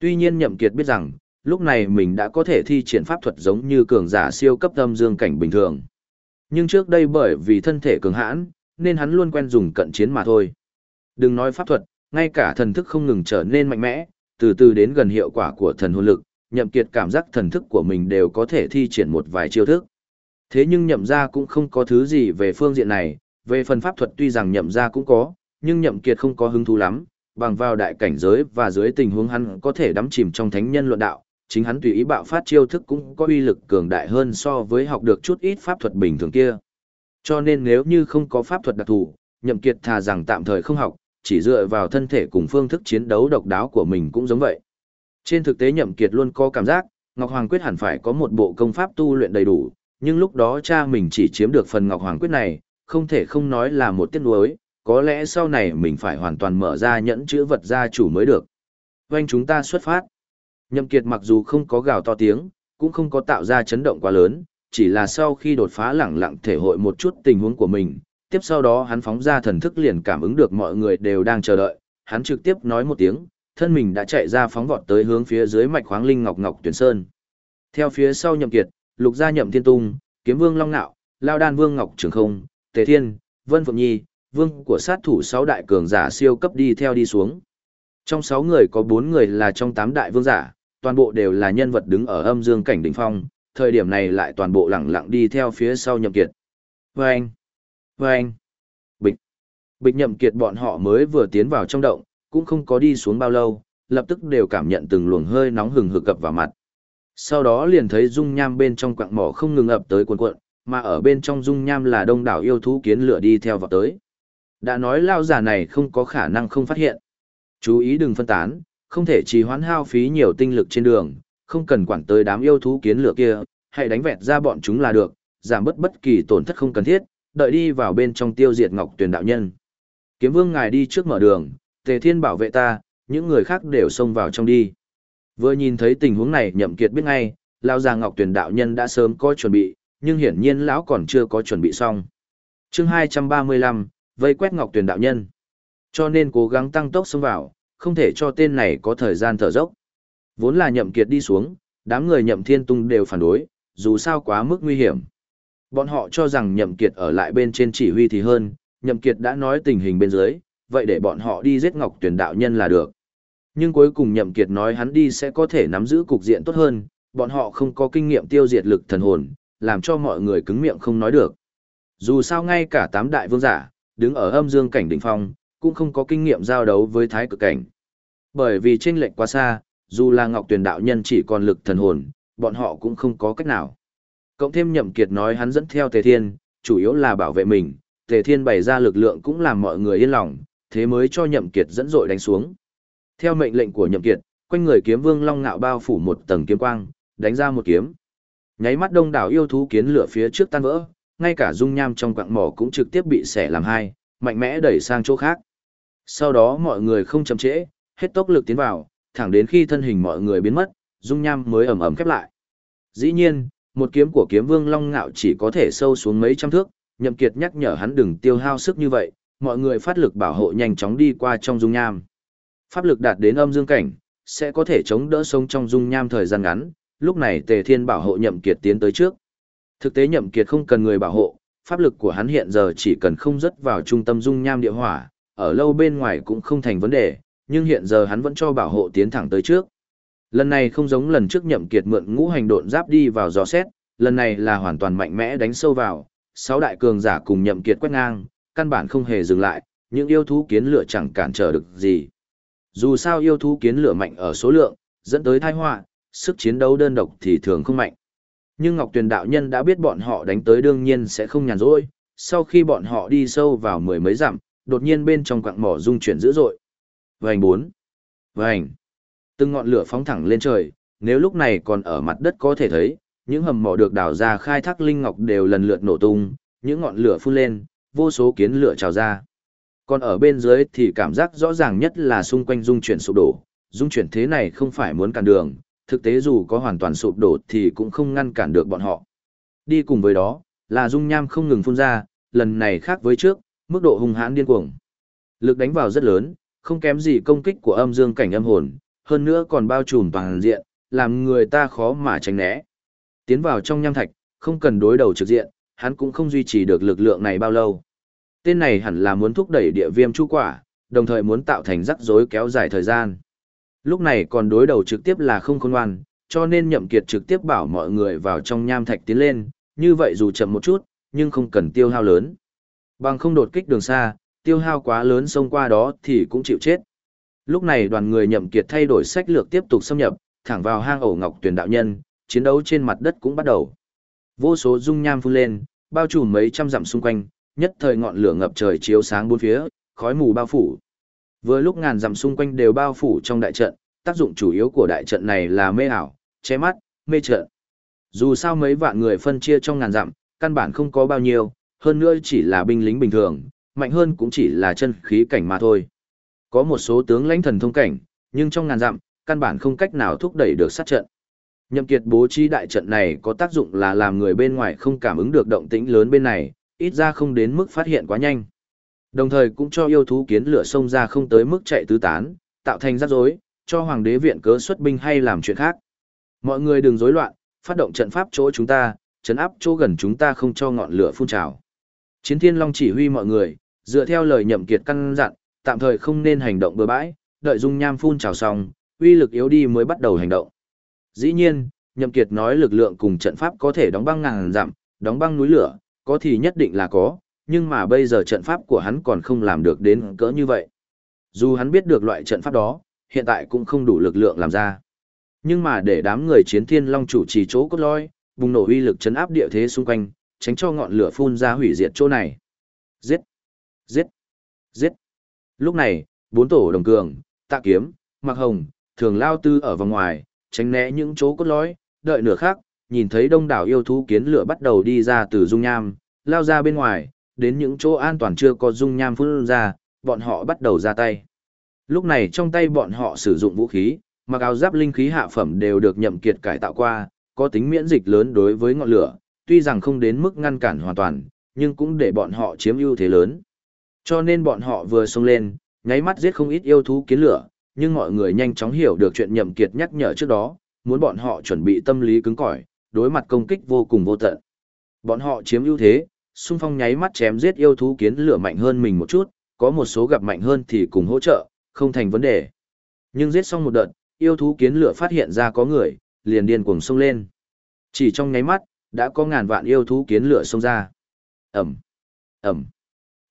Tuy nhiên Nhậm Kiệt biết rằng, lúc này mình đã có thể thi triển pháp thuật giống như cường giả siêu cấp âm dương cảnh bình thường. Nhưng trước đây bởi vì thân thể cường hãn, nên hắn luôn quen dùng cận chiến mà thôi. Đừng nói pháp thuật, ngay cả thần thức không ngừng trở nên mạnh mẽ, từ từ đến gần hiệu quả của thần hồn lực, nhậm kiệt cảm giác thần thức của mình đều có thể thi triển một vài chiêu thức. Thế nhưng nhậm gia cũng không có thứ gì về phương diện này, về phần pháp thuật tuy rằng nhậm gia cũng có, nhưng nhậm kiệt không có hứng thú lắm, bằng vào đại cảnh giới và dưới tình huống hắn có thể đắm chìm trong thánh nhân luận đạo, chính hắn tùy ý bạo phát chiêu thức cũng có uy lực cường đại hơn so với học được chút ít pháp thuật bình thường kia. Cho nên nếu như không có pháp thuật đặc thù, nhậm kiệt thà rằng tạm thời không học, chỉ dựa vào thân thể cùng phương thức chiến đấu độc đáo của mình cũng giống vậy. Trên thực tế nhậm kiệt luôn có cảm giác, Ngọc Hoàng Quyết hẳn phải có một bộ công pháp tu luyện đầy đủ, nhưng lúc đó cha mình chỉ chiếm được phần Ngọc Hoàng Quyết này, không thể không nói là một tiếc nuối, có lẽ sau này mình phải hoàn toàn mở ra nhẫn chữ vật gia chủ mới được. Vâng chúng ta xuất phát. Nhậm Kiệt mặc dù không có gào to tiếng, cũng không có tạo ra chấn động quá lớn, chỉ là sau khi đột phá lẳng lặng thể hội một chút tình huống của mình, tiếp sau đó hắn phóng ra thần thức liền cảm ứng được mọi người đều đang chờ đợi, hắn trực tiếp nói một tiếng, thân mình đã chạy ra phóng vọt tới hướng phía dưới mạch khoáng linh ngọc ngọc tuyển sơn. Theo phía sau Nhậm Kiệt, Lục gia Nhậm Thiên Tung, Kiếm Vương Long Nạo, Lao Đan Vương Ngọc Trường Không, Tề Thiên, Vân Phượng Nhi, vương của sát thủ sáu đại cường giả siêu cấp đi theo đi xuống. Trong sáu người có bốn người là trong tám đại vương giả, toàn bộ đều là nhân vật đứng ở âm dương cảnh đỉnh phong, thời điểm này lại toàn bộ lẳng lặng đi theo phía sau nhậm kiệt. Vâng! Vâng! Bịch! Bịch nhậm kiệt bọn họ mới vừa tiến vào trong động, cũng không có đi xuống bao lâu, lập tức đều cảm nhận từng luồng hơi nóng hừng hực cập vào mặt. Sau đó liền thấy dung nham bên trong quặng mỏ không ngừng ập tới cuộn cuộn, mà ở bên trong dung nham là đông đảo yêu thú kiến lửa đi theo vào tới. Đã nói lao giả này không có khả năng không phát hiện. Chú ý đừng phân tán, không thể trì hoãn hao phí nhiều tinh lực trên đường, không cần quản tới đám yêu thú kiến lửa kia, hãy đánh vẹt ra bọn chúng là được, giảm bớt bất kỳ tổn thất không cần thiết, đợi đi vào bên trong tiêu diệt Ngọc Tuyền đạo nhân. Kiếm Vương ngài đi trước mở đường, Tề Thiên bảo vệ ta, những người khác đều xông vào trong đi. Vừa nhìn thấy tình huống này, Nhậm Kiệt biết ngay, lão già Ngọc Tuyền đạo nhân đã sớm có chuẩn bị, nhưng hiển nhiên lão còn chưa có chuẩn bị xong. Chương 235, vây quét Ngọc Tuyền đạo nhân. Cho nên cố gắng tăng tốc xông vào, không thể cho tên này có thời gian thở dốc. Vốn là nhậm kiệt đi xuống, đám người nhậm thiên tung đều phản đối, dù sao quá mức nguy hiểm. Bọn họ cho rằng nhậm kiệt ở lại bên trên chỉ huy thì hơn, nhậm kiệt đã nói tình hình bên dưới, vậy để bọn họ đi giết ngọc tuyển đạo nhân là được. Nhưng cuối cùng nhậm kiệt nói hắn đi sẽ có thể nắm giữ cục diện tốt hơn, bọn họ không có kinh nghiệm tiêu diệt lực thần hồn, làm cho mọi người cứng miệng không nói được. Dù sao ngay cả tám đại vương giả, đứng ở âm dương cảnh đỉnh phong, cũng không có kinh nghiệm giao đấu với thái cực cảnh. Bởi vì chênh lệch quá xa, dù là Ngọc Tuyền đạo nhân chỉ còn lực thần hồn, bọn họ cũng không có cách nào. Cộng thêm Nhậm Kiệt nói hắn dẫn theo Tề Thiên, chủ yếu là bảo vệ mình, Tề Thiên bày ra lực lượng cũng làm mọi người yên lòng, thế mới cho Nhậm Kiệt dẫn dội đánh xuống. Theo mệnh lệnh của Nhậm Kiệt, quanh người kiếm vương long ngạo bao phủ một tầng kiếm quang, đánh ra một kiếm. Nháy mắt đông đảo yêu thú kiến lửa phía trước tan vỡ, ngay cả dung nham trong quặng mỏ cũng trực tiếp bị xẻ làm hai, mạnh mẽ đẩy sang chỗ khác. Sau đó mọi người không chậm trễ, hết tốc lực tiến vào, thẳng đến khi thân hình mọi người biến mất, dung nham mới ẩm ẩm khép lại. Dĩ nhiên, một kiếm của kiếm vương long ngạo chỉ có thể sâu xuống mấy trăm thước, nhậm kiệt nhắc nhở hắn đừng tiêu hao sức như vậy, mọi người phát lực bảo hộ nhanh chóng đi qua trong dung nham. Pháp lực đạt đến âm dương cảnh, sẽ có thể chống đỡ sống trong dung nham thời gian ngắn, lúc này tề thiên bảo hộ nhậm kiệt tiến tới trước. Thực tế nhậm kiệt không cần người bảo hộ, pháp lực của hắn hiện giờ chỉ cần không rớt vào trung tâm dung nham địa hỏa, ở lâu bên ngoài cũng không thành vấn đề, nhưng hiện giờ hắn vẫn cho bảo hộ tiến thẳng tới trước. Lần này không giống lần trước nhậm kiệt mượn ngũ hành độn giáp đi vào dò xét, lần này là hoàn toàn mạnh mẽ đánh sâu vào, sáu đại cường giả cùng nhậm kiệt quét ngang, căn bản không hề dừng lại, những yêu thú kiến lửa chẳng cản trở được gì. Dù sao yêu thú kiến lửa mạnh ở số lượng, dẫn tới tai họa, sức chiến đấu đơn độc thì thường không mạnh. Nhưng Ngọc Tuyền đạo nhân đã biết bọn họ đánh tới đương nhiên sẽ không nhàn rỗi, sau khi bọn họ đi sâu vào mười mấy dặm, đột nhiên bên trong quặng mỏ rung chuyển dữ dội. Vành bốn, vành, từng ngọn lửa phóng thẳng lên trời, nếu lúc này còn ở mặt đất có thể thấy, những hầm mỏ được đào ra khai thác linh ngọc đều lần lượt nổ tung, những ngọn lửa phun lên, vô số kiến lửa trào ra. Còn ở bên dưới thì cảm giác rõ ràng nhất là xung quanh dung chuyển sụp đổ, dung chuyển thế này không phải muốn cản đường, thực tế dù có hoàn toàn sụp đổ thì cũng không ngăn cản được bọn họ. Đi cùng với đó, là dung nham không ngừng phun ra, lần này khác với trước, mức độ hung hãn điên cuồng. Lực đánh vào rất lớn, không kém gì công kích của âm dương cảnh âm hồn, hơn nữa còn bao trùm toàn diện, làm người ta khó mà tránh né. Tiến vào trong nham thạch, không cần đối đầu trực diện, hắn cũng không duy trì được lực lượng này bao lâu. Tên này hẳn là muốn thúc đẩy địa viêm chu quả, đồng thời muốn tạo thành rắc rối kéo dài thời gian. Lúc này còn đối đầu trực tiếp là không khôn ngoan, cho nên nhậm kiệt trực tiếp bảo mọi người vào trong nham thạch tiến lên, như vậy dù chậm một chút, nhưng không cần tiêu hao lớn. Bằng không đột kích đường xa, tiêu hao quá lớn xông qua đó thì cũng chịu chết. Lúc này đoàn người nhậm kiệt thay đổi sách lược tiếp tục xâm nhập, thẳng vào hang ổ ngọc tuyển đạo nhân, chiến đấu trên mặt đất cũng bắt đầu. Vô số dung nham phun lên, bao trùm mấy trăm dặm xung quanh, nhất thời ngọn lửa ngập trời chiếu sáng bốn phía, khói mù bao phủ. Vừa lúc ngàn dặm xung quanh đều bao phủ trong đại trận, tác dụng chủ yếu của đại trận này là mê ảo, che mắt, mê trận. Dù sao mấy vạn người phân chia trong ngàn dặm, căn bản không có bao nhiêu, hơn nữa chỉ là binh lính bình thường, mạnh hơn cũng chỉ là chân khí cảnh mà thôi. Có một số tướng lãnh thần thông cảnh, nhưng trong ngàn dặm, căn bản không cách nào thúc đẩy được sát trận. Nhậm Kiệt bố trí đại trận này có tác dụng là làm người bên ngoài không cảm ứng được động tĩnh lớn bên này, ít ra không đến mức phát hiện quá nhanh. Đồng thời cũng cho yêu thú kiến lửa sông ra không tới mức chạy tứ tán, tạo thành rắc rối, cho hoàng đế viện cớ xuất binh hay làm chuyện khác. Mọi người đừng rối loạn, phát động trận pháp chỗ chúng ta, chấn áp chỗ gần chúng ta không cho ngọn lửa phun trào. Chiến Thiên Long chỉ huy mọi người, dựa theo lời nhậm kiệt căn dặn, tạm thời không nên hành động bừa bãi, đợi dung nham phun trào xong, uy lực yếu đi mới bắt đầu hành động. Dĩ nhiên, nhậm kiệt nói lực lượng cùng trận pháp có thể đóng băng ngàn dặm, đóng băng núi lửa, có thì nhất định là có, nhưng mà bây giờ trận pháp của hắn còn không làm được đến cỡ như vậy. Dù hắn biết được loại trận pháp đó, hiện tại cũng không đủ lực lượng làm ra. Nhưng mà để đám người chiến thiên long chủ trì chỗ cốt lõi, bùng nổ uy lực chấn áp địa thế xung quanh, tránh cho ngọn lửa phun ra hủy diệt chỗ này. Giết! Giết! Giết! Lúc này, bốn tổ đồng cường, tạ kiếm, mặc hồng, thường lao tư ở vòng ngoài, tránh né những chỗ cốt lõi, đợi nửa khác, nhìn thấy đông đảo yêu thú kiến lửa bắt đầu đi ra từ dung nham, lao ra bên ngoài, đến những chỗ an toàn chưa có dung nham phun ra, bọn họ bắt đầu ra tay. Lúc này trong tay bọn họ sử dụng vũ khí, mặc áo giáp linh khí hạ phẩm đều được nhậm kiệt cải tạo qua, có tính miễn dịch lớn đối với ngọn lửa, tuy rằng không đến mức ngăn cản hoàn toàn, nhưng cũng để bọn họ chiếm ưu thế lớn. Cho nên bọn họ vừa xông lên, nháy mắt giết không ít yêu thú kiến lửa, nhưng mọi người nhanh chóng hiểu được chuyện nhậm kiệt nhắc nhở trước đó, muốn bọn họ chuẩn bị tâm lý cứng cỏi, đối mặt công kích vô cùng vô tận. Bọn họ chiếm ưu thế, xung phong nháy mắt chém giết yêu thú kiến lửa mạnh hơn mình một chút, có một số gặp mạnh hơn thì cùng hỗ trợ, không thành vấn đề. Nhưng giết xong một đợt, yêu thú kiến lửa phát hiện ra có người, liền điên cuồng xông lên. Chỉ trong nháy mắt, đã có ngàn vạn yêu thú kiến lửa xông ra. Ẩm, Ẩm.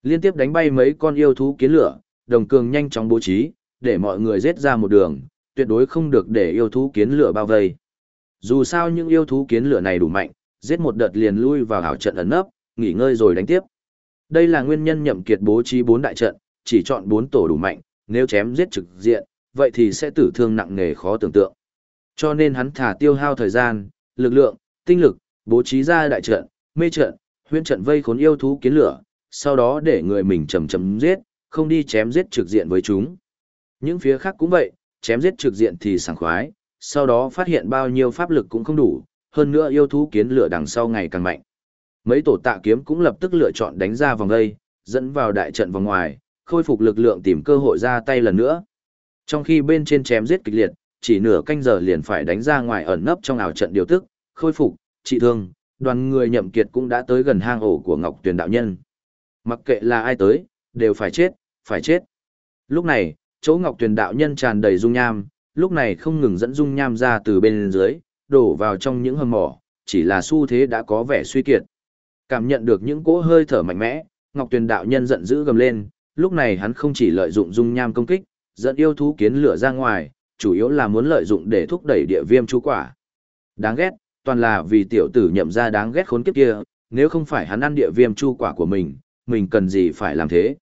Liên tiếp đánh bay mấy con yêu thú kiến lửa, đồng cường nhanh chóng bố trí, để mọi người giết ra một đường, tuyệt đối không được để yêu thú kiến lửa bao vây. Dù sao những yêu thú kiến lửa này đủ mạnh, giết một đợt liền lui vào ảo trận ẩn nấp, nghỉ ngơi rồi đánh tiếp. Đây là nguyên nhân nhậm kiệt bố trí bốn đại trận, chỉ chọn bốn tổ đủ mạnh, nếu chém giết trực diện, vậy thì sẽ tử thương nặng nề khó tưởng tượng. Cho nên hắn thả tiêu hao thời gian, lực lượng, tinh lực, bố trí ra đại trận, mê trận, huyễn trận vây khốn yêu thú kiến lửa, sau đó để người mình chầm chầm giết, không đi chém giết trực diện với chúng. Những phía khác cũng vậy, chém giết trực diện thì sảng khoái, sau đó phát hiện bao nhiêu pháp lực cũng không đủ, hơn nữa yêu thú kiến lửa đằng sau ngày càng mạnh. Mấy tổ tạ kiếm cũng lập tức lựa chọn đánh ra vòng đây, dẫn vào đại trận vòng ngoài, khôi phục lực lượng tìm cơ hội ra tay lần nữa. Trong khi bên trên chém giết kịch liệt, chỉ nửa canh giờ liền phải đánh ra ngoài ẩn nấp trong ảo trận điều tức, khôi phục, trị thương, đoàn người nhậm kiệt cũng đã tới gần hang ổ của Ngọc Tuyền đạo nhân. Mặc kệ là ai tới, đều phải chết, phải chết. Lúc này, chỗ Ngọc Tuyền đạo nhân tràn đầy dung nham, lúc này không ngừng dẫn dung nham ra từ bên dưới, đổ vào trong những hầm mỏ, chỉ là xu thế đã có vẻ suy kiệt. Cảm nhận được những cỗ hơi thở mạnh mẽ, Ngọc Tuyền đạo nhân giận dữ gầm lên, lúc này hắn không chỉ lợi dụng dung nham công kích, dẫn yêu thú kiến lửa ra ngoài, chủ yếu là muốn lợi dụng để thúc đẩy địa viêm chú quả. Đáng ghét, toàn là vì tiểu tử nhậm ra đáng ghét khốn kiếp kia, nếu không phải hắn ăn địa viêm chu quả của mình, mình cần gì phải làm thế.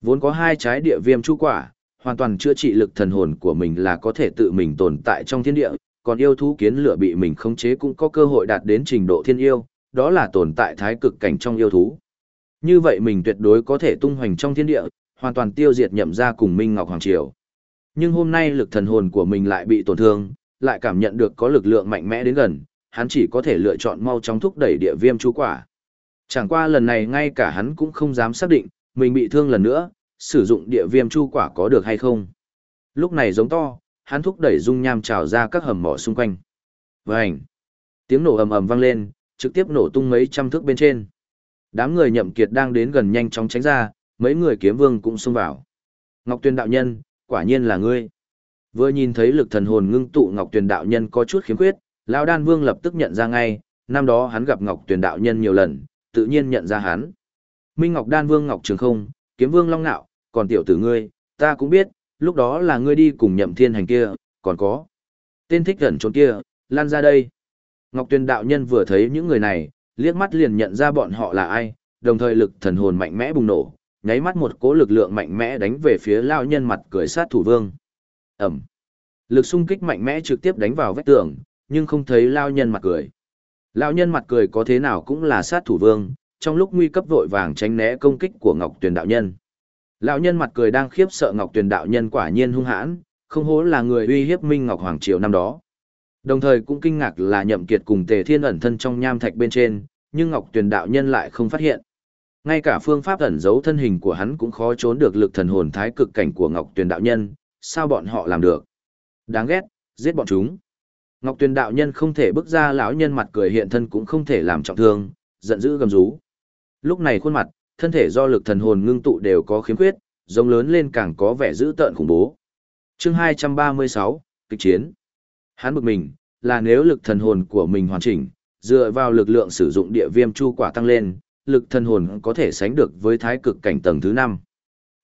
Vốn có hai trái địa viêm chu quả, hoàn toàn chữa trị lực thần hồn của mình là có thể tự mình tồn tại trong thiên địa, còn yêu thú kiến lửa bị mình khống chế cũng có cơ hội đạt đến trình độ thiên yêu, đó là tồn tại thái cực cảnh trong yêu thú. Như vậy mình tuyệt đối có thể tung hoành trong thiên địa, hoàn toàn tiêu diệt nhậm ra cùng Minh Ngọc Hoàng Triều. Nhưng hôm nay lực thần hồn của mình lại bị tổn thương, lại cảm nhận được có lực lượng mạnh mẽ đến gần, hắn chỉ có thể lựa chọn mau chóng thúc đẩy địa viêm chú quả. Chẳng qua lần này ngay cả hắn cũng không dám xác định, mình bị thương lần nữa, sử dụng địa viêm chu quả có được hay không. Lúc này giống to, hắn thúc đẩy dung nham trào ra các hầm mỏ xung quanh. Vành! Tiếng nổ ầm ầm vang lên, trực tiếp nổ tung mấy trăm thước bên trên. Đám người nhậm kiệt đang đến gần nhanh chóng tránh ra, mấy người kiếm vương cũng xông vào. Ngọc Tuyền đạo nhân, quả nhiên là ngươi. Vừa nhìn thấy lực thần hồn ngưng tụ Ngọc Tuyền đạo nhân có chút khiếm khuyết, lão đan vương lập tức nhận ra ngay, năm đó hắn gặp Ngọc Tuyền đạo nhân nhiều lần, tự nhiên nhận ra hắn. Minh Ngọc đan vương Ngọc Trường Không, kiếm vương Long Nạo, còn tiểu tử ngươi, ta cũng biết, lúc đó là ngươi đi cùng nhậm thiên hành kia, còn có. Tên thích gần trốn kia, lan ra đây. Ngọc Tuyền đạo nhân vừa thấy những người này, liếc mắt liền nhận ra bọn họ là ai, đồng thời lực thần hồn mạnh mẽ bùng nổ, nháy mắt một cỗ lực lượng mạnh mẽ đánh về phía lao nhân mặt cười sát thủ vương. Ẩm. Lực xung kích mạnh mẽ trực tiếp đánh vào vách tường, nhưng không thấy lao nhân mặt cười. Lao nhân mặt cười có thế nào cũng là sát thủ vương, trong lúc nguy cấp vội vàng tránh né công kích của Ngọc Tuyền đạo nhân. Lão nhân mặt cười đang khiếp sợ Ngọc Tuyền đạo nhân quả nhiên hung hãn, không hố là người uy hiếp Minh Ngọc Hoàng triều năm đó. Đồng thời cũng kinh ngạc là Nhậm Kiệt cùng Tề Thiên ẩn thân trong nham thạch bên trên, nhưng Ngọc Tuyền đạo nhân lại không phát hiện. Ngay cả phương pháp ẩn giấu thân hình của hắn cũng khó trốn được lực thần hồn thái cực cảnh của Ngọc Tuyền đạo nhân, sao bọn họ làm được? Đáng ghét, giết bọn chúng. Ngọc Tuyền đạo nhân không thể bước ra lão nhân mặt cười hiện thân cũng không thể làm trọng thương, giận dữ gầm rú. Lúc này khuôn mặt, thân thể do lực thần hồn ngưng tụ đều có khiếm khuyết, rống lớn lên càng có vẻ dữ tợn khủng bố. Chương 236, kịch chiến. Hắn bực mình, là nếu lực thần hồn của mình hoàn chỉnh, dựa vào lực lượng sử dụng địa viêm chu quả tăng lên, lực thần hồn có thể sánh được với thái cực cảnh tầng thứ 5.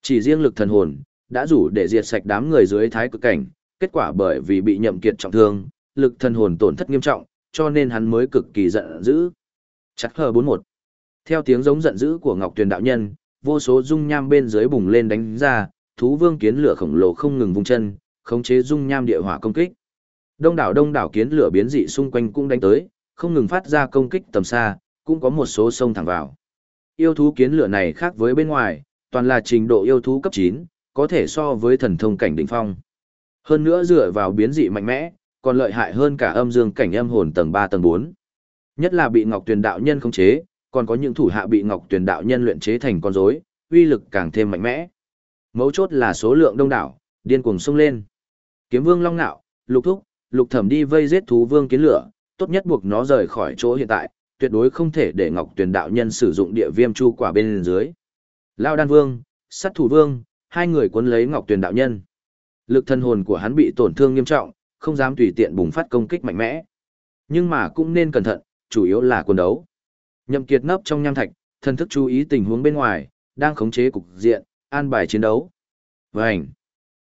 Chỉ riêng lực thần hồn, đã đủ để diệt sạch đám người dưới thái cực cảnh, kết quả bởi vì bị nhậm kiệt trọng thương, lực thần hồn tổn thất nghiêm trọng, cho nên hắn mới cực kỳ giận dữ. Chắc hờ 41. Theo tiếng giống giận dữ của Ngọc Tuyền đạo nhân, vô số dung nham bên dưới bùng lên đánh ra, thú vương kiến lửa khổng lồ không ngừng vung chân, khống chế dung nham địa hỏa công kích. Đông đảo đông đảo kiến lửa biến dị xung quanh cũng đánh tới, không ngừng phát ra công kích tầm xa, cũng có một số sông thẳng vào. Yêu thú kiến lửa này khác với bên ngoài, toàn là trình độ yêu thú cấp 9, có thể so với thần thông cảnh đỉnh phong. Hơn nữa dựa vào biến dị mạnh mẽ, còn lợi hại hơn cả âm dương cảnh âm hồn tầng 3 tầng 4. Nhất là bị Ngọc Tuyền đạo nhân khống chế, còn có những thủ hạ bị Ngọc Tuyền đạo nhân luyện chế thành con rối, uy lực càng thêm mạnh mẽ. Mấu chốt là số lượng đông đảo, điên cuồng xông lên. Kiếm Vương Long Nạo, Lục Thúc, Lục Thẩm đi vây giết thú vương kiến lửa, tốt nhất buộc nó rời khỏi chỗ hiện tại, tuyệt đối không thể để Ngọc Tuyền đạo nhân sử dụng địa viêm chu quả bên dưới. Lao Đan Vương, Sát Thủ Vương, hai người cuốn lấy Ngọc Tuyền đạo nhân. Lực thân hồn của hắn bị tổn thương nghiêm trọng, không dám tùy tiện bùng phát công kích mạnh mẽ. Nhưng mà cũng nên cẩn thận, chủ yếu là quần đấu. Nhậm Kiệt nấp trong nham thạch, thân thức chú ý tình huống bên ngoài, đang khống chế cục diện, an bài chiến đấu. Vành.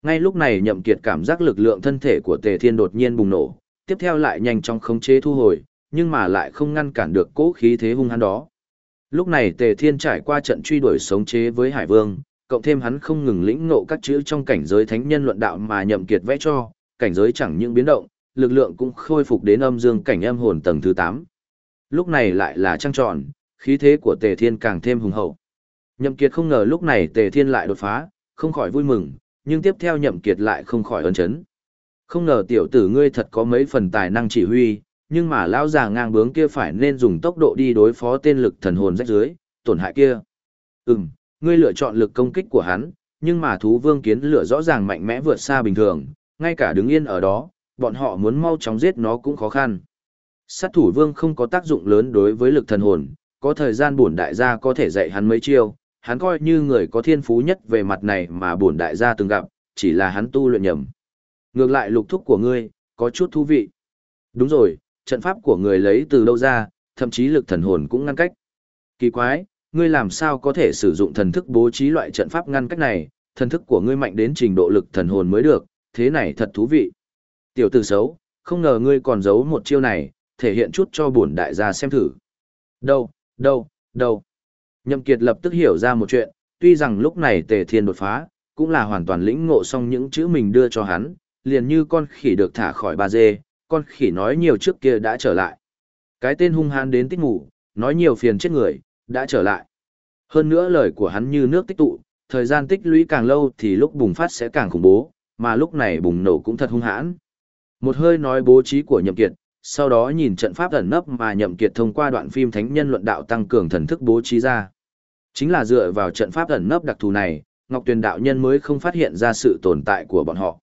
Ngay lúc này Nhậm Kiệt cảm giác lực lượng thân thể của Tề Thiên đột nhiên bùng nổ, tiếp theo lại nhanh chóng khống chế thu hồi, nhưng mà lại không ngăn cản được cố khí thế hung hăng đó. Lúc này Tề Thiên trải qua trận truy đuổi sống chế với Hải Vương, cộng thêm hắn không ngừng lĩnh ngộ các chữ trong cảnh giới thánh nhân luận đạo mà Nhậm Kiệt vẽ cho, cảnh giới chẳng những biến động, lực lượng cũng khôi phục đến âm dương cảnh âm hồn tầng thứ 8. Lúc này lại là trăng tròn, khí thế của Tề Thiên càng thêm hùng hậu. Nhậm Kiệt không ngờ lúc này Tề Thiên lại đột phá, không khỏi vui mừng, nhưng tiếp theo Nhậm Kiệt lại không khỏi ấn chấn. Không ngờ tiểu tử ngươi thật có mấy phần tài năng chỉ huy, nhưng mà lão già ngang bướng kia phải nên dùng tốc độ đi đối phó tên lực thần hồn rách dưới, tổn hại kia. Ừm, ngươi lựa chọn lực công kích của hắn, nhưng mà thú vương kiến lửa rõ ràng mạnh mẽ vượt xa bình thường, ngay cả đứng yên ở đó, bọn họ muốn mau chóng giết nó cũng khó khăn. Sát thủ vương không có tác dụng lớn đối với lực thần hồn, có thời gian bổn đại gia có thể dạy hắn mấy chiêu, hắn coi như người có thiên phú nhất về mặt này mà bổn đại gia từng gặp, chỉ là hắn tu luyện nhầm. Ngược lại lục thúc của ngươi, có chút thú vị. Đúng rồi, trận pháp của người lấy từ đâu ra, thậm chí lực thần hồn cũng ngăn cách. Kỳ quái, ngươi làm sao có thể sử dụng thần thức bố trí loại trận pháp ngăn cách này, thần thức của ngươi mạnh đến trình độ lực thần hồn mới được, thế này thật thú vị. Tiểu tử xấu, không ngờ ngươi còn giấu một chiêu này, thể hiện chút cho bổn đại gia xem thử. Đâu, đâu, đâu. Nhậm Kiệt lập tức hiểu ra một chuyện, tuy rằng lúc này Tề Thiên đột phá, cũng là hoàn toàn lĩnh ngộ xong những chữ mình đưa cho hắn, liền như con khỉ được thả khỏi ba dê, con khỉ nói nhiều trước kia đã trở lại. Cái tên hung hãn đến tích ngủ, nói nhiều phiền chết người, đã trở lại. Hơn nữa lời của hắn như nước tích tụ, thời gian tích lũy càng lâu thì lúc bùng phát sẽ càng khủng bố, mà lúc này bùng nổ cũng thật hung hãn. Một hơi nói bố trí của Nhậm Kiệt, sau đó nhìn trận pháp ẩn nấp mà Nhậm Kiệt thông qua đoạn phim Thánh Nhân luận đạo tăng cường thần thức bố trí ra. Chính là dựa vào trận pháp ẩn nấp đặc thù này, Ngọc Tuyền đạo nhân mới không phát hiện ra sự tồn tại của bọn họ.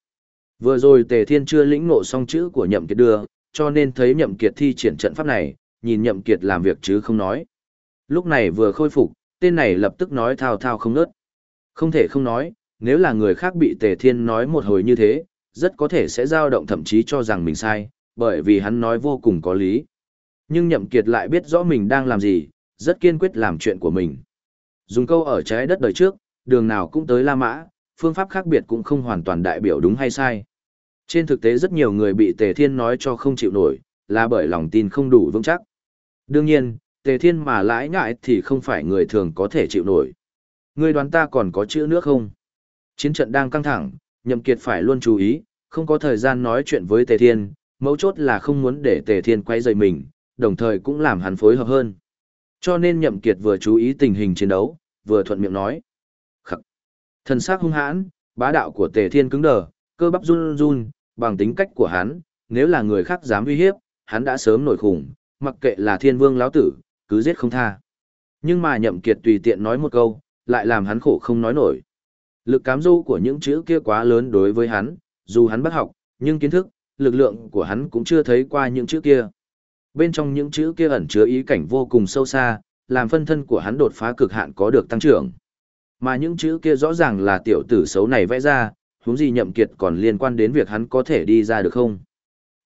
Vừa rồi Tề Thiên chưa lĩnh ngộ xong chữ của Nhậm Kiệt đưa, cho nên thấy Nhậm Kiệt thi triển trận pháp này, nhìn Nhậm Kiệt làm việc chứ không nói. Lúc này vừa khôi phục, tên này lập tức nói thao thao không nớt. Không thể không nói, nếu là người khác bị Tề Thiên nói một hồi như thế, rất có thể sẽ dao động thậm chí cho rằng mình sai, bởi vì hắn nói vô cùng có lý. Nhưng Nhậm Kiệt lại biết rõ mình đang làm gì, rất kiên quyết làm chuyện của mình. Dùng câu ở trái đất đời trước, đường nào cũng tới La Mã, phương pháp khác biệt cũng không hoàn toàn đại biểu đúng hay sai. Trên thực tế rất nhiều người bị Tề Thiên nói cho không chịu nổi, là bởi lòng tin không đủ vững chắc. Đương nhiên, Tề Thiên mà lãi ngại thì không phải người thường có thể chịu nổi. Ngươi đoán ta còn có chữ nước không? Chiến trận đang căng thẳng, Nhậm Kiệt phải luôn chú ý, không có thời gian nói chuyện với Tề Thiên, mấu chốt là không muốn để Tề Thiên quay rời mình, đồng thời cũng làm hắn phối hợp hơn. Cho nên Nhậm Kiệt vừa chú ý tình hình chiến đấu, vừa thuận miệng nói. Khắc. Thần sắc hung hãn, bá đạo của Tề Thiên cứng đờ, cơ bắp run run, bằng tính cách của hắn, nếu là người khác dám uy hiếp, hắn đã sớm nổi khủng, mặc kệ là thiên vương lão tử, cứ giết không tha. Nhưng mà Nhậm Kiệt tùy tiện nói một câu, lại làm hắn khổ không nói nổi. Lực cám dỗ của những chữ kia quá lớn đối với hắn, dù hắn bắt học, nhưng kiến thức, lực lượng của hắn cũng chưa thấy qua những chữ kia. Bên trong những chữ kia ẩn chứa ý cảnh vô cùng sâu xa, làm phân thân của hắn đột phá cực hạn có được tăng trưởng. Mà những chữ kia rõ ràng là tiểu tử xấu này vẽ ra, huống gì nhậm kiệt còn liên quan đến việc hắn có thể đi ra được không?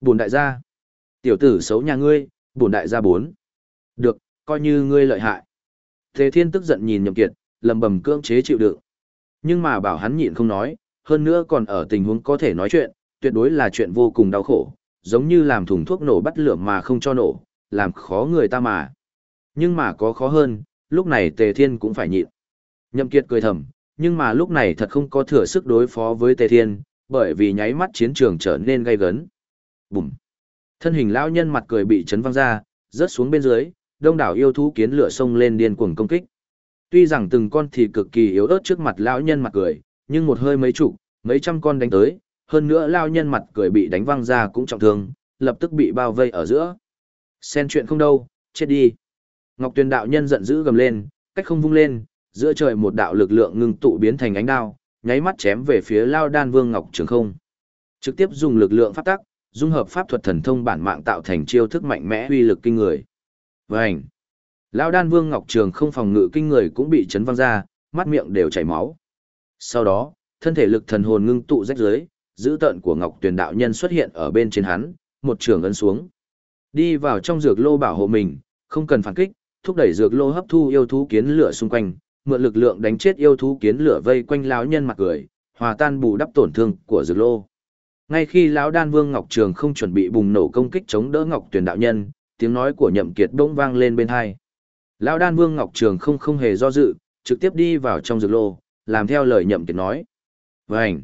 Bổn đại gia. Tiểu tử xấu nhà ngươi, bổn đại gia bốn. Được, coi như ngươi lợi hại. Thế thiên tức giận nhìn nhậm kiệt, lầm bầm cưỡng chế chịu đựng. Nhưng mà bảo hắn nhịn không nói, hơn nữa còn ở tình huống có thể nói chuyện, tuyệt đối là chuyện vô cùng đau khổ, giống như làm thùng thuốc nổ bắt lửa mà không cho nổ, làm khó người ta mà. Nhưng mà có khó hơn, lúc này Tề Thiên cũng phải nhịn. Nhậm Kiệt cười thầm, nhưng mà lúc này thật không có thừa sức đối phó với Tề Thiên, bởi vì nháy mắt chiến trường trở nên gay gấn. Bùm! Thân hình lão nhân mặt cười bị chấn văng ra, rớt xuống bên dưới, đông đảo yêu thú kiến lửa sông lên điên cuồng công kích. Tuy rằng từng con thì cực kỳ yếu ớt trước mặt lão nhân mặt cười, nhưng một hơi mấy chục, mấy trăm con đánh tới, hơn nữa lão nhân mặt cười bị đánh văng ra cũng trọng thương, lập tức bị bao vây ở giữa. Xen chuyện không đâu, chết đi. Ngọc Tuyền đạo nhân giận dữ gầm lên, cách không vung lên, giữa trời một đạo lực lượng ngưng tụ biến thành ánh đao, nháy mắt chém về phía Lao Đan Vương Ngọc Trường Không. Trực tiếp dùng lực lượng pháp tắc, dung hợp pháp thuật thần thông bản mạng tạo thành chiêu thức mạnh mẽ uy lực kinh người. Vành. Lão Đan Vương Ngọc Trường không phòng ngự kinh người cũng bị chấn văng ra, mắt miệng đều chảy máu. Sau đó, thân thể lực thần hồn ngưng tụ rách dưới, dữ tợn của Ngọc Tuyền đạo nhân xuất hiện ở bên trên hắn, một trường ấn xuống. Đi vào trong dược lô bảo hộ mình, không cần phản kích, thúc đẩy dược lô hấp thu yêu thú kiến lửa xung quanh, mượn lực lượng đánh chết yêu thú kiến lửa vây quanh lão nhân mặt cười, hòa tan bù đắp tổn thương của dược lô. Ngay khi lão đan vương Ngọc Trường không chuẩn bị bùng nổ công kích chống đỡ Ngọc Tuyền đạo nhân, tiếng nói của Nhậm Kiệt bỗng vang lên bên tai. Lão đan vương Ngọc Trường không không hề do dự, trực tiếp đi vào trong dược lô, làm theo lời Nhậm Kiệt nói. Vành.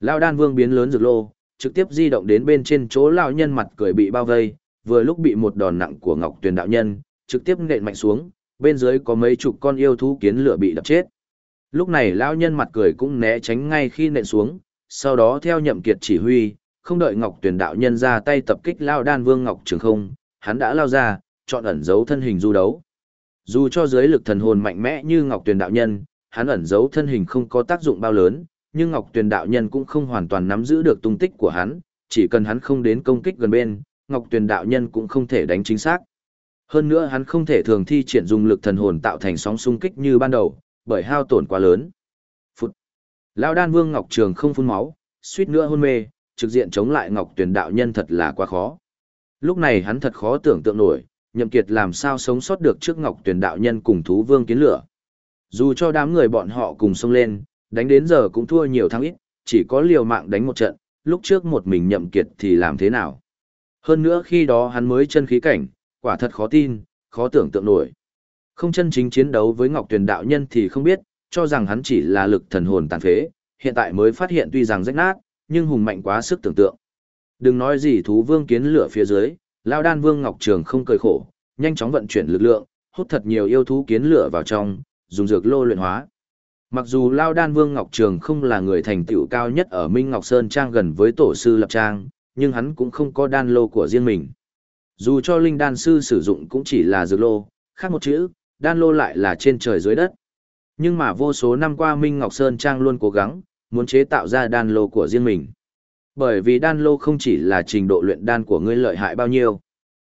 Lão đan vương biến lớn dược lô, trực tiếp di động đến bên trên chỗ lão nhân mặt cười bị bao vây, vừa lúc bị một đòn nặng của Ngọc Tuyền đạo nhân, trực tiếp nện mạnh xuống, bên dưới có mấy chục con yêu thú kiến lửa bị đập chết. Lúc này lão nhân mặt cười cũng né tránh ngay khi nện xuống, sau đó theo nhậm kiệt chỉ huy, không đợi Ngọc Tuyền đạo nhân ra tay tập kích Lão đan vương Ngọc Trường không, hắn đã lao ra, chọn ẩn giấu thân hình du đấu. Dù cho dưới lực thần hồn mạnh mẽ như Ngọc Tuyền đạo nhân, hắn ẩn giấu thân hình không có tác dụng bao lớn, nhưng Ngọc Tuyền đạo nhân cũng không hoàn toàn nắm giữ được tung tích của hắn, chỉ cần hắn không đến công kích gần bên, Ngọc Tuyền đạo nhân cũng không thể đánh chính xác. Hơn nữa hắn không thể thường thi triển dùng lực thần hồn tạo thành sóng xung kích như ban đầu, bởi hao tổn quá lớn. Phụt. Lão đan vương Ngọc Trường không phun máu, suýt nữa hôn mê, trực diện chống lại Ngọc Tuyền đạo nhân thật là quá khó. Lúc này hắn thật khó tưởng tượng nổi, nhậm kiệt làm sao sống sót được trước ngọc tuyển đạo nhân cùng thú vương kiến lửa. Dù cho đám người bọn họ cùng xông lên, đánh đến giờ cũng thua nhiều thắng ít, chỉ có liều mạng đánh một trận, lúc trước một mình nhậm kiệt thì làm thế nào. Hơn nữa khi đó hắn mới chân khí cảnh, quả thật khó tin, khó tưởng tượng nổi. Không chân chính chiến đấu với Ngọc Tuyền đạo nhân thì không biết, cho rằng hắn chỉ là lực thần hồn tàn phế, hiện tại mới phát hiện tuy rằng rách nát, nhưng hùng mạnh quá sức tưởng tượng. Đừng nói gì thú vương kiến lửa phía dưới, Lao Đan Vương Ngọc Trường không cười khổ, nhanh chóng vận chuyển lực lượng, hút thật nhiều yêu thú kiến lửa vào trong, dùng dược lô luyện hóa. Mặc dù Lao Đan Vương Ngọc Trường không là người thành tựu cao nhất ở Minh Ngọc Sơn Trang gần với tổ sư Lập Trang, nhưng hắn cũng không có đan lô của riêng mình. Dù cho linh đan sư sử dụng cũng chỉ là dược lô, khác một chữ, đan lô lại là trên trời dưới đất. Nhưng mà vô số năm qua Minh Ngọc Sơn Trang luôn cố gắng, muốn chế tạo ra đan lô của riêng mình. Bởi vì đan lô không chỉ là trình độ luyện đan của ngươi lợi hại bao nhiêu.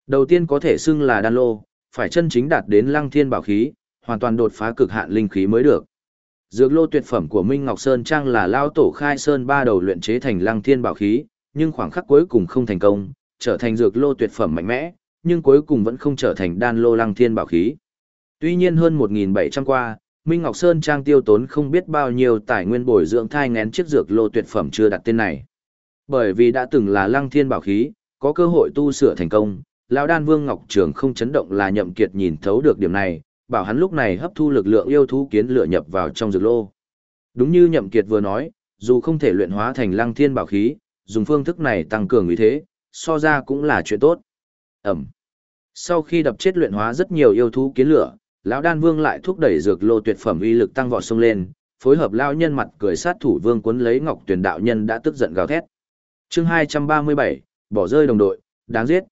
Đầu tiên có thể xưng là đan lô, phải chân chính đạt đến lăng thiên bảo khí, hoàn toàn đột phá cực hạn linh khí mới được. Dược lô tuyệt phẩm của Minh Ngọc Sơn Trang là lao tổ khai sơn ba đầu luyện chế thành lăng thiên bảo khí, nhưng khoảng khắc cuối cùng không thành công, trở thành dược lô tuyệt phẩm mạnh mẽ, nhưng cuối cùng vẫn không trở thành đan lô lăng thiên bảo khí. Tuy nhiên hơn 1.700 qua, Minh Ngọc Sơn Trang tiêu tốn không biết bao nhiêu tài nguyên bồi dưỡng thai ngén chiếc dược lô tuyệt phẩm chưa đặt tên này. Bởi vì đã từng là lăng thiên bảo khí, có cơ hội tu sửa thành công, lão đan vương Ngọc Trường không chấn động là nhậm kiệt nhìn thấu được điểm này, bảo hắn lúc này hấp thu lực lượng yêu thú kiến lửa nhập vào trong dược lô. Đúng như nhậm kiệt vừa nói, dù không thể luyện hóa thành lăng thiên bảo khí, dùng phương thức này tăng cường uy thế, so ra cũng là chuyện tốt. Ẩm. Sau khi đập chết luyện hóa rất nhiều yêu thú kiến lửa, lão đan vương lại thúc đẩy dược lô tuyệt phẩm uy lực tăng vọt sông lên, phối hợp lão nhân mặt cười sát thủ vương cuốn lấy ngọc tuyển đạo nhân đã tức giận gào thét. Chương 237, bỏ rơi đồng đội, đáng giết.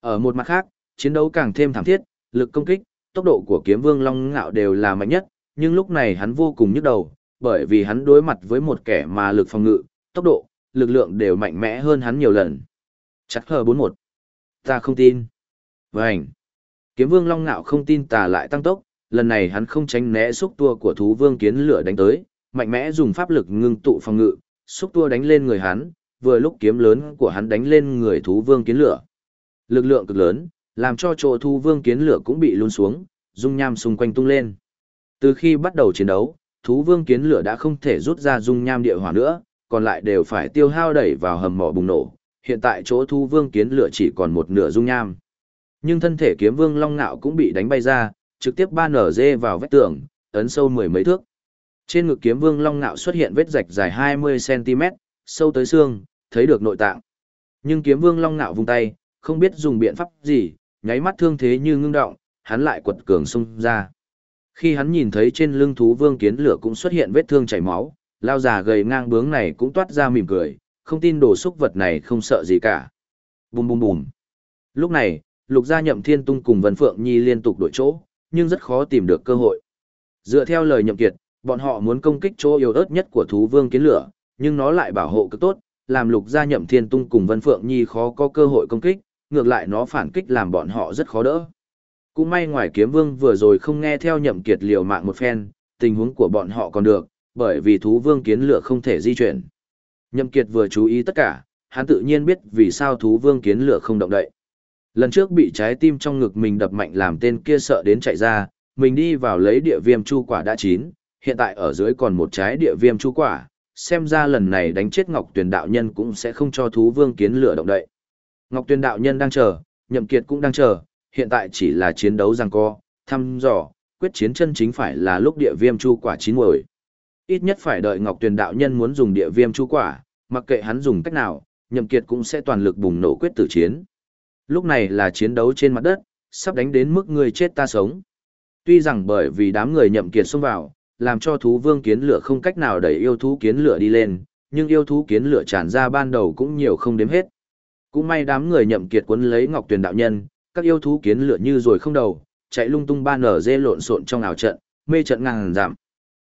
Ở một mặt khác, chiến đấu càng thêm thảm thiết, lực công kích, tốc độ của kiếm vương long ngạo đều là mạnh nhất, nhưng lúc này hắn vô cùng nhức đầu, bởi vì hắn đối mặt với một kẻ mà lực phòng ngự, tốc độ, lực lượng đều mạnh mẽ hơn hắn nhiều lần. Chắc hờ 41. Ta không tin. Vânh. Kiếm vương long ngạo không tin tà lại tăng tốc, lần này hắn không tránh né xúc tua của thú vương kiến lửa đánh tới, mạnh mẽ dùng pháp lực ngưng tụ phòng ngự, xúc tua đánh lên người hắn, vừa lúc kiếm lớn của hắn đánh lên người thú vương kiến lửa. Lực lượng cực lớn, làm cho chỗ thú vương kiến lửa cũng bị lún xuống, dung nham xung quanh tung lên. Từ khi bắt đầu chiến đấu, thú vương kiến lửa đã không thể rút ra dung nham địa hỏa nữa, còn lại đều phải tiêu hao đẩy vào hầm mỏ bùng nổ. Hiện tại chỗ thú vương kiến lửa chỉ còn một nửa dung nham. Nhưng thân thể kiếm vương long nạo cũng bị đánh bay ra, trực tiếp ba nở dê vào vách tường, ấn sâu mười mấy thước. Trên ngực kiếm vương long nạo xuất hiện vết rạch dài 20cm, sâu tới xương, thấy được nội tạng. Nhưng kiếm vương long nạo vung tay, không biết dùng biện pháp gì, nháy mắt thương thế như ngưng động, hắn lại quật cường xông ra. Khi hắn nhìn thấy trên lưng thú vương kiến lửa cũng xuất hiện vết thương chảy máu, lao già gầy ngang bướng này cũng toát ra mỉm cười, không tin đồ xúc vật này không sợ gì cả. Bùm bùm bùm. Lúc này, lục gia nhậm thiên tung cùng Vân Phượng Nhi liên tục đổi chỗ, nhưng rất khó tìm được cơ hội. Dựa theo lời nhậm kiệt, bọn họ muốn công kích chỗ yếu ớt nhất của thú vương kiến lửa, nhưng nó lại bảo hộ cực tốt, làm lục gia nhậm thiên tung cùng Vân Phượng Nhi khó có cơ hội công kích, ngược lại nó phản kích làm bọn họ rất khó đỡ. Cũng may ngoài kiếm vương vừa rồi không nghe theo nhậm kiệt liều mạng một phen, tình huống của bọn họ còn được, bởi vì thú vương kiến lửa không thể di chuyển. Nhậm kiệt vừa chú ý tất cả, hắn tự nhiên biết vì sao thú vương kiến lửa không động đậy. Lần trước bị trái tim trong ngực mình đập mạnh làm tên kia sợ đến chạy ra, mình đi vào lấy địa viêm chu quả đã chín, hiện tại ở dưới còn một trái địa viêm chu quả, xem ra lần này đánh chết Ngọc Tuyền đạo nhân cũng sẽ không cho thú vương kiến lửa động đậy. Ngọc Tuyền đạo nhân đang chờ, Nhậm Kiệt cũng đang chờ, hiện tại chỉ là chiến đấu giằng co, thăm dò, quyết chiến chân chính phải là lúc địa viêm chu quả chín muồi. Ít nhất phải đợi Ngọc Tuyền đạo nhân muốn dùng địa viêm chu quả, mặc kệ hắn dùng cách nào, Nhậm Kiệt cũng sẽ toàn lực bùng nổ quyết tử chiến. Lúc này là chiến đấu trên mặt đất, sắp đánh đến mức người chết ta sống. Tuy rằng bởi vì đám người Nhậm Kiệt xông vào, làm cho thú vương kiến lửa không cách nào đẩy yêu thú kiến lửa đi lên, nhưng yêu thú kiến lửa tràn ra ban đầu cũng nhiều không đếm hết. Cũng may đám người Nhậm Kiệt cuốn lấy Ngọc Tuyền đạo nhân, các yêu thú kiến lửa như rồi không đầu, chạy lung tung ban nở dê lộn xộn trong ảo trận, mê trận ngàn giảm.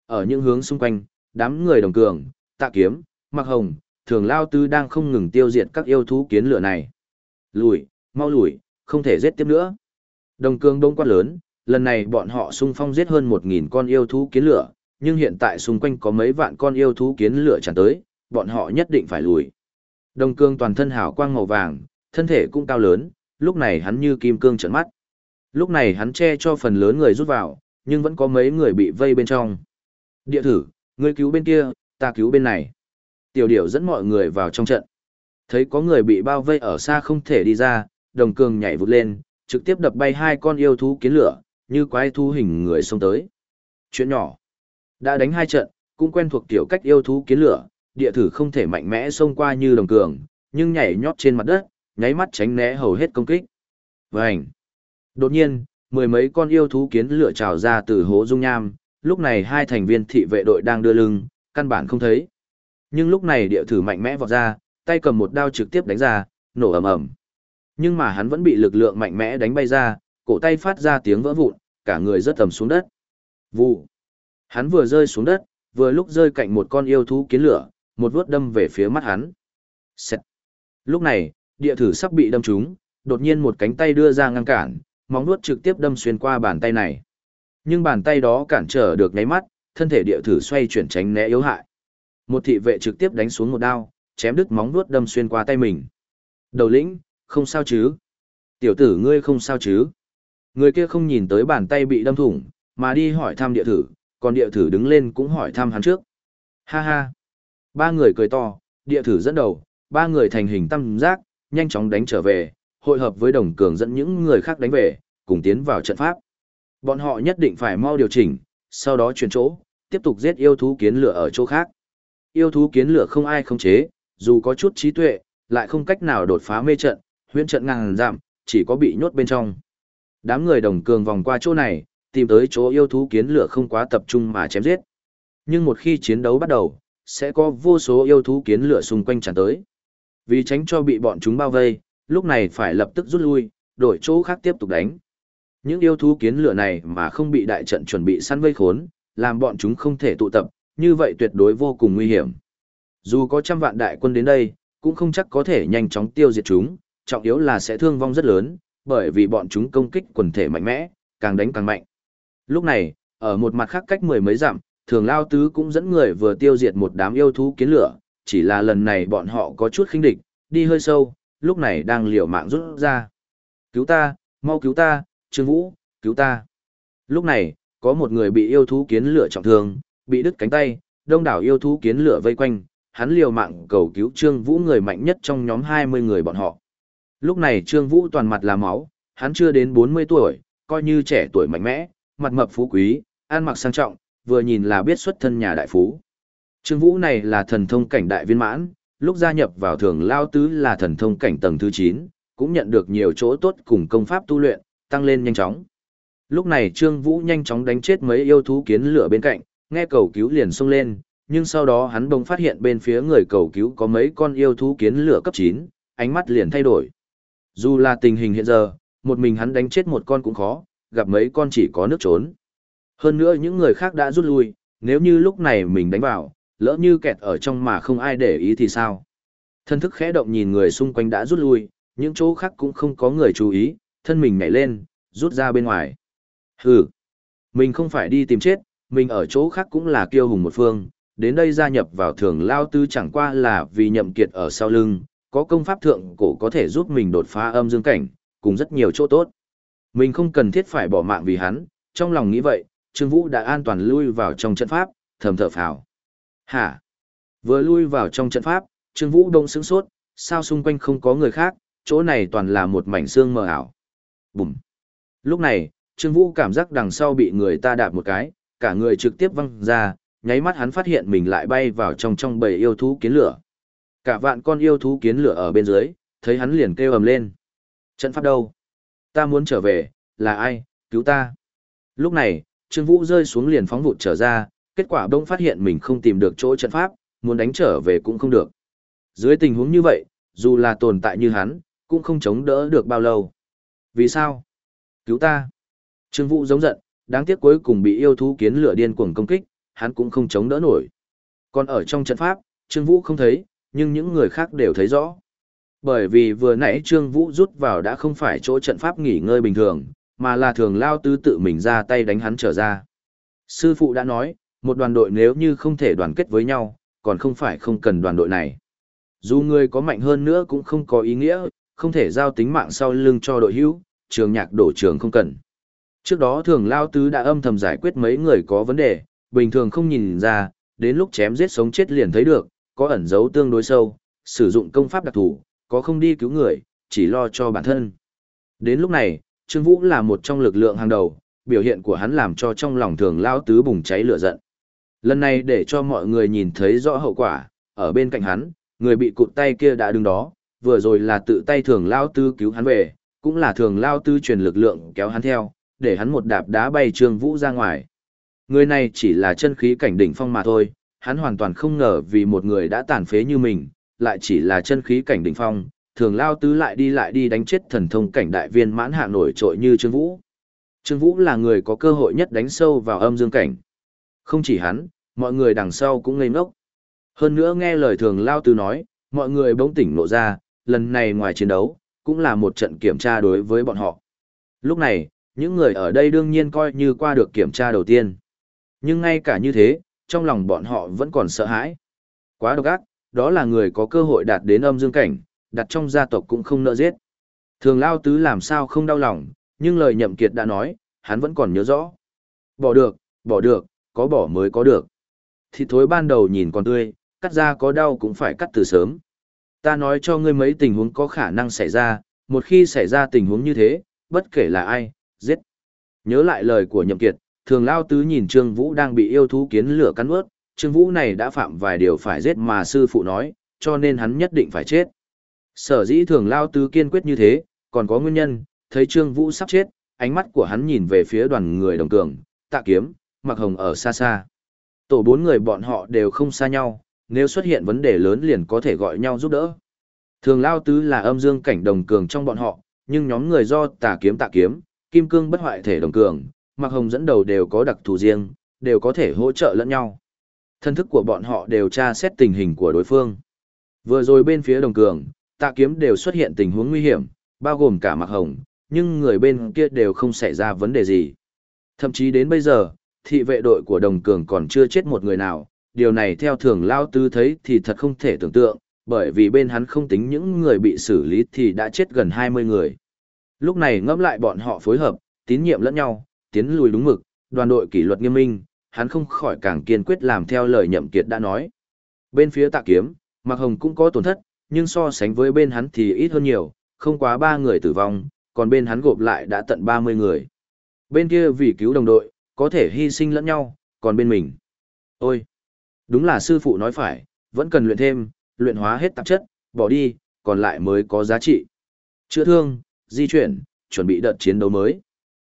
Ở những hướng xung quanh, đám người đồng cường, tạ kiếm, mặc hồng, thường lao tư đang không ngừng tiêu diệt các yêu thú kiến lửa này. Lùi, mau lùi, không thể giết tiếp nữa. Đồng cường đông quát lớn, lần này bọn họ xung phong giết hơn 1.000 con yêu thú kiến lửa, nhưng hiện tại xung quanh có mấy vạn con yêu thú kiến lửa tràn tới, bọn họ nhất định phải lùi. Đồng cương toàn thân hào quang màu vàng, thân thể cũng cao lớn, lúc này hắn như kim cương trợn mắt. Lúc này hắn che cho phần lớn người rút vào, nhưng vẫn có mấy người bị vây bên trong. Địa thử, ngươi cứu bên kia, ta cứu bên này. Tiểu điểu dẫn mọi người vào trong trận. Thấy có người bị bao vây ở xa không thể đi ra, đồng cường nhảy vụt lên, trực tiếp đập bay hai con yêu thú kiến lửa, như quái thú hình người xông tới. Chuyện nhỏ. Đã đánh hai trận, cũng quen thuộc tiểu cách yêu thú kiến lửa, địa thử không thể mạnh mẽ xông qua như đồng cường, nhưng nhảy nhót trên mặt đất, nháy mắt tránh né hầu hết công kích. Vành. Đột nhiên, mười mấy con yêu thú kiến lửa trào ra từ hố dung nham, lúc này hai thành viên thị vệ đội đang đưa lưng, căn bản không thấy. Nhưng lúc này địa thử mạnh mẽ vọt ra, tay cầm một đao trực tiếp đánh ra, nổ ầm ầm. Nhưng mà hắn vẫn bị lực lượng mạnh mẽ đánh bay ra, cổ tay phát ra tiếng vỡ vụn, cả người rất tầm xuống đất. Vụ. Hắn vừa rơi xuống đất, vừa lúc rơi cạnh một con yêu thú kiến lửa, một vuốt đâm về phía mắt hắn. Xẹt. Lúc này, địa thử sắp bị đâm trúng, đột nhiên một cánh tay đưa ra ngăn cản, móng vuốt trực tiếp đâm xuyên qua bàn tay này. Nhưng bàn tay đó cản trở được nháy mắt, thân thể địa thử xoay chuyển tránh né yếu hại. Một thị vệ trực tiếp đánh xuống một đao, chém đứt móng vuốt đâm xuyên qua tay mình. Đầu lĩnh, không sao chứ? Tiểu tử ngươi không sao chứ? Người kia không nhìn tới bàn tay bị đâm thủng, mà đi hỏi thăm địa thử, còn địa thử đứng lên cũng hỏi thăm hắn trước. Ha ha! Ba người cười to, địa thử dẫn đầu, ba người thành hình tam giác, nhanh chóng đánh trở về, hội hợp với đồng cường dẫn những người khác đánh về, cùng tiến vào trận pháp. Bọn họ nhất định phải mau điều chỉnh, sau đó chuyển chỗ, tiếp tục giết yêu thú kiến lửa ở chỗ khác. Yêu thú kiến lửa không ai không chế, dù có chút trí tuệ, lại không cách nào đột phá mê trận, huyễn trận ngàn giảm, chỉ có bị nhốt bên trong. Đám người đồng cường vòng qua chỗ này, tìm tới chỗ yêu thú kiến lửa không quá tập trung mà chém giết. Nhưng một khi chiến đấu bắt đầu, sẽ có vô số yêu thú kiến lửa xung quanh tràn tới. Vì tránh cho bị bọn chúng bao vây, lúc này phải lập tức rút lui, đổi chỗ khác tiếp tục đánh. Những yêu thú kiến lửa này mà không bị đại trận chuẩn bị săn vây khốn, làm bọn chúng không thể tụ tập, như vậy tuyệt đối vô cùng nguy hiểm. Dù có trăm vạn đại quân đến đây, cũng không chắc có thể nhanh chóng tiêu diệt chúng, trọng yếu là sẽ thương vong rất lớn, bởi vì bọn chúng công kích quần thể mạnh mẽ, càng đánh càng mạnh. Lúc này, ở một mặt khác cách mười mấy dặm, thường lao tứ cũng dẫn người vừa tiêu diệt một đám yêu thú kiến lửa, chỉ là lần này bọn họ có chút khinh địch, đi hơi sâu, lúc này đang liều mạng rút ra. Cứu ta, mau cứu ta, Trương Vũ, cứu ta. Lúc này, có một người bị yêu thú kiến lửa trọng thương, bị đứt cánh tay, đông đảo yêu thú kiến lửa vây quanh, hắn liều mạng cầu cứu Trương Vũ người mạnh nhất trong nhóm 20 người bọn họ. Lúc này Trương Vũ toàn mặt là máu, hắn chưa đến 40 tuổi, coi như trẻ tuổi mạnh mẽ, mặt mập phú quý, ăn mặc sang trọng, vừa nhìn là biết xuất thân nhà đại phú. Trương Vũ này là thần thông cảnh đại viên mãn, lúc gia nhập vào thường lao tứ là thần thông cảnh tầng thứ 9, cũng nhận được nhiều chỗ tốt cùng công pháp tu luyện, tăng lên nhanh chóng. Lúc này Trương Vũ nhanh chóng đánh chết mấy yêu thú kiến lửa bên cạnh, nghe cầu cứu liền xông lên, nhưng sau đó hắn bỗng phát hiện bên phía người cầu cứu có mấy con yêu thú kiến lửa cấp 9, ánh mắt liền thay đổi. Dù là tình hình hiện giờ, một mình hắn đánh chết một con cũng khó, gặp mấy con chỉ có nước trốn. Hơn nữa những người khác đã rút lui, nếu như lúc này mình đánh vào, lỡ như kẹt ở trong mà không ai để ý thì sao? Thân thức khẽ động nhìn người xung quanh đã rút lui, những chỗ khác cũng không có người chú ý, thân mình nhảy lên, rút ra bên ngoài. Hừ, mình không phải đi tìm chết, mình ở chỗ khác cũng là kiêu hùng một phương, đến đây gia nhập vào thường lao tư chẳng qua là vì nhậm kiệt ở sau lưng, có công pháp thượng cổ có thể giúp mình đột phá âm dương cảnh, cùng rất nhiều chỗ tốt. Mình không cần thiết phải bỏ mạng vì hắn, trong lòng nghĩ vậy, Trương Vũ đã an toàn lui vào trong trận pháp, thầm thở phào. Hả? Vừa lui vào trong trận pháp, Trương Vũ đông sững sốt, sao xung quanh không có người khác, chỗ này toàn là một mảnh xương mờ ảo. Bùm. Lúc này, Trương Vũ cảm giác đằng sau bị người ta đạp một cái, cả người trực tiếp văng ra, nháy mắt hắn phát hiện mình lại bay vào trong trong bầy yêu thú kiến lửa. Cả vạn con yêu thú kiến lửa ở bên dưới, thấy hắn liền kêu ầm lên. Trận pháp đâu? Ta muốn trở về, là ai, cứu ta. Lúc này, Trương Vũ rơi xuống liền phóng vụt trở ra, kết quả đông phát hiện mình không tìm được chỗ trận pháp, muốn đánh trở về cũng không được. Dưới tình huống như vậy, dù là tồn tại như hắn, cũng không chống đỡ được bao lâu. Vì sao? Cứu ta! Trương Vũ giống giận, đáng tiếc cuối cùng bị yêu thú kiến lửa điên cuồng công kích, hắn cũng không chống đỡ nổi. Còn ở trong trận pháp, Trương Vũ không thấy, nhưng những người khác đều thấy rõ. Bởi vì vừa nãy Trương Vũ rút vào đã không phải chỗ trận pháp nghỉ ngơi bình thường, mà là thường lao tứ tự mình ra tay đánh hắn trở ra. Sư phụ đã nói, một đoàn đội nếu như không thể đoàn kết với nhau, còn không phải không cần đoàn đội này. Dù người có mạnh hơn nữa cũng không có ý nghĩa, không thể giao tính mạng sau lưng cho đội hữu, trường nhạc đổ trường không cần. Trước đó thường lao tứ đã âm thầm giải quyết mấy người có vấn đề, bình thường không nhìn ra, đến lúc chém giết sống chết liền thấy được, có ẩn dấu tương đối sâu, sử dụng công pháp đặc thù, có không đi cứu người, chỉ lo cho bản thân. Đến lúc này, Trương Vũ là một trong lực lượng hàng đầu, biểu hiện của hắn làm cho trong lòng thường lao tứ bùng cháy lửa giận. Lần này để cho mọi người nhìn thấy rõ hậu quả, ở bên cạnh hắn, người bị cụt tay kia đã đứng đó, vừa rồi là tự tay thường lao tứ cứu hắn về, cũng là thường lao tứ truyền lực lượng kéo hắn theo, để hắn một đạp đá bay Trương Vũ ra ngoài. Người này chỉ là chân khí cảnh đỉnh phong mà thôi, hắn hoàn toàn không ngờ vì một người đã tàn phế như mình, lại chỉ là chân khí cảnh đỉnh phong, thường lao tứ lại đi lại đi đánh chết thần thông cảnh đại viên mãn hạ nổi trội như Trương Vũ. Trương Vũ là người có cơ hội nhất đánh sâu vào âm dương cảnh. Không chỉ hắn, mọi người đằng sau cũng ngây ngốc. Hơn nữa nghe lời thường lao tứ nói, mọi người bỗng tỉnh nộ ra, lần này ngoài chiến đấu, cũng là một trận kiểm tra đối với bọn họ. Lúc này, những người ở đây đương nhiên coi như qua được kiểm tra đầu tiên. Nhưng ngay cả như thế, trong lòng bọn họ vẫn còn sợ hãi. Quá độc ác, đó là người có cơ hội đạt đến âm dương cảnh, đặt trong gia tộc cũng không nợ giết. Thường Lao Tứ làm sao không đau lòng, nhưng lời nhậm kiệt đã nói, hắn vẫn còn nhớ rõ. Bỏ được, bỏ được, có bỏ mới có được. Thì thối ban đầu nhìn còn tươi, cắt ra có đau cũng phải cắt từ sớm. Ta nói cho ngươi mấy tình huống có khả năng xảy ra, một khi xảy ra tình huống như thế, bất kể là ai, giết. Nhớ lại lời của nhậm kiệt, thường lao tứ nhìn Trương Vũ đang bị yêu thú kiến lửa cắn ướt, Trương Vũ này đã phạm vài điều phải giết mà sư phụ nói, cho nên hắn nhất định phải chết. Sở dĩ thường lao tứ kiên quyết như thế, còn có nguyên nhân, thấy Trương Vũ sắp chết, ánh mắt của hắn nhìn về phía đoàn người đồng cường, tạ kiếm, mặc hồng ở xa xa. Tổ bốn người bọn họ đều không xa nhau, nếu xuất hiện vấn đề lớn liền có thể gọi nhau giúp đỡ. Thường lao tứ là âm dương cảnh đồng cường trong bọn họ, nhưng nhóm người do tà kiếm tạ kiếm, kim cương bất hoại thể đồng cường, mặc hồng dẫn đầu đều có đặc thù riêng, đều có thể hỗ trợ lẫn nhau. Thân thức của bọn họ đều tra xét tình hình của đối phương. Vừa rồi bên phía đồng cường, tạ kiếm đều xuất hiện tình huống nguy hiểm, bao gồm cả mặc hồng, nhưng người bên kia đều không xảy ra vấn đề gì. Thậm chí đến bây giờ, thị vệ đội của đồng cường còn chưa chết một người nào, điều này theo thường lao tư thấy thì thật không thể tưởng tượng, bởi vì bên hắn không tính những người bị xử lý thì đã chết gần 20 người. Lúc này ngẫm lại bọn họ phối hợp, tín nhiệm lẫn nhau, tiến lùi đúng mực, đoàn đội kỷ luật nghiêm minh, hắn không khỏi càng kiên quyết làm theo lời nhậm kiệt đã nói. Bên phía tạ kiếm, Mạc Hồng cũng có tổn thất, nhưng so sánh với bên hắn thì ít hơn nhiều, không quá ba người tử vong, còn bên hắn gộp lại đã tận 30 người. Bên kia vì cứu đồng đội, có thể hy sinh lẫn nhau, còn bên mình. Ôi! Đúng là sư phụ nói phải, vẫn cần luyện thêm, luyện hóa hết tạp chất, bỏ đi, còn lại mới có giá trị. Chữa thương, di chuyển, chuẩn bị đợt chiến đấu mới.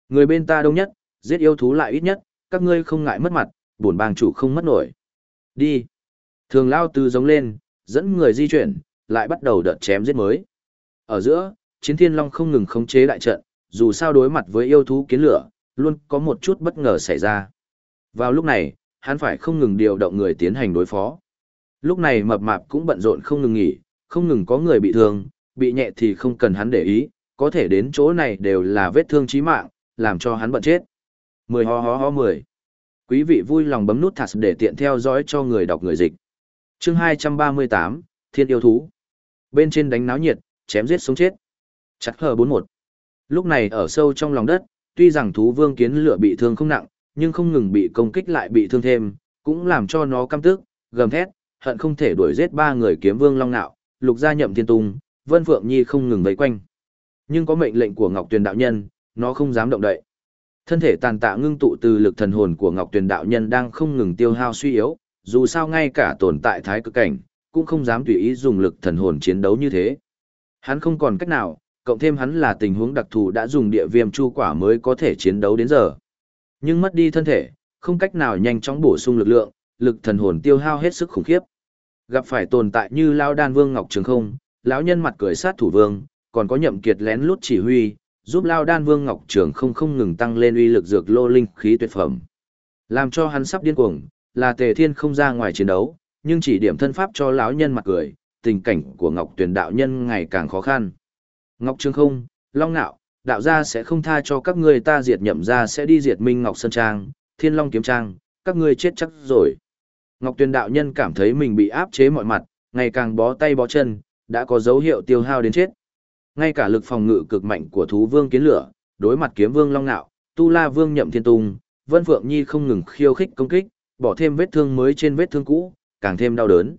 Người bên ta đông nhất, giết yêu thú lại ít nhất, các ngươi không ngại mất mặt, bổn bang chủ không mất nổi. Đi. Thường lao từ giống lên, dẫn người di chuyển, lại bắt đầu đợt chém giết mới. Ở giữa, chiến thiên long không ngừng khống chế đại trận, dù sao đối mặt với yêu thú kiến lửa, luôn có một chút bất ngờ xảy ra. Vào lúc này, hắn phải không ngừng điều động người tiến hành đối phó. Lúc này mập mạp cũng bận rộn không ngừng nghỉ, không ngừng có người bị thương, bị nhẹ thì không cần hắn để ý, có thể đến chỗ này đều là vết thương chí mạng, làm cho hắn bận chết. Mười ho ho ho mười. Quý vị vui lòng bấm nút thắt để tiện theo dõi cho người đọc người dịch. Chương 238, Thiên yêu thú. Bên trên đánh náo nhiệt, chém giết sống chết. Chặt hờ 41. Lúc này ở sâu trong lòng đất, tuy rằng thú vương kiến lửa bị thương không nặng, nhưng không ngừng bị công kích lại bị thương thêm, cũng làm cho nó căm tức, gầm thét, hận không thể đuổi giết ba người kiếm vương long nạo, lục gia nhậm thiên tung, vân phượng nhi không ngừng vây quanh. Nhưng có mệnh lệnh của Ngọc Tuyền đạo nhân, nó không dám động đậy. Thân thể tàn tạ ngưng tụ từ lực thần hồn của Ngọc Tuyền đạo nhân đang không ngừng tiêu hao suy yếu, dù sao ngay cả tồn tại thái cực cảnh, cũng không dám tùy ý dùng lực thần hồn chiến đấu như thế. Hắn không còn cách nào, cộng thêm hắn là tình huống đặc thù đã dùng địa viêm chu quả mới có thể chiến đấu đến giờ. Nhưng mất đi thân thể, không cách nào nhanh chóng bổ sung lực lượng, lực thần hồn tiêu hao hết sức khủng khiếp. Gặp phải tồn tại như Lao Đan Vương Ngọc Trường Không, lão nhân mặt cười sát thủ vương, còn có nhậm kiệt lén lút chỉ huy, giúp Lao Đan Vương Ngọc Trường Không không ngừng tăng lên uy lực dược lô linh khí tuyệt phẩm. Làm cho hắn sắp điên cuồng, là Tề Thiên không ra ngoài chiến đấu, nhưng chỉ điểm thân pháp cho lão nhân mặt cười, tình cảnh của Ngọc Tuyền đạo nhân ngày càng khó khăn. Ngọc Trường Không, Long Nạo, đạo gia sẽ không tha cho các ngươi ta diệt nhậm gia sẽ đi diệt Minh Ngọc Sơn Trang, Thiên Long Kiếm Trang, các ngươi chết chắc rồi. Ngọc Tuyền đạo nhân cảm thấy mình bị áp chế mọi mặt, ngày càng bó tay bó chân, đã có dấu hiệu tiêu hao đến chết. Ngay cả lực phòng ngự cực mạnh của thú vương kiến lửa, đối mặt kiếm vương long nạo, tu la vương nhậm thiên tung, Vân Phượng Nhi không ngừng khiêu khích công kích, bỏ thêm vết thương mới trên vết thương cũ, càng thêm đau đớn.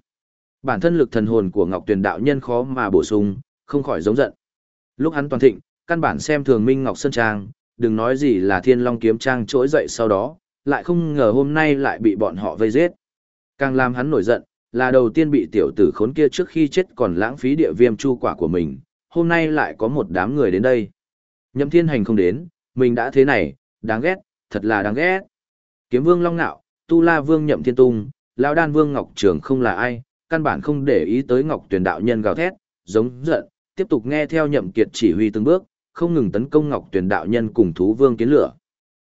Bản thân lực thần hồn của Ngọc Tuyền đạo nhân khó mà bổ sung, không khỏi giống giận. Lúc hắn toàn thịnh, căn bản xem thường Minh Ngọc Sơn Trang, đừng nói gì là Thiên Long kiếm trang trỗi dậy sau đó, lại không ngờ hôm nay lại bị bọn họ vây giết. Càng làm hắn nổi giận, là đầu tiên bị tiểu tử khốn kia trước khi chết còn lãng phí địa viêm chu quả của mình, hôm nay lại có một đám người đến đây. Nhậm Thiên Hành không đến, mình đã thế này, đáng ghét, thật là đáng ghét. Kiếm Vương Long Nạo, Tu La Vương Nhậm Thiên Tung, Lão Đan Vương Ngọc Trường không là ai, căn bản không để ý tới Ngọc Tuyền đạo nhân gào thét, giống giận, tiếp tục nghe theo Nhậm Kiệt chỉ huy từng bước, không ngừng tấn công Ngọc Tuyền đạo nhân cùng thú vương kiến lửa.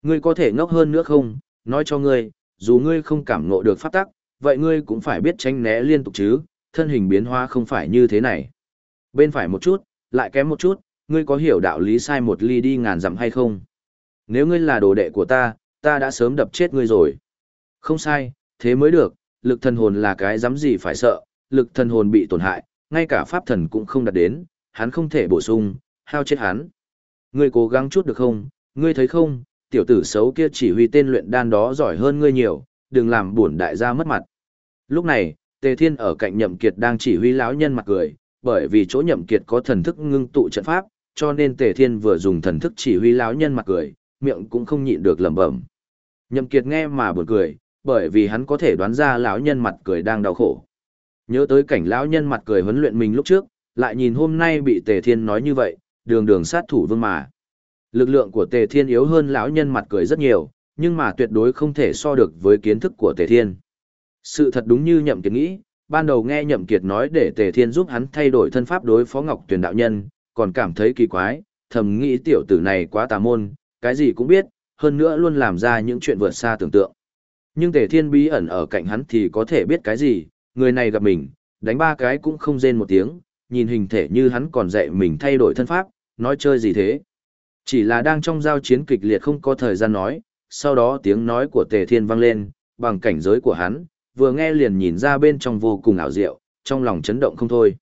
Ngươi có thể ngốc hơn nữa không? Nói cho ngươi, dù ngươi không cảm ngộ được pháp tắc, vậy ngươi cũng phải biết tránh né liên tục chứ, thân hình biến hóa không phải như thế này. Bên phải một chút, lại kém một chút, ngươi có hiểu đạo lý sai một ly đi ngàn dặm hay không? Nếu ngươi là đồ đệ của ta, ta đã sớm đập chết ngươi rồi. Không sai, thế mới được, lực thần hồn là cái dám gì phải sợ, lực thần hồn bị tổn hại, ngay cả pháp thần cũng không đạt đến, hắn không thể bổ sung, hao chết hắn. Ngươi cố gắng chút được không, ngươi thấy không, tiểu tử xấu kia chỉ huy tên luyện đan đó giỏi hơn ngươi nhiều, đừng làm buồn đại gia mất mặt. Lúc này, Tề Thiên ở cạnh Nhậm Kiệt đang chỉ huy lão nhân mặt cười, bởi vì chỗ Nhậm Kiệt có thần thức ngưng tụ trận pháp, cho nên Tề Thiên vừa dùng thần thức chỉ huy lão nhân mặt cười, miệng cũng không nhịn được lẩm bẩm. Nhậm Kiệt nghe mà buồn cười, bởi vì hắn có thể đoán ra lão nhân mặt cười đang đau khổ. Nhớ tới cảnh lão nhân mặt cười huấn luyện mình lúc trước, lại nhìn hôm nay bị Tề Thiên nói như vậy, đường đường sát thủ vương mà. Lực lượng của Tề Thiên yếu hơn lão nhân mặt cười rất nhiều, nhưng mà tuyệt đối không thể so được với kiến thức của Tề Thiên. Sự thật đúng như Nhậm Kiệt nghĩ, ban đầu nghe Nhậm Kiệt nói để Tề Thiên giúp hắn thay đổi thân pháp đối phó Ngọc Tuyền đạo nhân, còn cảm thấy kỳ quái, thầm nghĩ tiểu tử này quá tà môn, cái gì cũng biết, hơn nữa luôn làm ra những chuyện vượt xa tưởng tượng. Nhưng Tề Thiên bí ẩn ở cạnh hắn thì có thể biết cái gì, người này gặp mình, đánh ba cái cũng không rên một tiếng, nhìn hình thể như hắn còn dạy mình thay đổi thân pháp, nói chơi gì thế. Chỉ là đang trong giao chiến kịch liệt không có thời gian nói, sau đó tiếng nói của Tề Thiên vang lên, bằng cảnh giới của hắn, vừa nghe liền nhìn ra bên trong vô cùng ảo diệu, trong lòng chấn động không thôi.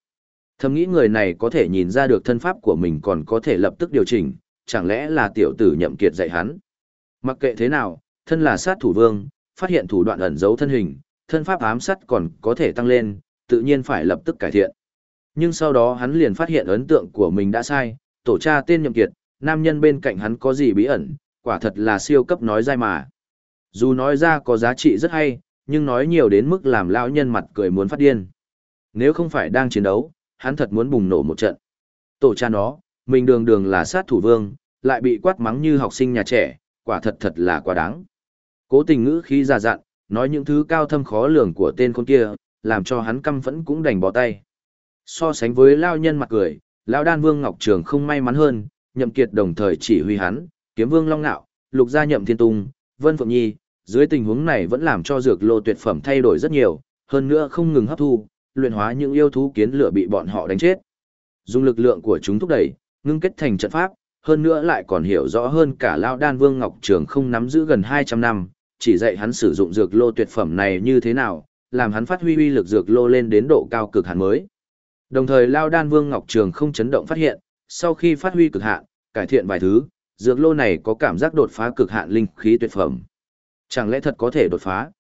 Thầm nghĩ người này có thể nhìn ra được thân pháp của mình còn có thể lập tức điều chỉnh, chẳng lẽ là tiểu tử nhậm kiệt dạy hắn. Mặc kệ thế nào, thân là sát thủ vương, phát hiện thủ đoạn ẩn giấu thân hình, thân pháp ám sát còn có thể tăng lên, tự nhiên phải lập tức cải thiện. Nhưng sau đó hắn liền phát hiện ấn tượng của mình đã sai, tổ cha tên nhậm kiệt, nam nhân bên cạnh hắn có gì bí ẩn, quả thật là siêu cấp nói dai mà. Dù nói ra có giá trị rất hay, nhưng nói nhiều đến mức làm lão nhân mặt cười muốn phát điên. Nếu không phải đang chiến đấu, hắn thật muốn bùng nổ một trận. Tổ cha nó, mình đường đường là sát thủ vương, lại bị quát mắng như học sinh nhà trẻ, quả thật thật là quá đáng. Cố tình ngữ khí già dặn, nói những thứ cao thâm khó lường của tên con kia, làm cho hắn căm phẫn cũng đành bỏ tay. So sánh với lao nhân mặt cười, lão đan vương Ngọc Trường không may mắn hơn, nhậm kiệt đồng thời chỉ huy hắn, kiếm vương Long Nạo, lục gia nhậm thiên tung, vân phượng nhi, dưới tình huống này vẫn làm cho dược lô tuyệt phẩm thay đổi rất nhiều, hơn nữa không ngừng hấp thu, luyện hóa những yêu thú kiến lửa bị bọn họ đánh chết. Dùng lực lượng của chúng thúc đẩy, ngưng kết thành trận pháp, hơn nữa lại còn hiểu rõ hơn cả Lao Đan Vương Ngọc Trường không nắm giữ gần 200 năm, chỉ dạy hắn sử dụng dược lô tuyệt phẩm này như thế nào, làm hắn phát huy uy lực dược lô lên đến độ cao cực hạn mới. Đồng thời Lao Đan Vương Ngọc Trường không chấn động phát hiện, sau khi phát huy cực hạn, cải thiện vài thứ, dược lô này có cảm giác đột phá cực hạn linh khí tuyệt phẩm. Chẳng lẽ thật có thể đột phá?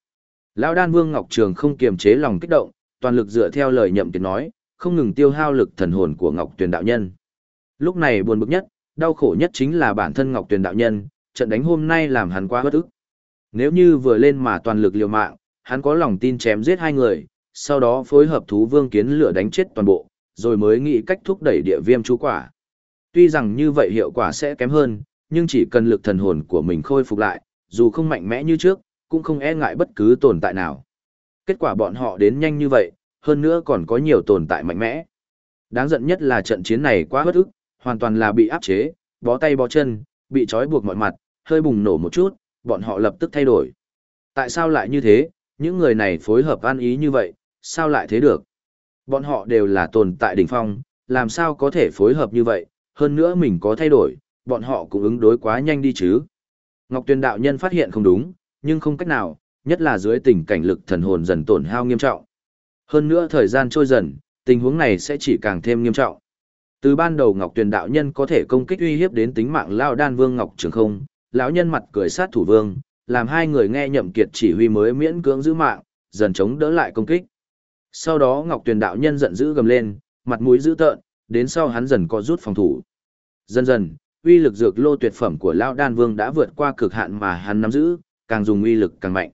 Lão Đan Vương Ngọc Trường không kiềm chế lòng kích động, toàn lực dựa theo lời nhậm kiệt nói, không ngừng tiêu hao lực thần hồn của Ngọc Tuyền đạo nhân. Lúc này buồn bực nhất, đau khổ nhất chính là bản thân Ngọc Tuyền đạo nhân, trận đánh hôm nay làm hắn quá bất ức. Nếu như vừa lên mà toàn lực liều mạng, hắn có lòng tin chém giết hai người, sau đó phối hợp thú vương kiến lửa đánh chết toàn bộ, rồi mới nghĩ cách thúc đẩy địa viêm chú quả. Tuy rằng như vậy hiệu quả sẽ kém hơn, nhưng chỉ cần lực thần hồn của mình khôi phục lại, dù không mạnh mẽ như trước, cũng không e ngại bất cứ tồn tại nào. Kết quả bọn họ đến nhanh như vậy, hơn nữa còn có nhiều tồn tại mạnh mẽ. Đáng giận nhất là trận chiến này quá bất ức, hoàn toàn là bị áp chế, bó tay bó chân, bị trói buộc mọi mặt, hơi bùng nổ một chút, bọn họ lập tức thay đổi. Tại sao lại như thế, những người này phối hợp an ý như vậy, sao lại thế được? Bọn họ đều là tồn tại đỉnh phong, làm sao có thể phối hợp như vậy, hơn nữa mình có thay đổi, bọn họ cũng ứng đối quá nhanh đi chứ. Ngọc Tuyền đạo nhân phát hiện không đúng, nhưng không cách nào, nhất là dưới tình cảnh lực thần hồn dần tổn hao nghiêm trọng. Hơn nữa thời gian trôi dần, tình huống này sẽ chỉ càng thêm nghiêm trọng. Từ ban đầu Ngọc Tuyền đạo nhân có thể công kích uy hiếp đến tính mạng Lão Đan Vương Ngọc Trường Không, lão nhân mặt cười sát thủ vương, làm hai người nghe nhậm kiệt chỉ huy mới miễn cưỡng giữ mạng, dần chống đỡ lại công kích. Sau đó Ngọc Tuyền đạo nhân giận dữ gầm lên, mặt mũi dữ tợn, đến sau hắn dần có rút phòng thủ. Dần dần, uy lực dược lô tuyệt phẩm của lão đan vương đã vượt qua cực hạn mà hắn nắm giữ, càng dùng uy lực càng mạnh.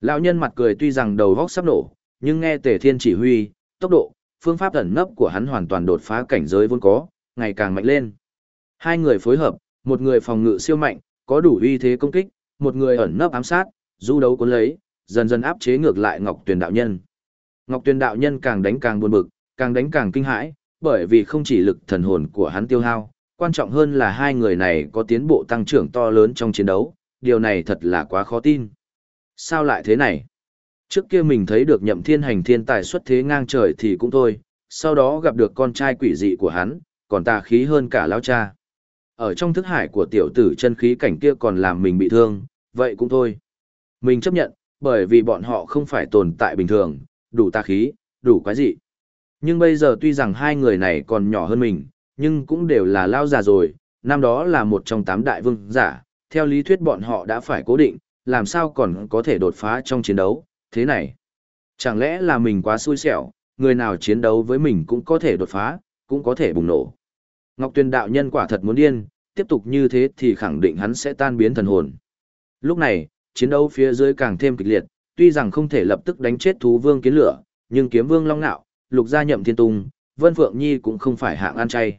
Lão nhân mặt cười tuy rằng đầu góc sắp nổ, nhưng nghe Tề Thiên chỉ huy, tốc độ, phương pháp ẩn nấp của hắn hoàn toàn đột phá cảnh giới vốn có, ngày càng mạnh lên. Hai người phối hợp, một người phòng ngự siêu mạnh, có đủ uy thế công kích, một người ẩn nấp ám sát, du đấu cuốn lấy, dần dần áp chế ngược lại Ngọc Tuyền đạo nhân. Ngọc Tuyền đạo nhân càng đánh càng buồn bực, càng đánh càng kinh hãi, bởi vì không chỉ lực thần hồn của hắn tiêu hao, quan trọng hơn là hai người này có tiến bộ tăng trưởng to lớn trong chiến đấu, điều này thật là quá khó tin. Sao lại thế này? Trước kia mình thấy được nhậm thiên hành thiên tài xuất thế ngang trời thì cũng thôi, sau đó gặp được con trai quỷ dị của hắn, còn tà khí hơn cả lão cha. Ở trong thức hải của tiểu tử chân khí cảnh kia còn làm mình bị thương, vậy cũng thôi. Mình chấp nhận, bởi vì bọn họ không phải tồn tại bình thường, đủ tà khí, đủ quái dị. Nhưng bây giờ tuy rằng hai người này còn nhỏ hơn mình, nhưng cũng đều là lao già rồi, năm đó là một trong tám đại vương giả, theo lý thuyết bọn họ đã phải cố định, làm sao còn có thể đột phá trong chiến đấu, thế này. Chẳng lẽ là mình quá xui xẻo, người nào chiến đấu với mình cũng có thể đột phá, cũng có thể bùng nổ. Ngọc Tuyền đạo nhân quả thật muốn điên, tiếp tục như thế thì khẳng định hắn sẽ tan biến thần hồn. Lúc này, chiến đấu phía dưới càng thêm kịch liệt, tuy rằng không thể lập tức đánh chết thú vương kiến lửa, nhưng kiếm vương long nạo, lục gia nhậm thiên tung, vân phượng nhi cũng không phải hạng ăn chay.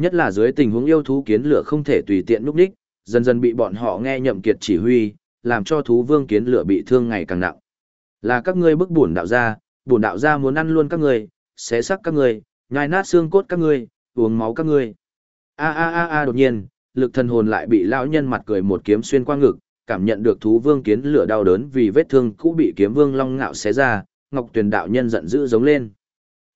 Nhất là dưới tình huống yêu thú kiến lửa không thể tùy tiện núp đích, dần dần bị bọn họ nghe nhậm kiệt chỉ huy, làm cho thú vương kiến lửa bị thương ngày càng nặng. Là các ngươi bức bổn đạo gia, bổn đạo gia muốn ăn luôn các ngươi, xé xác các ngươi, nhai nát xương cốt các ngươi, uống máu các ngươi. A a a a đột nhiên, lực thần hồn lại bị lão nhân mặt cười một kiếm xuyên qua ngực, cảm nhận được thú vương kiến lửa đau đớn vì vết thương cũ bị kiếm vương long ngạo xé ra, Ngọc Tuyền đạo nhân giận dữ giống lên.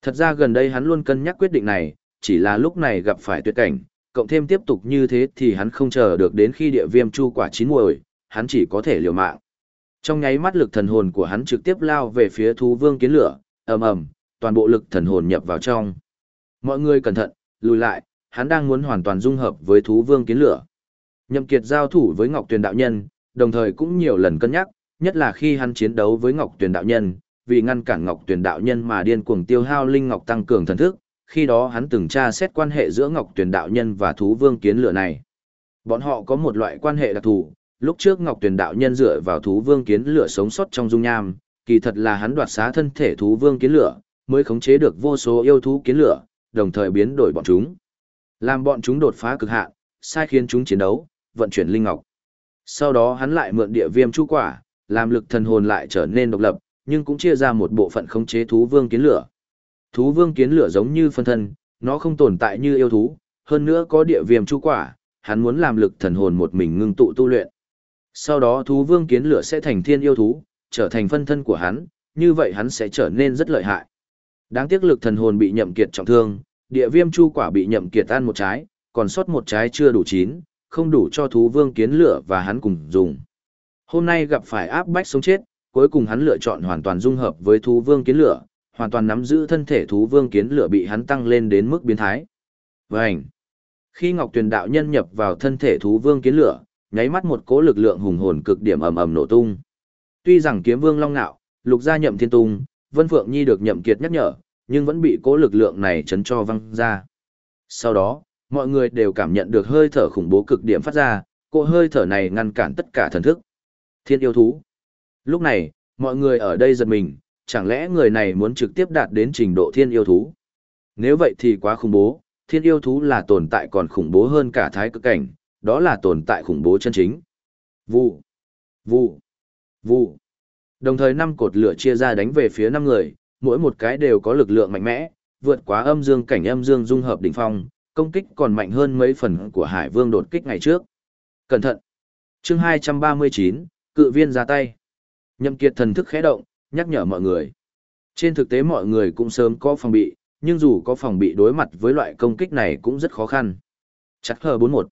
Thật ra gần đây hắn luôn cân nhắc quyết định này, chỉ là lúc này gặp phải tuyệt cảnh, cộng thêm tiếp tục như thế thì hắn không chờ được đến khi địa viêm chu quả chín muồi, hắn chỉ có thể liều mạng. Trong nháy mắt lực thần hồn của hắn trực tiếp lao về phía thú vương kiến lửa, ầm ầm, toàn bộ lực thần hồn nhập vào trong. Mọi người cẩn thận, lùi lại, hắn đang muốn hoàn toàn dung hợp với thú vương kiến lửa. Nhậm Kiệt giao thủ với Ngọc Tuyền đạo nhân, đồng thời cũng nhiều lần cân nhắc, nhất là khi hắn chiến đấu với Ngọc Tuyền đạo nhân, vì ngăn cản Ngọc Tuyền đạo nhân mà điên cuồng tiêu hao linh ngọc tăng cường thần thức, khi đó hắn từng tra xét quan hệ giữa Ngọc Tuyền đạo nhân và thú vương kiến lửa này. Bọn họ có một loại quan hệ đặc thù, lúc trước Ngọc Tuyền đạo nhân dựa vào thú vương kiến lửa sống sót trong dung nham, kỳ thật là hắn đoạt xá thân thể thú vương kiến lửa, mới khống chế được vô số yêu thú kiến lửa, đồng thời biến đổi bọn chúng. Làm bọn chúng đột phá cực hạn, sai khiến chúng chiến đấu, vận chuyển linh ngọc. Sau đó hắn lại mượn địa viêm chu quả, làm lực thần hồn lại trở nên độc lập, nhưng cũng chia ra một bộ phận khống chế thú vương kiến lửa. Thú vương kiến lửa giống như phân thân, nó không tồn tại như yêu thú, hơn nữa có địa viêm chu quả, hắn muốn làm lực thần hồn một mình ngưng tụ tu luyện. Sau đó thú vương kiến lửa sẽ thành thiên yêu thú, trở thành phân thân của hắn, như vậy hắn sẽ trở nên rất lợi hại. Đáng tiếc lực thần hồn bị nhậm kiệt trọng thương, địa viêm chu quả bị nhậm kiệt ăn một trái, còn sót một trái chưa đủ chín, không đủ cho thú vương kiến lửa và hắn cùng dùng. Hôm nay gặp phải áp bách sống chết, cuối cùng hắn lựa chọn hoàn toàn dung hợp với thú vương kiến lửa, hoàn toàn nắm giữ thân thể thú vương kiến lửa bị hắn tăng lên đến mức biến thái. Vành! Khi Ngọc Tuyền đạo nhân nhập vào thân thể thú vương kiến lửa, nháy mắt một cỗ lực lượng hùng hồn cực điểm ầm ầm nổ tung. Tuy rằng kiếm vương long nạo, lục gia nhậm thiên tung, Vân Phượng Nhi được nhậm kiệt nhắc nhở, nhưng vẫn bị cỗ lực lượng này chấn cho văng ra. Sau đó, mọi người đều cảm nhận được hơi thở khủng bố cực điểm phát ra, cỗ hơi thở này ngăn cản tất cả thần thức. Thiên yêu thú. Lúc này, mọi người ở đây giật mình, chẳng lẽ người này muốn trực tiếp đạt đến trình độ thiên yêu thú? Nếu vậy thì quá khủng bố, thiên yêu thú là tồn tại còn khủng bố hơn cả thái cực cảnh, đó là tồn tại khủng bố chân chính. Vụ, vụ, vụ. Đồng thời năm cột lửa chia ra đánh về phía năm người, mỗi một cái đều có lực lượng mạnh mẽ, vượt quá âm dương cảnh âm dương dung hợp đỉnh phong, công kích còn mạnh hơn mấy phần của Hải Vương đột kích ngày trước. Cẩn thận. Chương 239, cự viên ra tay. Nhậm Kiệt thần thức khẽ động, nhắc nhở mọi người. Trên thực tế mọi người cũng sớm có phòng bị, nhưng dù có phòng bị đối mặt với loại công kích này cũng rất khó khăn. Chặt hờ 41.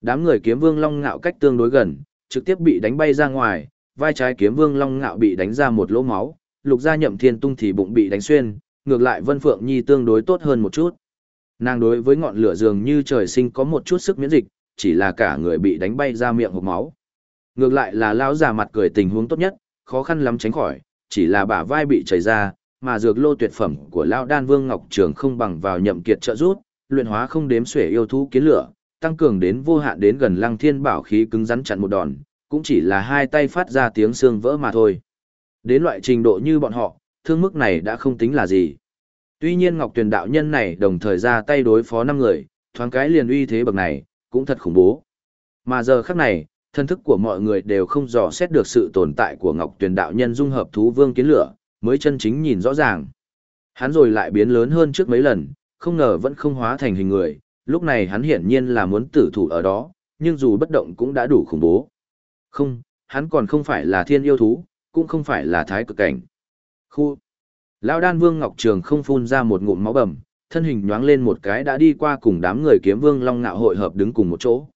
Đám người kiếm vương long ngạo cách tương đối gần, trực tiếp bị đánh bay ra ngoài, vai trái kiếm vương long ngạo bị đánh ra một lỗ máu, lục gia nhậm thiên tung thì bụng bị đánh xuyên, ngược lại vân phượng nhi tương đối tốt hơn một chút. Nàng đối với ngọn lửa dường như trời sinh có một chút sức miễn dịch, chỉ là cả người bị đánh bay ra miệng hộp máu. Ngược lại là lão già mặt cười tình huống tốt nhất, khó khăn lắm tránh khỏi, chỉ là bả vai bị chảy ra, mà dược lô tuyệt phẩm của lão đan vương ngọc trường không bằng vào nhậm kiệt trợ rút, luyện hóa không đếm xuể yêu thú kiến lửa, tăng cường đến vô hạn đến gần lăng thiên bảo khí cứng rắn chặn một đòn, cũng chỉ là hai tay phát ra tiếng xương vỡ mà thôi. Đến loại trình độ như bọn họ, thương mức này đã không tính là gì. Tuy nhiên Ngọc Tuyền đạo nhân này đồng thời ra tay đối phó năm người, thoáng cái liền uy thế bậc này, cũng thật khủng bố. Mà giờ khắc này, thân thức của mọi người đều không dò xét được sự tồn tại của Ngọc Tuyền đạo nhân dung hợp thú vương kiến lửa, mới chân chính nhìn rõ ràng. Hắn rồi lại biến lớn hơn trước mấy lần, không ngờ vẫn không hóa thành hình người, lúc này hắn hiển nhiên là muốn tử thủ ở đó, nhưng dù bất động cũng đã đủ khủng bố. Không, hắn còn không phải là thiên yêu thú, cũng không phải là thái cực cảnh. Khu Lão đan vương Ngọc Trường không phun ra một ngụm máu bầm, thân hình nhoáng lên một cái đã đi qua cùng đám người kiếm vương long ngạo hội hợp đứng cùng một chỗ.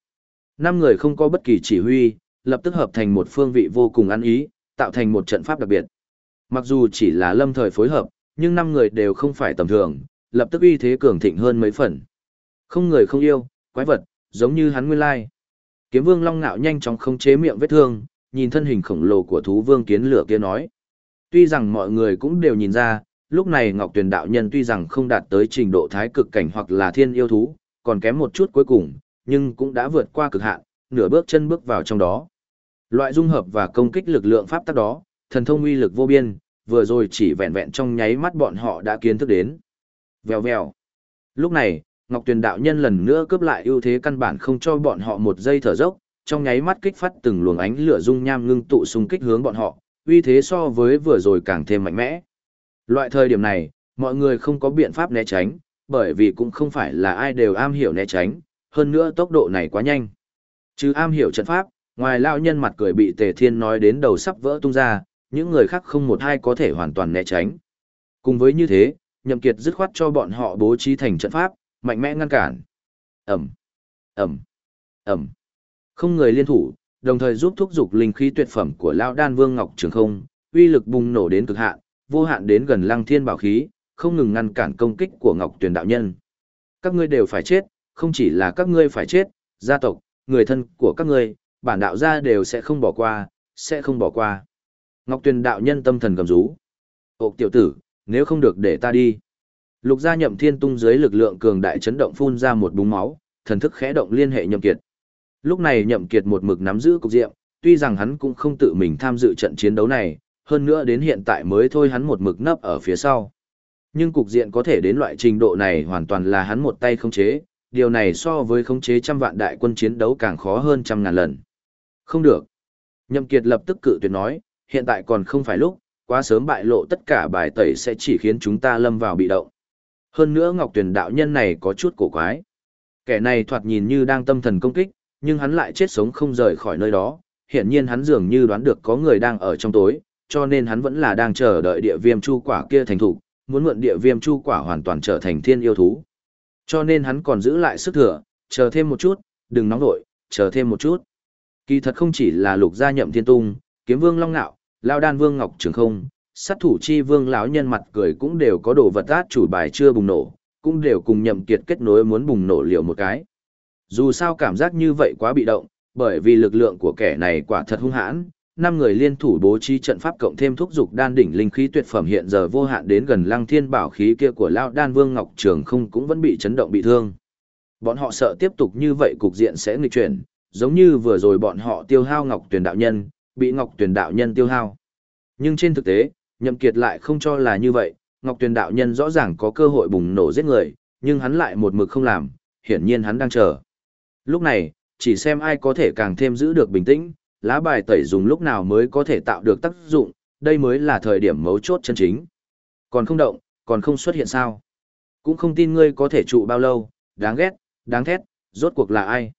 Năm người không có bất kỳ chỉ huy, lập tức hợp thành một phương vị vô cùng ăn ý, tạo thành một trận pháp đặc biệt. Mặc dù chỉ là lâm thời phối hợp, nhưng năm người đều không phải tầm thường, lập tức uy thế cường thịnh hơn mấy phần. Không người không yêu, quái vật, giống như hắn nguyên lai. Kiếm vương long Nạo nhanh chóng khống chế miệng vết thương, nhìn thân hình khổng lồ của thú vương kiến lửa kia nói. Tuy rằng mọi người cũng đều nhìn ra, lúc này Ngọc Tuyền đạo nhân tuy rằng không đạt tới trình độ thái cực cảnh hoặc là thiên yêu thú, còn kém một chút cuối cùng, nhưng cũng đã vượt qua cực hạn, nửa bước chân bước vào trong đó. Loại dung hợp và công kích lực lượng pháp tắc đó, thần thông uy lực vô biên, vừa rồi chỉ vẹn vẹn trong nháy mắt bọn họ đã kiến thức đến. Vèo vèo. Lúc này, Ngọc Tuyền đạo nhân lần nữa cướp lại ưu thế căn bản không cho bọn họ một giây thở dốc, trong nháy mắt kích phát từng luồng ánh lửa dung nham ngưng tụ xung kích hướng bọn họ, uy thế so với vừa rồi càng thêm mạnh mẽ. Loại thời điểm này, mọi người không có biện pháp né tránh, bởi vì cũng không phải là ai đều am hiểu né tránh, hơn nữa tốc độ này quá nhanh. Chứ am hiểu trận pháp, ngoài lao nhân mặt cười bị Tề Thiên nói đến đầu sắp vỡ tung ra, những người khác không một ai có thể hoàn toàn né tránh. Cùng với như thế, Nhậm Kiệt dứt khoát cho bọn họ bố trí thành trận pháp, mạnh mẽ ngăn cản. ầm, ầm, ầm, Không người liên thủ, đồng thời giúp thúc dục linh khí tuyệt phẩm của lão đan vương ngọc trường không, uy lực bùng nổ đến cực hạn, vô hạn đến gần lăng thiên bảo khí, không ngừng ngăn cản công kích của ngọc tuyền đạo nhân. Các ngươi đều phải chết, không chỉ là các ngươi phải chết, gia tộc, người thân của các ngươi, bản đạo gia đều sẽ không bỏ qua, sẽ không bỏ qua. Ngọc tuyền đạo nhân tâm thần cầm rú. Ốc tiểu tử, nếu không được để ta đi. Lục gia nhậm thiên tung dưới lực lượng cường đại chấn động phun ra một búng máu, thần thức khẽ động liên hệ nhậm kiệt. Lúc này nhậm kiệt một mực nắm giữ cục diện, tuy rằng hắn cũng không tự mình tham dự trận chiến đấu này, hơn nữa đến hiện tại mới thôi hắn một mực nấp ở phía sau. Nhưng cục diện có thể đến loại trình độ này hoàn toàn là hắn một tay không chế, điều này so với khống chế trăm vạn đại quân chiến đấu càng khó hơn trăm ngàn lần. Không được. Nhậm Kiệt lập tức cự tuyệt nói, hiện tại còn không phải lúc, quá sớm bại lộ tất cả bài tẩy sẽ chỉ khiến chúng ta lâm vào bị động. Hơn nữa Ngọc Tuyền đạo nhân này có chút cổ quái. Kẻ này thoạt nhìn như đang tâm thần công kích, nhưng hắn lại chết sống không rời khỏi nơi đó, hiển nhiên hắn dường như đoán được có người đang ở trong tối, cho nên hắn vẫn là đang chờ đợi địa viêm chu quả kia thành thủ, muốn mượn địa viêm chu quả hoàn toàn trở thành thiên yêu thú. Cho nên hắn còn giữ lại sức thừa, chờ thêm một chút, đừng nóng nổi, chờ thêm một chút. Kỳ thật không chỉ là lục gia nhậm thiên tung, kiếm vương long nạo, lao đan vương ngọc trường không, sát thủ chi vương lão nhân mặt cười cũng đều có đồ vật át chủ bài chưa bùng nổ, cũng đều cùng nhậm kiệt kết nối muốn bùng nổ liều một cái. Dù sao cảm giác như vậy quá bị động, bởi vì lực lượng của kẻ này quả thật hung hãn, năm người liên thủ bố trí trận pháp cộng thêm thúc dục đan đỉnh linh khí tuyệt phẩm hiện giờ vô hạn đến gần lăng thiên bảo khí kia của lão đan vương ngọc trường không cũng vẫn bị chấn động bị thương. Bọn họ sợ tiếp tục như vậy cục diện sẽ nghịch chuyển, giống như vừa rồi bọn họ tiêu hao ngọc tuyển đạo nhân, bị ngọc tuyển đạo nhân tiêu hao. Nhưng trên thực tế, nhậm kiệt lại không cho là như vậy, ngọc tuyển đạo nhân rõ ràng có cơ hội bùng nổ giết người, nhưng hắn lại một mực không làm, hiển nhiên hắn đang chờ. Lúc này, chỉ xem ai có thể càng thêm giữ được bình tĩnh, lá bài tẩy dùng lúc nào mới có thể tạo được tác dụng, đây mới là thời điểm mấu chốt chân chính. Còn không động, còn không xuất hiện sao. Cũng không tin ngươi có thể trụ bao lâu, đáng ghét, đáng thét, rốt cuộc là ai?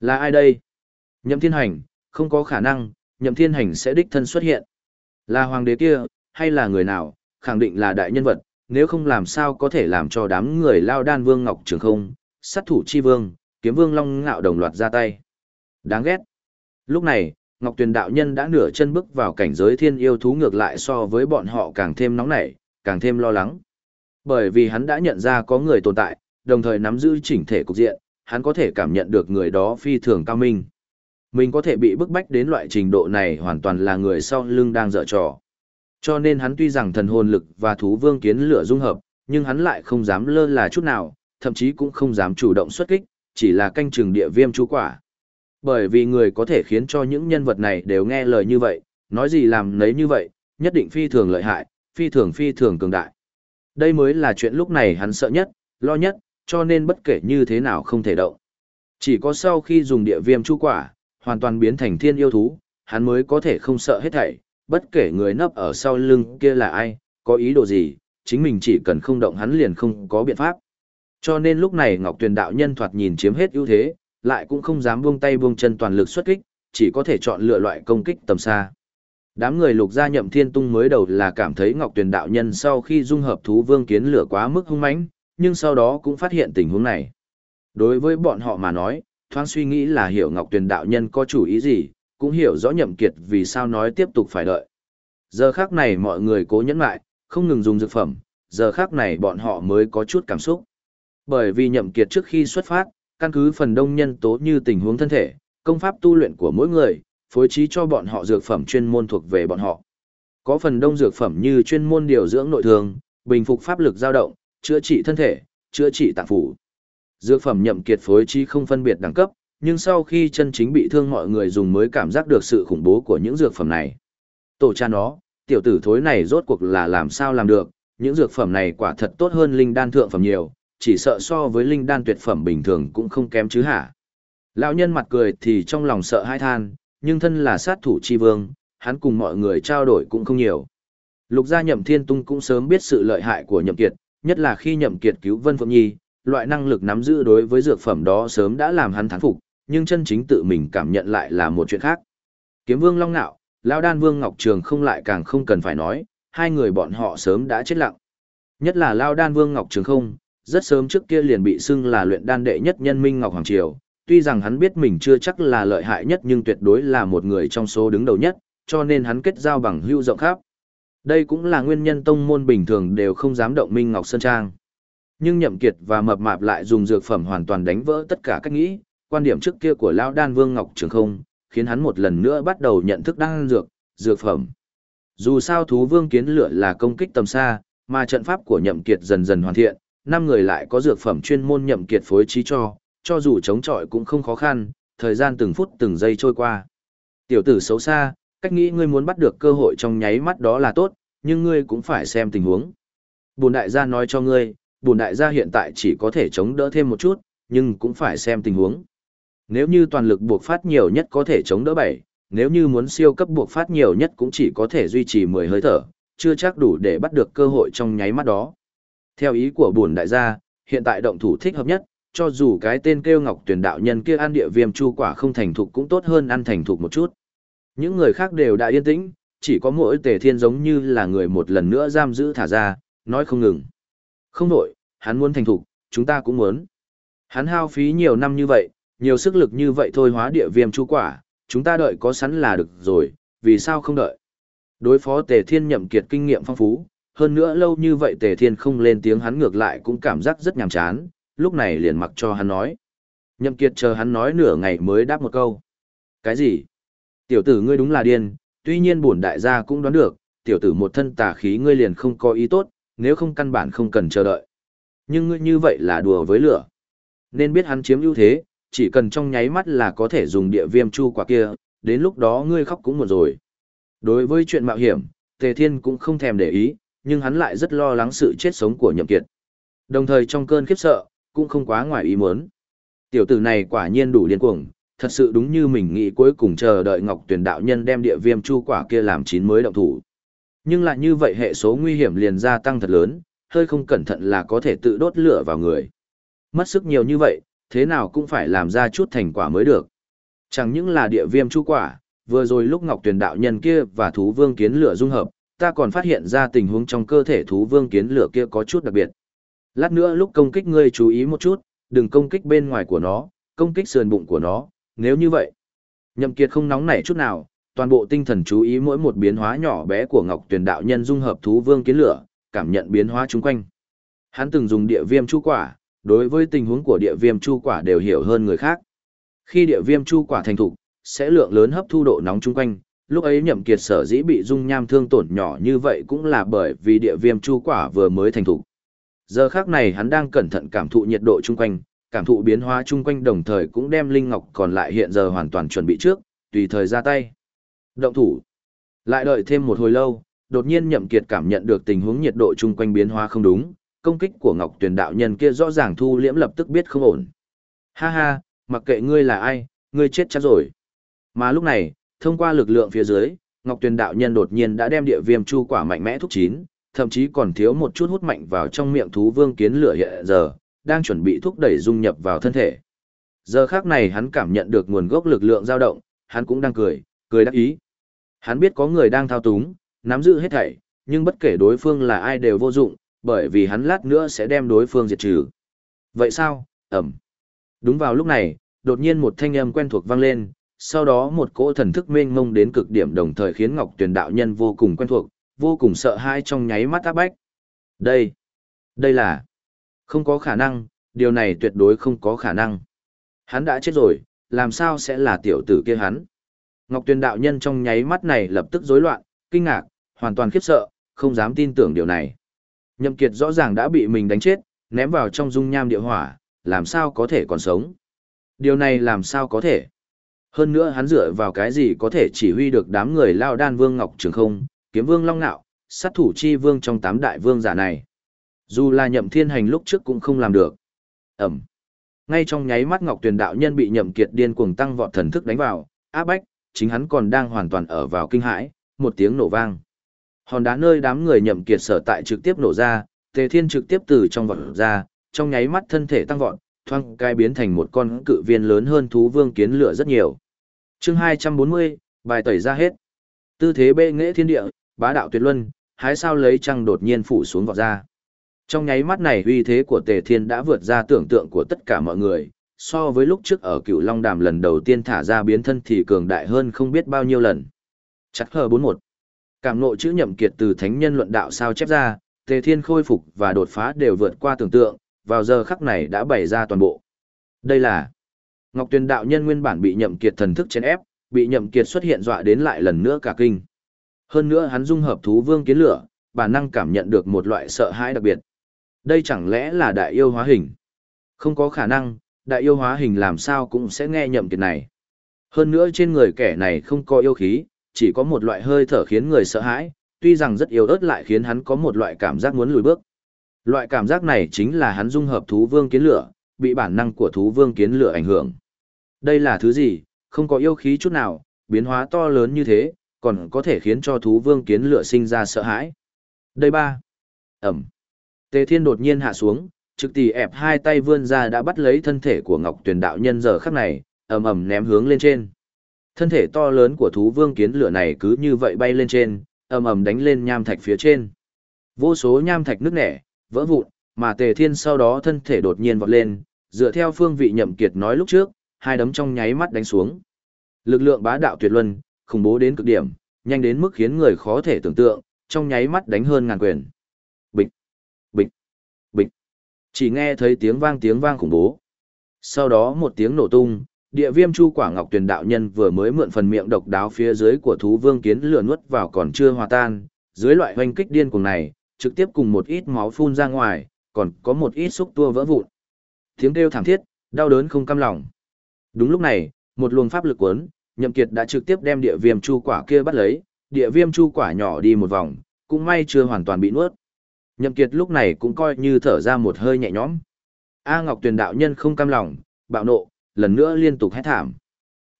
Là ai đây? Nhậm thiên hành, không có khả năng, nhậm thiên hành sẽ đích thân xuất hiện. Là hoàng đế kia, hay là người nào, khẳng định là đại nhân vật, nếu không làm sao có thể làm cho đám người lao đan vương ngọc trường không, sát thủ chi vương, kiếm vương long ngạo đồng loạt ra tay. Đáng ghét. Lúc này, Ngọc Tuyền đạo nhân đã nửa chân bước vào cảnh giới thiên yêu thú ngược lại so với bọn họ càng thêm nóng nảy, càng thêm lo lắng. Bởi vì hắn đã nhận ra có người tồn tại, đồng thời nắm giữ chỉnh thể cục diện, hắn có thể cảm nhận được người đó phi thường cao minh. Mình có thể bị bức bách đến loại trình độ này hoàn toàn là người sau lưng đang dở trò. Cho nên hắn tuy rằng thần hồn lực và thú vương kiến lửa dung hợp, nhưng hắn lại không dám lơ là chút nào, thậm chí cũng không dám chủ động xuất kích, chỉ là canh chừng địa viêm chú quả. Bởi vì người có thể khiến cho những nhân vật này đều nghe lời như vậy, nói gì làm nấy như vậy, nhất định phi thường lợi hại, phi thường phi thường cường đại. Đây mới là chuyện lúc này hắn sợ nhất, lo nhất, cho nên bất kể như thế nào không thể động. Chỉ có sau khi dùng địa viêm chu quả, hoàn toàn biến thành thiên yêu thú, hắn mới có thể không sợ hết thảy, bất kể người nấp ở sau lưng kia là ai, có ý đồ gì, chính mình chỉ cần không động hắn liền không có biện pháp. Cho nên lúc này Ngọc Tuyền đạo nhân thoạt nhìn chiếm hết ưu thế, lại cũng không dám buông tay buông chân toàn lực xuất kích, chỉ có thể chọn lựa loại công kích tầm xa. Đám người lục gia nhậm thiên tung mới đầu là cảm thấy Ngọc Tuyền đạo nhân sau khi dung hợp thú vương kiến lửa quá mức hung mãnh, nhưng sau đó cũng phát hiện tình huống này. Đối với bọn họ mà nói, thoáng suy nghĩ là hiểu Ngọc Tuyền đạo nhân có chủ ý gì, cũng hiểu rõ nhậm kiệt vì sao nói tiếp tục phải đợi. Giờ khắc này mọi người cố nhẫn lại, không ngừng dùng dược phẩm, giờ khắc này bọn họ mới có chút cảm xúc. Bởi vì nhậm kiệt trước khi xuất phát, căn cứ phần đông nhân tố như tình huống thân thể, công pháp tu luyện của mỗi người, phối trí cho bọn họ dược phẩm chuyên môn thuộc về bọn họ. Có phần đông dược phẩm như chuyên môn điều dưỡng nội thương, bình phục pháp lực dao động, chữa trị thân thể, chữa trị tạng phủ. Dược phẩm nhậm kiệt phối trí không phân biệt đẳng cấp, nhưng sau khi chân chính bị thương mọi người dùng mới cảm giác được sự khủng bố của những dược phẩm này. Tổ cha nó, tiểu tử thối này rốt cuộc là làm sao làm được, những dược phẩm này quả thật tốt hơn linh đan thượng phẩm nhiều, chỉ sợ so với linh đan tuyệt phẩm bình thường cũng không kém chứ hả. Lão nhân mặt cười thì trong lòng sợ hai than, nhưng thân là sát thủ chi vương, hắn cùng mọi người trao đổi cũng không nhiều. Lục gia nhậm thiên tung cũng sớm biết sự lợi hại của nhậm kiệt, nhất là khi nhậm kiệt cứu Vân Phượng Nhi, loại năng lực nắm giữ đối với dược phẩm đó sớm đã làm hắn thán phục, nhưng chân chính tự mình cảm nhận lại là một chuyện khác. Kiếm vương long nạo, lão đan vương ngọc trường không lại càng không cần phải nói, hai người bọn họ sớm đã chết lặng. Nhất là lão đan vương ngọc trường không, rất sớm trước kia liền bị xưng là luyện đan đệ nhất nhân minh ngọc hoàng triều, tuy rằng hắn biết mình chưa chắc là lợi hại nhất nhưng tuyệt đối là một người trong số đứng đầu nhất, cho nên hắn kết giao bằng hữu rộng khắp. Đây cũng là nguyên nhân tông môn bình thường đều không dám động Minh Ngọc Sơn Trang. Nhưng Nhậm Kiệt và Mập Mạp lại dùng dược phẩm hoàn toàn đánh vỡ tất cả cách nghĩ, quan điểm trước kia của Lão Đan Vương Ngọc Trường không, khiến hắn một lần nữa bắt đầu nhận thức đan dược, dược phẩm. Dù sao thú vương kiến lửa là công kích tầm xa, mà trận pháp của Nhậm Kiệt dần dần hoàn thiện, năm người lại có dược phẩm chuyên môn Nhậm Kiệt phối trí cho, cho dù chống chọi cũng không khó khăn, thời gian từng phút từng giây trôi qua. Tiểu tử xấu xa, cách nghĩ ngươi muốn bắt được cơ hội trong nháy mắt đó là tốt, nhưng ngươi cũng phải xem tình huống. Bùn đại gia nói cho ngươi, bùn đại gia hiện tại chỉ có thể chống đỡ thêm một chút, nhưng cũng phải xem tình huống. Nếu như toàn lực buộc phát nhiều nhất có thể chống đỡ 7, nếu như muốn siêu cấp buộc phát nhiều nhất cũng chỉ có thể duy trì 10 hơi thở, chưa chắc đủ để bắt được cơ hội trong nháy mắt đó. Theo ý của bổn đại gia, hiện tại động thủ thích hợp nhất, cho dù cái tên kêu ngọc tuyển đạo nhân kia ăn địa viêm chu quả không thành thục cũng tốt hơn ăn thành thục một chút. Những người khác đều đã yên tĩnh, chỉ có mỗi tề thiên giống như là người một lần nữa giam giữ thả ra, nói không ngừng. Không đổi, hắn muốn thành thục, chúng ta cũng muốn. Hắn hao phí nhiều năm như vậy, nhiều sức lực như vậy thôi hóa địa viêm chu quả, chúng ta đợi có sẵn là được rồi, vì sao không đợi. Đối phó tề thiên nhậm kiệt kinh nghiệm phong phú, hơn nữa lâu như vậy tề thiên không lên tiếng hắn ngược lại cũng cảm giác rất nhàm chán, lúc này liền mặc cho hắn nói. Nhậm Kiệt chờ hắn nói nửa ngày mới đáp một câu. Cái gì? Tiểu tử ngươi đúng là điên, tuy nhiên bổn đại gia cũng đoán được, tiểu tử một thân tà khí ngươi liền không có ý tốt, nếu không căn bản không cần chờ đợi. Nhưng ngươi như vậy là đùa với lửa. Nên biết hắn chiếm ưu thế, chỉ cần trong nháy mắt là có thể dùng địa viêm chu quả kia, đến lúc đó ngươi khóc cũng một rồi. Đối với chuyện mạo hiểm, Tề Thiên cũng không thèm để ý, nhưng hắn lại rất lo lắng sự chết sống của Nhậm Kiệt. Đồng thời trong cơn khiếp sợ, cũng không quá ngoài ý muốn. Tiểu tử này quả nhiên đủ điên cuồng, thật sự đúng như mình nghĩ cuối cùng chờ đợi Ngọc tuyền đạo nhân đem địa viêm chu quả kia làm chín mới động thủ. Nhưng lại như vậy hệ số nguy hiểm liền gia tăng thật lớn, hơi không cẩn thận là có thể tự đốt lửa vào người. Mất sức nhiều như vậy, thế nào cũng phải làm ra chút thành quả mới được. Chẳng những là địa viêm chu quả, vừa rồi lúc Ngọc tuyền đạo nhân kia và thú vương kiến lửa dung hợp, ta còn phát hiện ra tình huống trong cơ thể thú vương kiến lửa kia có chút đặc biệt. Lát nữa lúc công kích ngươi chú ý một chút, đừng công kích bên ngoài của nó, công kích sườn bụng của nó, nếu như vậy. Nhậm Kiệt không nóng nảy chút nào, toàn bộ tinh thần chú ý mỗi một biến hóa nhỏ bé của Ngọc Tuyền đạo nhân dung hợp thú vương kiến lửa, cảm nhận biến hóa chung quanh. Hắn từng dùng địa viêm chu quả, đối với tình huống của địa viêm chu quả đều hiểu hơn người khác. Khi địa viêm chu quả thành thục, sẽ lượng lớn hấp thu độ nóng chung quanh, lúc ấy nhậm kiệt sở dĩ bị dung nham thương tổn nhỏ như vậy cũng là bởi vì địa viêm chu quả vừa mới thành thục. Giờ khắc này hắn đang cẩn thận cảm thụ nhiệt độ chung quanh, cảm thụ biến hóa chung quanh đồng thời cũng đem linh ngọc còn lại hiện giờ hoàn toàn chuẩn bị trước, tùy thời ra tay. Động thủ. Lại đợi thêm một hồi lâu, đột nhiên nhậm kiệt cảm nhận được tình huống nhiệt độ chung quanh biến hóa không đúng, công kích của Ngọc Tuyền đạo nhân kia rõ ràng thu liễm lập tức biết không ổn. Ha ha, mặc kệ ngươi là ai, ngươi chết chắc rồi. Mà lúc này, thông qua lực lượng phía dưới, Ngọc Tuyền đạo nhân đột nhiên đã đem địa viêm chu quả mạnh mẽ thúc chín, thậm chí còn thiếu một chút hút mạnh vào trong miệng thú vương kiến lửa hiện giờ, đang chuẩn bị thúc đẩy dung nhập vào thân thể. Giờ khác này hắn cảm nhận được nguồn gốc lực lượng dao động, hắn cũng đang cười, cười đắc ý. Hắn biết có người đang thao túng, nắm giữ hết thảy, nhưng bất kể đối phương là ai đều vô dụng, bởi vì hắn lát nữa sẽ đem đối phương diệt trừ. Vậy sao? Ẩm. Đúng vào lúc này, đột nhiên một thanh âm quen thuộc vang lên, sau đó một cỗ thần thức mênh mông đến cực điểm đồng thời khiến Ngọc Tuyền đạo nhân vô cùng quen thuộc, vô cùng sợ hãi trong nháy mắt áp bách. Đây, đây là không có khả năng, điều này tuyệt đối không có khả năng. Hắn đã chết rồi, làm sao sẽ là tiểu tử kia hắn? Ngọc Tuyền đạo nhân trong nháy mắt này lập tức rối loạn, kinh ngạc, hoàn toàn khiếp sợ, không dám tin tưởng điều này. Nhậm Kiệt rõ ràng đã bị mình đánh chết, ném vào trong dung nham địa hỏa, làm sao có thể còn sống? Điều này làm sao có thể? Hơn nữa hắn dựa vào cái gì có thể chỉ huy được đám người lao đan vương Ngọc Trường Không, kiếm vương Long Nạo, sát thủ chi vương trong tám đại vương giả này. Dù là nhậm thiên hành lúc trước cũng không làm được. Ẩm. Ngay trong nháy mắt Ngọc Tuyền đạo nhân bị nhậm kiệt điên cuồng tăng vọt thần thức đánh vào, áp bách, chính hắn còn đang hoàn toàn ở vào kinh hãi, một tiếng nổ vang. Hòn đá nơi đám người nhậm kiệt sở tại trực tiếp nổ ra, Tề Thiên trực tiếp từ trong vọt ra, trong nháy mắt thân thể tăng vọt, thoang cai biến thành một con cự viên lớn hơn thú vương kiến lửa rất nhiều. Chương 240, bài tẩy ra hết. Tư thế bệ nghệ thiên địa, bá đạo tuyệt luân, hái sao lấy trăng đột nhiên phủ xuống vọt ra. Trong nháy mắt này uy thế của Tề Thiên đã vượt ra tưởng tượng của tất cả mọi người, so với lúc trước ở Cựu Long Đàm lần đầu tiên thả ra biến thân thì cường đại hơn không biết bao nhiêu lần. Chắc hờ 41. Cảm ngộ chữ nhậm kiệt từ thánh nhân luận đạo sao chép ra, Tề Thiên khôi phục và đột phá đều vượt qua tưởng tượng, vào giờ khắc này đã bày ra toàn bộ. Đây là Ngọc Tuyền đạo nhân nguyên bản bị nhậm kiệt thần thức chèn ép, bị nhậm kiệt xuất hiện dọa đến lại lần nữa cả kinh. Hơn nữa hắn dung hợp thú vương kiến lửa, bản năng cảm nhận được một loại sợ hãi đặc biệt. Đây chẳng lẽ là đại yêu hóa hình? Không có khả năng, đại yêu hóa hình làm sao cũng sẽ nghe nhậm kiệt này. Hơn nữa trên người kẻ này không có yêu khí, chỉ có một loại hơi thở khiến người sợ hãi, tuy rằng rất yếu ớt lại khiến hắn có một loại cảm giác muốn lùi bước. Loại cảm giác này chính là hắn dung hợp thú vương kiến lửa, bị bản năng của thú vương kiến lửa ảnh hưởng. Đây là thứ gì, không có yêu khí chút nào, biến hóa to lớn như thế, còn có thể khiến cho thú vương kiến lửa sinh ra sợ hãi. Đây ba. Ẩm. Tề Thiên đột nhiên hạ xuống, trực tỷ ẹp hai tay vươn ra đã bắt lấy thân thể của Ngọc Tuyền đạo nhân giờ khắc này, ầm ầm ném hướng lên trên. Thân thể to lớn của thú vương kiến lửa này cứ như vậy bay lên trên, ầm ầm đánh lên nham thạch phía trên. Vô số nham thạch nứt nẻ, vỡ vụn, mà Tề Thiên sau đó thân thể đột nhiên vọt lên, dựa theo phương vị Nhậm Kiệt nói lúc trước, hai đấm trong nháy mắt đánh xuống. Lực lượng bá đạo tuyệt luân, khủng bố đến cực điểm, nhanh đến mức khiến người khó thể tưởng tượng, trong nháy mắt đánh hơn ngàn quyền. Bịch, bịch, bịch. Chỉ nghe thấy tiếng vang tiếng vang khủng bố. Sau đó một tiếng nổ tung, địa viêm chu quả ngọc tuyển đạo nhân vừa mới mượn phần miệng độc đáo phía dưới của thú vương kiến lửa nuốt vào còn chưa hòa tan, dưới loại hoành kích điên cuồng này, trực tiếp cùng một ít máu phun ra ngoài, còn có một ít xúc tua vỡ vụn. Tiếng kêu thảm thiết, đau đớn không cam lòng. Đúng lúc này, một luồng pháp lực cuốn, Nhậm Kiệt đã trực tiếp đem địa viêm chu quả kia bắt lấy, địa viêm chu quả nhỏ đi một vòng, cũng may chưa hoàn toàn bị nuốt. Nhậm Kiệt lúc này cũng coi như thở ra một hơi nhẹ nhõm. A Ngọc Tuyền đạo nhân không cam lòng, bạo nộ, lần nữa liên tục hét thảm.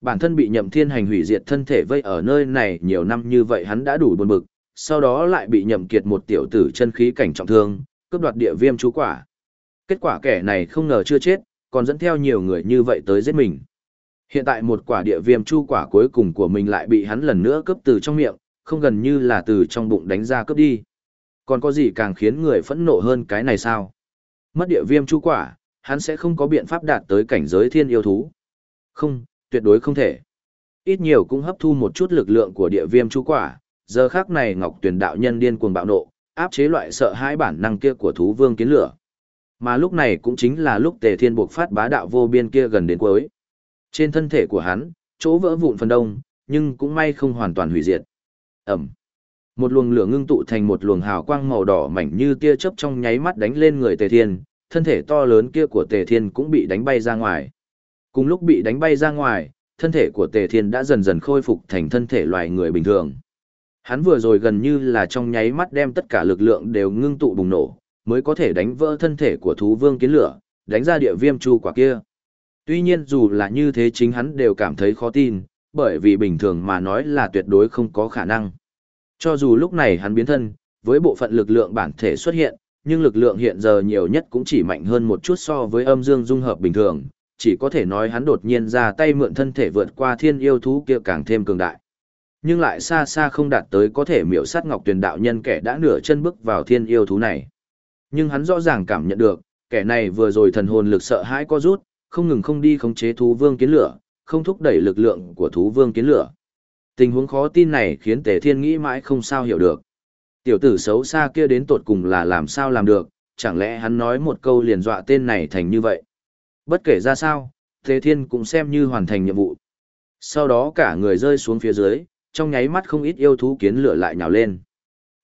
Bản thân bị Nhậm Thiên hành hủy diệt thân thể vây ở nơi này nhiều năm như vậy hắn đã đủ buồn bực, sau đó lại bị Nhậm Kiệt một tiểu tử chân khí cảnh trọng thương, cướp đoạt địa viêm chu quả. Kết quả kẻ này không ngờ chưa chết, còn dẫn theo nhiều người như vậy tới giết mình. Hiện tại một quả địa viêm chu quả cuối cùng của mình lại bị hắn lần nữa cướp từ trong miệng, không gần như là từ trong bụng đánh ra cướp đi. Còn có gì càng khiến người phẫn nộ hơn cái này sao? Mất địa viêm chu quả, hắn sẽ không có biện pháp đạt tới cảnh giới thiên yêu thú. Không, tuyệt đối không thể. Ít nhiều cũng hấp thu một chút lực lượng của địa viêm chu quả, giờ khác này Ngọc Tuyền đạo nhân điên cuồng bạo nộ, áp chế loại sợ hãi bản năng kia của thú vương kiến lửa. Mà lúc này cũng chính là lúc Tề Thiên buộc phát bá đạo vô biên kia gần đến cuối. Trên thân thể của hắn, chỗ vỡ vụn phần đông, nhưng cũng may không hoàn toàn hủy diệt. Ẩm. Một luồng lửa ngưng tụ thành một luồng hào quang màu đỏ mảnh như tia chớp trong nháy mắt đánh lên người Tề Thiên, thân thể to lớn kia của Tề Thiên cũng bị đánh bay ra ngoài. Cùng lúc bị đánh bay ra ngoài, thân thể của Tề Thiên đã dần dần khôi phục thành thân thể loài người bình thường. Hắn vừa rồi gần như là trong nháy mắt đem tất cả lực lượng đều ngưng tụ bùng nổ, mới có thể đánh vỡ thân thể của thú vương kiến lửa, đánh ra địa viêm chu quả kia. Tuy nhiên dù là như thế chính hắn đều cảm thấy khó tin, bởi vì bình thường mà nói là tuyệt đối không có khả năng. Cho dù lúc này hắn biến thân, với bộ phận lực lượng bản thể xuất hiện, nhưng lực lượng hiện giờ nhiều nhất cũng chỉ mạnh hơn một chút so với âm dương dung hợp bình thường, chỉ có thể nói hắn đột nhiên ra tay mượn thân thể vượt qua thiên yêu thú kia càng thêm cường đại. Nhưng lại xa xa không đạt tới có thể miểu sát Ngọc Tuyền đạo nhân kẻ đã nửa chân bước vào thiên yêu thú này. Nhưng hắn rõ ràng cảm nhận được, kẻ này vừa rồi thần hồn lực sợ hãi có rút, không ngừng không đi khống chế thú vương kiến lửa, không thúc đẩy lực lượng của thú vương kiến lửa. Tình huống khó tin này khiến Tề Thiên nghĩ mãi không sao hiểu được. Tiểu tử xấu xa kia đến tột cùng là làm sao làm được, chẳng lẽ hắn nói một câu liền dọa tên này thành như vậy. Bất kể ra sao, Tề Thiên cũng xem như hoàn thành nhiệm vụ. Sau đó cả người rơi xuống phía dưới, trong nháy mắt không ít yêu thú kiến lửa lại nhào lên.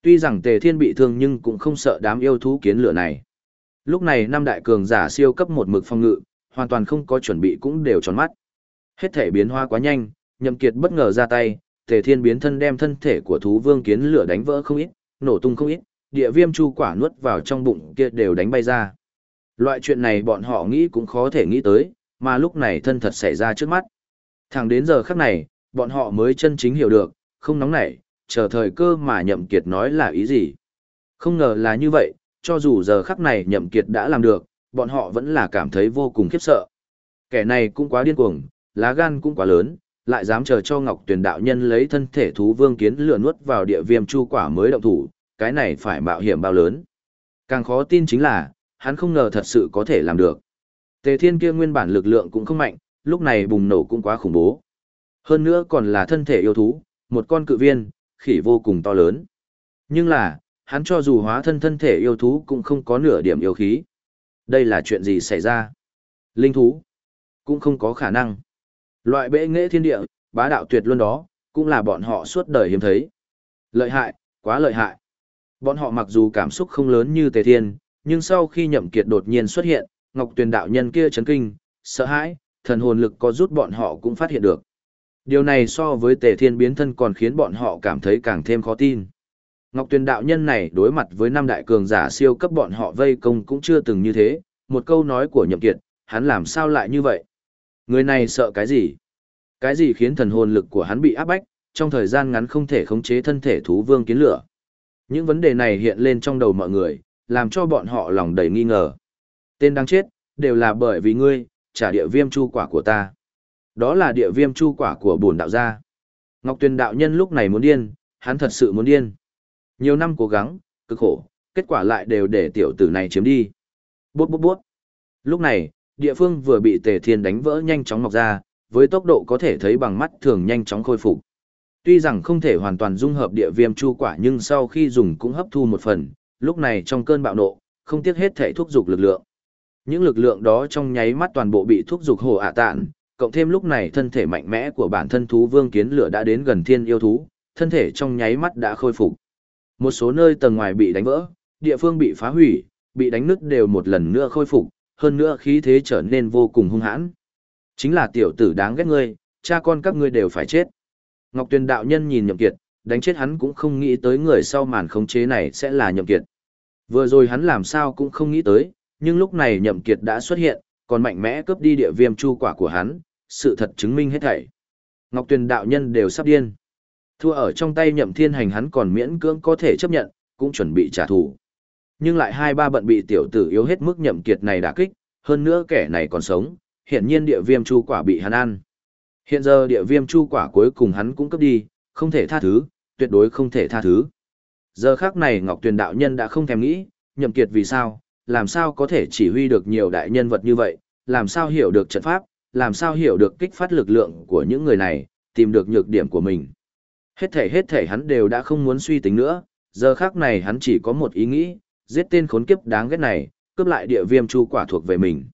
Tuy rằng Tề Thiên bị thương nhưng cũng không sợ đám yêu thú kiến lửa này. Lúc này năm đại cường giả siêu cấp một mực phong ngự, hoàn toàn không có chuẩn bị cũng đều tròn mắt. Hết thể biến hóa quá nhanh, Nhậm Kiệt bất ngờ ra tay, Tề Thiên biến thân đem thân thể của thú vương kiến lửa đánh vỡ không ít, nổ tung không ít, địa viêm chu quả nuốt vào trong bụng kia đều đánh bay ra. Loại chuyện này bọn họ nghĩ cũng khó thể nghĩ tới, mà lúc này thân thật xảy ra trước mắt. Thẳng đến giờ khắc này, bọn họ mới chân chính hiểu được, không nóng nảy, chờ thời cơ mà Nhậm Kiệt nói là ý gì. Không ngờ là như vậy, cho dù giờ khắc này Nhậm Kiệt đã làm được, bọn họ vẫn là cảm thấy vô cùng khiếp sợ. Kẻ này cũng quá điên cuồng, lá gan cũng quá lớn, lại dám chờ cho Ngọc Tuyền đạo nhân lấy thân thể thú vương kiến lửa nuốt vào địa viêm chu quả mới động thủ, cái này phải mạo hiểm bao lớn. Càng khó tin chính là, hắn không ngờ thật sự có thể làm được. Tề Thiên kia nguyên bản lực lượng cũng không mạnh, lúc này bùng nổ cũng quá khủng bố. Hơn nữa còn là thân thể yêu thú, một con cự viên, khỉ vô cùng to lớn. Nhưng là, hắn cho dù hóa thân thân thể yêu thú cũng không có nửa điểm yêu khí. Đây là chuyện gì xảy ra? Linh thú? Cũng không có khả năng. Loại bệ nghệ thiên địa, bá đạo tuyệt luôn đó, cũng là bọn họ suốt đời hiếm thấy. Lợi hại, quá lợi hại. Bọn họ mặc dù cảm xúc không lớn như Tề Thiên, nhưng sau khi nhậm kiệt đột nhiên xuất hiện, Ngọc Tuyền đạo nhân kia chấn kinh, sợ hãi, thần hồn lực có rút bọn họ cũng phát hiện được. Điều này so với Tề Thiên biến thân còn khiến bọn họ cảm thấy càng thêm khó tin. Ngọc Tuyền đạo nhân này đối mặt với năm đại cường giả siêu cấp bọn họ vây công cũng chưa từng như thế, một câu nói của nhậm kiệt, hắn làm sao lại như vậy? Người này sợ cái gì? Cái gì khiến thần hồn lực của hắn bị áp bách, trong thời gian ngắn không thể khống chế thân thể thú vương kiến lửa? Những vấn đề này hiện lên trong đầu mọi người, làm cho bọn họ lòng đầy nghi ngờ. Tên đang chết, đều là bởi vì ngươi, trả địa viêm chu quả của ta. Đó là địa viêm chu quả của bổn đạo gia. Ngọc Tuyền đạo nhân lúc này muốn điên, hắn thật sự muốn điên. Nhiều năm cố gắng, cực khổ, kết quả lại đều để tiểu tử này chiếm đi. Bút bút bút. Lúc này, địa phương vừa bị tề thiên đánh vỡ nhanh chóng mọc ra, với tốc độ có thể thấy bằng mắt thường nhanh chóng khôi phục. Tuy rằng không thể hoàn toàn dung hợp địa viêm chu quả nhưng sau khi dùng cũng hấp thu một phần, lúc này trong cơn bạo nộ, không tiếc hết thể thúc dục lực lượng. Những lực lượng đó trong nháy mắt toàn bộ bị thúc dục hồ ạ tạn, cộng thêm lúc này thân thể mạnh mẽ của bản thân thú vương kiến lửa đã đến gần thiên yêu thú, thân thể trong nháy mắt đã khôi phục. Một số nơi tầng ngoài bị đánh vỡ, địa phương bị phá hủy, bị đánh nứt đều một lần nữa khôi phục, hơn nữa khí thế trở nên vô cùng hung hãn. Chính là tiểu tử đáng ghét ngươi, cha con các ngươi đều phải chết. Ngọc Tuyền đạo nhân nhìn Nhậm Kiệt, đánh chết hắn cũng không nghĩ tới người sau màn khống chế này sẽ là Nhậm Kiệt. Vừa rồi hắn làm sao cũng không nghĩ tới, nhưng lúc này Nhậm Kiệt đã xuất hiện, còn mạnh mẽ cướp đi địa viêm chu quả của hắn, sự thật chứng minh hết thảy. Ngọc Tuyền đạo nhân đều sắp điên. Thua ở trong tay Nhậm Thiên Hành hắn còn miễn cưỡng có thể chấp nhận, cũng chuẩn bị trả thù. Nhưng lại hai ba bận bị tiểu tử yếu hết mức Nhậm Kiệt này đả kích, hơn nữa kẻ này còn sống, hiện nhiên địa viêm chu quả bị hắn ăn. Hiện giờ địa viêm chu quả cuối cùng hắn cũng cấp đi, không thể tha thứ, tuyệt đối không thể tha thứ. Giờ khắc này Ngọc Tuyền đạo nhân đã không thèm nghĩ, nhậm kiệt vì sao, làm sao có thể chỉ huy được nhiều đại nhân vật như vậy, làm sao hiểu được trận pháp, làm sao hiểu được kích phát lực lượng của những người này, tìm được nhược điểm của mình. Hết thể hết thể hắn đều đã không muốn suy tính nữa, giờ khác này hắn chỉ có một ý nghĩ, giết tên khốn kiếp đáng ghét này, cướp lại địa viêm chu quả thuộc về mình.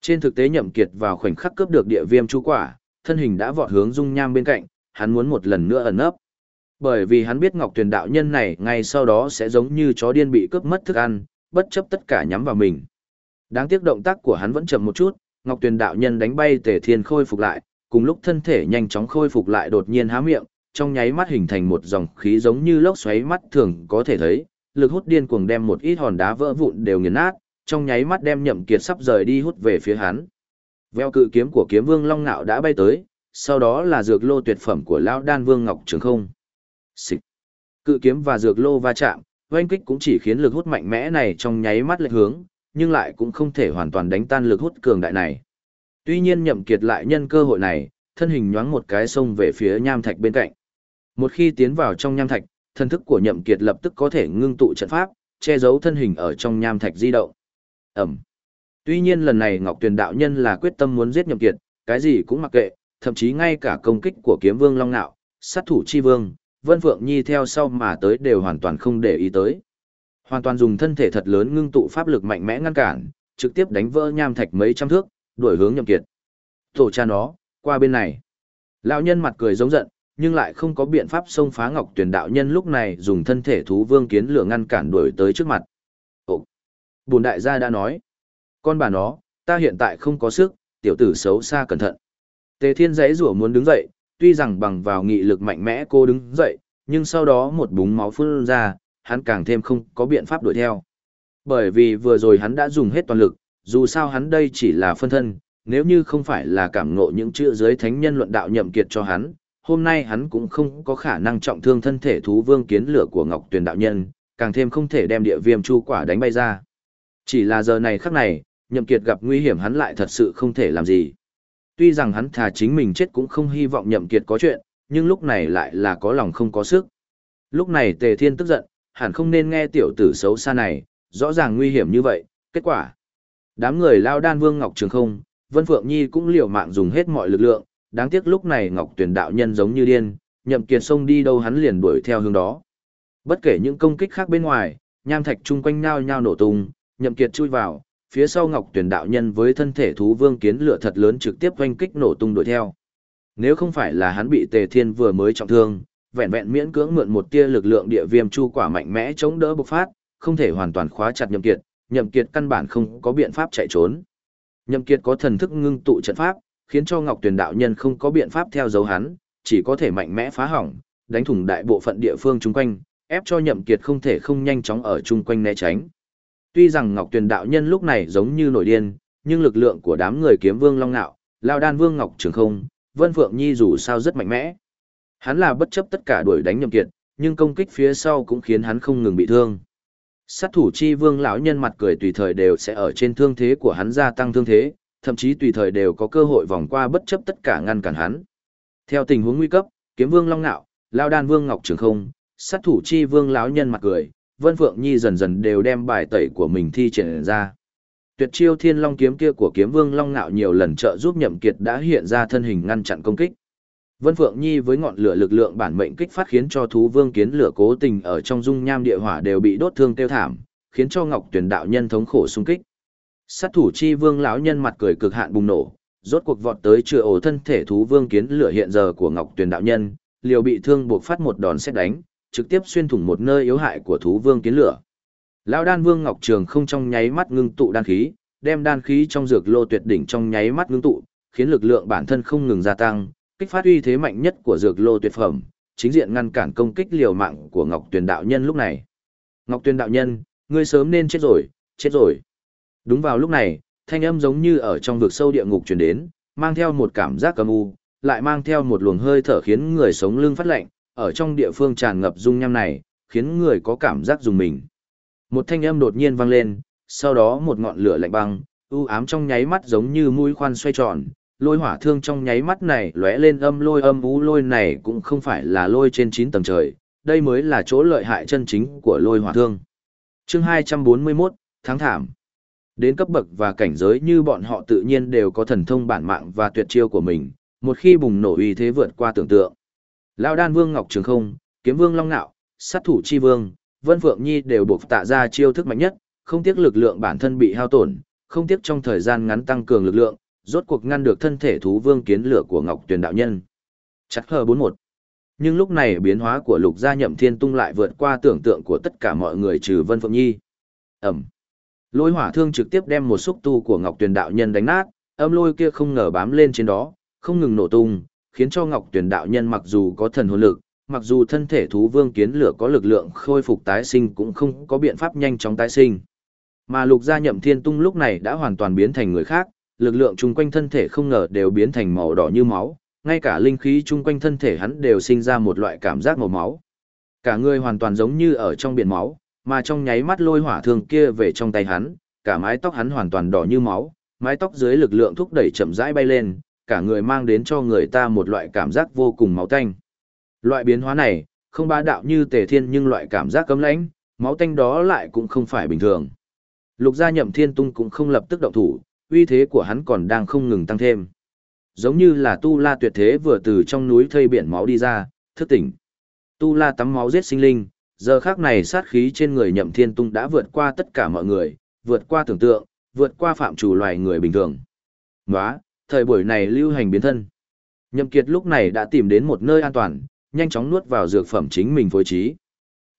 Trên thực tế Nhậm Kiệt vào khoảnh khắc cướp được địa viêm chu quả, thân hình đã vọt hướng dung nham bên cạnh, hắn muốn một lần nữa ẩn nấp. Bởi vì hắn biết Ngọc Tuyền đạo nhân này ngay sau đó sẽ giống như chó điên bị cướp mất thức ăn, bất chấp tất cả nhắm vào mình. Đáng tiếc động tác của hắn vẫn chậm một chút, Ngọc Tuyền đạo nhân đánh bay Tề Thiên khôi phục lại, cùng lúc thân thể nhanh chóng khôi phục lại đột nhiên há miệng, trong nháy mắt hình thành một dòng khí giống như lốc xoáy mắt thường có thể thấy, lực hút điên cuồng đem một ít hòn đá vỡ vụn đều nghiền nát, trong nháy mắt đem Nhậm Kiệt sắp rời đi hút về phía hắn. Veo cự kiếm của kiếm vương Long Nạo đã bay tới, sau đó là dược lô tuyệt phẩm của lão đan vương Ngọc Trường Không. Xịt. Cự kiếm và dược lô va chạm, oanh kích cũng chỉ khiến lực hút mạnh mẽ này trong nháy mắt lệch hướng, nhưng lại cũng không thể hoàn toàn đánh tan lực hút cường đại này. Tuy nhiên Nhậm Kiệt lại nhân cơ hội này, thân hình nhoáng một cái xông về phía nham thạch bên cạnh. Một khi tiến vào trong nham thạch, thân thức của Nhậm Kiệt lập tức có thể ngưng tụ trận pháp, che giấu thân hình ở trong nham thạch di động. Ẩm. Tuy nhiên lần này Ngọc Tuyền đạo nhân là quyết tâm muốn giết Nhậm Kiệt, cái gì cũng mặc kệ, thậm chí ngay cả công kích của Kiếm Vương Long Nạo, sát thủ chi vương, Vân Phượng Nhi theo sau mà tới đều hoàn toàn không để ý tới. Hoàn toàn dùng thân thể thật lớn ngưng tụ pháp lực mạnh mẽ ngăn cản, trực tiếp đánh vỡ nham thạch mấy trăm thước, đuổi hướng Nhậm Kiệt. Tổ cha nó, qua bên này. Lão nhân mặt cười giống giận, nhưng lại không có biện pháp xông phá Ngọc Tuyền đạo nhân lúc này dùng thân thể thú vương kiến lửa ngăn cản đuổi tới trước mặt. Ồ, bùn đại gia đã nói, con bà nó, ta hiện tại không có sức, tiểu tử xấu xa cẩn thận. Tề Thiên dãy rủa muốn đứng dậy, tuy rằng bằng vào nghị lực mạnh mẽ cô đứng dậy, nhưng sau đó một búng máu phun ra, hắn càng thêm không có biện pháp đuổi theo. Bởi vì vừa rồi hắn đã dùng hết toàn lực, dù sao hắn đây chỉ là phân thân, nếu như không phải là cảm ngộ những chữ dưới thánh nhân luận đạo nhậm kiệt cho hắn, hôm nay hắn cũng không có khả năng trọng thương thân thể thú vương kiến lửa của Ngọc Tuyền đạo nhân, càng thêm không thể đem địa viêm chu quả đánh bay ra. Chỉ là giờ này khắc này, nhậm kiệt gặp nguy hiểm hắn lại thật sự không thể làm gì. Tuy rằng hắn thà chính mình chết cũng không hy vọng nhậm kiệt có chuyện, nhưng lúc này lại là có lòng không có sức. Lúc này Tề Thiên tức giận, hẳn không nên nghe tiểu tử xấu xa này, rõ ràng nguy hiểm như vậy, kết quả. Đám người lao đan vương Ngọc Trường không, Vân Phượng Nhi cũng liều mạng dùng hết mọi lực lượng, đáng tiếc lúc này Ngọc Tuyền đạo nhân giống như điên, nhậm kiệt xông đi đâu hắn liền đuổi theo hướng đó. Bất kể những công kích khác bên ngoài, nham thạch chung quanh nhao nhao nổ tung, nhậm kiệt chui vào, phía sau Ngọc Tuyền đạo nhân với thân thể thú vương kiến lửa thật lớn trực tiếp oanh kích nổ tung đuổi theo. Nếu không phải là hắn bị Tề Thiên vừa mới trọng thương, vẹn vẹn miễn cưỡng mượn một tia lực lượng địa viêm chu quả mạnh mẽ chống đỡ bộc phát, không thể hoàn toàn khóa chặt Nhậm Kiệt, Nhậm Kiệt căn bản không có biện pháp chạy trốn. Nhậm Kiệt có thần thức ngưng tụ trận pháp, khiến cho Ngọc Tuyền đạo nhân không có biện pháp theo dấu hắn, chỉ có thể mạnh mẽ phá hỏng, đánh thủng đại bộ phận địa phương chung quanh, ép cho Nhậm Kiệt không thể không nhanh chóng ở chung quanh né tránh. Tuy rằng Ngọc Tuyền đạo nhân lúc này giống như nổi điên, nhưng lực lượng của đám người kiếm vương Long Nạo, Lao Đan Vương Ngọc Trường Không, Vân Phượng Nhi dù sao rất mạnh mẽ. Hắn là bất chấp tất cả đuổi đánh Nhậm Kiệt, nhưng công kích phía sau cũng khiến hắn không ngừng bị thương. Sát thủ chi vương lão nhân mặt cười tùy thời đều sẽ ở trên thương thế của hắn gia tăng thương thế, thậm chí tùy thời đều có cơ hội vòng qua bất chấp tất cả ngăn cản hắn. Theo tình huống nguy cấp, kiếm vương long nạo, lao đan vương ngọc trường không, sát thủ chi vương lão nhân mặt cười, vân phượng nhi dần dần đều đem bài tẩy của mình thi triển ra. Tuyệt chiêu thiên long kiếm kia của kiếm vương long nạo nhiều lần trợ giúp nhậm kiệt đã hiện ra thân hình ngăn chặn công kích. Vân Phượng Nhi với ngọn lửa lực lượng bản mệnh kích phát khiến cho thú vương kiến lửa cố tình ở trong dung nham địa hỏa đều bị đốt thương tiêu thảm, khiến cho Ngọc Tuyển đạo nhân thống khổ xung kích. Sát thủ chi vương lão nhân mặt cười cực hạn bùng nổ, rốt cuộc vọt tới chữa ổ thân thể thú vương kiến lửa hiện giờ của Ngọc Tuyển đạo nhân, liều bị thương buộc phát một đòn xét đánh, trực tiếp xuyên thủng một nơi yếu hại của thú vương kiến lửa. Lão đan vương Ngọc Trường không trong nháy mắt ngưng tụ đan khí, đem đan khí trong dược lô tuyệt đỉnh trong nháy mắt ngưng tụ, khiến lực lượng bản thân không ngừng gia tăng, kích phát uy thế mạnh nhất của dược lô tuyệt phẩm, chính diện ngăn cản công kích liều mạng của Ngọc Tuyền đạo nhân lúc này. Ngọc Tuyền đạo nhân, ngươi sớm nên chết rồi, chết rồi. Đúng vào lúc này, thanh âm giống như ở trong vực sâu địa ngục truyền đến, mang theo một cảm giác âm u, lại mang theo một luồng hơi thở khiến người sống lưng phát lạnh, ở trong địa phương tràn ngập dung nham này, khiến người có cảm giác dùng mình. Một thanh âm đột nhiên vang lên, sau đó một ngọn lửa lạnh băng, u ám trong nháy mắt giống như mũi khoan xoay tròn, lôi hỏa thương trong nháy mắt này lóe lên âm lôi âm ú lôi này cũng không phải là lôi trên 9 tầng trời, đây mới là chỗ lợi hại chân chính của lôi hỏa thương. Chương 241, tháng thảm. Đến cấp bậc và cảnh giới như bọn họ tự nhiên đều có thần thông bản mạng và tuyệt chiêu của mình, một khi bùng nổ uy thế vượt qua tưởng tượng. Lão Đan Vương Ngọc Trường Không, Kiếm Vương Long Nạo, Sát thủ Chi Vương, Vân Phượng Nhi đều buộc tạ ra chiêu thức mạnh nhất, không tiếc lực lượng bản thân bị hao tổn, không tiếc trong thời gian ngắn tăng cường lực lượng, rốt cuộc ngăn được thân thể thú vương kiến lửa của Ngọc Tuyền đạo nhân. Chắc hờ 41. Nhưng lúc này biến hóa của Lục Gia Nhậm Thiên Tung lại vượt qua tưởng tượng của tất cả mọi người trừ Vân Phượng Nhi. Ẩm. Lôi hỏa thương trực tiếp đem một xúc tu của Ngọc Tuyền đạo nhân đánh nát, âm lôi kia không ngờ bám lên trên đó, không ngừng nổ tung, khiến cho Ngọc Tuyền đạo nhân mặc dù có thần hồn lực, mặc dù thân thể thú vương kiến lửa có lực lượng khôi phục tái sinh cũng không có biện pháp nhanh chóng tái sinh. Mà lục gia nhậm thiên tung lúc này đã hoàn toàn biến thành người khác, lực lượng chung quanh thân thể không ngờ đều biến thành màu đỏ như máu, ngay cả linh khí chung quanh thân thể hắn đều sinh ra một loại cảm giác màu máu. Cả người hoàn toàn giống như ở trong biển máu, mà trong nháy mắt lôi hỏa thương kia về trong tay hắn, cả mái tóc hắn hoàn toàn đỏ như máu, mái tóc dưới lực lượng thúc đẩy chậm rãi bay lên, cả người mang đến cho người ta một loại cảm giác vô cùng máu tanh. Loại biến hóa này, không bá đạo như tề thiên nhưng loại cảm giác cấm lãnh, máu tanh đó lại cũng không phải bình thường. Lục gia nhậm thiên tung cũng không lập tức động thủ, uy thế của hắn còn đang không ngừng tăng thêm. Giống như là tu la tuyệt thế vừa từ trong núi thây biển máu đi ra, thức tỉnh. Tu la tắm máu giết sinh linh, giờ khác này sát khí trên người nhậm thiên tung đã vượt qua tất cả mọi người, vượt qua tưởng tượng, vượt qua phạm chủ loài người bình thường. Nóa, thời buổi này lưu hành biến thân. Nhậm kiệt lúc này đã tìm đến một nơi an toàn, nhanh chóng nuốt vào dược phẩm chính mình phối trí.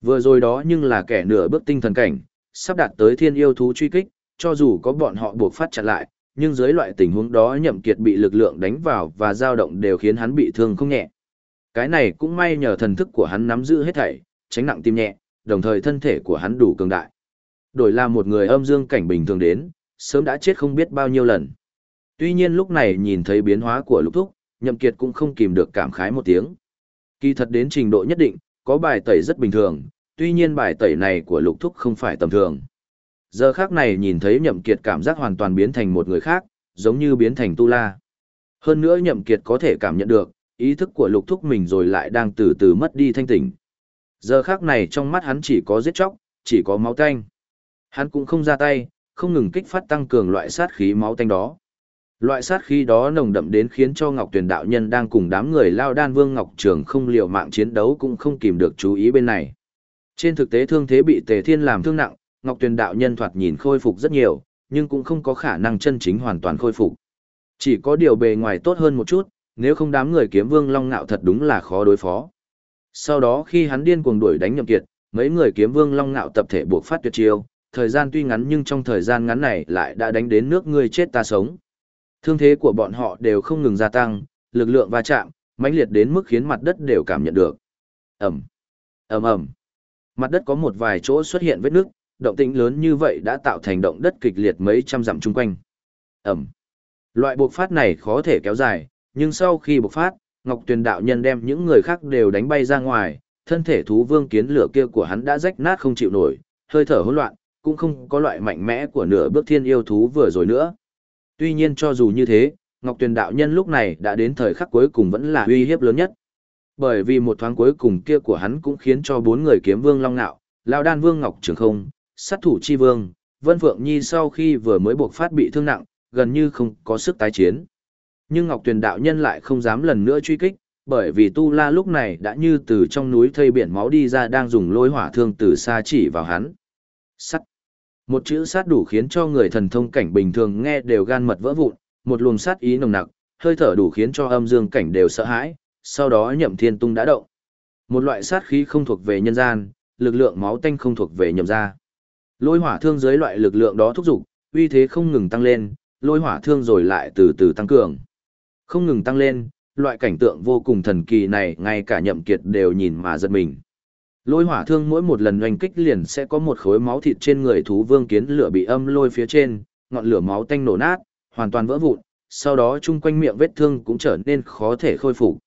Vừa rồi đó nhưng là kẻ nửa bước tinh thần cảnh, sắp đạt tới thiên yêu thú truy kích, cho dù có bọn họ buộc phát chặn lại, nhưng dưới loại tình huống đó nhậm kiệt bị lực lượng đánh vào và dao động đều khiến hắn bị thương không nhẹ. Cái này cũng may nhờ thần thức của hắn nắm giữ hết thảy, tránh nặng tim nhẹ, đồng thời thân thể của hắn đủ cường đại. Đổi là một người âm dương cảnh bình thường đến, sớm đã chết không biết bao nhiêu lần. Tuy nhiên lúc này nhìn thấy biến hóa của lục thúc, nhậm kiệt cũng không kìm được cảm khái một tiếng. Kỳ thật đến trình độ nhất định, có bài tẩy rất bình thường, tuy nhiên bài tẩy này của lục thúc không phải tầm thường. Giờ khác này nhìn thấy nhậm kiệt cảm giác hoàn toàn biến thành một người khác, giống như biến thành tu la. Hơn nữa nhậm kiệt có thể cảm nhận được, ý thức của lục thúc mình rồi lại đang từ từ mất đi thanh tỉnh. Giờ khác này trong mắt hắn chỉ có giết chóc, chỉ có máu tanh. Hắn cũng không ra tay, không ngừng kích phát tăng cường loại sát khí máu tanh đó. Loại sát khí đó nồng đậm đến khiến cho Ngọc Tuyền đạo nhân đang cùng đám người lao đan vương Ngọc Trường không liều mạng chiến đấu cũng không kìm được chú ý bên này. Trên thực tế thương thế bị Tề Thiên làm thương nặng, Ngọc Tuyền đạo nhân thoạt nhìn khôi phục rất nhiều, nhưng cũng không có khả năng chân chính hoàn toàn khôi phục. Chỉ có điều bề ngoài tốt hơn một chút, nếu không đám người kiếm vương long ngạo thật đúng là khó đối phó. Sau đó khi hắn điên cuồng đuổi đánh nhậm kiệt, mấy người kiếm vương long ngạo tập thể buộc phát tuyệt chiêu, thời gian tuy ngắn nhưng trong thời gian ngắn này lại đã đánh đến nước ngươi chết ta sống. Thương thế của bọn họ đều không ngừng gia tăng, lực lượng va chạm, mãnh liệt đến mức khiến mặt đất đều cảm nhận được. Ầm, ầm ầm. Mặt đất có một vài chỗ xuất hiện vết nước, động tĩnh lớn như vậy đã tạo thành động đất kịch liệt mấy trăm dặm chung quanh. Ầm. Loại bộc phát này khó thể kéo dài, nhưng sau khi bộc phát, Ngọc Tuyền đạo nhân đem những người khác đều đánh bay ra ngoài, thân thể thú vương kiến lửa kia của hắn đã rách nát không chịu nổi, hơi thở hỗn loạn, cũng không có loại mạnh mẽ của nửa bước thiên yêu thú vừa rồi nữa. Tuy nhiên cho dù như thế, Ngọc Tuyền đạo nhân lúc này đã đến thời khắc cuối cùng vẫn là uy hiếp lớn nhất. Bởi vì một thoáng cuối cùng kia của hắn cũng khiến cho bốn người kiếm vương long nạo, Lão Đan Vương Ngọc Trường Không, sát thủ chi vương, Vân Phượng Nhi sau khi vừa mới buộc phát bị thương nặng, gần như không có sức tái chiến. Nhưng Ngọc Tuyền đạo nhân lại không dám lần nữa truy kích, bởi vì Tu La lúc này đã như từ trong núi thây biển máu đi ra đang dùng lôi hỏa thương từ xa chỉ vào hắn. Sắt. Một chữ sát đủ khiến cho người thần thông cảnh bình thường nghe đều gan mật vỡ vụn, một luồng sát ý nồng nặc, hơi thở đủ khiến cho âm dương cảnh đều sợ hãi, sau đó Nhậm Thiên Tung đã động. Một loại sát khí không thuộc về nhân gian, lực lượng máu tanh không thuộc về nhậm gia. Lôi hỏa thương dưới loại lực lượng đó thúc giục, uy thế không ngừng tăng lên, lôi hỏa thương rồi lại từ từ tăng cường. Không ngừng tăng lên, loại cảnh tượng vô cùng thần kỳ này ngay cả nhậm kiệt đều nhìn mà giật mình. Lôi hỏa thương mỗi một lần oanh kích liền sẽ có một khối máu thịt trên người thú vương kiến lửa bị âm lôi phía trên, ngọn lửa máu tanh nổ nát, hoàn toàn vỡ vụn, sau đó chung quanh miệng vết thương cũng trở nên khó thể khôi phục.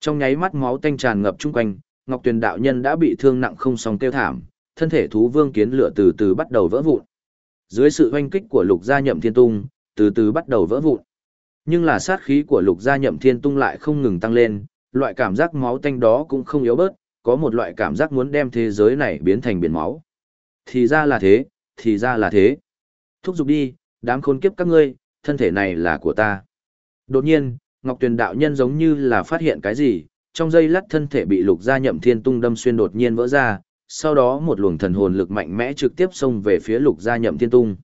Trong nháy mắt máu tanh tràn ngập chung quanh, Ngọc Tuyền đạo nhân đã bị thương nặng không song kêu thảm, thân thể thú vương kiến lửa từ từ bắt đầu vỡ vụn. Dưới sự hoanh kích của Lục Gia Nhậm Thiên Tung, từ từ bắt đầu vỡ vụn. Nhưng là sát khí của Lục Gia Nhậm Thiên Tung lại không ngừng tăng lên, loại cảm giác máu tanh đó cũng không yếu bớt, có một loại cảm giác muốn đem thế giới này biến thành biển máu. Thì ra là thế, thì ra là thế. Thúc giục đi, đám khốn kiếp các ngươi, thân thể này là của ta. Đột nhiên, Ngọc Tuyền đạo nhân giống như là phát hiện cái gì, trong giây lát thân thể bị lục gia nhậm thiên tung đâm xuyên đột nhiên vỡ ra, sau đó một luồng thần hồn lực mạnh mẽ trực tiếp xông về phía lục gia nhậm thiên tung.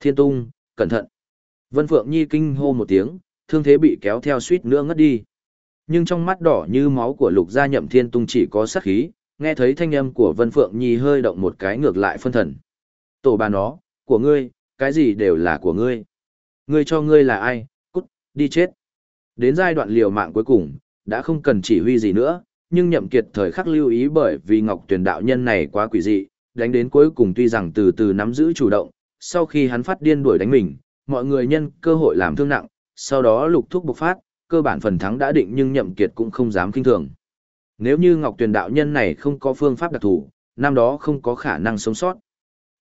Thiên tung, cẩn thận. Vân Phượng Nhi kinh hô một tiếng, thương thế bị kéo theo suýt nữa ngất đi. Nhưng trong mắt đỏ như máu của lục gia nhậm thiên tung chỉ có sát khí, nghe thấy thanh âm của Vân Phượng Nhi hơi động một cái ngược lại phân thần. Tổ bà nó, của ngươi, cái gì đều là của ngươi. Ngươi cho ngươi là ai, cút, đi chết. Đến giai đoạn liều mạng cuối cùng, đã không cần chỉ huy gì nữa, nhưng nhậm kiệt thời khắc lưu ý bởi vì Ngọc Tuyền đạo nhân này quá quỷ dị, đánh đến cuối cùng tuy rằng từ từ nắm giữ chủ động, sau khi hắn phát điên đuổi đánh mình, mọi người nhân cơ hội làm thương nặng, sau đó lục thúc bộc phát, cơ bản phần thắng đã định nhưng nhậm kiệt cũng không dám kinh thường. Nếu như Ngọc Tuyền đạo nhân này không có phương pháp đặc thù, năm đó không có khả năng sống sót.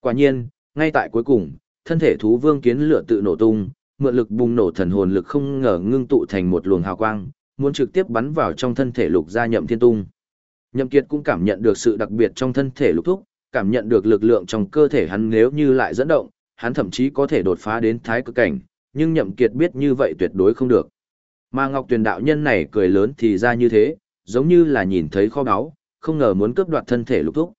Quả nhiên, ngay tại cuối cùng, thân thể thú vương kiến lửa tự nổ tung, mượn lực bùng nổ thần hồn lực không ngờ ngưng tụ thành một luồng hào quang, muốn trực tiếp bắn vào trong thân thể lục gia nhậm thiên tung. Nhậm Kiệt cũng cảm nhận được sự đặc biệt trong thân thể lục thúc, cảm nhận được lực lượng trong cơ thể hắn nếu như lại dẫn động, hắn thậm chí có thể đột phá đến thái cực cảnh, nhưng Nhậm Kiệt biết như vậy tuyệt đối không được. Mà Ngọc Tuyền đạo nhân này cười lớn thì ra như thế, giống như là nhìn thấy kho báu, không ngờ muốn cướp đoạt thân thể lục thúc.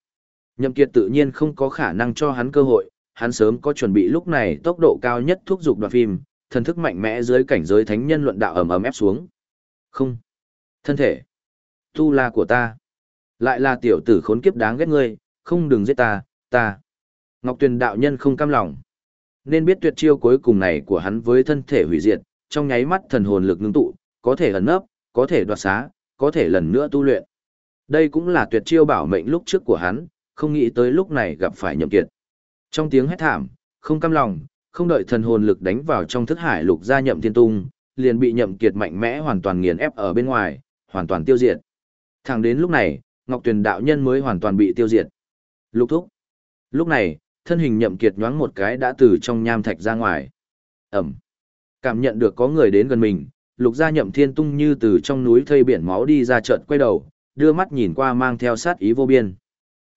Nhậm Kiệt tự nhiên không có khả năng cho hắn cơ hội, hắn sớm có chuẩn bị lúc này tốc độ cao nhất thúc giục đoạt phim, thần thức mạnh mẽ dưới cảnh giới thánh nhân luận đạo ầm ầm ép xuống. Không. Thân thể. Tu la của ta. Lại là tiểu tử khốn kiếp đáng ghét ngươi, không đừng giết ta, ta. Ngọc Tuyền đạo nhân không cam lòng. Nên biết tuyệt chiêu cuối cùng này của hắn với thân thể hủy diệt, trong nháy mắt thần hồn lực ngưng tụ, có thể ẩn nấp, có thể đoạt xá, có thể lần nữa tu luyện. Đây cũng là tuyệt chiêu bảo mệnh lúc trước của hắn, không nghĩ tới lúc này gặp phải nhậm kiệt. Trong tiếng hét thảm, không cam lòng, không đợi thần hồn lực đánh vào trong thức hải lục gia nhậm thiên tung, liền bị nhậm kiệt mạnh mẽ hoàn toàn nghiền ép ở bên ngoài, hoàn toàn tiêu diệt. Thẳng đến lúc này, Ngọc Tuyền đạo nhân mới hoàn toàn bị tiêu diệt. Lục thúc. Lúc này, thân hình nhậm kiệt nhoáng một cái đã từ trong nham thạch ra ngoài. Ẩm. Cảm nhận được có người đến gần mình, lục gia nhậm thiên tung như từ trong núi thây biển máu đi ra chợt quay đầu, đưa mắt nhìn qua mang theo sát ý vô biên.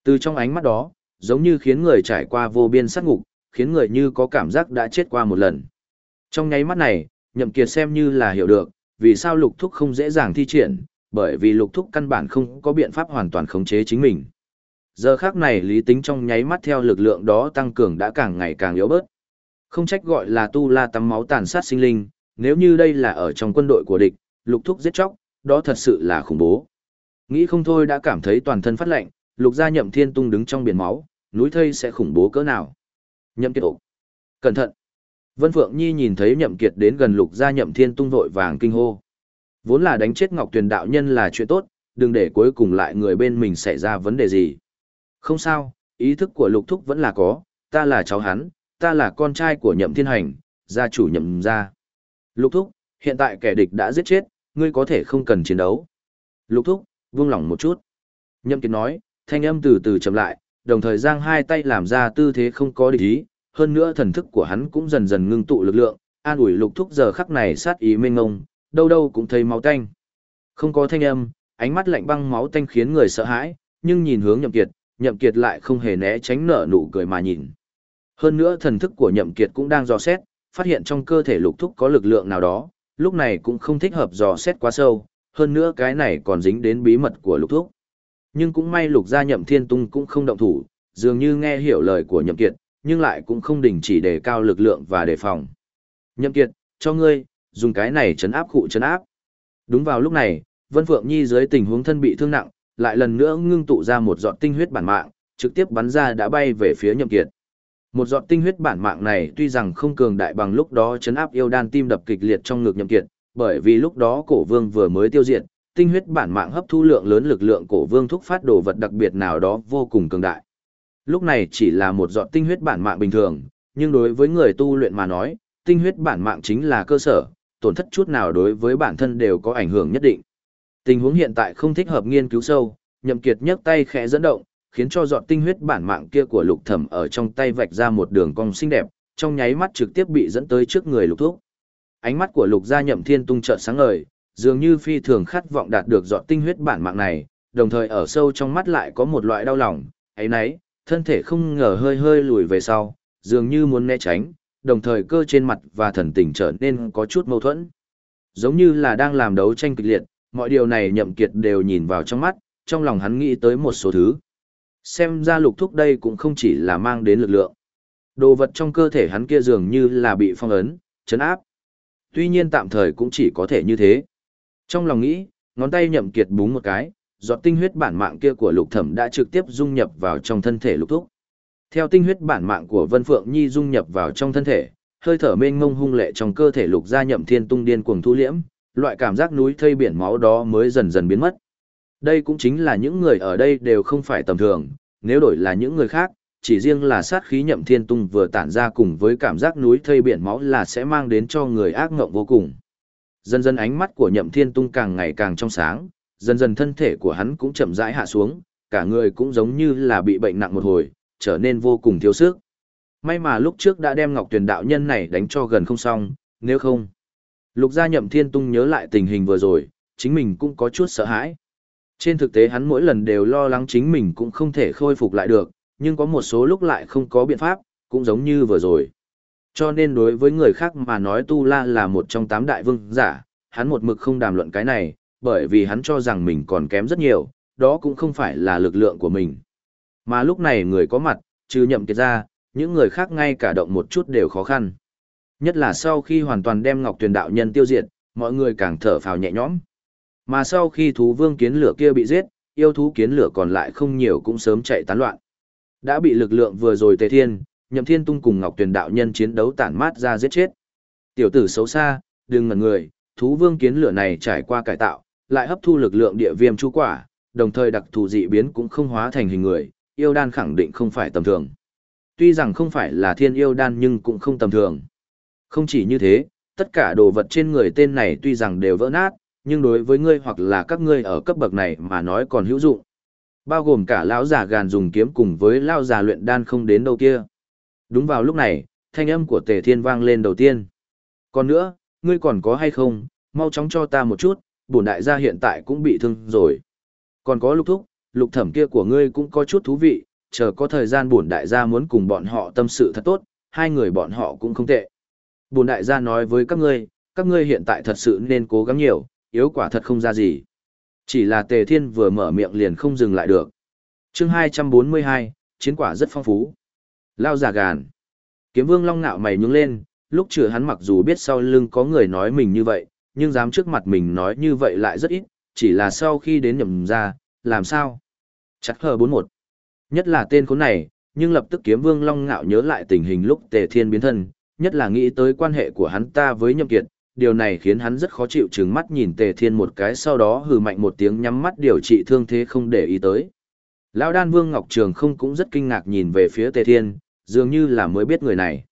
Từ trong ánh mắt đó, giống như khiến người trải qua vô biên sát ngục, khiến người như có cảm giác đã chết qua một lần. Trong nháy mắt này, nhậm kiệt xem như là hiểu được, vì sao lục thúc không dễ dàng thi triển, bởi vì lục thúc căn bản không có biện pháp hoàn toàn khống chế chính mình. Giờ khắc này lý tính trong nháy mắt theo lực lượng đó tăng cường đã càng ngày càng yếu bớt. Không trách gọi là tu la tắm máu tàn sát sinh linh, nếu như đây là ở trong quân đội của địch, lục thúc giết chóc, đó thật sự là khủng bố. Nghĩ không thôi đã cảm thấy toàn thân phát lạnh, lục gia nhậm thiên tung đứng trong biển máu, núi thây sẽ khủng bố cỡ nào. Nhậm kiệt ổ. Cẩn thận. Vân Phượng Nhi nhìn thấy nhậm kiệt đến gần lục gia nhậm thiên tung vội vàng kinh hô. Vốn là đánh chết Ngọc Tuyền đạo nhân là chuyện tốt, đừng để cuối cùng lại người bên mình xảy ra vấn đề gì. Không sao, ý thức của lục thúc vẫn là có, ta là cháu hắn, ta là con trai của nhậm thiên hành, gia chủ nhậm gia. Lục thúc, hiện tại kẻ địch đã giết chết, ngươi có thể không cần chiến đấu. Lục thúc, vương lòng một chút. Nhậm kiệt nói, thanh âm từ từ chậm lại, đồng thời giang hai tay làm ra tư thế không có địch ý, hơn nữa thần thức của hắn cũng dần dần ngưng tụ lực lượng, an ủi lục thúc giờ khắc này sát ý mênh ngông, đâu đâu cũng thấy máu tanh. Không có thanh âm, ánh mắt lạnh băng máu tanh khiến người sợ hãi, nhưng nhìn hướng nhậm kiệt, nhậm kiệt lại không hề né tránh nở nụ cười mà nhìn. Hơn nữa thần thức của nhậm kiệt cũng đang dò xét, phát hiện trong cơ thể lục thúc có lực lượng nào đó, lúc này cũng không thích hợp dò xét quá sâu, hơn nữa cái này còn dính đến bí mật của lục thúc. Nhưng cũng may lục gia nhậm thiên tung cũng không động thủ, dường như nghe hiểu lời của nhậm kiệt, nhưng lại cũng không đình chỉ đề cao lực lượng và đề phòng. Nhậm kiệt, cho ngươi, dùng cái này chấn áp cụ chấn áp. Đúng vào lúc này, Vân Phượng Nhi dưới tình huống thân bị thương nặng, lại lần nữa ngưng tụ ra một giọt tinh huyết bản mạng, trực tiếp bắn ra đã bay về phía Nhậm Kiệt. Một giọt tinh huyết bản mạng này tuy rằng không cường đại bằng lúc đó chấn áp yêu đan tim đập kịch liệt trong ngực Nhậm Kiệt, bởi vì lúc đó cổ vương vừa mới tiêu diệt, tinh huyết bản mạng hấp thu lượng lớn lực lượng cổ vương thúc phát đồ vật đặc biệt nào đó vô cùng cường đại. Lúc này chỉ là một giọt tinh huyết bản mạng bình thường, nhưng đối với người tu luyện mà nói, tinh huyết bản mạng chính là cơ sở, tổn thất chút nào đối với bản thân đều có ảnh hưởng nhất định. Tình huống hiện tại không thích hợp nghiên cứu sâu, Nhậm Kiệt nhấc tay khẽ dẫn động, khiến cho giọt tinh huyết bản mạng kia của Lục Thẩm ở trong tay vạch ra một đường cong xinh đẹp, trong nháy mắt trực tiếp bị dẫn tới trước người Lục Thúc. Ánh mắt của Lục Gia Nhậm Thiên tung chợt sáng ngời, dường như phi thường khát vọng đạt được giọt tinh huyết bản mạng này, đồng thời ở sâu trong mắt lại có một loại đau lòng, ấy nấy, thân thể không ngờ hơi hơi lùi về sau, dường như muốn né tránh, đồng thời cơ trên mặt và thần tình trở nên có chút mâu thuẫn. Giống như là đang làm đấu tranh kịch liệt, mọi điều này nhậm kiệt đều nhìn vào trong mắt, trong lòng hắn nghĩ tới một số thứ. xem ra lục thúc đây cũng không chỉ là mang đến lực lượng. Đồ vật trong cơ thể hắn kia dường như là bị phong ấn, chấn áp. Tuy nhiên tạm thời cũng chỉ có thể như thế. Trong lòng nghĩ, ngón tay nhậm kiệt búng một cái, giọt tinh huyết bản mạng kia của lục thẩm đã trực tiếp dung nhập vào trong thân thể lục thúc. Theo tinh huyết bản mạng của Vân Phượng Nhi dung nhập vào trong thân thể, hơi thở mênh mông hung lệ trong cơ thể lục gia nhậm thiên tung điên cuồng thu liễm, loại cảm giác núi thây biển máu đó mới dần dần biến mất. Đây cũng chính là những người ở đây đều không phải tầm thường, nếu đổi là những người khác, chỉ riêng là sát khí nhậm thiên tung vừa tản ra cùng với cảm giác núi thây biển máu là sẽ mang đến cho người ác ngộng vô cùng. Dần dần ánh mắt của nhậm thiên tung càng ngày càng trong sáng, dần dần thân thể của hắn cũng chậm rãi hạ xuống, cả người cũng giống như là bị bệnh nặng một hồi, trở nên vô cùng thiếu sức. May mà lúc trước đã đem Ngọc Tuyền đạo nhân này đánh cho gần không xong, nếu không. Lục gia nhậm thiên tung nhớ lại tình hình vừa rồi, chính mình cũng có chút sợ hãi. Trên thực tế hắn mỗi lần đều lo lắng chính mình cũng không thể khôi phục lại được, nhưng có một số lúc lại không có biện pháp, cũng giống như vừa rồi. Cho nên đối với người khác mà nói Tu La là một trong tám đại vương giả, hắn một mực không đàm luận cái này, bởi vì hắn cho rằng mình còn kém rất nhiều, đó cũng không phải là lực lượng của mình. Mà lúc này người có mặt, trừ nhậm kiệt ra, những người khác ngay cả động một chút đều khó khăn. Nhất là sau khi hoàn toàn đem Ngọc Tuyền đạo nhân tiêu diệt, mọi người càng thở phào nhẹ nhõm. Mà sau khi thú vương kiến lửa kia bị giết, yêu thú kiến lửa còn lại không nhiều cũng sớm chạy tán loạn. Đã bị lực lượng vừa rồi Tề Thiên, Nhậm Thiên Tung cùng Ngọc Tuyền đạo nhân chiến đấu tản mát ra giết chết. Tiểu tử xấu xa, đừng ngẩn người, thú vương kiến lửa này trải qua cải tạo, lại hấp thu lực lượng địa viêm chú quả, đồng thời đặc thù dị biến cũng không hóa thành hình người, yêu đan khẳng định không phải tầm thường. Tuy rằng không phải là thiên yêu đan nhưng cũng không tầm thường. Không chỉ như thế, tất cả đồ vật trên người tên này tuy rằng đều vỡ nát, nhưng đối với ngươi hoặc là các ngươi ở cấp bậc này mà nói còn hữu dụng. Bao gồm cả lão già gàn dùng kiếm cùng với lão già luyện đan không đến đâu kia. Đúng vào lúc này, thanh âm của Tề Thiên vang lên đầu tiên. Còn nữa, ngươi còn có hay không, mau chóng cho ta một chút, bổn đại gia hiện tại cũng bị thương rồi. Còn có lục thúc, lục thẩm kia của ngươi cũng có chút thú vị, chờ có thời gian bổn đại gia muốn cùng bọn họ tâm sự thật tốt, hai người bọn họ cũng không tệ. Bổn đại gia nói với các ngươi, các ngươi hiện tại thật sự nên cố gắng nhiều, yếu quả thật không ra gì. Chỉ là Tề Thiên vừa mở miệng liền không dừng lại được. chương 242, chiến quả rất phong phú. Lao giả gàn. Kiếm vương long nạo mày nhướng lên, lúc chữa hắn mặc dù biết sau lưng có người nói mình như vậy, nhưng dám trước mặt mình nói như vậy lại rất ít, chỉ là sau khi đến nhầm ra, làm sao? Chắc hờ 41. Nhất là tên khốn này, nhưng lập tức kiếm vương long ngạo nhớ lại tình hình lúc tề thiên biến thân, nhất là nghĩ tới quan hệ của hắn ta với nhậm kiệt, điều này khiến hắn rất khó chịu trừng mắt nhìn tề thiên một cái sau đó hừ mạnh một tiếng nhắm mắt điều trị thương thế không để ý tới. Lão đan vương Ngọc Trường không cũng rất kinh ngạc nhìn về phía tề thiên, dường như là mới biết người này.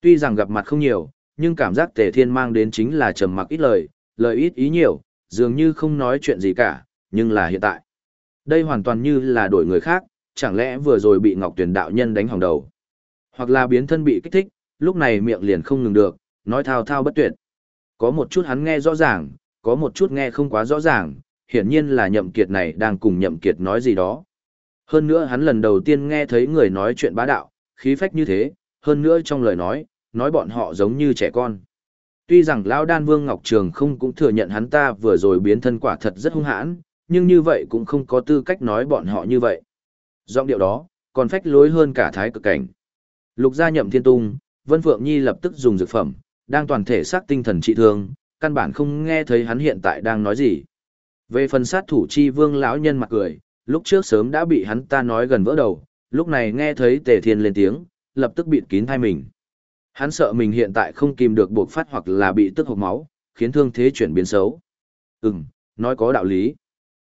Tuy rằng gặp mặt không nhiều, nhưng cảm giác tề thiên mang đến chính là trầm mặc ít lời, lời ít ý nhiều, dường như không nói chuyện gì cả, nhưng là hiện tại. Đây hoàn toàn như là đổi người khác, chẳng lẽ vừa rồi bị Ngọc Tuyền đạo nhân đánh hỏng đầu. Hoặc là biến thân bị kích thích, lúc này miệng liền không ngừng được, nói thao thao bất tuyệt. Có một chút hắn nghe rõ ràng, có một chút nghe không quá rõ ràng, hiển nhiên là nhậm kiệt này đang cùng nhậm kiệt nói gì đó. Hơn nữa hắn lần đầu tiên nghe thấy người nói chuyện bá đạo, khí phách như thế, hơn nữa trong lời nói, nói bọn họ giống như trẻ con. Tuy rằng Lão Đan Vương Ngọc Trường không cũng thừa nhận hắn ta vừa rồi biến thân quả thật rất hung hãn, nhưng như vậy cũng không có tư cách nói bọn họ như vậy. Giọng điệu đó, còn phách lối hơn cả thái cực cảnh. Lục gia nhậm thiên tung, Vân Phượng Nhi lập tức dùng dược phẩm, đang toàn thể sát tinh thần trị thương, căn bản không nghe thấy hắn hiện tại đang nói gì. Về phần sát thủ chi vương lão nhân mặt cười, lúc trước sớm đã bị hắn ta nói gần vỡ đầu, lúc này nghe thấy tề thiên lên tiếng, lập tức bịt kín thai mình. Hắn sợ mình hiện tại không kìm được buộc phát hoặc là bị tức hộc máu, khiến thương thế chuyển biến xấu. Ừm, nói có đạo lý.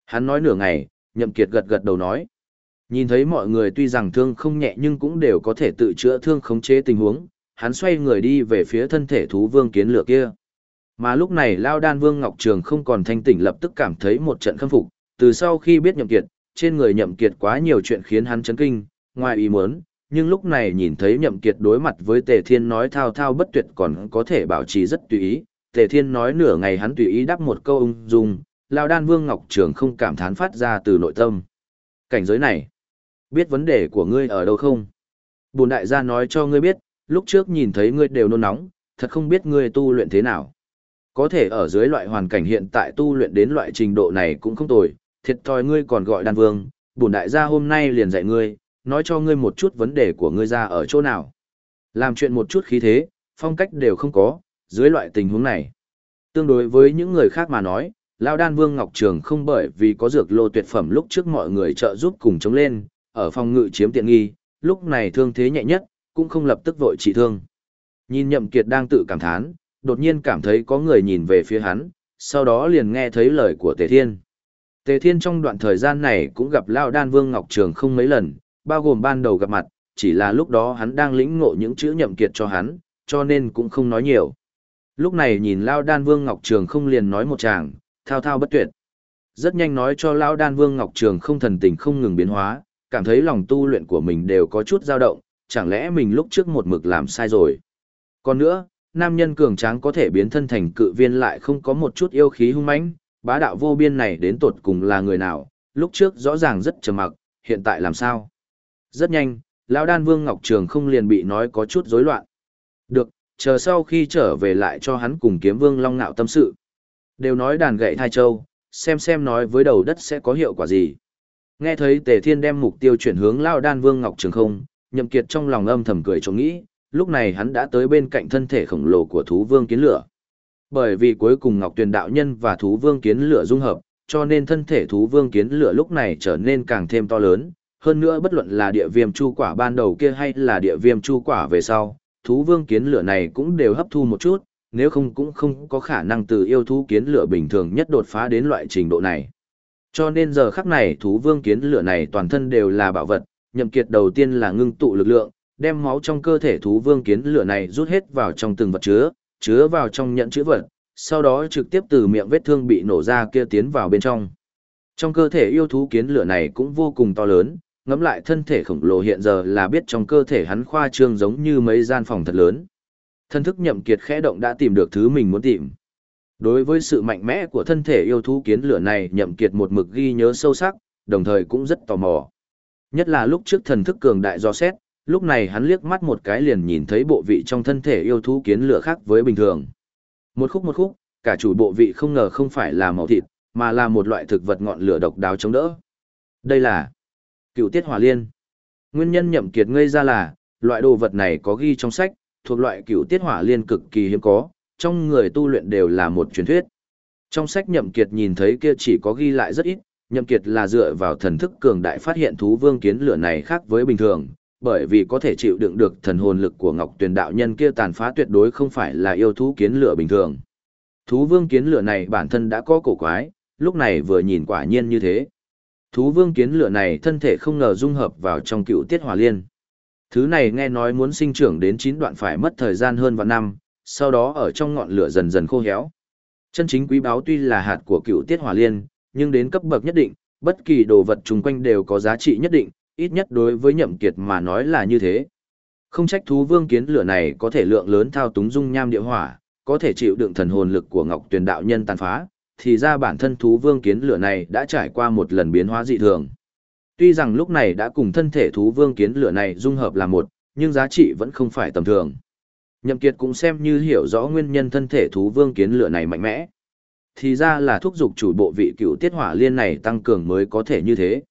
Hắn nói nửa ngày, nhậm kiệt gật gật đầu nói. Nhìn thấy mọi người tuy rằng thương không nhẹ nhưng cũng đều có thể tự chữa thương khống chế tình huống, hắn xoay người đi về phía thân thể thú vương kiến lửa kia. Mà lúc này Lao Đan Vương Ngọc Trường không còn thanh tỉnh lập tức cảm thấy một trận khâm phục, từ sau khi biết nhậm kiệt, trên người nhậm kiệt quá nhiều chuyện khiến hắn chấn kinh, ngoài ý muốn, nhưng lúc này nhìn thấy nhậm kiệt đối mặt với Tề Thiên nói thao thao bất tuyệt còn có thể bảo trì rất tùy ý, Tề Thiên nói nửa ngày hắn tùy ý đáp một câu ung dung, Lao Đan Vương Ngọc Trường không cảm thán phát ra từ nội tâm. Cảnh giới này, biết vấn đề của ngươi ở đâu không? Bùn đại gia nói cho ngươi biết, lúc trước nhìn thấy ngươi đều nôn nóng, thật không biết ngươi tu luyện thế nào. Có thể ở dưới loại hoàn cảnh hiện tại tu luyện đến loại trình độ này cũng không tồi, thiệt thòi ngươi còn gọi đan vương, bổn đại gia hôm nay liền dạy ngươi, nói cho ngươi một chút vấn đề của ngươi ra ở chỗ nào. Làm chuyện một chút khí thế, phong cách đều không có, dưới loại tình huống này. Tương đối với những người khác mà nói, Lao Đan Vương Ngọc Trường không bởi vì có dược lô tuyệt phẩm lúc trước mọi người trợ giúp cùng chống lên, ở phòng ngự chiếm tiện nghi, lúc này thương thế nhẹ nhất, cũng không lập tức vội trị thương. Nhìn Nhậm Kiệt đang tự cảm thán, đột nhiên cảm thấy có người nhìn về phía hắn, sau đó liền nghe thấy lời của Tề Thiên. Tề Thiên trong đoạn thời gian này cũng gặp Lao Đan Vương Ngọc Trường không mấy lần, bao gồm ban đầu gặp mặt, chỉ là lúc đó hắn đang lĩnh ngộ những chữ Nhậm Kiệt cho hắn, cho nên cũng không nói nhiều. Lúc này nhìn Lao Đan Vương Ngọc Trường không liền nói một chàng, thao thao bất tuyệt. Rất nhanh nói cho Lao Đan Vương Ngọc Trường không thần tình không ngừng biến hóa, cảm thấy lòng tu luyện của mình đều có chút dao động, chẳng lẽ mình lúc trước một mực làm sai rồi. Còn nữa, nam nhân cường tráng có thể biến thân thành cự viên lại không có một chút yêu khí hung mãnh, bá đạo vô biên này đến tột cùng là người nào, lúc trước rõ ràng rất trầm mặc, hiện tại làm sao? Rất nhanh, lão đan vương Ngọc Trường không liền bị nói có chút rối loạn. Được, chờ sau khi trở về lại cho hắn cùng kiếm vương long nạo tâm sự. Đều nói đàn gậy thai châu, xem xem nói với đầu đất sẽ có hiệu quả gì. Nghe thấy Tề Thiên đem mục tiêu chuyển hướng Lao Đan Vương Ngọc Trường không, Nhậm Kiệt trong lòng âm thầm cười cho nghĩ, lúc này hắn đã tới bên cạnh thân thể khổng lồ của thú vương kiến lửa. Bởi vì cuối cùng Ngọc Tuyền đạo nhân và thú vương kiến lửa dung hợp, cho nên thân thể thú vương kiến lửa lúc này trở nên càng thêm to lớn, hơn nữa bất luận là địa viêm chu quả ban đầu kia hay là địa viêm chu quả về sau, thú vương kiến lửa này cũng đều hấp thu một chút, nếu không cũng không có khả năng từ yêu thú kiến lửa bình thường nhất đột phá đến loại trình độ này. Cho nên giờ khắc này thú vương kiến lửa này toàn thân đều là bảo vật, nhậm kiệt đầu tiên là ngưng tụ lực lượng, đem máu trong cơ thể thú vương kiến lửa này rút hết vào trong từng vật chứa, chứa vào trong nhận chữ vật, sau đó trực tiếp từ miệng vết thương bị nổ ra kia tiến vào bên trong. Trong cơ thể yêu thú kiến lửa này cũng vô cùng to lớn, ngắm lại thân thể khổng lồ hiện giờ là biết trong cơ thể hắn khoa trương giống như mấy gian phòng thật lớn. Thân thức nhậm kiệt khẽ động đã tìm được thứ mình muốn tìm. Đối với sự mạnh mẽ của thân thể yêu thú kiến lửa này nhậm kiệt một mực ghi nhớ sâu sắc, đồng thời cũng rất tò mò. Nhất là lúc trước thần thức cường đại do xét, lúc này hắn liếc mắt một cái liền nhìn thấy bộ vị trong thân thể yêu thú kiến lửa khác với bình thường. Một khúc một khúc, cả chủ bộ vị không ngờ không phải là màu thịt, mà là một loại thực vật ngọn lửa độc đáo chống đỡ. Đây là cựu tiết hỏa liên. Nguyên nhân nhậm kiệt ngây ra là, loại đồ vật này có ghi trong sách, thuộc loại cựu tiết hỏa liên cực kỳ hiếm có, trong người tu luyện đều là một truyền thuyết. Trong sách nhậm kiệt nhìn thấy kia chỉ có ghi lại rất ít, nhậm kiệt là dựa vào thần thức cường đại phát hiện thú vương kiến lửa này khác với bình thường, bởi vì có thể chịu đựng được thần hồn lực của Ngọc Tuyền đạo nhân kia tàn phá tuyệt đối không phải là yêu thú kiến lửa bình thường. Thú vương kiến lửa này bản thân đã có cổ quái, lúc này vừa nhìn quả nhiên như thế. Thú vương kiến lửa này thân thể không ngờ dung hợp vào trong cựu tiết hỏa liên. Thứ này nghe nói muốn sinh trưởng đến 9 đoạn phải mất thời gian hơn vạn năm, sau đó ở trong ngọn lửa dần dần khô héo. Chân chính quý báu tuy là hạt của cựu tiết hỏa liên, nhưng đến cấp bậc nhất định, bất kỳ đồ vật chung quanh đều có giá trị nhất định, ít nhất đối với nhậm kiệt mà nói là như thế. Không trách thú vương kiến lửa này có thể lượng lớn thao túng dung nham địa hỏa, có thể chịu đựng thần hồn lực của Ngọc Tuyền đạo nhân tàn phá, thì ra bản thân thú vương kiến lửa này đã trải qua một lần biến hóa dị thường. Tuy rằng lúc này đã cùng thân thể thú vương kiến lửa này dung hợp là một, nhưng giá trị vẫn không phải tầm thường. Nhậm Kiệt cũng xem như hiểu rõ nguyên nhân thân thể thú vương kiến lửa này mạnh mẽ. Thì ra là thúc dục chủ bộ vị cựu tiết hỏa liên này tăng cường mới có thể như thế.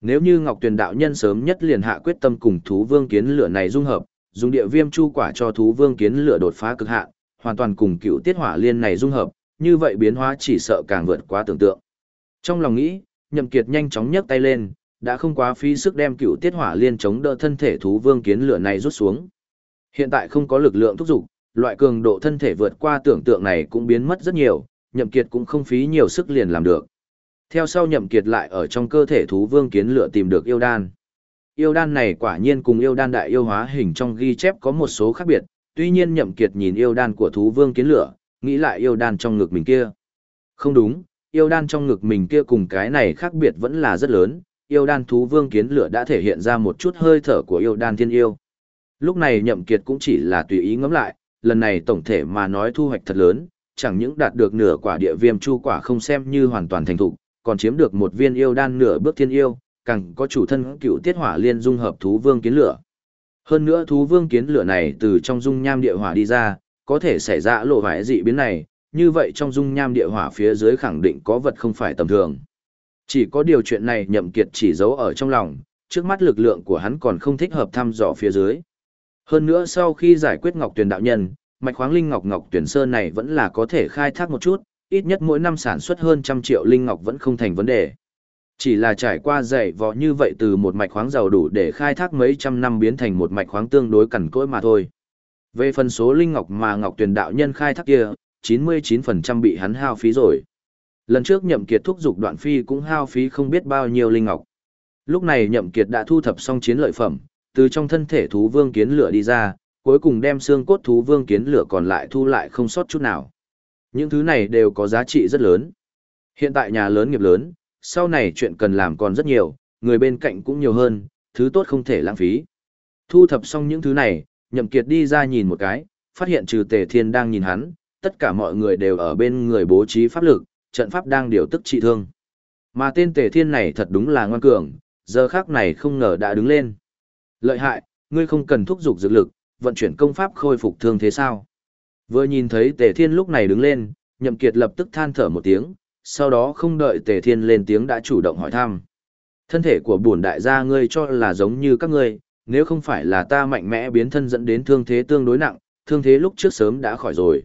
Nếu như Ngọc Tuyền đạo nhân sớm nhất liền hạ quyết tâm cùng thú vương kiến lửa này dung hợp, dùng địa viêm chu quả cho thú vương kiến lửa đột phá cực hạn, hoàn toàn cùng cựu tiết hỏa liên này dung hợp, như vậy biến hóa chỉ sợ càng vượt quá tưởng tượng. Trong lòng nghĩ, Nhậm Kiệt nhanh chóng nhấc tay lên, đã không quá phí sức đem cựu tiết hỏa liên chống đỡ thân thể thú vương kiến lửa này rút xuống. Hiện tại không có lực lượng thúc giục, loại cường độ thân thể vượt qua tưởng tượng này cũng biến mất rất nhiều, Nhậm Kiệt cũng không phí nhiều sức liền làm được. Theo sau nhậm kiệt lại ở trong cơ thể thú vương kiến lửa tìm được yêu đan. Yêu đan này quả nhiên cùng yêu đan đại yêu hóa hình trong ghi chép có một số khác biệt, tuy nhiên nhậm kiệt nhìn yêu đan của thú vương kiến lửa, nghĩ lại yêu đan trong ngực mình kia. Không đúng, yêu đan trong ngực mình kia cùng cái này khác biệt vẫn là rất lớn, yêu đan thú vương kiến lửa đã thể hiện ra một chút hơi thở của yêu đan thiên yêu. Lúc này nhậm kiệt cũng chỉ là tùy ý ngẫm lại, lần này tổng thể mà nói thu hoạch thật lớn, chẳng những đạt được nửa quả địa viêm chu quả không xem như hoàn toàn thành thục, còn chiếm được một viên yêu đan nửa bước thiên yêu, càng có chủ thân cựu tiết hỏa liên dung hợp thú vương kiến lửa. Hơn nữa thú vương kiến lửa này từ trong dung nham địa hỏa đi ra, có thể xảy ra lộ hoại dị biến này, như vậy trong dung nham địa hỏa phía dưới khẳng định có vật không phải tầm thường. Chỉ có điều chuyện này nhậm kiệt chỉ giấu ở trong lòng, trước mắt lực lượng của hắn còn không thích hợp thăm dò phía dưới. Hơn nữa sau khi giải quyết Ngọc Tuyền đạo nhân, mạch khoáng linh ngọc Ngọc Tuyền Sơn này vẫn là có thể khai thác một chút, ít nhất mỗi năm sản xuất hơn trăm triệu linh ngọc vẫn không thành vấn đề. Chỉ là trải qua dày vò như vậy từ một mạch khoáng giàu đủ để khai thác mấy trăm năm biến thành một mạch khoáng tương đối cằn cỗi mà thôi. Về phần số linh ngọc mà Ngọc Tuyền đạo nhân khai thác kia, 99% bị hắn hao phí rồi. Lần trước nhậm kiệt thúc dục đoạn phi cũng hao phí không biết bao nhiêu linh ngọc. Lúc này nhậm kiệt đã thu thập xong chiến lợi phẩm, từ trong thân thể thú vương kiến lửa đi ra, cuối cùng đem xương cốt thú vương kiến lửa còn lại thu lại không sót chút nào. Những thứ này đều có giá trị rất lớn. Hiện tại nhà lớn nghiệp lớn, sau này chuyện cần làm còn rất nhiều, người bên cạnh cũng nhiều hơn, thứ tốt không thể lãng phí. Thu thập xong những thứ này, nhậm kiệt đi ra nhìn một cái, phát hiện trừ tề thiên đang nhìn hắn, tất cả mọi người đều ở bên người bố trí pháp lực, trận pháp đang điều tức trị thương. Mà tên tề thiên này thật đúng là ngoan cường, giờ khác này không ngờ đã đứng lên. Lợi hại, ngươi không cần thúc giục dược lực, vận chuyển công pháp khôi phục thương thế sao. Vừa nhìn thấy tề thiên lúc này đứng lên, nhậm kiệt lập tức than thở một tiếng, sau đó không đợi tề thiên lên tiếng đã chủ động hỏi thăm. Thân thể của bổn đại gia ngươi cho là giống như các ngươi, nếu không phải là ta mạnh mẽ biến thân dẫn đến thương thế tương đối nặng, thương thế lúc trước sớm đã khỏi rồi.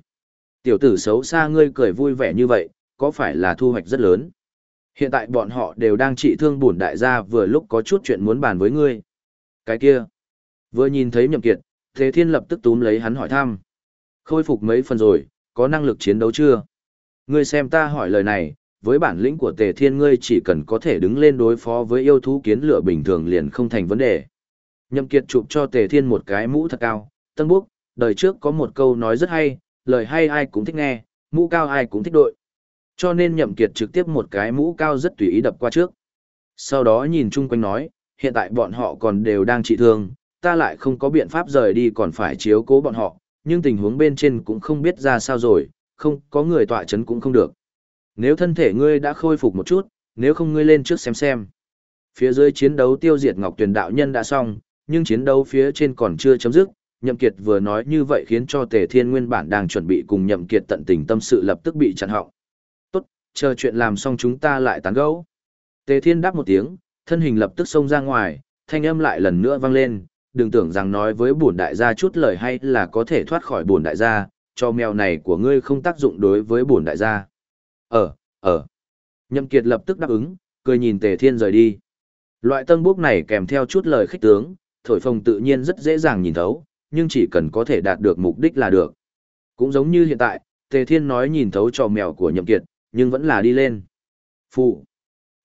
Tiểu tử xấu xa ngươi cười vui vẻ như vậy, có phải là thu hoạch rất lớn? Hiện tại bọn họ đều đang trị thương bổn đại gia vừa lúc có chút chuyện muốn bàn với ngươi. Cái kia, vừa nhìn thấy nhậm kiệt, Thế Thiên lập tức túm lấy hắn hỏi thăm. Khôi phục mấy phần rồi, có năng lực chiến đấu chưa? Ngươi xem ta hỏi lời này, với bản lĩnh của Tề Thiên ngươi chỉ cần có thể đứng lên đối phó với yêu thú kiến lửa bình thường liền không thành vấn đề. Nhậm Kiệt chụp cho Tề Thiên một cái mũ thật cao, tân búc, đời trước có một câu nói rất hay, lời hay ai cũng thích nghe, mũ cao ai cũng thích đội. Cho nên Nhậm Kiệt trực tiếp một cái mũ cao rất tùy ý đập qua trước. Sau đó nhìn chung quanh nói, hiện tại bọn họ còn đều đang trị thương, ta lại không có biện pháp rời đi còn phải chiếu cố bọn họ, nhưng tình huống bên trên cũng không biết ra sao rồi, không có người tọa chấn cũng không được. Nếu thân thể ngươi đã khôi phục một chút, nếu không ngươi lên trước xem xem. Phía dưới chiến đấu tiêu diệt Ngọc Tuyền đạo nhân đã xong, nhưng chiến đấu phía trên còn chưa chấm dứt. Nhậm Kiệt vừa nói như vậy khiến cho Tề Thiên nguyên bản đang chuẩn bị cùng Nhậm Kiệt tận tình tâm sự lập tức bị chặn họng. Tốt, chờ chuyện làm xong chúng ta lại tán gẫu. Tề Thiên đáp một tiếng, thân hình lập tức xông ra ngoài, thanh âm lại lần nữa vang lên, đừng tưởng rằng nói với bổn đại gia chút lời hay là có thể thoát khỏi bổn đại gia, cho mèo này của ngươi không tác dụng đối với bổn đại gia. Ờ, ờ. Nhậm Kiệt lập tức đáp ứng, cười nhìn Tề Thiên rời đi. Loại tân bốc này kèm theo chút lời khích tướng, thổi phồng tự nhiên rất dễ dàng nhìn thấu, nhưng chỉ cần có thể đạt được mục đích là được. Cũng giống như hiện tại, Tề Thiên nói nhìn thấu trò mèo của Nhậm Kiệt, nhưng vẫn là đi lên. Phụ.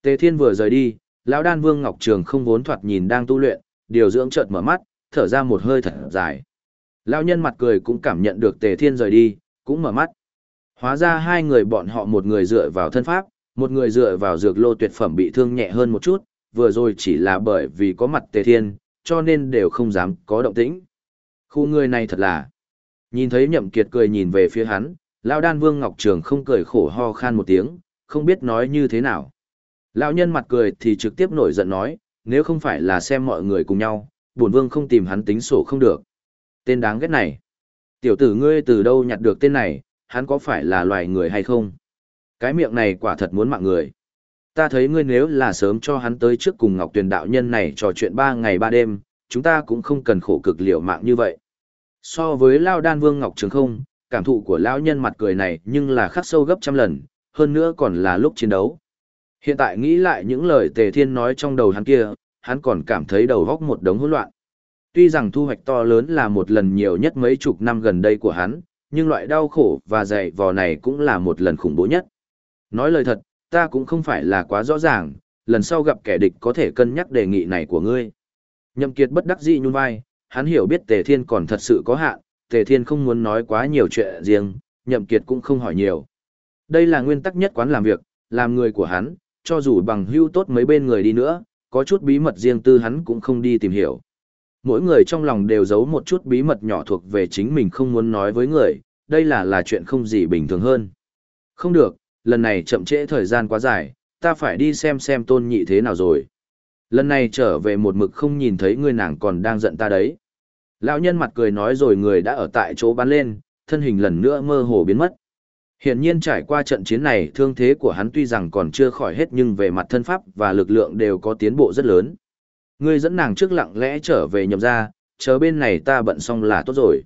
Tề Thiên vừa rời đi, lão đan vương Ngọc Trường không vốn thoạt nhìn đang tu luyện, điều dưỡng chợt mở mắt, thở ra một hơi thật dài. Lão nhân mặt cười cũng cảm nhận được Tề Thiên rời đi, cũng mở mắt. Hóa ra hai người bọn họ một người dựa vào thân pháp, một người dựa vào dược lô tuyệt phẩm bị thương nhẹ hơn một chút, vừa rồi chỉ là bởi vì có mặt Tề Thiên, cho nên đều không dám có động tĩnh. Khu người này thật là. Nhìn thấy Nhậm Kiệt cười nhìn về phía hắn, lão đan Vương Ngọc Trường không cười khổ ho khan một tiếng, không biết nói như thế nào. Lão nhân mặt cười thì trực tiếp nổi giận nói, nếu không phải là xem mọi người cùng nhau, bổn vương không tìm hắn tính sổ không được. Tên đáng ghét này. Tiểu tử ngươi từ đâu nhặt được tên này, hắn có phải là loài người hay không? Cái miệng này quả thật muốn mạng người. Ta thấy ngươi nếu là sớm cho hắn tới trước cùng Ngọc Tuyền đạo nhân này trò chuyện ba ngày ba đêm, chúng ta cũng không cần khổ cực liều mạng như vậy. So với Lao Đan Vương Ngọc Trường không, cảm thụ của lão nhân mặt cười này nhưng là khắc sâu gấp trăm lần, hơn nữa còn là lúc chiến đấu. Hiện tại nghĩ lại những lời Tề Thiên nói trong đầu hắn kia, hắn còn cảm thấy đầu góc một đống hỗn loạn. Tuy rằng thu hoạch to lớn là một lần nhiều nhất mấy chục năm gần đây của hắn, nhưng loại đau khổ và dày vò này cũng là một lần khủng bố nhất. Nói lời thật, ta cũng không phải là quá rõ ràng, lần sau gặp kẻ địch có thể cân nhắc đề nghị này của ngươi. Nhậm Kiệt bất đắc dĩ nhún vai, hắn hiểu biết Tề Thiên còn thật sự có hạn, Tề Thiên không muốn nói quá nhiều chuyện riêng, Nhậm Kiệt cũng không hỏi nhiều. Đây là nguyên tắc nhất quán làm việc, làm người của hắn, cho dù bằng hưu tốt mấy bên người đi nữa, có chút bí mật riêng tư hắn cũng không đi tìm hiểu. Mỗi người trong lòng đều giấu một chút bí mật nhỏ thuộc về chính mình không muốn nói với người, đây là là chuyện không gì bình thường hơn. Không được, lần này chậm trễ thời gian quá dài, ta phải đi xem xem tôn nhị thế nào rồi. Lần này trở về một mực không nhìn thấy người nàng còn đang giận ta đấy. Lão nhân mặt cười nói rồi người đã ở tại chỗ bắn lên, thân hình lần nữa mơ hồ biến mất. Hiển nhiên trải qua trận chiến này thương thế của hắn tuy rằng còn chưa khỏi hết nhưng về mặt thân pháp và lực lượng đều có tiến bộ rất lớn. Ngươi dẫn nàng trước lặng lẽ trở về nhậm ra, chờ bên này ta bận xong là tốt rồi.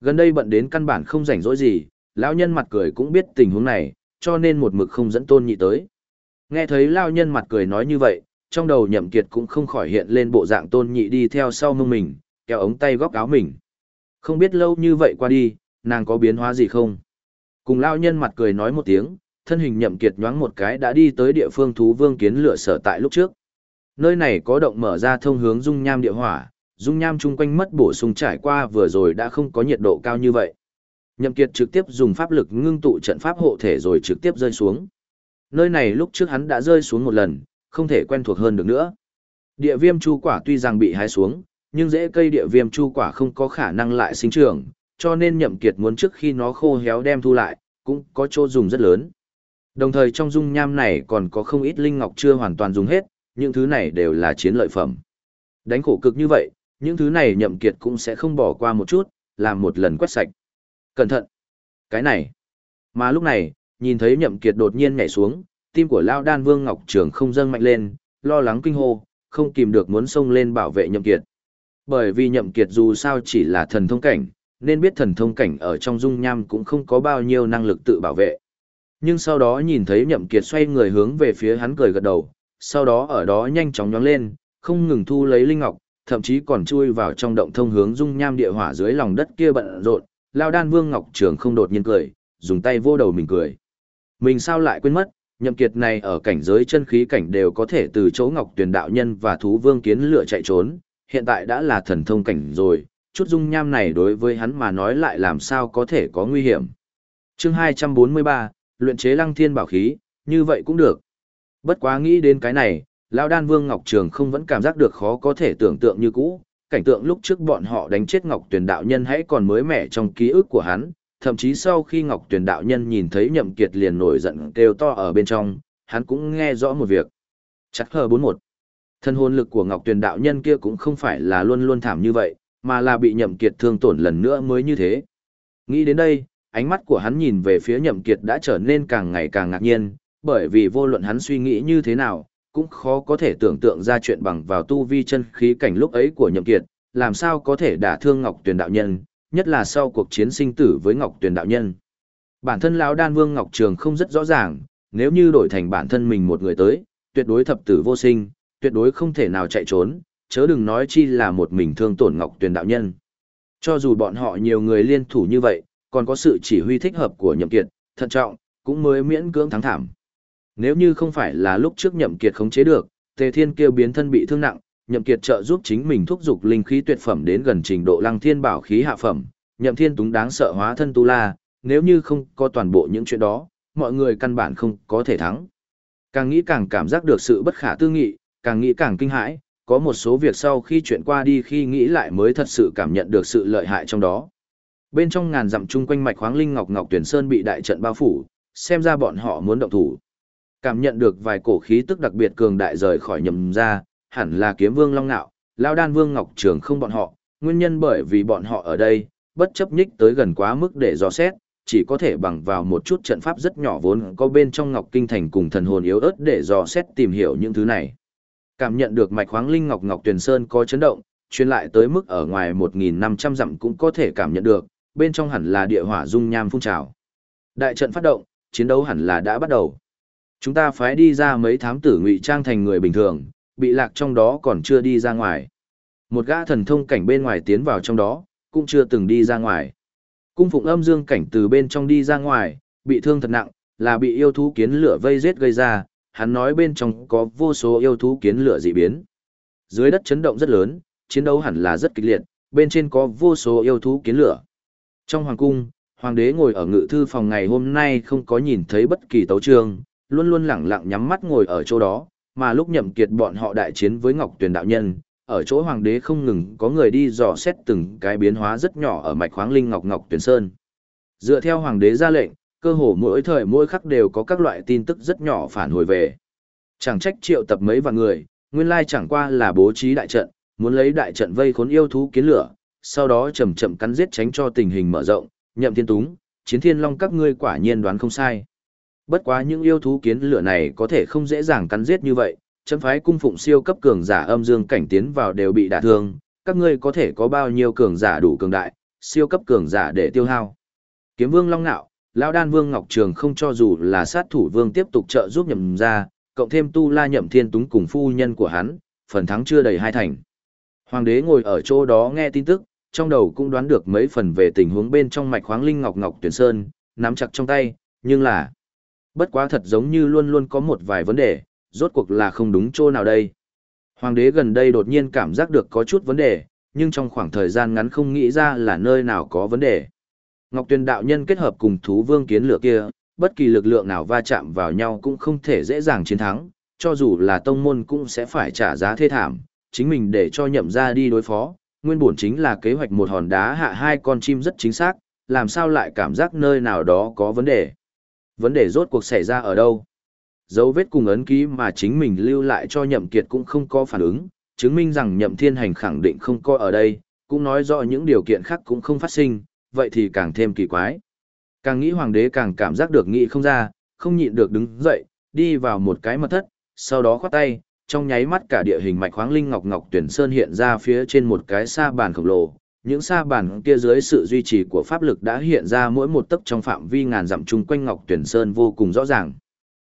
Gần đây bận đến căn bản không rảnh rỗi gì, lão nhân mặt cười cũng biết tình huống này, cho nên một mực không dẫn tôn nhị tới. Nghe thấy lão nhân mặt cười nói như vậy, trong đầu nhậm kiệt cũng không khỏi hiện lên bộ dạng tôn nhị đi theo sau mông mình, kéo ống tay góc áo mình. Không biết lâu như vậy qua đi, nàng có biến hóa gì không? Cùng lão nhân mặt cười nói một tiếng, thân hình nhậm kiệt nhoáng một cái đã đi tới địa phương thú vương kiến lửa sở tại lúc trước. Nơi này có động mở ra thông hướng dung nham địa hỏa, dung nham chung quanh mất bổ sung trải qua vừa rồi đã không có nhiệt độ cao như vậy. Nhậm Kiệt trực tiếp dùng pháp lực ngưng tụ trận pháp hộ thể rồi trực tiếp rơi xuống. Nơi này lúc trước hắn đã rơi xuống một lần, không thể quen thuộc hơn được nữa. Địa viêm chu quả tuy rằng bị hái xuống, nhưng rễ cây địa viêm chu quả không có khả năng lại sinh trưởng, cho nên Nhậm Kiệt muốn trước khi nó khô héo đem thu lại, cũng có chỗ dùng rất lớn. Đồng thời trong dung nham này còn có không ít linh ngọc chưa hoàn toàn dùng hết, những thứ này đều là chiến lợi phẩm. Đánh khổ cực như vậy, những thứ này nhậm kiệt cũng sẽ không bỏ qua một chút, làm một lần quét sạch. Cẩn thận! Cái này! Mà lúc này, nhìn thấy nhậm kiệt đột nhiên nhảy xuống, tim của Lao Đan Vương Ngọc Trường không dâng mạnh lên, lo lắng kinh hô, không kìm được muốn xông lên bảo vệ nhậm kiệt. Bởi vì nhậm kiệt dù sao chỉ là thần thông cảnh, nên biết thần thông cảnh ở trong dung nham cũng không có bao nhiêu năng lực tự bảo vệ. Nhưng sau đó nhìn thấy nhậm kiệt xoay người hướng về phía hắn cười gật đầu, sau đó ở đó nhanh chóng nhóng lên, không ngừng thu lấy linh ngọc, thậm chí còn chui vào trong động thông hướng dung nham địa hỏa dưới lòng đất kia bận rộn, Lao Đan Vương Ngọc Trường không đột nhiên cười, dùng tay vô đầu mình cười. Mình sao lại quên mất, nhậm kiệt này ở cảnh giới chân khí cảnh đều có thể từ chỗ Ngọc Tuyền đạo nhân và thú vương kiến lựa chạy trốn, hiện tại đã là thần thông cảnh rồi, chút dung nham này đối với hắn mà nói lại làm sao có thể có nguy hiểm. Chương 243, luyện chế Lăng Thiên bảo khí, như vậy cũng được. Bất quá nghĩ đến cái này, Lão Đan Vương Ngọc Trường không vẫn cảm giác được khó có thể tưởng tượng như cũ, cảnh tượng lúc trước bọn họ đánh chết Ngọc Tuyền đạo nhân hãy còn mới mẻ trong ký ức của hắn, thậm chí sau khi Ngọc Tuyền đạo nhân nhìn thấy Nhậm Kiệt liền nổi giận kêu to ở bên trong, hắn cũng nghe rõ một việc. Chắc hờ 41. Thân hồn lực của Ngọc Tuyền đạo nhân kia cũng không phải là luôn luôn thảm như vậy, mà là bị Nhậm Kiệt thương tổn lần nữa mới như thế. Nghĩ đến đây, ánh mắt của hắn nhìn về phía Nhậm Kiệt đã trở nên càng ngày càng ngạc nhiên, bởi vì vô luận hắn suy nghĩ như thế nào, cũng khó có thể tưởng tượng ra chuyện bằng vào tu vi chân khí cảnh lúc ấy của nhậm kiệt, làm sao có thể đả thương Ngọc Tuyền đạo nhân, nhất là sau cuộc chiến sinh tử với Ngọc Tuyền đạo nhân. Bản thân lão đan vương Ngọc Trường không rất rõ ràng, nếu như đổi thành bản thân mình một người tới, tuyệt đối thập tử vô sinh, tuyệt đối không thể nào chạy trốn, chớ đừng nói chi là một mình thương tổn Ngọc Tuyền đạo nhân. Cho dù bọn họ nhiều người liên thủ như vậy, còn có sự chỉ huy thích hợp của nhậm kiệt, thận trọng, cũng mới miễn cưỡng thắng thảm. Nếu như không phải là lúc trước nhậm kiệt khống chế được, tề thiên kêu biến thân bị thương nặng, nhậm kiệt trợ giúp chính mình thúc giục linh khí tuyệt phẩm đến gần trình độ lăng thiên bảo khí hạ phẩm, nhậm thiên túng đáng sợ hóa thân tu la, nếu như không có toàn bộ những chuyện đó, mọi người căn bản không có thể thắng. Càng nghĩ càng cảm giác được sự bất khả tư nghị, càng nghĩ càng kinh hãi, có một số việc sau khi chuyện qua đi khi nghĩ lại mới thật sự cảm nhận được sự lợi hại trong đó. Bên trong ngàn dặm chung quanh mạch khoáng linh ngọc ngọc tuyển sơn bị đại trận bao phủ, xem ra bọn họ muốn động thủ. Cảm nhận được vài cổ khí tức đặc biệt cường đại rời khỏi nhầm ra, hẳn là kiếm vương long nạo, lao đan vương ngọc trường không bọn họ, nguyên nhân bởi vì bọn họ ở đây, bất chấp nhích tới gần quá mức để dò xét, chỉ có thể bằng vào một chút trận pháp rất nhỏ vốn có bên trong ngọc kinh thành cùng thần hồn yếu ớt để dò xét tìm hiểu những thứ này. Cảm nhận được mạch khoáng linh ngọc ngọc tuyền sơn có chấn động, truyền lại tới mức ở ngoài 1.500 dặm cũng có thể cảm nhận được, bên trong hẳn là địa hỏa dung nham phun trào. Đại trận phát động, chiến đấu hẳn là đã bắt đầu. Chúng ta phái đi ra mấy thám tử ngụy trang thành người bình thường, bị lạc trong đó còn chưa đi ra ngoài. Một gã thần thông cảnh bên ngoài tiến vào trong đó, cũng chưa từng đi ra ngoài. Cung phụng âm dương cảnh từ bên trong đi ra ngoài, bị thương thật nặng, là bị yêu thú kiến lửa vây giết gây ra, hắn nói bên trong có vô số yêu thú kiến lửa dị biến. Dưới đất chấn động rất lớn, chiến đấu hẳn là rất kịch liệt, bên trên có vô số yêu thú kiến lửa. Trong hoàng cung, hoàng đế ngồi ở ngự thư phòng ngày hôm nay không có nhìn thấy bất kỳ tấu trương, luôn luôn lẳng lặng nhắm mắt ngồi ở chỗ đó, mà lúc nhậm kiệt bọn họ đại chiến với Ngọc Tuyền đạo nhân, ở chỗ hoàng đế không ngừng có người đi dò xét từng cái biến hóa rất nhỏ ở mạch khoáng linh Ngọc Ngọc Tuyền Sơn. Dựa theo hoàng đế ra lệnh, cơ hồ mỗi thời mỗi khắc đều có các loại tin tức rất nhỏ phản hồi về. Chẳng trách triệu tập mấy vạn người, nguyên lai chẳng qua là bố trí đại trận, muốn lấy đại trận vây khốn yêu thú kiến lửa, sau đó chậm chậm cắn giết tránh cho tình hình mở rộng, nhậm thiên túng, chiến thiên long các ngươi quả nhiên đoán không sai. Bất quá những yêu thú kiến lửa này có thể không dễ dàng cắn giết như vậy, chấm phái cung phụng siêu cấp cường giả âm dương cảnh tiến vào đều bị đả thương, các ngươi có thể có bao nhiêu cường giả đủ cường đại, siêu cấp cường giả để tiêu hao. Kiếm vương long nạo, lão đan vương ngọc trường không cho dù là sát thủ vương tiếp tục trợ giúp nhậm ra, cộng thêm tu la nhậm thiên túng cùng phu nhân của hắn, phần thắng chưa đầy hai thành. Hoàng đế ngồi ở chỗ đó nghe tin tức, trong đầu cũng đoán được mấy phần về tình huống bên trong mạch khoáng linh ngọc ngọc tuyển sơn, nắm chặt trong tay, nhưng là bất quá thật giống như luôn luôn có một vài vấn đề, rốt cuộc là không đúng chỗ nào đây. Hoàng đế gần đây đột nhiên cảm giác được có chút vấn đề, nhưng trong khoảng thời gian ngắn không nghĩ ra là nơi nào có vấn đề. Ngọc Tuyền đạo nhân kết hợp cùng thú vương kiến lửa kia, bất kỳ lực lượng nào va chạm vào nhau cũng không thể dễ dàng chiến thắng, cho dù là tông môn cũng sẽ phải trả giá thê thảm, chính mình để cho nhậm ra đi đối phó, nguyên bổn chính là kế hoạch một hòn đá hạ hai con chim rất chính xác, làm sao lại cảm giác nơi nào đó có vấn đề. Vấn đề rốt cuộc xảy ra ở đâu? Dấu vết cùng ấn ký mà chính mình lưu lại cho nhậm kiệt cũng không có phản ứng, chứng minh rằng nhậm thiên hành khẳng định không có ở đây, cũng nói rõ những điều kiện khác cũng không phát sinh, vậy thì càng thêm kỳ quái. Càng nghĩ hoàng đế càng cảm giác được nghĩ không ra, không nhịn được đứng dậy, đi vào một cái mật thất, sau đó khoát tay, trong nháy mắt cả địa hình mạch khoáng linh ngọc ngọc tuyển sơn hiện ra phía trên một cái sa bàn khổng lồ. Những sa bàn kia dưới sự duy trì của pháp lực đã hiện ra mỗi một tấc trong phạm vi ngàn dặm chung quanh ngọc tuyển sơn vô cùng rõ ràng.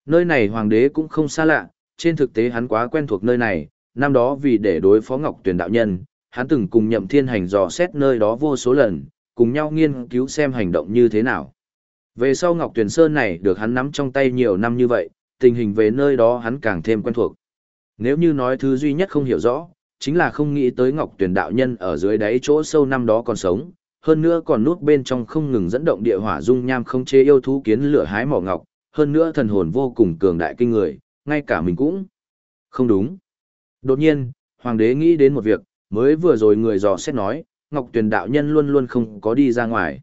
Nơi này hoàng đế cũng không xa lạ, trên thực tế hắn quá quen thuộc nơi này, năm đó vì để đối phó ngọc tuyển đạo nhân, hắn từng cùng nhậm thiên hành dò xét nơi đó vô số lần, cùng nhau nghiên cứu xem hành động như thế nào. Về sau Ngọc Tuyền Sơn này được hắn nắm trong tay nhiều năm như vậy, tình hình về nơi đó hắn càng thêm quen thuộc. Nếu như nói thứ duy nhất không hiểu rõ, chính là không nghĩ tới Ngọc Tuyền đạo nhân ở dưới đáy chỗ sâu năm đó còn sống, hơn nữa còn nuốt bên trong không ngừng dẫn động địa hỏa dung nham không chế yêu thú kiến lửa hái mỏ ngọc, hơn nữa thần hồn vô cùng cường đại kinh người, ngay cả mình cũng không đúng. Đột nhiên, hoàng đế nghĩ đến một việc, mới vừa rồi người dò xét nói, Ngọc Tuyền đạo nhân luôn luôn không có đi ra ngoài.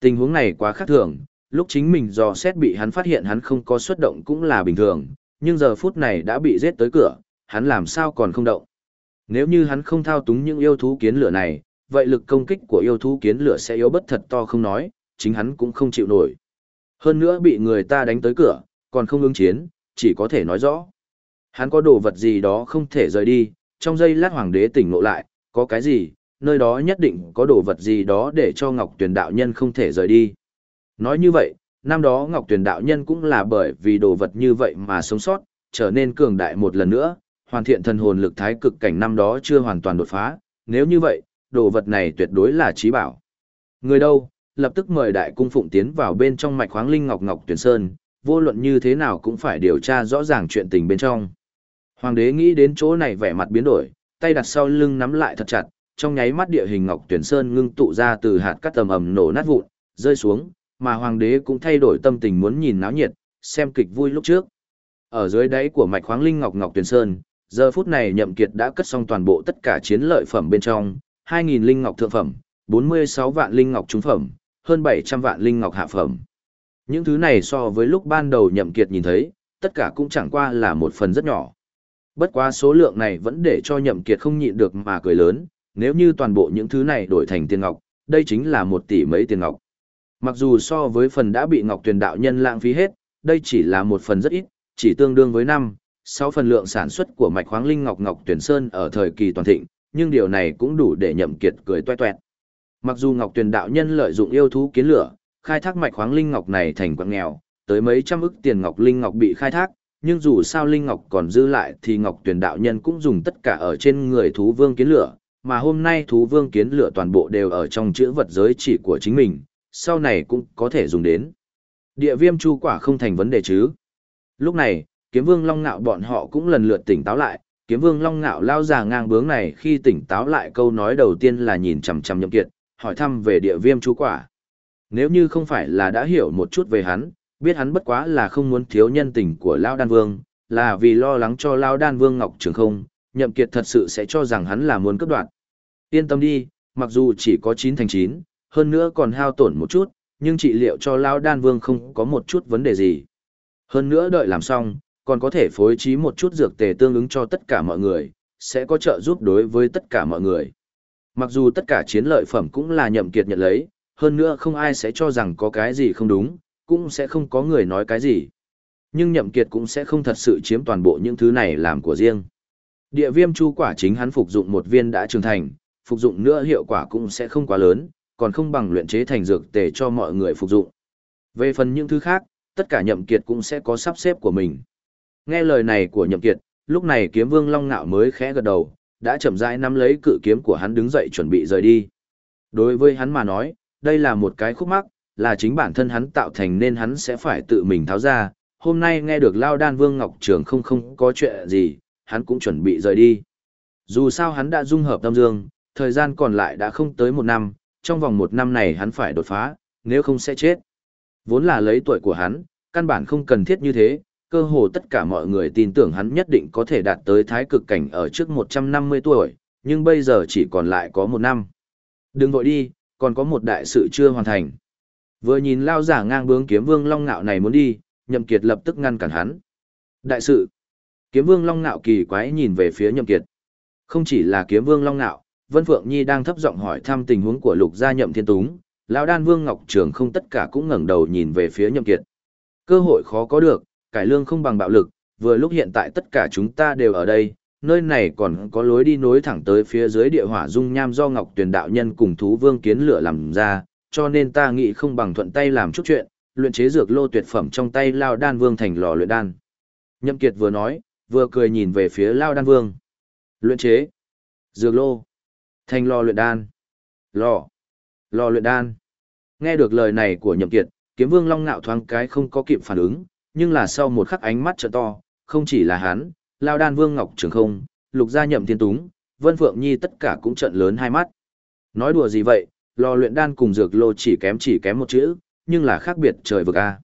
Tình huống này quá khác thường, lúc chính mình dò xét bị hắn phát hiện hắn không có xuất động cũng là bình thường, nhưng giờ phút này đã bị giết tới cửa, hắn làm sao còn không động. Nếu như hắn không thao túng những yêu thú kiến lửa này, vậy lực công kích của yêu thú kiến lửa sẽ yếu bất thật to không nói, chính hắn cũng không chịu nổi. Hơn nữa bị người ta đánh tới cửa, còn không ứng chiến, chỉ có thể nói rõ. Hắn có đồ vật gì đó không thể rời đi, trong giây lát hoàng đế tỉnh ngộ lại, có cái gì, nơi đó nhất định có đồ vật gì đó để cho Ngọc Tuyền đạo nhân không thể rời đi. Nói như vậy, năm đó Ngọc Tuyền đạo nhân cũng là bởi vì đồ vật như vậy mà sống sót, trở nên cường đại một lần nữa, hoàn thiện thần hồn lực thái cực cảnh năm đó chưa hoàn toàn đột phá, nếu như vậy, đồ vật này tuyệt đối là trí bảo. Người đâu, lập tức mời đại cung phụng tiến vào bên trong mạch khoáng linh ngọc ngọc tuyển sơn, vô luận như thế nào cũng phải điều tra rõ ràng chuyện tình bên trong. Hoàng đế nghĩ đến chỗ này vẻ mặt biến đổi, tay đặt sau lưng nắm lại thật chặt, trong nháy mắt địa hình ngọc tuyển sơn ngưng tụ ra từ hạt cắt tầm ầm nổ nát vụn, rơi xuống, mà hoàng đế cũng thay đổi tâm tình muốn nhìn náo nhiệt, xem kịch vui lúc trước. Ở dưới đáy của mạch khoáng linh ngọc ngọc tuyển sơn, giờ phút này nhậm kiệt đã cất xong toàn bộ tất cả chiến lợi phẩm bên trong, 2.000 linh ngọc thượng phẩm, 46 vạn linh ngọc trung phẩm, hơn 700 vạn linh ngọc hạ phẩm. Những thứ này so với lúc ban đầu nhậm kiệt nhìn thấy, tất cả cũng chẳng qua là một phần rất nhỏ. Bất quá số lượng này vẫn để cho nhậm kiệt không nhịn được mà cười lớn, nếu như toàn bộ những thứ này đổi thành tiền ngọc, đây chính là một tỷ mấy tiền ngọc. Mặc dù so với phần đã bị Ngọc Tuyền đạo nhân lãng phí hết, đây chỉ là một phần rất ít, chỉ tương đương với năm, sáu phần lượng sản xuất của mạch khoáng linh Ngọc Ngọc Tuyền Sơn ở thời kỳ toàn thịnh, nhưng điều này cũng đủ để nhậm kiệt cười toe toẹt Mặc dù Ngọc Tuyền đạo nhân lợi dụng yêu thú kiến lửa, khai thác mạch khoáng linh ngọc này thành quặng nghèo, tới mấy trăm ức tiền ngọc linh ngọc bị khai thác, nhưng dù sao linh ngọc còn dư lại thì Ngọc Tuyền đạo nhân cũng dùng tất cả ở trên người thú vương kiến lửa, mà hôm nay thú vương kiến lửa toàn bộ đều ở trong chữ vật giới chỉ của chính mình, sau này cũng có thể dùng đến. Địa viêm chu quả không thành vấn đề chứ. Lúc này, kiếm vương long ngạo bọn họ cũng lần lượt tỉnh táo lại, kiếm vương long ngạo lao già ngang bướng này khi tỉnh táo lại câu nói đầu tiên là nhìn chằm chằm nhậm kiệt, hỏi thăm về địa viêm chú quả. Nếu như không phải là đã hiểu một chút về hắn, biết hắn bất quá là không muốn thiếu nhân tình của Lao Đan Vương, là vì lo lắng cho Lao Đan Vương Ngọc Trường không, nhậm kiệt thật sự sẽ cho rằng hắn là muốn cướp đoạt. Yên tâm đi, mặc dù chỉ có chín thành chín, hơn nữa còn hao tổn một chút, nhưng trị liệu cho Lao Đan Vương không có một chút vấn đề gì. Hơn nữa đợi làm xong, còn có thể phối trí một chút dược tề tương ứng cho tất cả mọi người, sẽ có trợ giúp đối với tất cả mọi người. Mặc dù tất cả chiến lợi phẩm cũng là nhậm kiệt nhận lấy, hơn nữa không ai sẽ cho rằng có cái gì không đúng, cũng sẽ không có người nói cái gì. Nhưng nhậm kiệt cũng sẽ không thật sự chiếm toàn bộ những thứ này làm của riêng. Địa viêm chu quả chính hắn phục dụng một viên đã trưởng thành, phục dụng nữa hiệu quả cũng sẽ không quá lớn, còn không bằng luyện chế thành dược tề cho mọi người phục dụng. Về phần những thứ khác, tất cả nhậm kiệt cũng sẽ có sắp xếp của mình. Nghe lời này của nhậm kiệt, lúc này kiếm vương long nạo mới khẽ gật đầu, đã chậm rãi nắm lấy cự kiếm của hắn đứng dậy chuẩn bị rời đi. Đối với hắn mà nói, đây là một cái khúc mắc, là chính bản thân hắn tạo thành nên hắn sẽ phải tự mình tháo ra. Hôm nay nghe được Lao Đan Vương Ngọc Trường không không có chuyện gì, hắn cũng chuẩn bị rời đi. Dù sao hắn đã dung hợp tâm dương, thời gian còn lại đã không tới một năm, trong vòng một năm này hắn phải đột phá, nếu không sẽ chết. Vốn là lấy tuổi của hắn, căn bản không cần thiết như thế, cơ hồ tất cả mọi người tin tưởng hắn nhất định có thể đạt tới thái cực cảnh ở trước 150 tuổi, nhưng bây giờ chỉ còn lại có một năm. Đừng vội đi, còn có một đại sự chưa hoàn thành. Vừa nhìn lao giả ngang bướng kiếm vương long ngạo này muốn đi, nhậm kiệt lập tức ngăn cản hắn. Đại sự. Kiếm vương long ngạo kỳ quái nhìn về phía nhậm kiệt. Không chỉ là kiếm vương long ngạo, Vân Phượng Nhi đang thấp giọng hỏi thăm tình huống của lục gia nhậm thiên túng. Lão đan vương Ngọc Trường không tất cả cũng ngẩng đầu nhìn về phía nhậm kiệt. Cơ hội khó có được, cải lương không bằng bạo lực, vừa lúc hiện tại tất cả chúng ta đều ở đây, nơi này còn có lối đi nối thẳng tới phía dưới địa hỏa dung nham do Ngọc Tuyền đạo nhân cùng thú vương kiến lửa làm ra, cho nên ta nghĩ không bằng thuận tay làm chút chuyện, luyện chế dược lô tuyệt phẩm trong tay Lao Đan Vương thành lò luyện đan. Nhậm Kiệt vừa nói, vừa cười nhìn về phía Lao Đan Vương. Luyện chế, dược lô, thành lò luyện đan, lò, lò luyện đan. Nghe được lời này của Nhậm Kiệt, Kiếm Vương Long Nạo thoáng cái không có kịp phản ứng, nhưng là sau một khắc ánh mắt trợ to, không chỉ là hắn, Lao Đan Vương Ngọc Trường Không, Lục Gia Nhậm Thiên Túng, Vân Phượng Nhi tất cả cũng trợn lớn hai mắt. Nói đùa gì vậy, lò luyện đan cùng dược lô chỉ kém chỉ kém một chữ, nhưng là khác biệt trời vực A.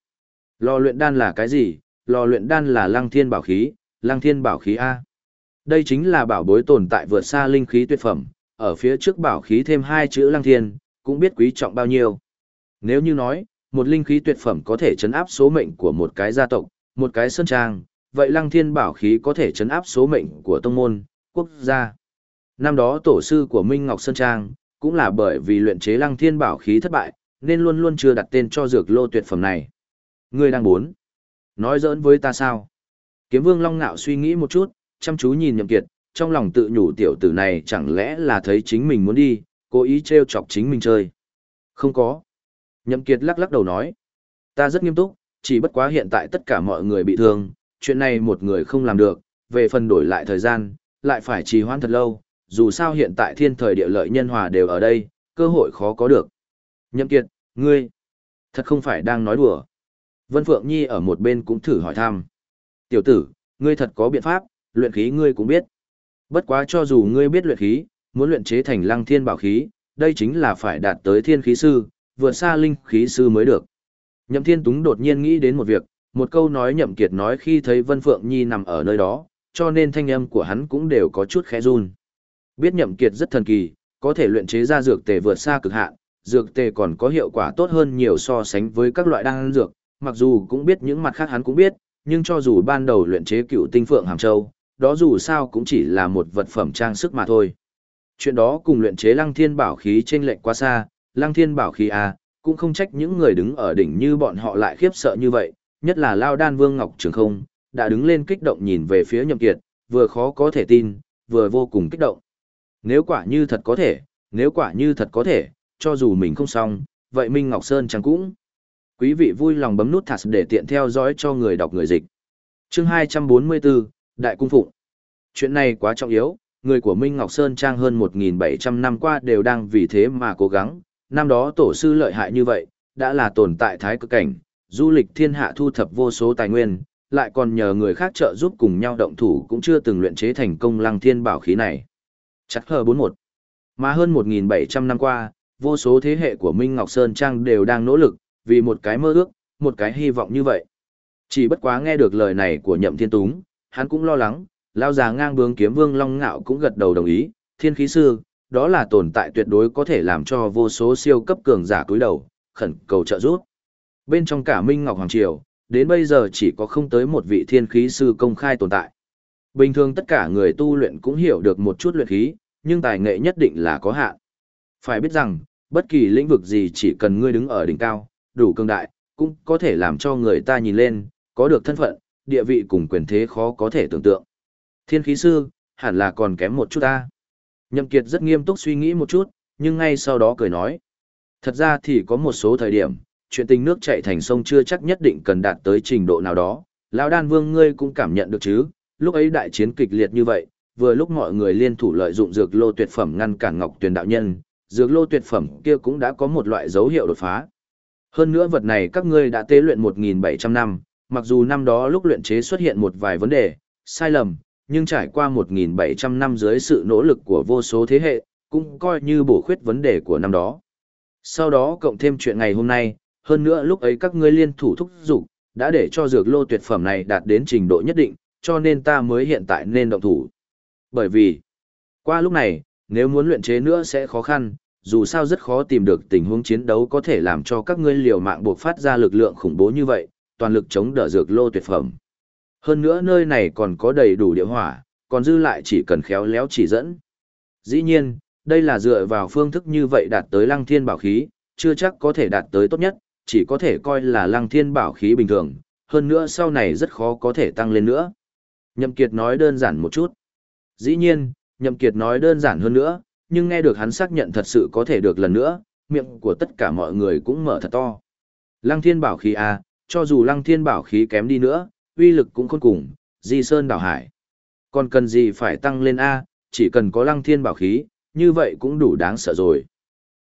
Lò luyện đan là cái gì? Lò luyện đan là lăng thiên bảo khí, lăng thiên bảo khí A. Đây chính là bảo bối tồn tại vượt xa linh khí tuyệt phẩm, ở phía trước bảo khí thêm hai chữ lăng thiên, cũng biết quý trọng bao nhiêu. Nếu như nói, một linh khí tuyệt phẩm có thể chấn áp số mệnh của một cái gia tộc, một cái sơn trang, vậy lăng thiên bảo khí có thể chấn áp số mệnh của tông môn, quốc gia. Năm đó tổ sư của Minh Ngọc Sơn Trang, cũng là bởi vì luyện chế lăng thiên bảo khí thất bại, nên luôn luôn chưa đặt tên cho dược lô tuyệt phẩm này. Ngươi đang muốn nói giỡn với ta sao? Kiếm Vương Long ngạo suy nghĩ một chút, chăm chú nhìn Nhậm Kiệt, trong lòng tự nhủ tiểu tử này chẳng lẽ là thấy chính mình muốn đi, cố ý treo chọc chính mình chơi. Không có. Nhậm Kiệt lắc lắc đầu nói, ta rất nghiêm túc, chỉ bất quá hiện tại tất cả mọi người bị thương, chuyện này một người không làm được, về phần đổi lại thời gian, lại phải trì hoãn thật lâu, dù sao hiện tại thiên thời địa lợi nhân hòa đều ở đây, cơ hội khó có được. Nhậm Kiệt, ngươi, thật không phải đang nói đùa. Vân Phượng Nhi ở một bên cũng thử hỏi thăm. Tiểu tử, ngươi thật có biện pháp, luyện khí ngươi cũng biết. Bất quá cho dù ngươi biết luyện khí, muốn luyện chế thành lăng thiên bảo khí, đây chính là phải đạt tới thiên khí sư, vượt xa linh khí sư mới được. Nhậm Thiên Túng đột nhiên nghĩ đến một việc, một câu nói Nhậm Kiệt nói khi thấy Vân Phượng Nhi nằm ở nơi đó, cho nên thanh âm của hắn cũng đều có chút khẽ run. Biết Nhậm Kiệt rất thần kỳ, có thể luyện chế ra dược tề vượt xa cực hạn, dược tề còn có hiệu quả tốt hơn nhiều so sánh với các loại đan dược, mặc dù cũng biết những mặt khác hắn cũng biết, nhưng cho dù ban đầu luyện chế cựu tinh phượng hàm châu, đó dù sao cũng chỉ là một vật phẩm trang sức mà thôi. Chuyện đó cùng luyện chế lăng thiên bảo khí trên lệnh quá xa, lăng thiên bảo khí à, cũng không trách những người đứng ở đỉnh như bọn họ lại khiếp sợ như vậy, nhất là Lao Đan Vương Ngọc Trường Không, đã đứng lên kích động nhìn về phía Nhậm Kiệt, vừa khó có thể tin, vừa vô cùng kích động. Nếu quả như thật có thể, nếu quả như thật có thể, cho dù mình không xong, vậy Minh Ngọc Sơn chẳng cũng. Quý vị vui lòng bấm nút thắt để tiện theo dõi cho người đọc người dịch. Chương 244, Đại Cung Phụng. Chuyện này quá trọng yếu, người của Minh Ngọc Sơn Trang hơn 1.700 năm qua đều đang vì thế mà cố gắng, năm đó tổ sư lợi hại như vậy, đã là tồn tại thái cực cảnh, du lịch thiên hạ thu thập vô số tài nguyên, lại còn nhờ người khác trợ giúp cùng nhau động thủ cũng chưa từng luyện chế thành công lăng thiên bảo khí này. Chắc hờ 41. Mà hơn 1.700 năm qua, vô số thế hệ của Minh Ngọc Sơn Trang đều đang nỗ lực, vì một cái mơ ước, một cái hy vọng như vậy. Chỉ bất quá nghe được lời này của Nhậm Thiên Túng, hắn cũng lo lắng, lao già ngang bướng kiếm vương Long Ngạo cũng gật đầu đồng ý, thiên khí sư, đó là tồn tại tuyệt đối có thể làm cho vô số siêu cấp cường giả cúi đầu, khẩn cầu trợ giúp. Bên trong cả Minh Ngọc Hoàng Triều, đến bây giờ chỉ có không tới một vị thiên khí sư công khai tồn tại. Bình thường tất cả người tu luyện cũng hiểu được một chút luyện khí, nhưng tài nghệ nhất định là có hạn. Phải biết rằng, bất kỳ lĩnh vực gì chỉ cần ngươi đứng ở đỉnh cao, đủ cường đại, cũng có thể làm cho người ta nhìn lên, có được thân phận, địa vị cùng quyền thế khó có thể tưởng tượng. Thiên khí sư, hẳn là còn kém một chút ta. Nhậm Kiệt rất nghiêm túc suy nghĩ một chút, nhưng ngay sau đó cười nói. Thật ra thì có một số thời điểm, chuyện tình nước chảy thành sông chưa chắc nhất định cần đạt tới trình độ nào đó. Lão đan vương ngươi cũng cảm nhận được chứ, lúc ấy đại chiến kịch liệt như vậy, vừa lúc mọi người liên thủ lợi dụng dược lô tuyệt phẩm ngăn cản ngọc tuyền đạo nhân, dược lô tuyệt phẩm kia cũng đã có một loại dấu hiệu đột phá. Hơn nữa vật này các ngươi đã tế luyện 1.700 năm, mặc dù năm đó lúc luyện chế xuất hiện một vài vấn đề, sai lầm, nhưng trải qua 1.700 năm dưới sự nỗ lực của vô số thế hệ, cũng coi như bổ khuyết vấn đề của năm đó. Sau đó cộng thêm chuyện ngày hôm nay, hơn nữa lúc ấy các ngươi liên thủ thúc dục đã để cho dược lô tuyệt phẩm này đạt đến trình độ nhất định, cho nên ta mới hiện tại nên động thủ. Bởi vì, qua lúc này, nếu muốn luyện chế nữa sẽ khó khăn, dù sao rất khó tìm được tình huống chiến đấu có thể làm cho các ngươi liều mạng buộc phát ra lực lượng khủng bố như vậy, toàn lực chống đỡ dược lô tuyệt phẩm. Hơn nữa nơi này còn có đầy đủ địa hỏa, còn dư lại chỉ cần khéo léo chỉ dẫn. Dĩ nhiên, đây là dựa vào phương thức như vậy đạt tới lăng thiên bảo khí, chưa chắc có thể đạt tới tốt nhất, chỉ có thể coi là lăng thiên bảo khí bình thường, hơn nữa sau này rất khó có thể tăng lên nữa. Nhậm Kiệt nói đơn giản một chút. Dĩ nhiên, Nhậm Kiệt nói đơn giản hơn nữa, nhưng nghe được hắn xác nhận thật sự có thể được lần nữa, miệng của tất cả mọi người cũng mở thật to. Lăng thiên bảo khí A, à, cho dù lăng thiên bảo khí kém đi nữa, uy lực cũng khôn cùng, di sơn đảo hải. Còn cần gì phải tăng lên A, chỉ cần có lăng thiên bảo khí, như vậy cũng đủ đáng sợ rồi.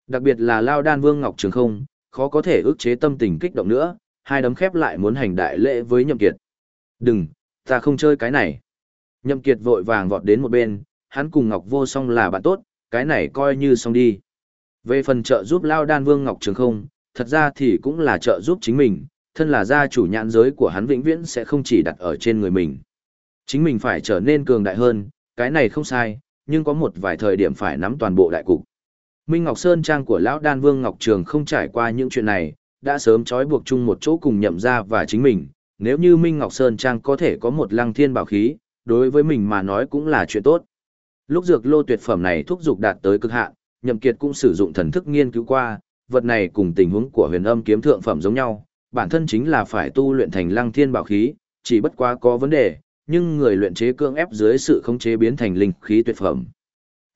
Đặc biệt là Lao Đan Vương Ngọc Trường không, khó có thể ức chế tâm tình kích động nữa, hai đấm khép lại muốn hành đại lễ với Nhậm Kiệt. Đừng, ta không chơi cái này. Nhậm Kiệt vội vàng vọt đến một bên, hắn cùng Ngọc Vô Song là bạn tốt, cái này coi như xong đi. Về phần trợ giúp Lao Đan Vương Ngọc Trường không, thật ra thì cũng là trợ giúp chính mình, thân là gia chủ nhãn giới của hắn vĩnh viễn sẽ không chỉ đặt ở trên người mình. Chính mình phải trở nên cường đại hơn, cái này không sai, nhưng có một vài thời điểm phải nắm toàn bộ đại cục. Minh Ngọc Sơn Trang của Lão Đan Vương Ngọc Trường không trải qua những chuyện này, đã sớm trói buộc chung một chỗ cùng nhậm ra và chính mình, nếu như Minh Ngọc Sơn Trang có thể có một lăng thiên bảo khí, đối với mình mà nói cũng là chuyện tốt. Lúc dược lô tuyệt phẩm này thúc dục đạt tới cực hạn, Nhậm Kiệt cũng sử dụng thần thức nghiên cứu qua, vật này cùng tình huống của huyền âm kiếm thượng phẩm giống nhau, bản thân chính là phải tu luyện thành lăng thiên bảo khí, chỉ bất quá có vấn đề, nhưng người luyện chế cương ép dưới sự khống chế biến thành linh khí tuyệt phẩm.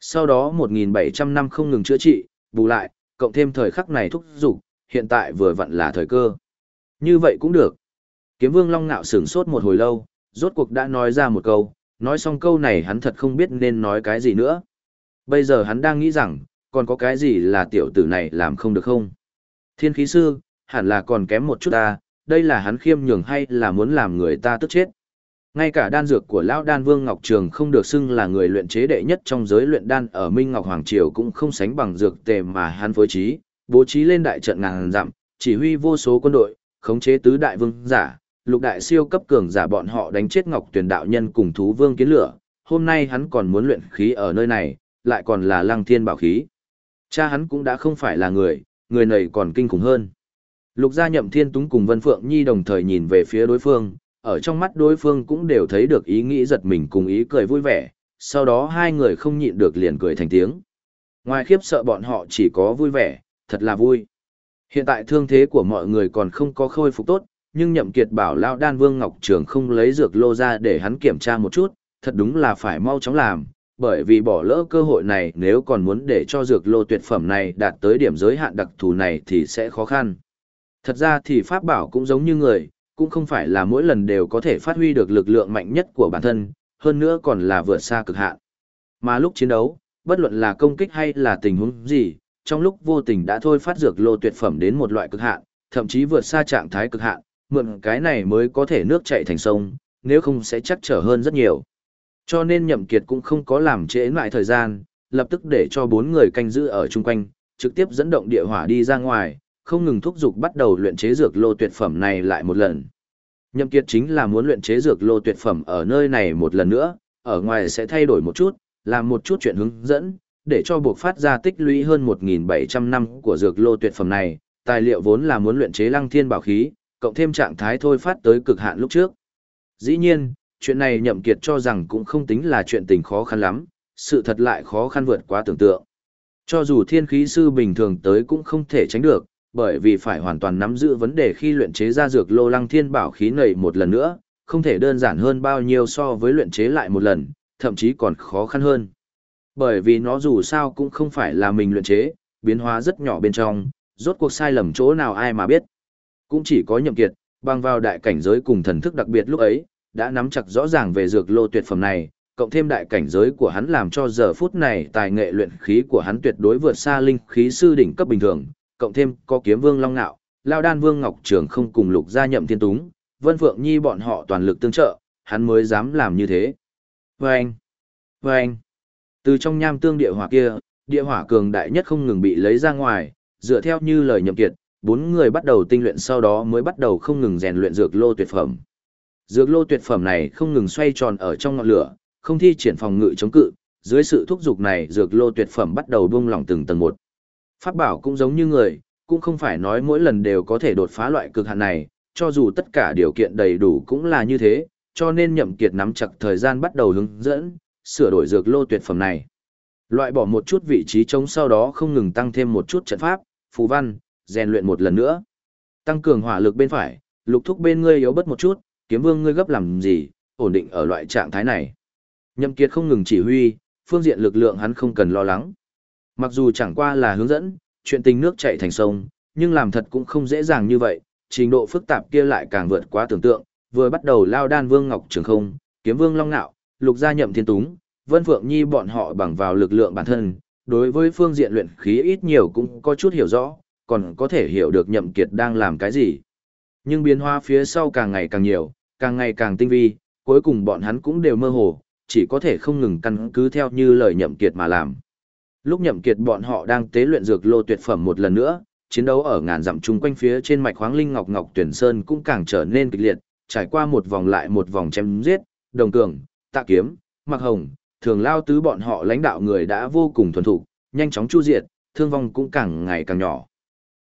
Sau đó 1.700 năm không ngừng chữa trị, bù lại, cộng thêm thời khắc này thúc dục hiện tại vừa vặn là thời cơ. Như vậy cũng được. Kiếm vương long ngạo sửng sốt một hồi lâu, rốt cuộc đã nói ra một câu, nói xong câu này hắn thật không biết nên nói cái gì nữa. Bây giờ hắn đang nghĩ rằng, còn có cái gì là tiểu tử này làm không được không? Thiên khí sư, hẳn là còn kém một chút ta, đây là hắn khiêm nhường hay là muốn làm người ta tức chết. Ngay cả đan dược của lão đan Vương Ngọc Trường không được xưng là người luyện chế đệ nhất trong giới luyện đan ở Minh Ngọc Hoàng Triều cũng không sánh bằng dược tề mà hắn phối trí, bố trí lên đại trận ngàn dặm, chỉ huy vô số quân đội, khống chế tứ đại vương giả, lục đại siêu cấp cường giả bọn họ đánh chết Ngọc Tuyền đạo nhân cùng thú vương kiến lửa, hôm nay hắn còn muốn luyện khí ở nơi này, lại còn là Lăng Thiên bảo khí. Cha hắn cũng đã không phải là người, người này còn kinh khủng hơn. Lục gia nhậm thiên túng cùng Vân Phượng Nhi đồng thời nhìn về phía đối phương, ở trong mắt đối phương cũng đều thấy được ý nghĩ giật mình cùng ý cười vui vẻ, sau đó hai người không nhịn được liền cười thành tiếng. Ngoài khiếp sợ bọn họ chỉ có vui vẻ, thật là vui. Hiện tại thương thế của mọi người còn không có khôi phục tốt, nhưng nhậm kiệt bảo Lao Đan Vương Ngọc Trường không lấy dược lô ra để hắn kiểm tra một chút, thật đúng là phải mau chóng làm, bởi vì bỏ lỡ cơ hội này nếu còn muốn để cho dược lô tuyệt phẩm này đạt tới điểm giới hạn đặc thù này thì sẽ khó khăn. Thật ra thì pháp bảo cũng giống như người, cũng không phải là mỗi lần đều có thể phát huy được lực lượng mạnh nhất của bản thân, hơn nữa còn là vượt xa cực hạn. Mà lúc chiến đấu, bất luận là công kích hay là tình huống gì, trong lúc vô tình đã thôi phát dược lô tuyệt phẩm đến một loại cực hạn, thậm chí vượt xa trạng thái cực hạn, mượn cái này mới có thể nước chảy thành sông, nếu không sẽ chắc trở hơn rất nhiều. Cho nên Nhậm Kiệt cũng không có làm trễ lại thời gian, lập tức để cho bốn người canh giữ ở chung quanh, trực tiếp dẫn động địa hỏa đi ra ngoài, không ngừng thúc giục bắt đầu luyện chế dược lô tuyệt phẩm này lại một lần. Nhậm Kiệt chính là muốn luyện chế dược lô tuyệt phẩm ở nơi này một lần nữa, ở ngoài sẽ thay đổi một chút, làm một chút chuyện hướng dẫn, để cho buộc phát ra tích lũy hơn 1.700 năm của dược lô tuyệt phẩm này, tài liệu vốn là muốn luyện chế lăng thiên bảo khí, cộng thêm trạng thái thôi phát tới cực hạn lúc trước. Dĩ nhiên, chuyện này Nhậm Kiệt cho rằng cũng không tính là chuyện tình khó khăn lắm, sự thật lại khó khăn vượt quá tưởng tượng. Cho dù thiên khí sư bình thường tới cũng không thể tránh được, bởi vì phải hoàn toàn nắm giữ vấn đề khi luyện chế ra dược lô lăng thiên bảo khí này một lần nữa, không thể đơn giản hơn bao nhiêu so với luyện chế lại một lần, thậm chí còn khó khăn hơn. Bởi vì nó dù sao cũng không phải là mình luyện chế, biến hóa rất nhỏ bên trong, rốt cuộc sai lầm chỗ nào ai mà biết. Cũng chỉ có nhậm kiệt, bằng vào đại cảnh giới cùng thần thức đặc biệt lúc ấy, đã nắm chặt rõ ràng về dược lô tuyệt phẩm này, cộng thêm đại cảnh giới của hắn làm cho giờ phút này tài nghệ luyện khí của hắn tuyệt đối vượt xa linh khí sư đỉnh cấp bình thường, cộng thêm có kiếm vương long nạo, lao đan vương ngọc trường không cùng lục gia nhậm thiên túng, vân phượng nhi bọn họ toàn lực tương trợ, hắn mới dám làm như thế. Vâng! Vâng! Từ trong nham tương địa hỏa kia, địa hỏa cường đại nhất không ngừng bị lấy ra ngoài, dựa theo như lời nhậm kiệt, bốn người bắt đầu tinh luyện sau đó mới bắt đầu không ngừng rèn luyện dược lô tuyệt phẩm. Dược lô tuyệt phẩm này không ngừng xoay tròn ở trong ngọn lửa, không thi triển phòng ngự chống cự, dưới sự thúc giục này dược lô tuyệt phẩm bắt đầu buông lỏng từng tầng một. Pháp bảo cũng giống như người, cũng không phải nói mỗi lần đều có thể đột phá loại cực hạn này, cho dù tất cả điều kiện đầy đủ cũng là như thế, cho nên nhậm kiệt nắm chặt thời gian bắt đầu hướng dẫn, sửa đổi dược lô tuyệt phẩm này. Loại bỏ một chút vị trí trống sau đó không ngừng tăng thêm một chút trận pháp, phù văn, rèn luyện một lần nữa. Tăng cường hỏa lực bên phải, lục thúc bên ngươi yếu bớt một chút, kiếm vương ngươi gấp làm gì, ổn định ở loại trạng thái này. Nhậm Kiệt không ngừng chỉ huy, phương diện lực lượng hắn không cần lo lắng. Mặc dù chẳng qua là hướng dẫn, chuyện tình nước chảy thành sông, nhưng làm thật cũng không dễ dàng như vậy, trình độ phức tạp kia lại càng vượt quá tưởng tượng, vừa bắt đầu lao đan vương ngọc trường không, kiếm vương long nạo, lục gia nhậm thiên túng, vân phượng nhi bọn họ bằng vào lực lượng bản thân, đối với phương diện luyện khí ít nhiều cũng có chút hiểu rõ, còn có thể hiểu được nhậm kiệt đang làm cái gì. Nhưng biến hóa phía sau càng ngày càng nhiều, càng ngày càng tinh vi, cuối cùng bọn hắn cũng đều mơ hồ, chỉ có thể không ngừng căn cứ theo như lời nhậm kiệt mà làm. Lúc nhậm kiệt bọn họ đang tế luyện dược lô tuyệt phẩm một lần nữa, chiến đấu ở ngàn dặm chung quanh phía trên mạch khoáng linh ngọc ngọc tuyển sơn cũng càng trở nên kịch liệt, trải qua một vòng lại một vòng chém giết, đồng cường, tạ kiếm, mặc hồng, thường lao tứ bọn họ lãnh đạo người đã vô cùng thuần thục, nhanh chóng chu diệt, thương vong cũng càng ngày càng nhỏ.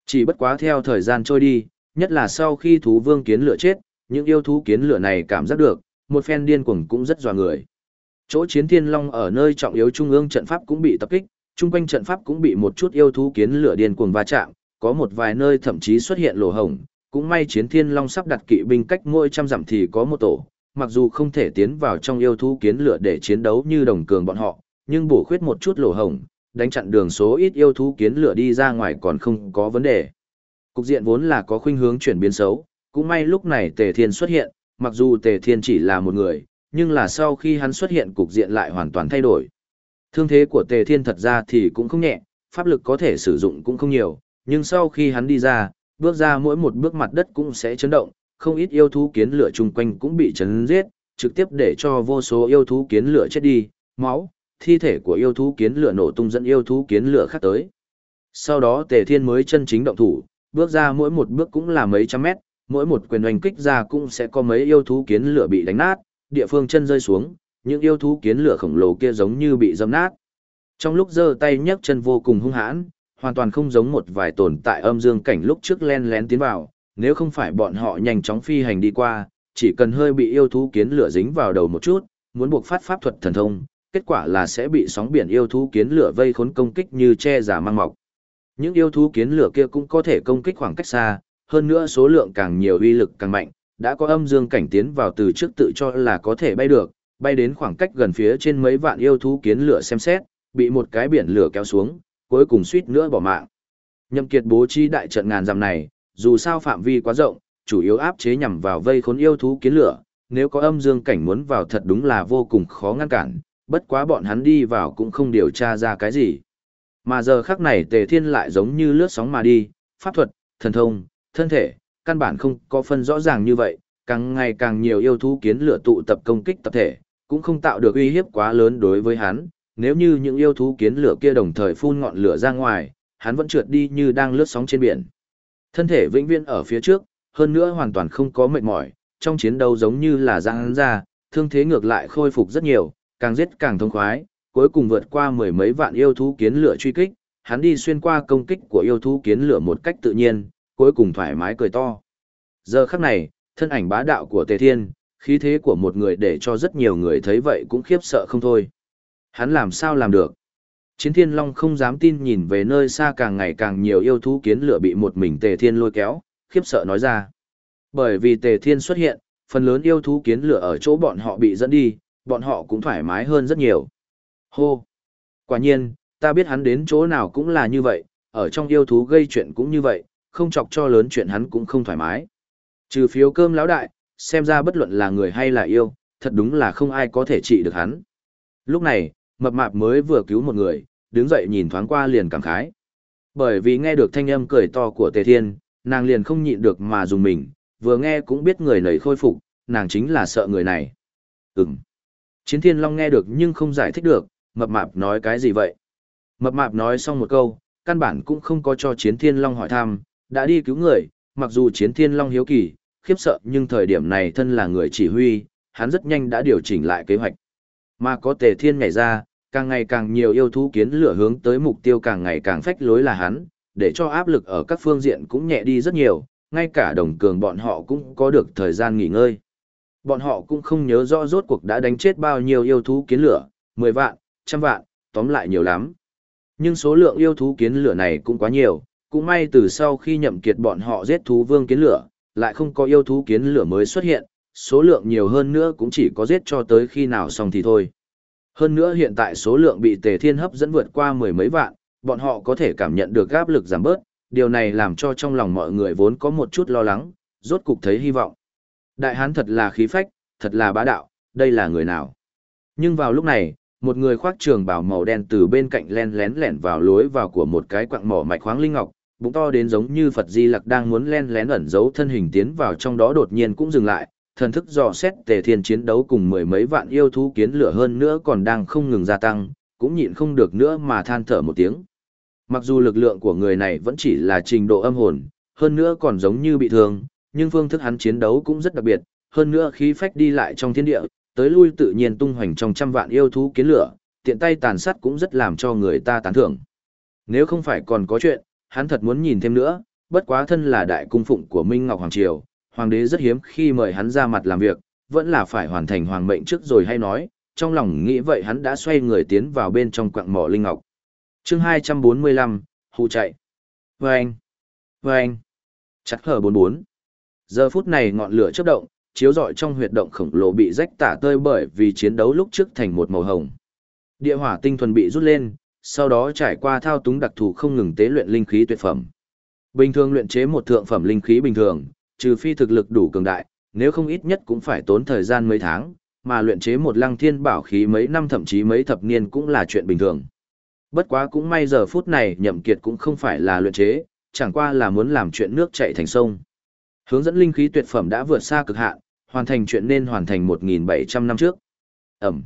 Chỉ bất quá theo thời gian trôi đi, nhất là sau khi thú vương kiến lửa chết, những yêu thú kiến lửa này cảm giác được, một phen điên cuồng cũng rất dò người. Chỗ chiến thiên long ở nơi trọng yếu trung ương trận pháp cũng bị tập kích, chung quanh trận pháp cũng bị một chút yêu thú kiến lửa điên cuồng va chạm, có một vài nơi thậm chí xuất hiện lỗ hổng, cũng may chiến thiên long sắp đặt kỵ binh cách mỗi trăm dặm thì có một tổ, mặc dù không thể tiến vào trong yêu thú kiến lửa để chiến đấu như đồng cường bọn họ, nhưng bổ khuyết một chút lỗ hổng, đánh chặn đường số ít yêu thú kiến lửa đi ra ngoài còn không có vấn đề. Cục diện vốn là có khuynh hướng chuyển biến xấu, cũng may lúc này Tề Thiên xuất hiện, mặc dù Tề Thiên chỉ là một người, nhưng là sau khi hắn xuất hiện cục diện lại hoàn toàn thay đổi. Thương thế của Tề Thiên thật ra thì cũng không nhẹ, pháp lực có thể sử dụng cũng không nhiều, nhưng sau khi hắn đi ra, bước ra mỗi một bước mặt đất cũng sẽ chấn động, không ít yêu thú kiến lửa chung quanh cũng bị chấn giết, trực tiếp để cho vô số yêu thú kiến lửa chết đi, máu, thi thể của yêu thú kiến lửa nổ tung dẫn yêu thú kiến lửa khác tới. Sau đó Tề Thiên mới chân chính động thủ, bước ra mỗi một bước cũng là mấy trăm mét, mỗi một quyền oanh kích ra cũng sẽ có mấy yêu thú kiến lửa bị đánh nát, địa phương chân rơi xuống, những yêu thú kiến lửa khổng lồ kia giống như bị dâm nát. Trong lúc giơ tay nhấc chân vô cùng hung hãn, hoàn toàn không giống một vài tồn tại âm dương cảnh lúc trước len lén tiến vào, nếu không phải bọn họ nhanh chóng phi hành đi qua, chỉ cần hơi bị yêu thú kiến lửa dính vào đầu một chút, muốn buộc phát pháp thuật thần thông, kết quả là sẽ bị sóng biển yêu thú kiến lửa vây khốn công kích như che giả mang mọc. Những yêu thú kiến lửa kia cũng có thể công kích khoảng cách xa, hơn nữa số lượng càng nhiều uy lực càng mạnh, đã có âm dương cảnh tiến vào từ trước tự cho là có thể bay được, bay đến khoảng cách gần phía trên mấy vạn yêu thú kiến lửa xem xét, bị một cái biển lửa kéo xuống, cuối cùng suýt nữa bỏ mạng. Nhậm Kiệt bố trí đại trận ngàn dặm này, dù sao phạm vi quá rộng, chủ yếu áp chế nhằm vào vây khốn yêu thú kiến lửa, nếu có âm dương cảnh muốn vào thật đúng là vô cùng khó ngăn cản, bất quá bọn hắn đi vào cũng không điều tra ra cái gì. Mà giờ khắc này Tề Thiên lại giống như lướt sóng mà đi, pháp thuật, thần thông, thân thể, căn bản không có phân rõ ràng như vậy, càng ngày càng nhiều yêu thú kiến lửa tụ tập công kích tập thể, cũng không tạo được uy hiếp quá lớn đối với hắn, nếu như những yêu thú kiến lửa kia đồng thời phun ngọn lửa ra ngoài, hắn vẫn trượt đi như đang lướt sóng trên biển. Thân thể vĩnh viễn ở phía trước, hơn nữa hoàn toàn không có mệt mỏi, trong chiến đấu giống như là giang hắn ra, thương thế ngược lại khôi phục rất nhiều, càng giết càng thông khoái, cuối cùng vượt qua mười mấy vạn yêu thú kiến lửa truy kích, hắn đi xuyên qua công kích của yêu thú kiến lửa một cách tự nhiên, cuối cùng thoải mái cười to. Giờ khắc này, thân ảnh bá đạo của Tề Thiên, khí thế của một người để cho rất nhiều người thấy vậy cũng khiếp sợ không thôi. Hắn làm sao làm được? Chiến thiên long không dám tin nhìn về nơi xa càng ngày càng nhiều yêu thú kiến lửa bị một mình tề thiên lôi kéo, khiếp sợ nói ra. Bởi vì tề thiên xuất hiện, phần lớn yêu thú kiến lửa ở chỗ bọn họ bị dẫn đi, bọn họ cũng thoải mái hơn rất nhiều. Hô! Quả nhiên, ta biết hắn đến chỗ nào cũng là như vậy, ở trong yêu thú gây chuyện cũng như vậy, không chọc cho lớn chuyện hắn cũng không thoải mái. Trừ phiếu cơm lão đại, xem ra bất luận là người hay là yêu, thật đúng là không ai có thể trị được hắn. Lúc này, mập mạp mới vừa cứu một người, đứng dậy nhìn thoáng qua liền cảm khái. Bởi vì nghe được thanh âm cười to của Tề Thiên, nàng liền không nhịn được mà dùng mình, vừa nghe cũng biết người này khôi phục, nàng chính là sợ người này. Ừm. Chiến Thiên Long nghe được nhưng không giải thích được, mập mạp nói cái gì vậy? Mập mạp nói xong một câu, căn bản cũng không có cho Chiến Thiên Long hỏi thăm, đã đi cứu người, mặc dù Chiến Thiên Long hiếu kỳ, khiếp sợ nhưng thời điểm này thân là người chỉ huy, hắn rất nhanh đã điều chỉnh lại kế hoạch. Mà có Tề Thiên nhảy ra, càng ngày càng nhiều yêu thú kiến lửa hướng tới mục tiêu càng ngày càng phách lối là hắn, để cho áp lực ở các phương diện cũng nhẹ đi rất nhiều, ngay cả đồng cường bọn họ cũng có được thời gian nghỉ ngơi. Bọn họ cũng không nhớ rõ rốt cuộc đã đánh chết bao nhiêu yêu thú kiến lửa, 10 vạn, trăm vạn, tóm lại nhiều lắm. Nhưng số lượng yêu thú kiến lửa này cũng quá nhiều, cũng may từ sau khi nhậm kiệt bọn họ giết thú vương kiến lửa, lại không có yêu thú kiến lửa mới xuất hiện, số lượng nhiều hơn nữa cũng chỉ có giết cho tới khi nào xong thì thôi. Hơn nữa hiện tại số lượng bị tề thiên hấp dẫn vượt qua mười mấy vạn, bọn họ có thể cảm nhận được áp lực giảm bớt, điều này làm cho trong lòng mọi người vốn có một chút lo lắng, rốt cục thấy hy vọng. Đại hán thật là khí phách, thật là bá đạo, đây là người nào? Nhưng vào lúc này, một người khoác trường bào màu đen từ bên cạnh len lén lẻn vào lối vào của một cái quặng mỏ mạch khoáng linh ngọc, bụng to đến giống như Phật Di Lặc đang muốn len lén ẩn giấu thân hình tiến vào trong đó đột nhiên cũng dừng lại, thần thức dò xét tề thiên chiến đấu cùng mười mấy vạn yêu thú kiến lửa hơn nữa còn đang không ngừng gia tăng, cũng nhịn không được nữa mà than thở một tiếng. Mặc dù lực lượng của người này vẫn chỉ là trình độ âm hồn, hơn nữa còn giống như bị thương, nhưng phương thức hắn chiến đấu cũng rất đặc biệt, hơn nữa khí phách đi lại trong thiên địa, tới lui tự nhiên tung hoành trong trăm vạn yêu thú kiến lửa, tiện tay tàn sát cũng rất làm cho người ta tán thưởng. Nếu không phải còn có chuyện, hắn thật muốn nhìn thêm nữa, bất quá thân là đại cung phụng của Minh Ngọc Hoàng Triều, hoàng đế rất hiếm khi mời hắn ra mặt làm việc, vẫn là phải hoàn thành hoàng mệnh trước rồi hay nói, trong lòng nghĩ vậy hắn đã xoay người tiến vào bên trong quạng mỏ linh ngọc. chương 245, hù chạy. Vâng! Vâng! Chắc hở 44. Giờ phút này ngọn lửa chớp động, chiếu rọi trong huyệt động khổng lồ bị rách tả tơi bởi vì chiến đấu lúc trước thành một màu hồng. Địa hỏa tinh thuần bị rút lên, sau đó trải qua thao túng đặc thù không ngừng tế luyện linh khí tuyệt phẩm. Bình thường luyện chế một thượng phẩm linh khí bình thường, trừ phi thực lực đủ cường đại, nếu không ít nhất cũng phải tốn thời gian mấy tháng, mà luyện chế một lăng thiên bảo khí mấy năm thậm chí mấy thập niên cũng là chuyện bình thường. Bất quá cũng may giờ phút này nhậm kiệt cũng không phải là luyện chế, chẳng qua là muốn làm chuyện nước chảy thành sông. Hướng dẫn linh khí tuyệt phẩm đã vượt xa cực hạn, hoàn thành chuyện nên hoàn thành 1.700 năm trước. Ẩm.